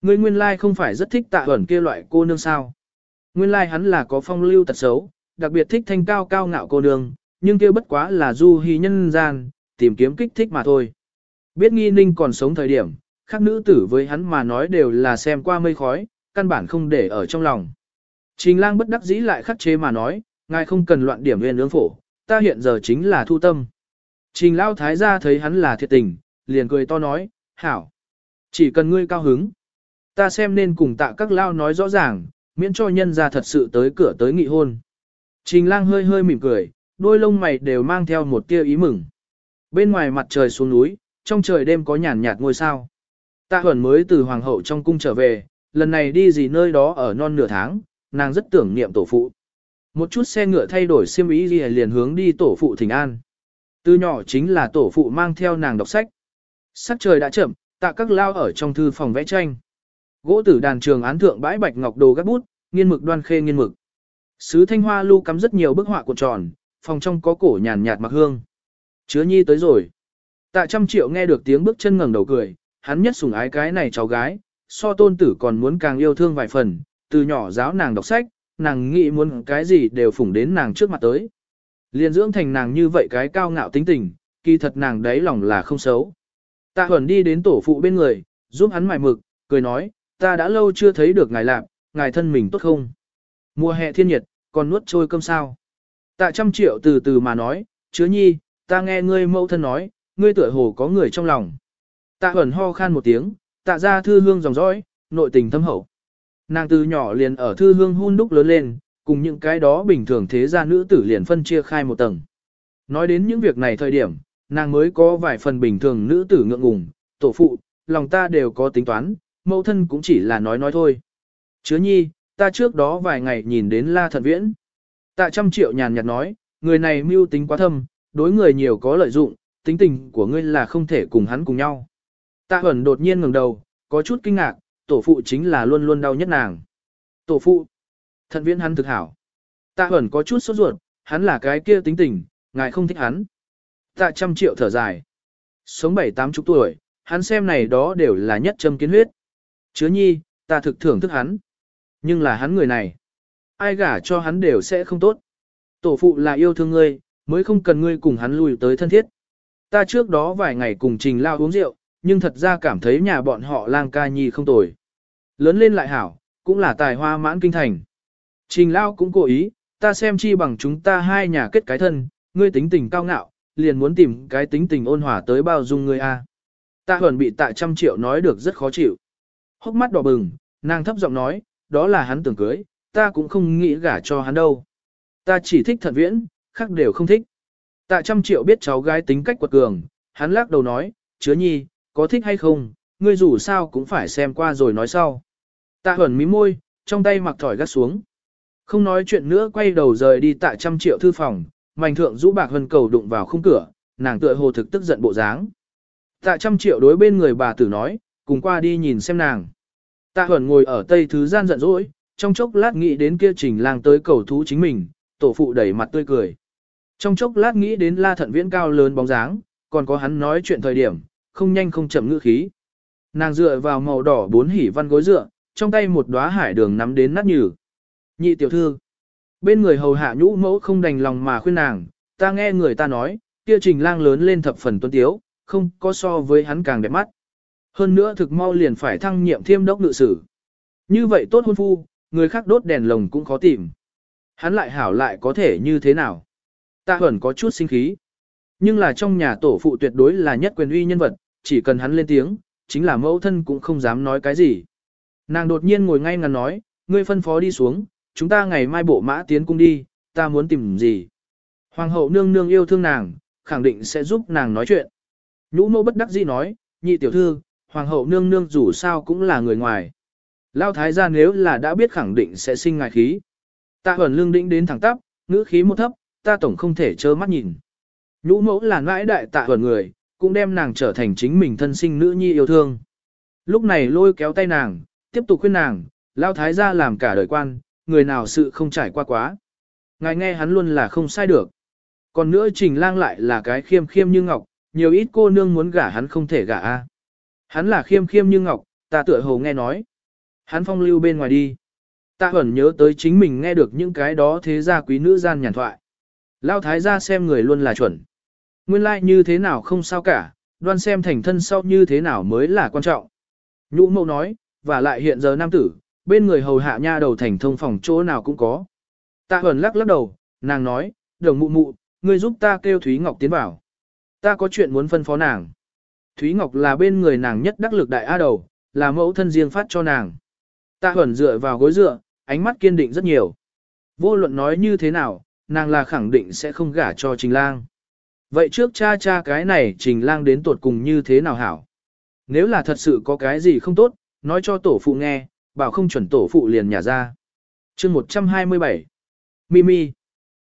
Ngươi nguyên lai không phải rất thích tạ ẩn kia loại cô nương sao. Nguyên lai hắn là có phong lưu tật xấu, đặc biệt thích thanh cao cao ngạo cô nương, nhưng kia bất quá là du hy nhân gian, tìm kiếm kích thích mà thôi. Biết nghi ninh còn sống thời điểm, khác nữ tử với hắn mà nói đều là xem qua mây khói, căn bản không để ở trong lòng. Trình lang bất đắc dĩ lại khắc chế mà nói, ngài không cần loạn điểm huyền ướng phổ, ta hiện giờ chính là thu tâm. Trình lao thái gia thấy hắn là thiệt tình, liền cười to nói, hảo. Chỉ cần ngươi cao hứng. Ta xem nên cùng tạ các lao nói rõ ràng, miễn cho nhân ra thật sự tới cửa tới nghị hôn. Trình lang hơi hơi mỉm cười, đôi lông mày đều mang theo một tia ý mừng. Bên ngoài mặt trời xuống núi, trong trời đêm có nhàn nhạt ngôi sao. Tạ Huẩn mới từ hoàng hậu trong cung trở về, lần này đi gì nơi đó ở non nửa tháng, nàng rất tưởng niệm tổ phụ. Một chút xe ngựa thay đổi xiêm ý gì liền hướng đi tổ phụ thỉnh an. Từ nhỏ chính là tổ phụ mang theo nàng đọc sách. Sắc trời đã chậm, tạ các lao ở trong thư phòng vẽ tranh. Gỗ tử đàn trường án thượng bãi bạch ngọc đồ gác bút, nghiên mực đoan khê nghiên mực. Sứ thanh hoa lưu cắm rất nhiều bức họa cuộn tròn, phòng trong có cổ nhàn nhạt mặc hương. Chứa nhi tới rồi. Tạ trăm triệu nghe được tiếng bước chân ngẩng đầu cười, hắn nhất sủng ái cái này cháu gái, so tôn tử còn muốn càng yêu thương vài phần, từ nhỏ giáo nàng đọc sách, nàng nghĩ muốn cái gì đều phủng đến nàng trước mặt tới. Liên dưỡng thành nàng như vậy cái cao ngạo tính tình, kỳ thật nàng đấy lòng là không xấu. Tạ Huẩn đi đến tổ phụ bên người, giúp hắn mài mực, cười nói, ta đã lâu chưa thấy được ngài làm, ngài thân mình tốt không? Mùa hè thiên nhiệt, còn nuốt trôi cơm sao? Tạ trăm triệu từ từ mà nói, chứa nhi, ta nghe ngươi mẫu thân nói, ngươi tựa hồ có người trong lòng. Tạ Huẩn ho khan một tiếng, tạ ra thư hương dòng dõi, nội tình thâm hậu. Nàng từ nhỏ liền ở thư hương hun đúc lớn lên, cùng những cái đó bình thường thế gia nữ tử liền phân chia khai một tầng. Nói đến những việc này thời điểm, nàng mới có vài phần bình thường nữ tử ngượng ngùng, tổ phụ, lòng ta đều có tính toán, mẫu thân cũng chỉ là nói nói thôi. Chứa nhi, ta trước đó vài ngày nhìn đến la Thần viễn. Tạ trăm triệu nhàn nhạt nói, người này mưu tính quá thâm, đối người nhiều có lợi dụng, tính tình của ngươi là không thể cùng hắn cùng nhau. Tạ ẩn đột nhiên ngẩng đầu, có chút kinh ngạc, tổ phụ chính là luôn luôn đau nhất nàng. Tổ phụ, thận viễn hắn thực hảo. Tạ ẩn có chút sốt ruột, hắn là cái kia tính tình, ngài không thích hắn. Tạ trăm triệu thở dài. Sống bảy tám chục tuổi, hắn xem này đó đều là nhất châm kiến huyết. Chứa nhi, ta thực thưởng thức hắn. Nhưng là hắn người này. Ai gả cho hắn đều sẽ không tốt. Tổ phụ là yêu thương ngươi, mới không cần ngươi cùng hắn lùi tới thân thiết. Ta trước đó vài ngày cùng trình lao uống rượu, nhưng thật ra cảm thấy nhà bọn họ lang ca nhi không tồi. Lớn lên lại hảo, cũng là tài hoa mãn kinh thành. Trình lao cũng cố ý, ta xem chi bằng chúng ta hai nhà kết cái thân, ngươi tính tình cao ngạo, liền muốn tìm cái tính tình ôn hòa tới bao dung ngươi a. Ta Huẩn bị tạ trăm triệu nói được rất khó chịu. Hốc mắt đỏ bừng, nàng thấp giọng nói, đó là hắn tưởng cưới, ta cũng không nghĩ gả cho hắn đâu. Ta chỉ thích thận viễn, khác đều không thích. Tạ trăm triệu biết cháu gái tính cách quật cường, hắn lắc đầu nói, chứa nhi, có thích hay không, ngươi dù sao cũng phải xem qua rồi nói sau. Tạ huẩn mí môi, trong tay mặc thỏi gắt xuống. Không nói chuyện nữa quay đầu rời đi tạ trăm triệu thư phòng, mảnh thượng rũ bạc hân cầu đụng vào khung cửa, nàng tựa hồ thực tức giận bộ dáng. Tạ trăm triệu đối bên người bà tử nói, cùng qua đi nhìn xem nàng. Tạ huẩn ngồi ở tây thứ gian giận dỗi, trong chốc lát nghĩ đến kia trình lang tới cầu thú chính mình, tổ phụ đẩy mặt tươi cười. Trong chốc lát nghĩ đến la thận viễn cao lớn bóng dáng, còn có hắn nói chuyện thời điểm, không nhanh không chậm ngữ khí. Nàng dựa vào màu đỏ bốn hỉ văn gối dựa, trong tay một đóa hải đường nắm đến nát nhừ. Nhị tiểu thư. Bên người hầu hạ nhũ mẫu không đành lòng mà khuyên nàng, ta nghe người ta nói, kia trình lang lớn lên thập phần tuân tiếu, không có so với hắn càng đẹp mắt. Hơn nữa thực mau liền phải thăng nhiệm thiêm đốc ngự sử. Như vậy tốt hôn phu, người khác đốt đèn lồng cũng khó tìm. Hắn lại hảo lại có thể như thế nào? Ta vẫn có chút sinh khí. Nhưng là trong nhà tổ phụ tuyệt đối là nhất quyền uy nhân vật, chỉ cần hắn lên tiếng, chính là mẫu thân cũng không dám nói cái gì. Nàng đột nhiên ngồi ngay ngắn nói, ngươi phân phó đi xuống, chúng ta ngày mai bộ mã tiến cung đi, ta muốn tìm gì. Hoàng hậu nương nương yêu thương nàng, khẳng định sẽ giúp nàng nói chuyện. Nhũ mẫu bất đắc dĩ nói, nhị tiểu thư, hoàng hậu nương nương dù sao cũng là người ngoài. Lao thái gia nếu là đã biết khẳng định sẽ sinh ngài khí. Tạ ẩn lương đĩnh đến thẳng tắp, ngữ khí một thấp, ta tổng không thể trơ mắt nhìn. Nhũ mẫu là ngãi đại tạ huẩn người, cũng đem nàng trở thành chính mình thân sinh nữ nhi yêu thương. Lúc này lôi kéo tay nàng, tiếp tục khuyên nàng, lao thái gia làm cả đời quan, người nào sự không trải qua quá. Ngài nghe hắn luôn là không sai được. Còn nữa trình lang lại là cái khiêm khiêm như ngọc, nhiều ít cô nương muốn gả hắn không thể gả a. Hắn là khiêm khiêm như ngọc, ta tựa hồ nghe nói. Hắn phong lưu bên ngoài đi. Ta vẫn nhớ tới chính mình nghe được những cái đó thế gia quý nữ gian nhàn thoại. Lao thái gia xem người luôn là chuẩn. Nguyên lai like như thế nào không sao cả, đoan xem thành thân sau như thế nào mới là quan trọng. Nhũ mẫu nói, và lại hiện giờ nam tử, bên người hầu hạ nha đầu thành thông phòng chỗ nào cũng có. Ta ẩn lắc lắc đầu, nàng nói, đồng mụ mụ, ngươi giúp ta kêu Thúy Ngọc tiến vào. Ta có chuyện muốn phân phó nàng. Thúy Ngọc là bên người nàng nhất đắc lực đại A đầu, là mẫu thân riêng phát cho nàng. Ta ẩn dựa vào gối dựa, ánh mắt kiên định rất nhiều. Vô luận nói như thế nào, nàng là khẳng định sẽ không gả cho Trình Lang. Vậy trước cha cha cái này Trình Lang đến tuột cùng như thế nào hảo? Nếu là thật sự có cái gì không tốt, nói cho tổ phụ nghe, bảo không chuẩn tổ phụ liền nhả ra. chương 127 Mimi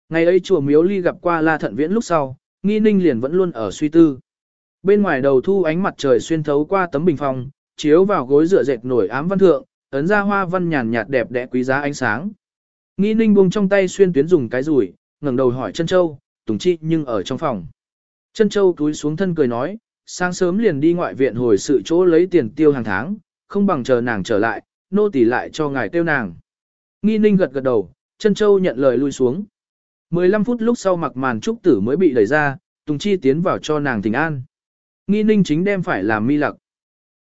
Ngày ấy chùa Miếu Ly gặp qua La Thận Viễn lúc sau, nghi ninh liền vẫn luôn ở suy tư. Bên ngoài đầu thu ánh mặt trời xuyên thấu qua tấm bình phong, chiếu vào gối dựa dệt nổi ám văn thượng, ấn ra hoa văn nhàn nhạt đẹp đẽ quý giá ánh sáng. Nghi ninh buông trong tay xuyên tuyến dùng cái rủi, ngẩng đầu hỏi chân châu, tùng chi nhưng ở trong phòng. Chân châu túi xuống thân cười nói, sáng sớm liền đi ngoại viện hồi sự chỗ lấy tiền tiêu hàng tháng, không bằng chờ nàng trở lại, nô tỳ lại cho ngài tiêu nàng. Nghi ninh gật gật đầu, chân châu nhận lời lui xuống. 15 phút lúc sau mặc màn trúc tử mới bị đẩy ra, Tùng Chi tiến vào cho nàng tình an. Nghi ninh chính đem phải làm mi lặc.